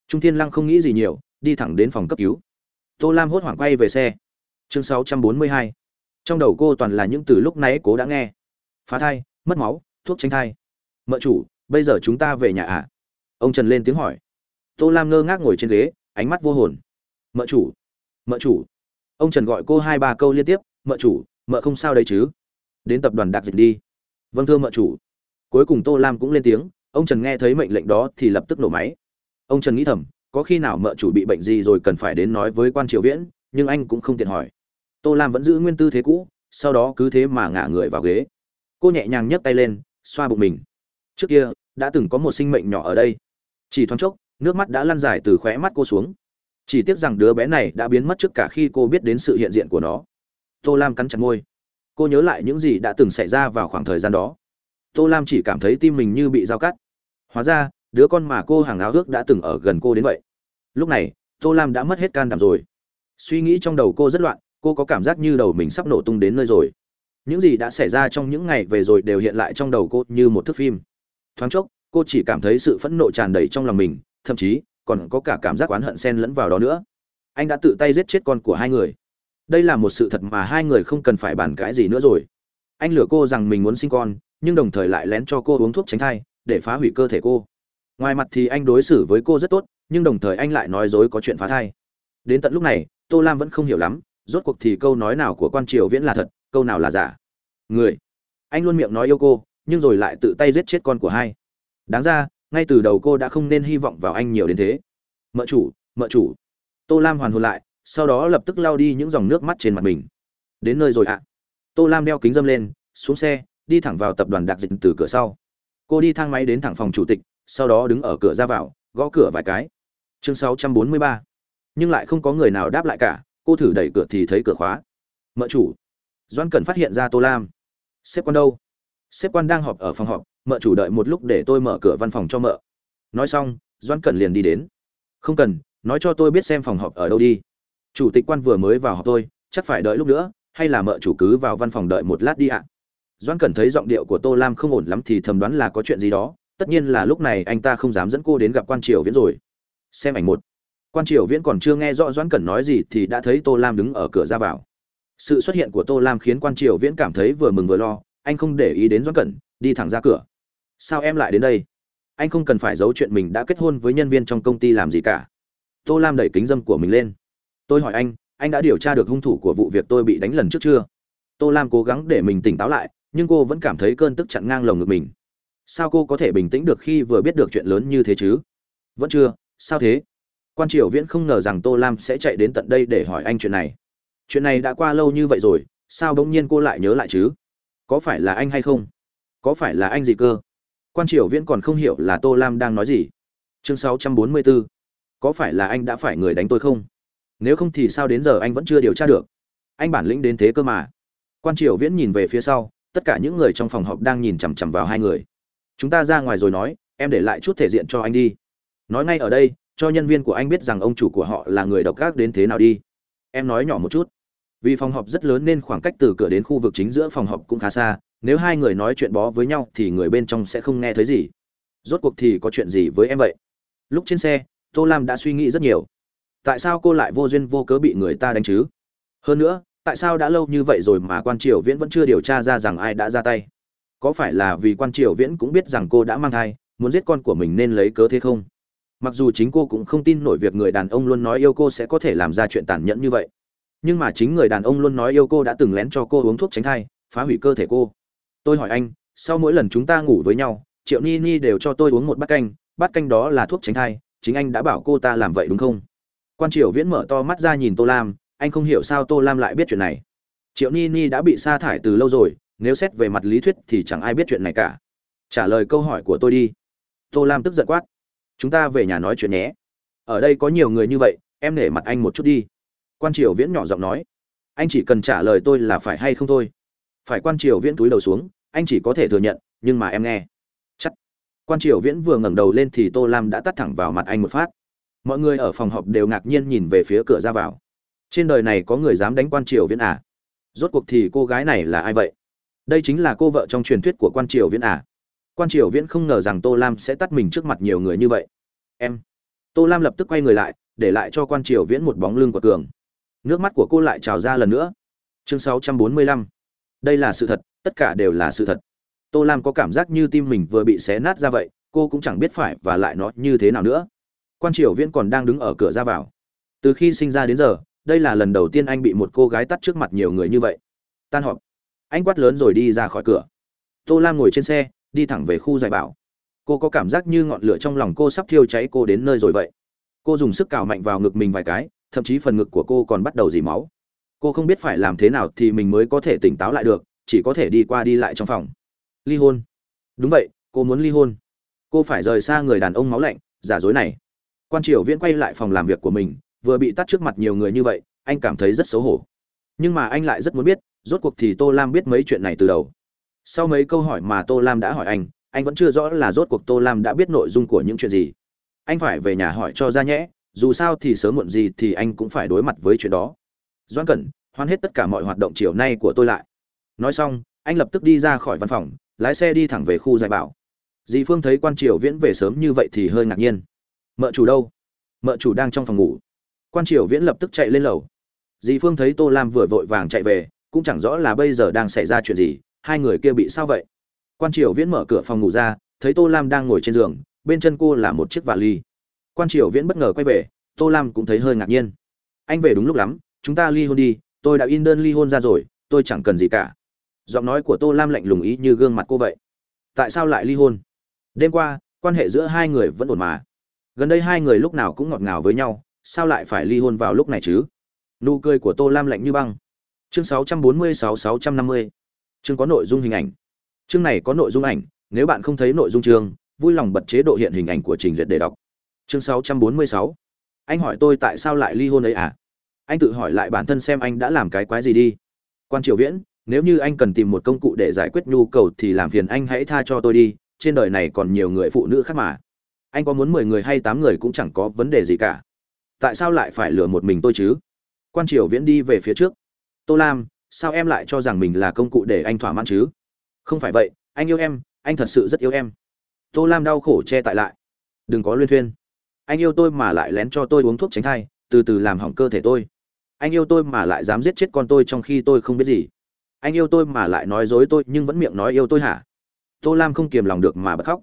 A: Trung thiên lăng không nghĩ gì nhiều, đi thẳng đến phòng cấp cứu. Tô lam hốt hoảng quay về xe. Chương 642. trong đầu cô toàn là những từ lúc nãy cố đã nghe. Phá thai, mất máu, thuốc tránh thai. Mợ chủ, bây giờ chúng ta về nhà ạ à? ông trần lên tiếng hỏi. Tô lam ngơ ngác ngồi trên ghế, ánh mắt vô hồn. Mợ chủ mợ chủ. Ông trần gọi cô hai ba câu liên tiếp. Mợ chủ, mợ không sao đấy chứ? Đến tập đoàn đặc dịch đi. Vâng thưa mợ chủ. Cuối cùng tô lam cũng lên tiếng, ông trần nghe thấy mệnh lệnh đó thì lập tức nổ máy. Ông trần nghĩ thầm, có khi nào mợ chủ bị bệnh gì rồi cần phải đến nói với quan triều viễn, nhưng anh cũng không tiện hỏi. Tô lam vẫn giữ nguyên tư thế cũ, sau đó cứ thế mà ngả người vào ghế. Cô nhẹ nhàng nhấc tay lên, xoa bụng mình. Trước kia, đã từng có một sinh mệnh nhỏ ở đây. Chỉ thoáng chốc, nước mắt đã lăn dài từ khóe mắt cô xuống. Chỉ tiếc rằng đứa bé này đã biến mất trước cả khi cô biết đến sự hiện diện của nó. Tô lam cắn chặt môi cô nhớ lại những gì đã từng xảy ra vào khoảng thời gian đó. Tô lam chỉ cảm thấy tim mình như bị dao cắt. Hóa ra, đứa con mà cô hàng áo ước đã từng ở gần cô đến vậy. Lúc này, tô lam đã mất hết can đảm rồi. Suy nghĩ trong đầu cô rất loạn, cô có cảm giác như đầu mình sắp nổ tung đến nơi rồi. Những gì đã xảy ra trong những ngày về rồi đều hiện lại trong đầu cô như một thước phim. Thoáng chốc, cô chỉ cảm thấy sự phẫn nộ tràn đầy trong lòng mình, thậm chí còn có cả cảm giác oán hận xen lẫn vào đó nữa. Anh đã tự tay giết chết con của hai người đây là một sự thật mà hai người không cần phải bàn cãi gì nữa rồi. Anh lừa cô rằng mình muốn sinh con, nhưng đồng thời lại lén cho cô uống thuốc tránh thai, để phá hủy cơ thể cô. Ngoài mặt thì anh đối xử với cô rất tốt, nhưng đồng thời anh lại nói dối có chuyện phá thai. Đến tận lúc này, tô lam vẫn không hiểu lắm, rốt cuộc thì câu nói nào của quan triều viễn là thật, câu nào là giả. Người. Anh luôn miệng nói yêu cô, nhưng rồi lại tự tay giết chết con của hai. Đáng ra, ngay từ đầu cô đã không nên hy vọng vào anh nhiều đến thế. Mợ chủ mợ chủ. Tô lam hoàn hồn lại sau đó lập tức lao đi những dòng nước mắt trên mặt mình. Đến nơi rồi ạ. Tô lam đeo kính dâm lên, xuống xe, đi thẳng vào tập đoàn đặc dịch từ cửa sau. Cô đi thang máy đến thẳng phòng chủ tịch, sau đó đứng ở cửa ra vào, gõ cửa vài cái. Chương 643. nhưng lại không có người nào đáp lại cả, cô thử đẩy cửa thì thấy cửa khóa. Mợ chủ. Doan cần phát hiện ra tô lam. Sếp quan đâu? Sếp quan đang họp ở phòng họp, mợ chủ đợi một lúc để tôi mở cửa văn phòng cho mợ. Nói xong doan cần liền đi đến. Không cần, nói cho tôi biết xem phòng họp ở đâu đi chủ tịch quan vừa mới vào họp tôi, chắc phải đợi lúc nữa, hay là mợ chủ cứ vào văn phòng đợi một lát đi ạ. Doan cần thấy giọng điệu của tô lam không ổn lắm thì thầm đoán là có chuyện gì đó, tất nhiên là lúc này anh ta không dám dẫn cô đến gặp quan triều viễn rồi. Xem ảnh một. Quan triều viễn còn chưa nghe rõ doãn cẩn nói gì thì đã thấy tô lam đứng ở cửa ra vào. Sự xuất hiện của tô lam khiến quan triều viễn cảm thấy vừa mừng vừa lo, anh không để ý đến doãn cẩn, đi thẳng ra cửa. Sao em lại đến đây? Anh không cần phải giấu chuyện mình đã kết hôn với nhân viên trong công ty làm gì cả. Tô lam đẩy kính dâm của mình lên tôi hỏi anh anh đã điều tra được hung thủ của vụ việc tôi bị đánh lần trước chưa? Tô lam cố gắng để mình tỉnh táo lại, nhưng cô vẫn cảm thấy cơn tức chặn ngang lồng ngực mình. Sao cô có thể bình tĩnh được khi vừa biết được chuyện lớn như thế chứ? Vẫn chưa, sao thế? Quan triều viễn không ngờ rằng tô lam sẽ chạy đến tận đây để hỏi anh chuyện này. Chuyện này đã qua lâu như vậy rồi, sao bỗng nhiên cô lại nhớ lại chứ? Có phải là anh hay không? Có phải là anh gì cơ? Quan triều viễn còn không hiểu là tô lam đang nói gì. Chương 644. có phải là anh đã phải người đánh tôi không? Nếu không thì sao đến giờ anh vẫn chưa điều tra được? Anh bản lĩnh đến thế cơ mà. Quan triều viễn nhìn về phía sau, tất cả những người trong phòng họp đang nhìn chằm chằm vào hai người. Chúng ta ra ngoài rồi nói, em để lại chút thể diện cho anh đi. Nói ngay ở đây, cho nhân viên của anh biết rằng ông chủ của họ là người độc ác đến thế nào đi. Em nói nhỏ một chút. Vì phòng họp rất lớn nên khoảng cách từ cửa đến khu vực chính giữa phòng họp cũng khá xa, nếu hai người nói chuyện bó với nhau thì người bên trong sẽ không nghe thấy gì. Rốt cuộc thì có chuyện gì với em vậy? Lúc trên xe, tô lam đã suy nghĩ rất nhiều tại sao cô lại vô duyên vô cớ bị người ta đánh chứ? Hơn nữa, tại sao đã lâu như vậy rồi mà quan triều viễn vẫn chưa điều tra ra rằng ai đã ra tay? Có phải là vì quan triều viễn cũng biết rằng cô đã mang thai, muốn giết con của mình nên lấy cớ thế không? Mặc dù chính cô cũng không tin nổi việc người đàn ông luôn nói yêu cô sẽ có thể làm ra chuyện tàn nhẫn như vậy. Nhưng mà chính người đàn ông luôn nói yêu cô đã từng lén cho cô uống thuốc tránh thai, phá hủy cơ thể cô. Tôi hỏi anh, sau mỗi lần chúng ta ngủ với nhau, triệu ni ni đều cho tôi uống một bát canh bát canh đó là thuốc tránh thai, chính anh đã bảo cô ta làm vậy đúng không? Quan triều viễn mở to mắt ra nhìn tô lam, anh không hiểu sao tô lam lại biết chuyện này. Triệu ni ni đã bị sa thải từ lâu rồi, nếu xét về mặt lý thuyết thì chẳng ai biết chuyện này cả. Trả lời câu hỏi của tôi đi. Tô lam tức giận quát. Chúng ta về nhà nói chuyện nhé. Ở đây có nhiều người như vậy, em nể mặt anh một chút đi. Quan triều viễn nhỏ giọng nói. Anh chỉ cần trả lời tôi là phải hay không thôi. Phải quan triều viễn túi đầu xuống, anh chỉ có thể thừa nhận, nhưng mà em nghe. Chắc. Quan triều viễn vừa ngẩng đầu lên thì tô lam đã tắt thẳng vào mặt anh một phát mọi người ở phòng họp đều ngạc nhiên nhìn về phía cửa ra vào. Trên đời này có người dám đánh quan triều viễn à? Rốt cuộc thì cô gái này là ai vậy? Đây chính là cô vợ trong truyền thuyết của quan triều viễn à. Quan triều viễn không ngờ rằng tô lam sẽ tắt mình trước mặt nhiều người như vậy. Em. Tô lam lập tức quay người lại, để lại cho quan triều viễn một bóng lưng của cường. Nước mắt của cô lại trào ra lần nữa. Chương 645. đây là sự thật, tất cả đều là sự thật. Tô lam có cảm giác như tim mình vừa bị xé nát ra vậy, cô cũng chẳng biết phải và lại nó như thế nào nữa quan triều viễn còn đang đứng ở cửa ra vào. Từ khi sinh ra đến giờ, đây là lần đầu tiên anh bị một cô gái tắt trước mặt nhiều người như vậy. Tan họp. Anh quát lớn rồi đi ra khỏi cửa. Tô lam ngồi trên xe, đi thẳng về khu giải bảo. Cô có cảm giác như ngọn lửa trong lòng cô sắp thiêu cháy cô đến nơi rồi vậy. Cô dùng sức cào mạnh vào ngực mình vài cái, thậm chí phần ngực của cô còn bắt đầu dỉ máu. Cô không biết phải làm thế nào thì mình mới có thể tỉnh táo lại được, chỉ có thể đi qua đi lại trong phòng. Ly hôn. Đúng vậy, cô muốn ly hôn. Cô phải rời xa người đàn ông máu lạnh, giả dối này quan triều viễn quay lại phòng làm việc của mình, vừa bị tắt trước mặt nhiều người như vậy, anh cảm thấy rất xấu hổ. Nhưng mà anh lại rất muốn biết, rốt cuộc thì tô lam biết mấy chuyện này từ đầu. Sau mấy câu hỏi mà tô lam đã hỏi anh anh vẫn chưa rõ là rốt cuộc tô lam đã biết nội dung của những chuyện gì. Anh phải về nhà hỏi cho ra nhẽ, dù sao thì sớm muộn gì thì anh cũng phải đối mặt với chuyện đó. Doan cẩn, hoan hết tất cả mọi hoạt động chiều nay của tôi lại. Nói xong, anh lập tức đi ra khỏi văn phòng, lái xe đi thẳng về khu giải bảo. Dì phương thấy quan triều viễn về sớm như vậy thì hơi ngạc nhiên mợ chủ đâu? Mợ chủ đang trong phòng ngủ. Quan triều viễn lập tức chạy lên lầu. Dì phương thấy tô lam vừa vội vàng chạy về, cũng chẳng rõ là bây giờ đang xảy ra chuyện gì, hai người kia bị sao vậy? Quan triều viễn mở cửa phòng ngủ ra, thấy tô lam đang ngồi trên giường, bên chân cô là một chiếc vali. Quan triều viễn bất ngờ quay về, tô lam cũng thấy hơi ngạc nhiên. Anh về đúng lúc lắm, chúng ta ly hôn đi, tôi đã in đơn ly hôn ra rồi, tôi chẳng cần gì cả. Giọng nói của tô lam lạnh lùng ý như gương mặt cô vậy. Tại sao lại ly hôn? Đêm qua, quan hệ giữa hai người vẫn ổn mà gần đây hai người lúc nào cũng ngọt ngào với nhau, sao lại phải ly hôn vào lúc này chứ? Nụ cười của tô lam lạnh như băng. Chương 646-650 chương có nội dung hình ảnh. Chương này có nội dung ảnh, nếu bạn không thấy nội dung chương, vui lòng bật chế độ hiện hình ảnh của trình duyệt để đọc. Chương 646 anh hỏi tôi tại sao lại ly hôn ấy à? Anh tự hỏi lại bản thân xem anh đã làm cái quái gì đi. Quan triều viễn, nếu như anh cần tìm một công cụ để giải quyết nhu cầu thì làm phiền anh hãy tha cho tôi đi, trên đời này còn nhiều người phụ nữ khác mà anh có muốn mười người hay tám người cũng chẳng có vấn đề gì cả. Tại sao lại phải lừa một mình tôi chứ? Quan triều viễn đi về phía trước. Tô lam, sao em lại cho rằng mình là công cụ để anh thỏa mãn chứ? Không phải vậy, anh yêu em, anh thật sự rất yêu em. Tô lam đau khổ che tại lại. Đừng có luyên thuyên. Anh yêu tôi mà lại lén cho tôi uống thuốc tránh thai, từ từ làm hỏng cơ thể tôi. Anh yêu tôi mà lại dám giết chết con tôi trong khi tôi không biết gì. Anh yêu tôi mà lại nói dối tôi nhưng vẫn miệng nói yêu tôi hả? Tô lam không kiềm lòng được mà bật khóc.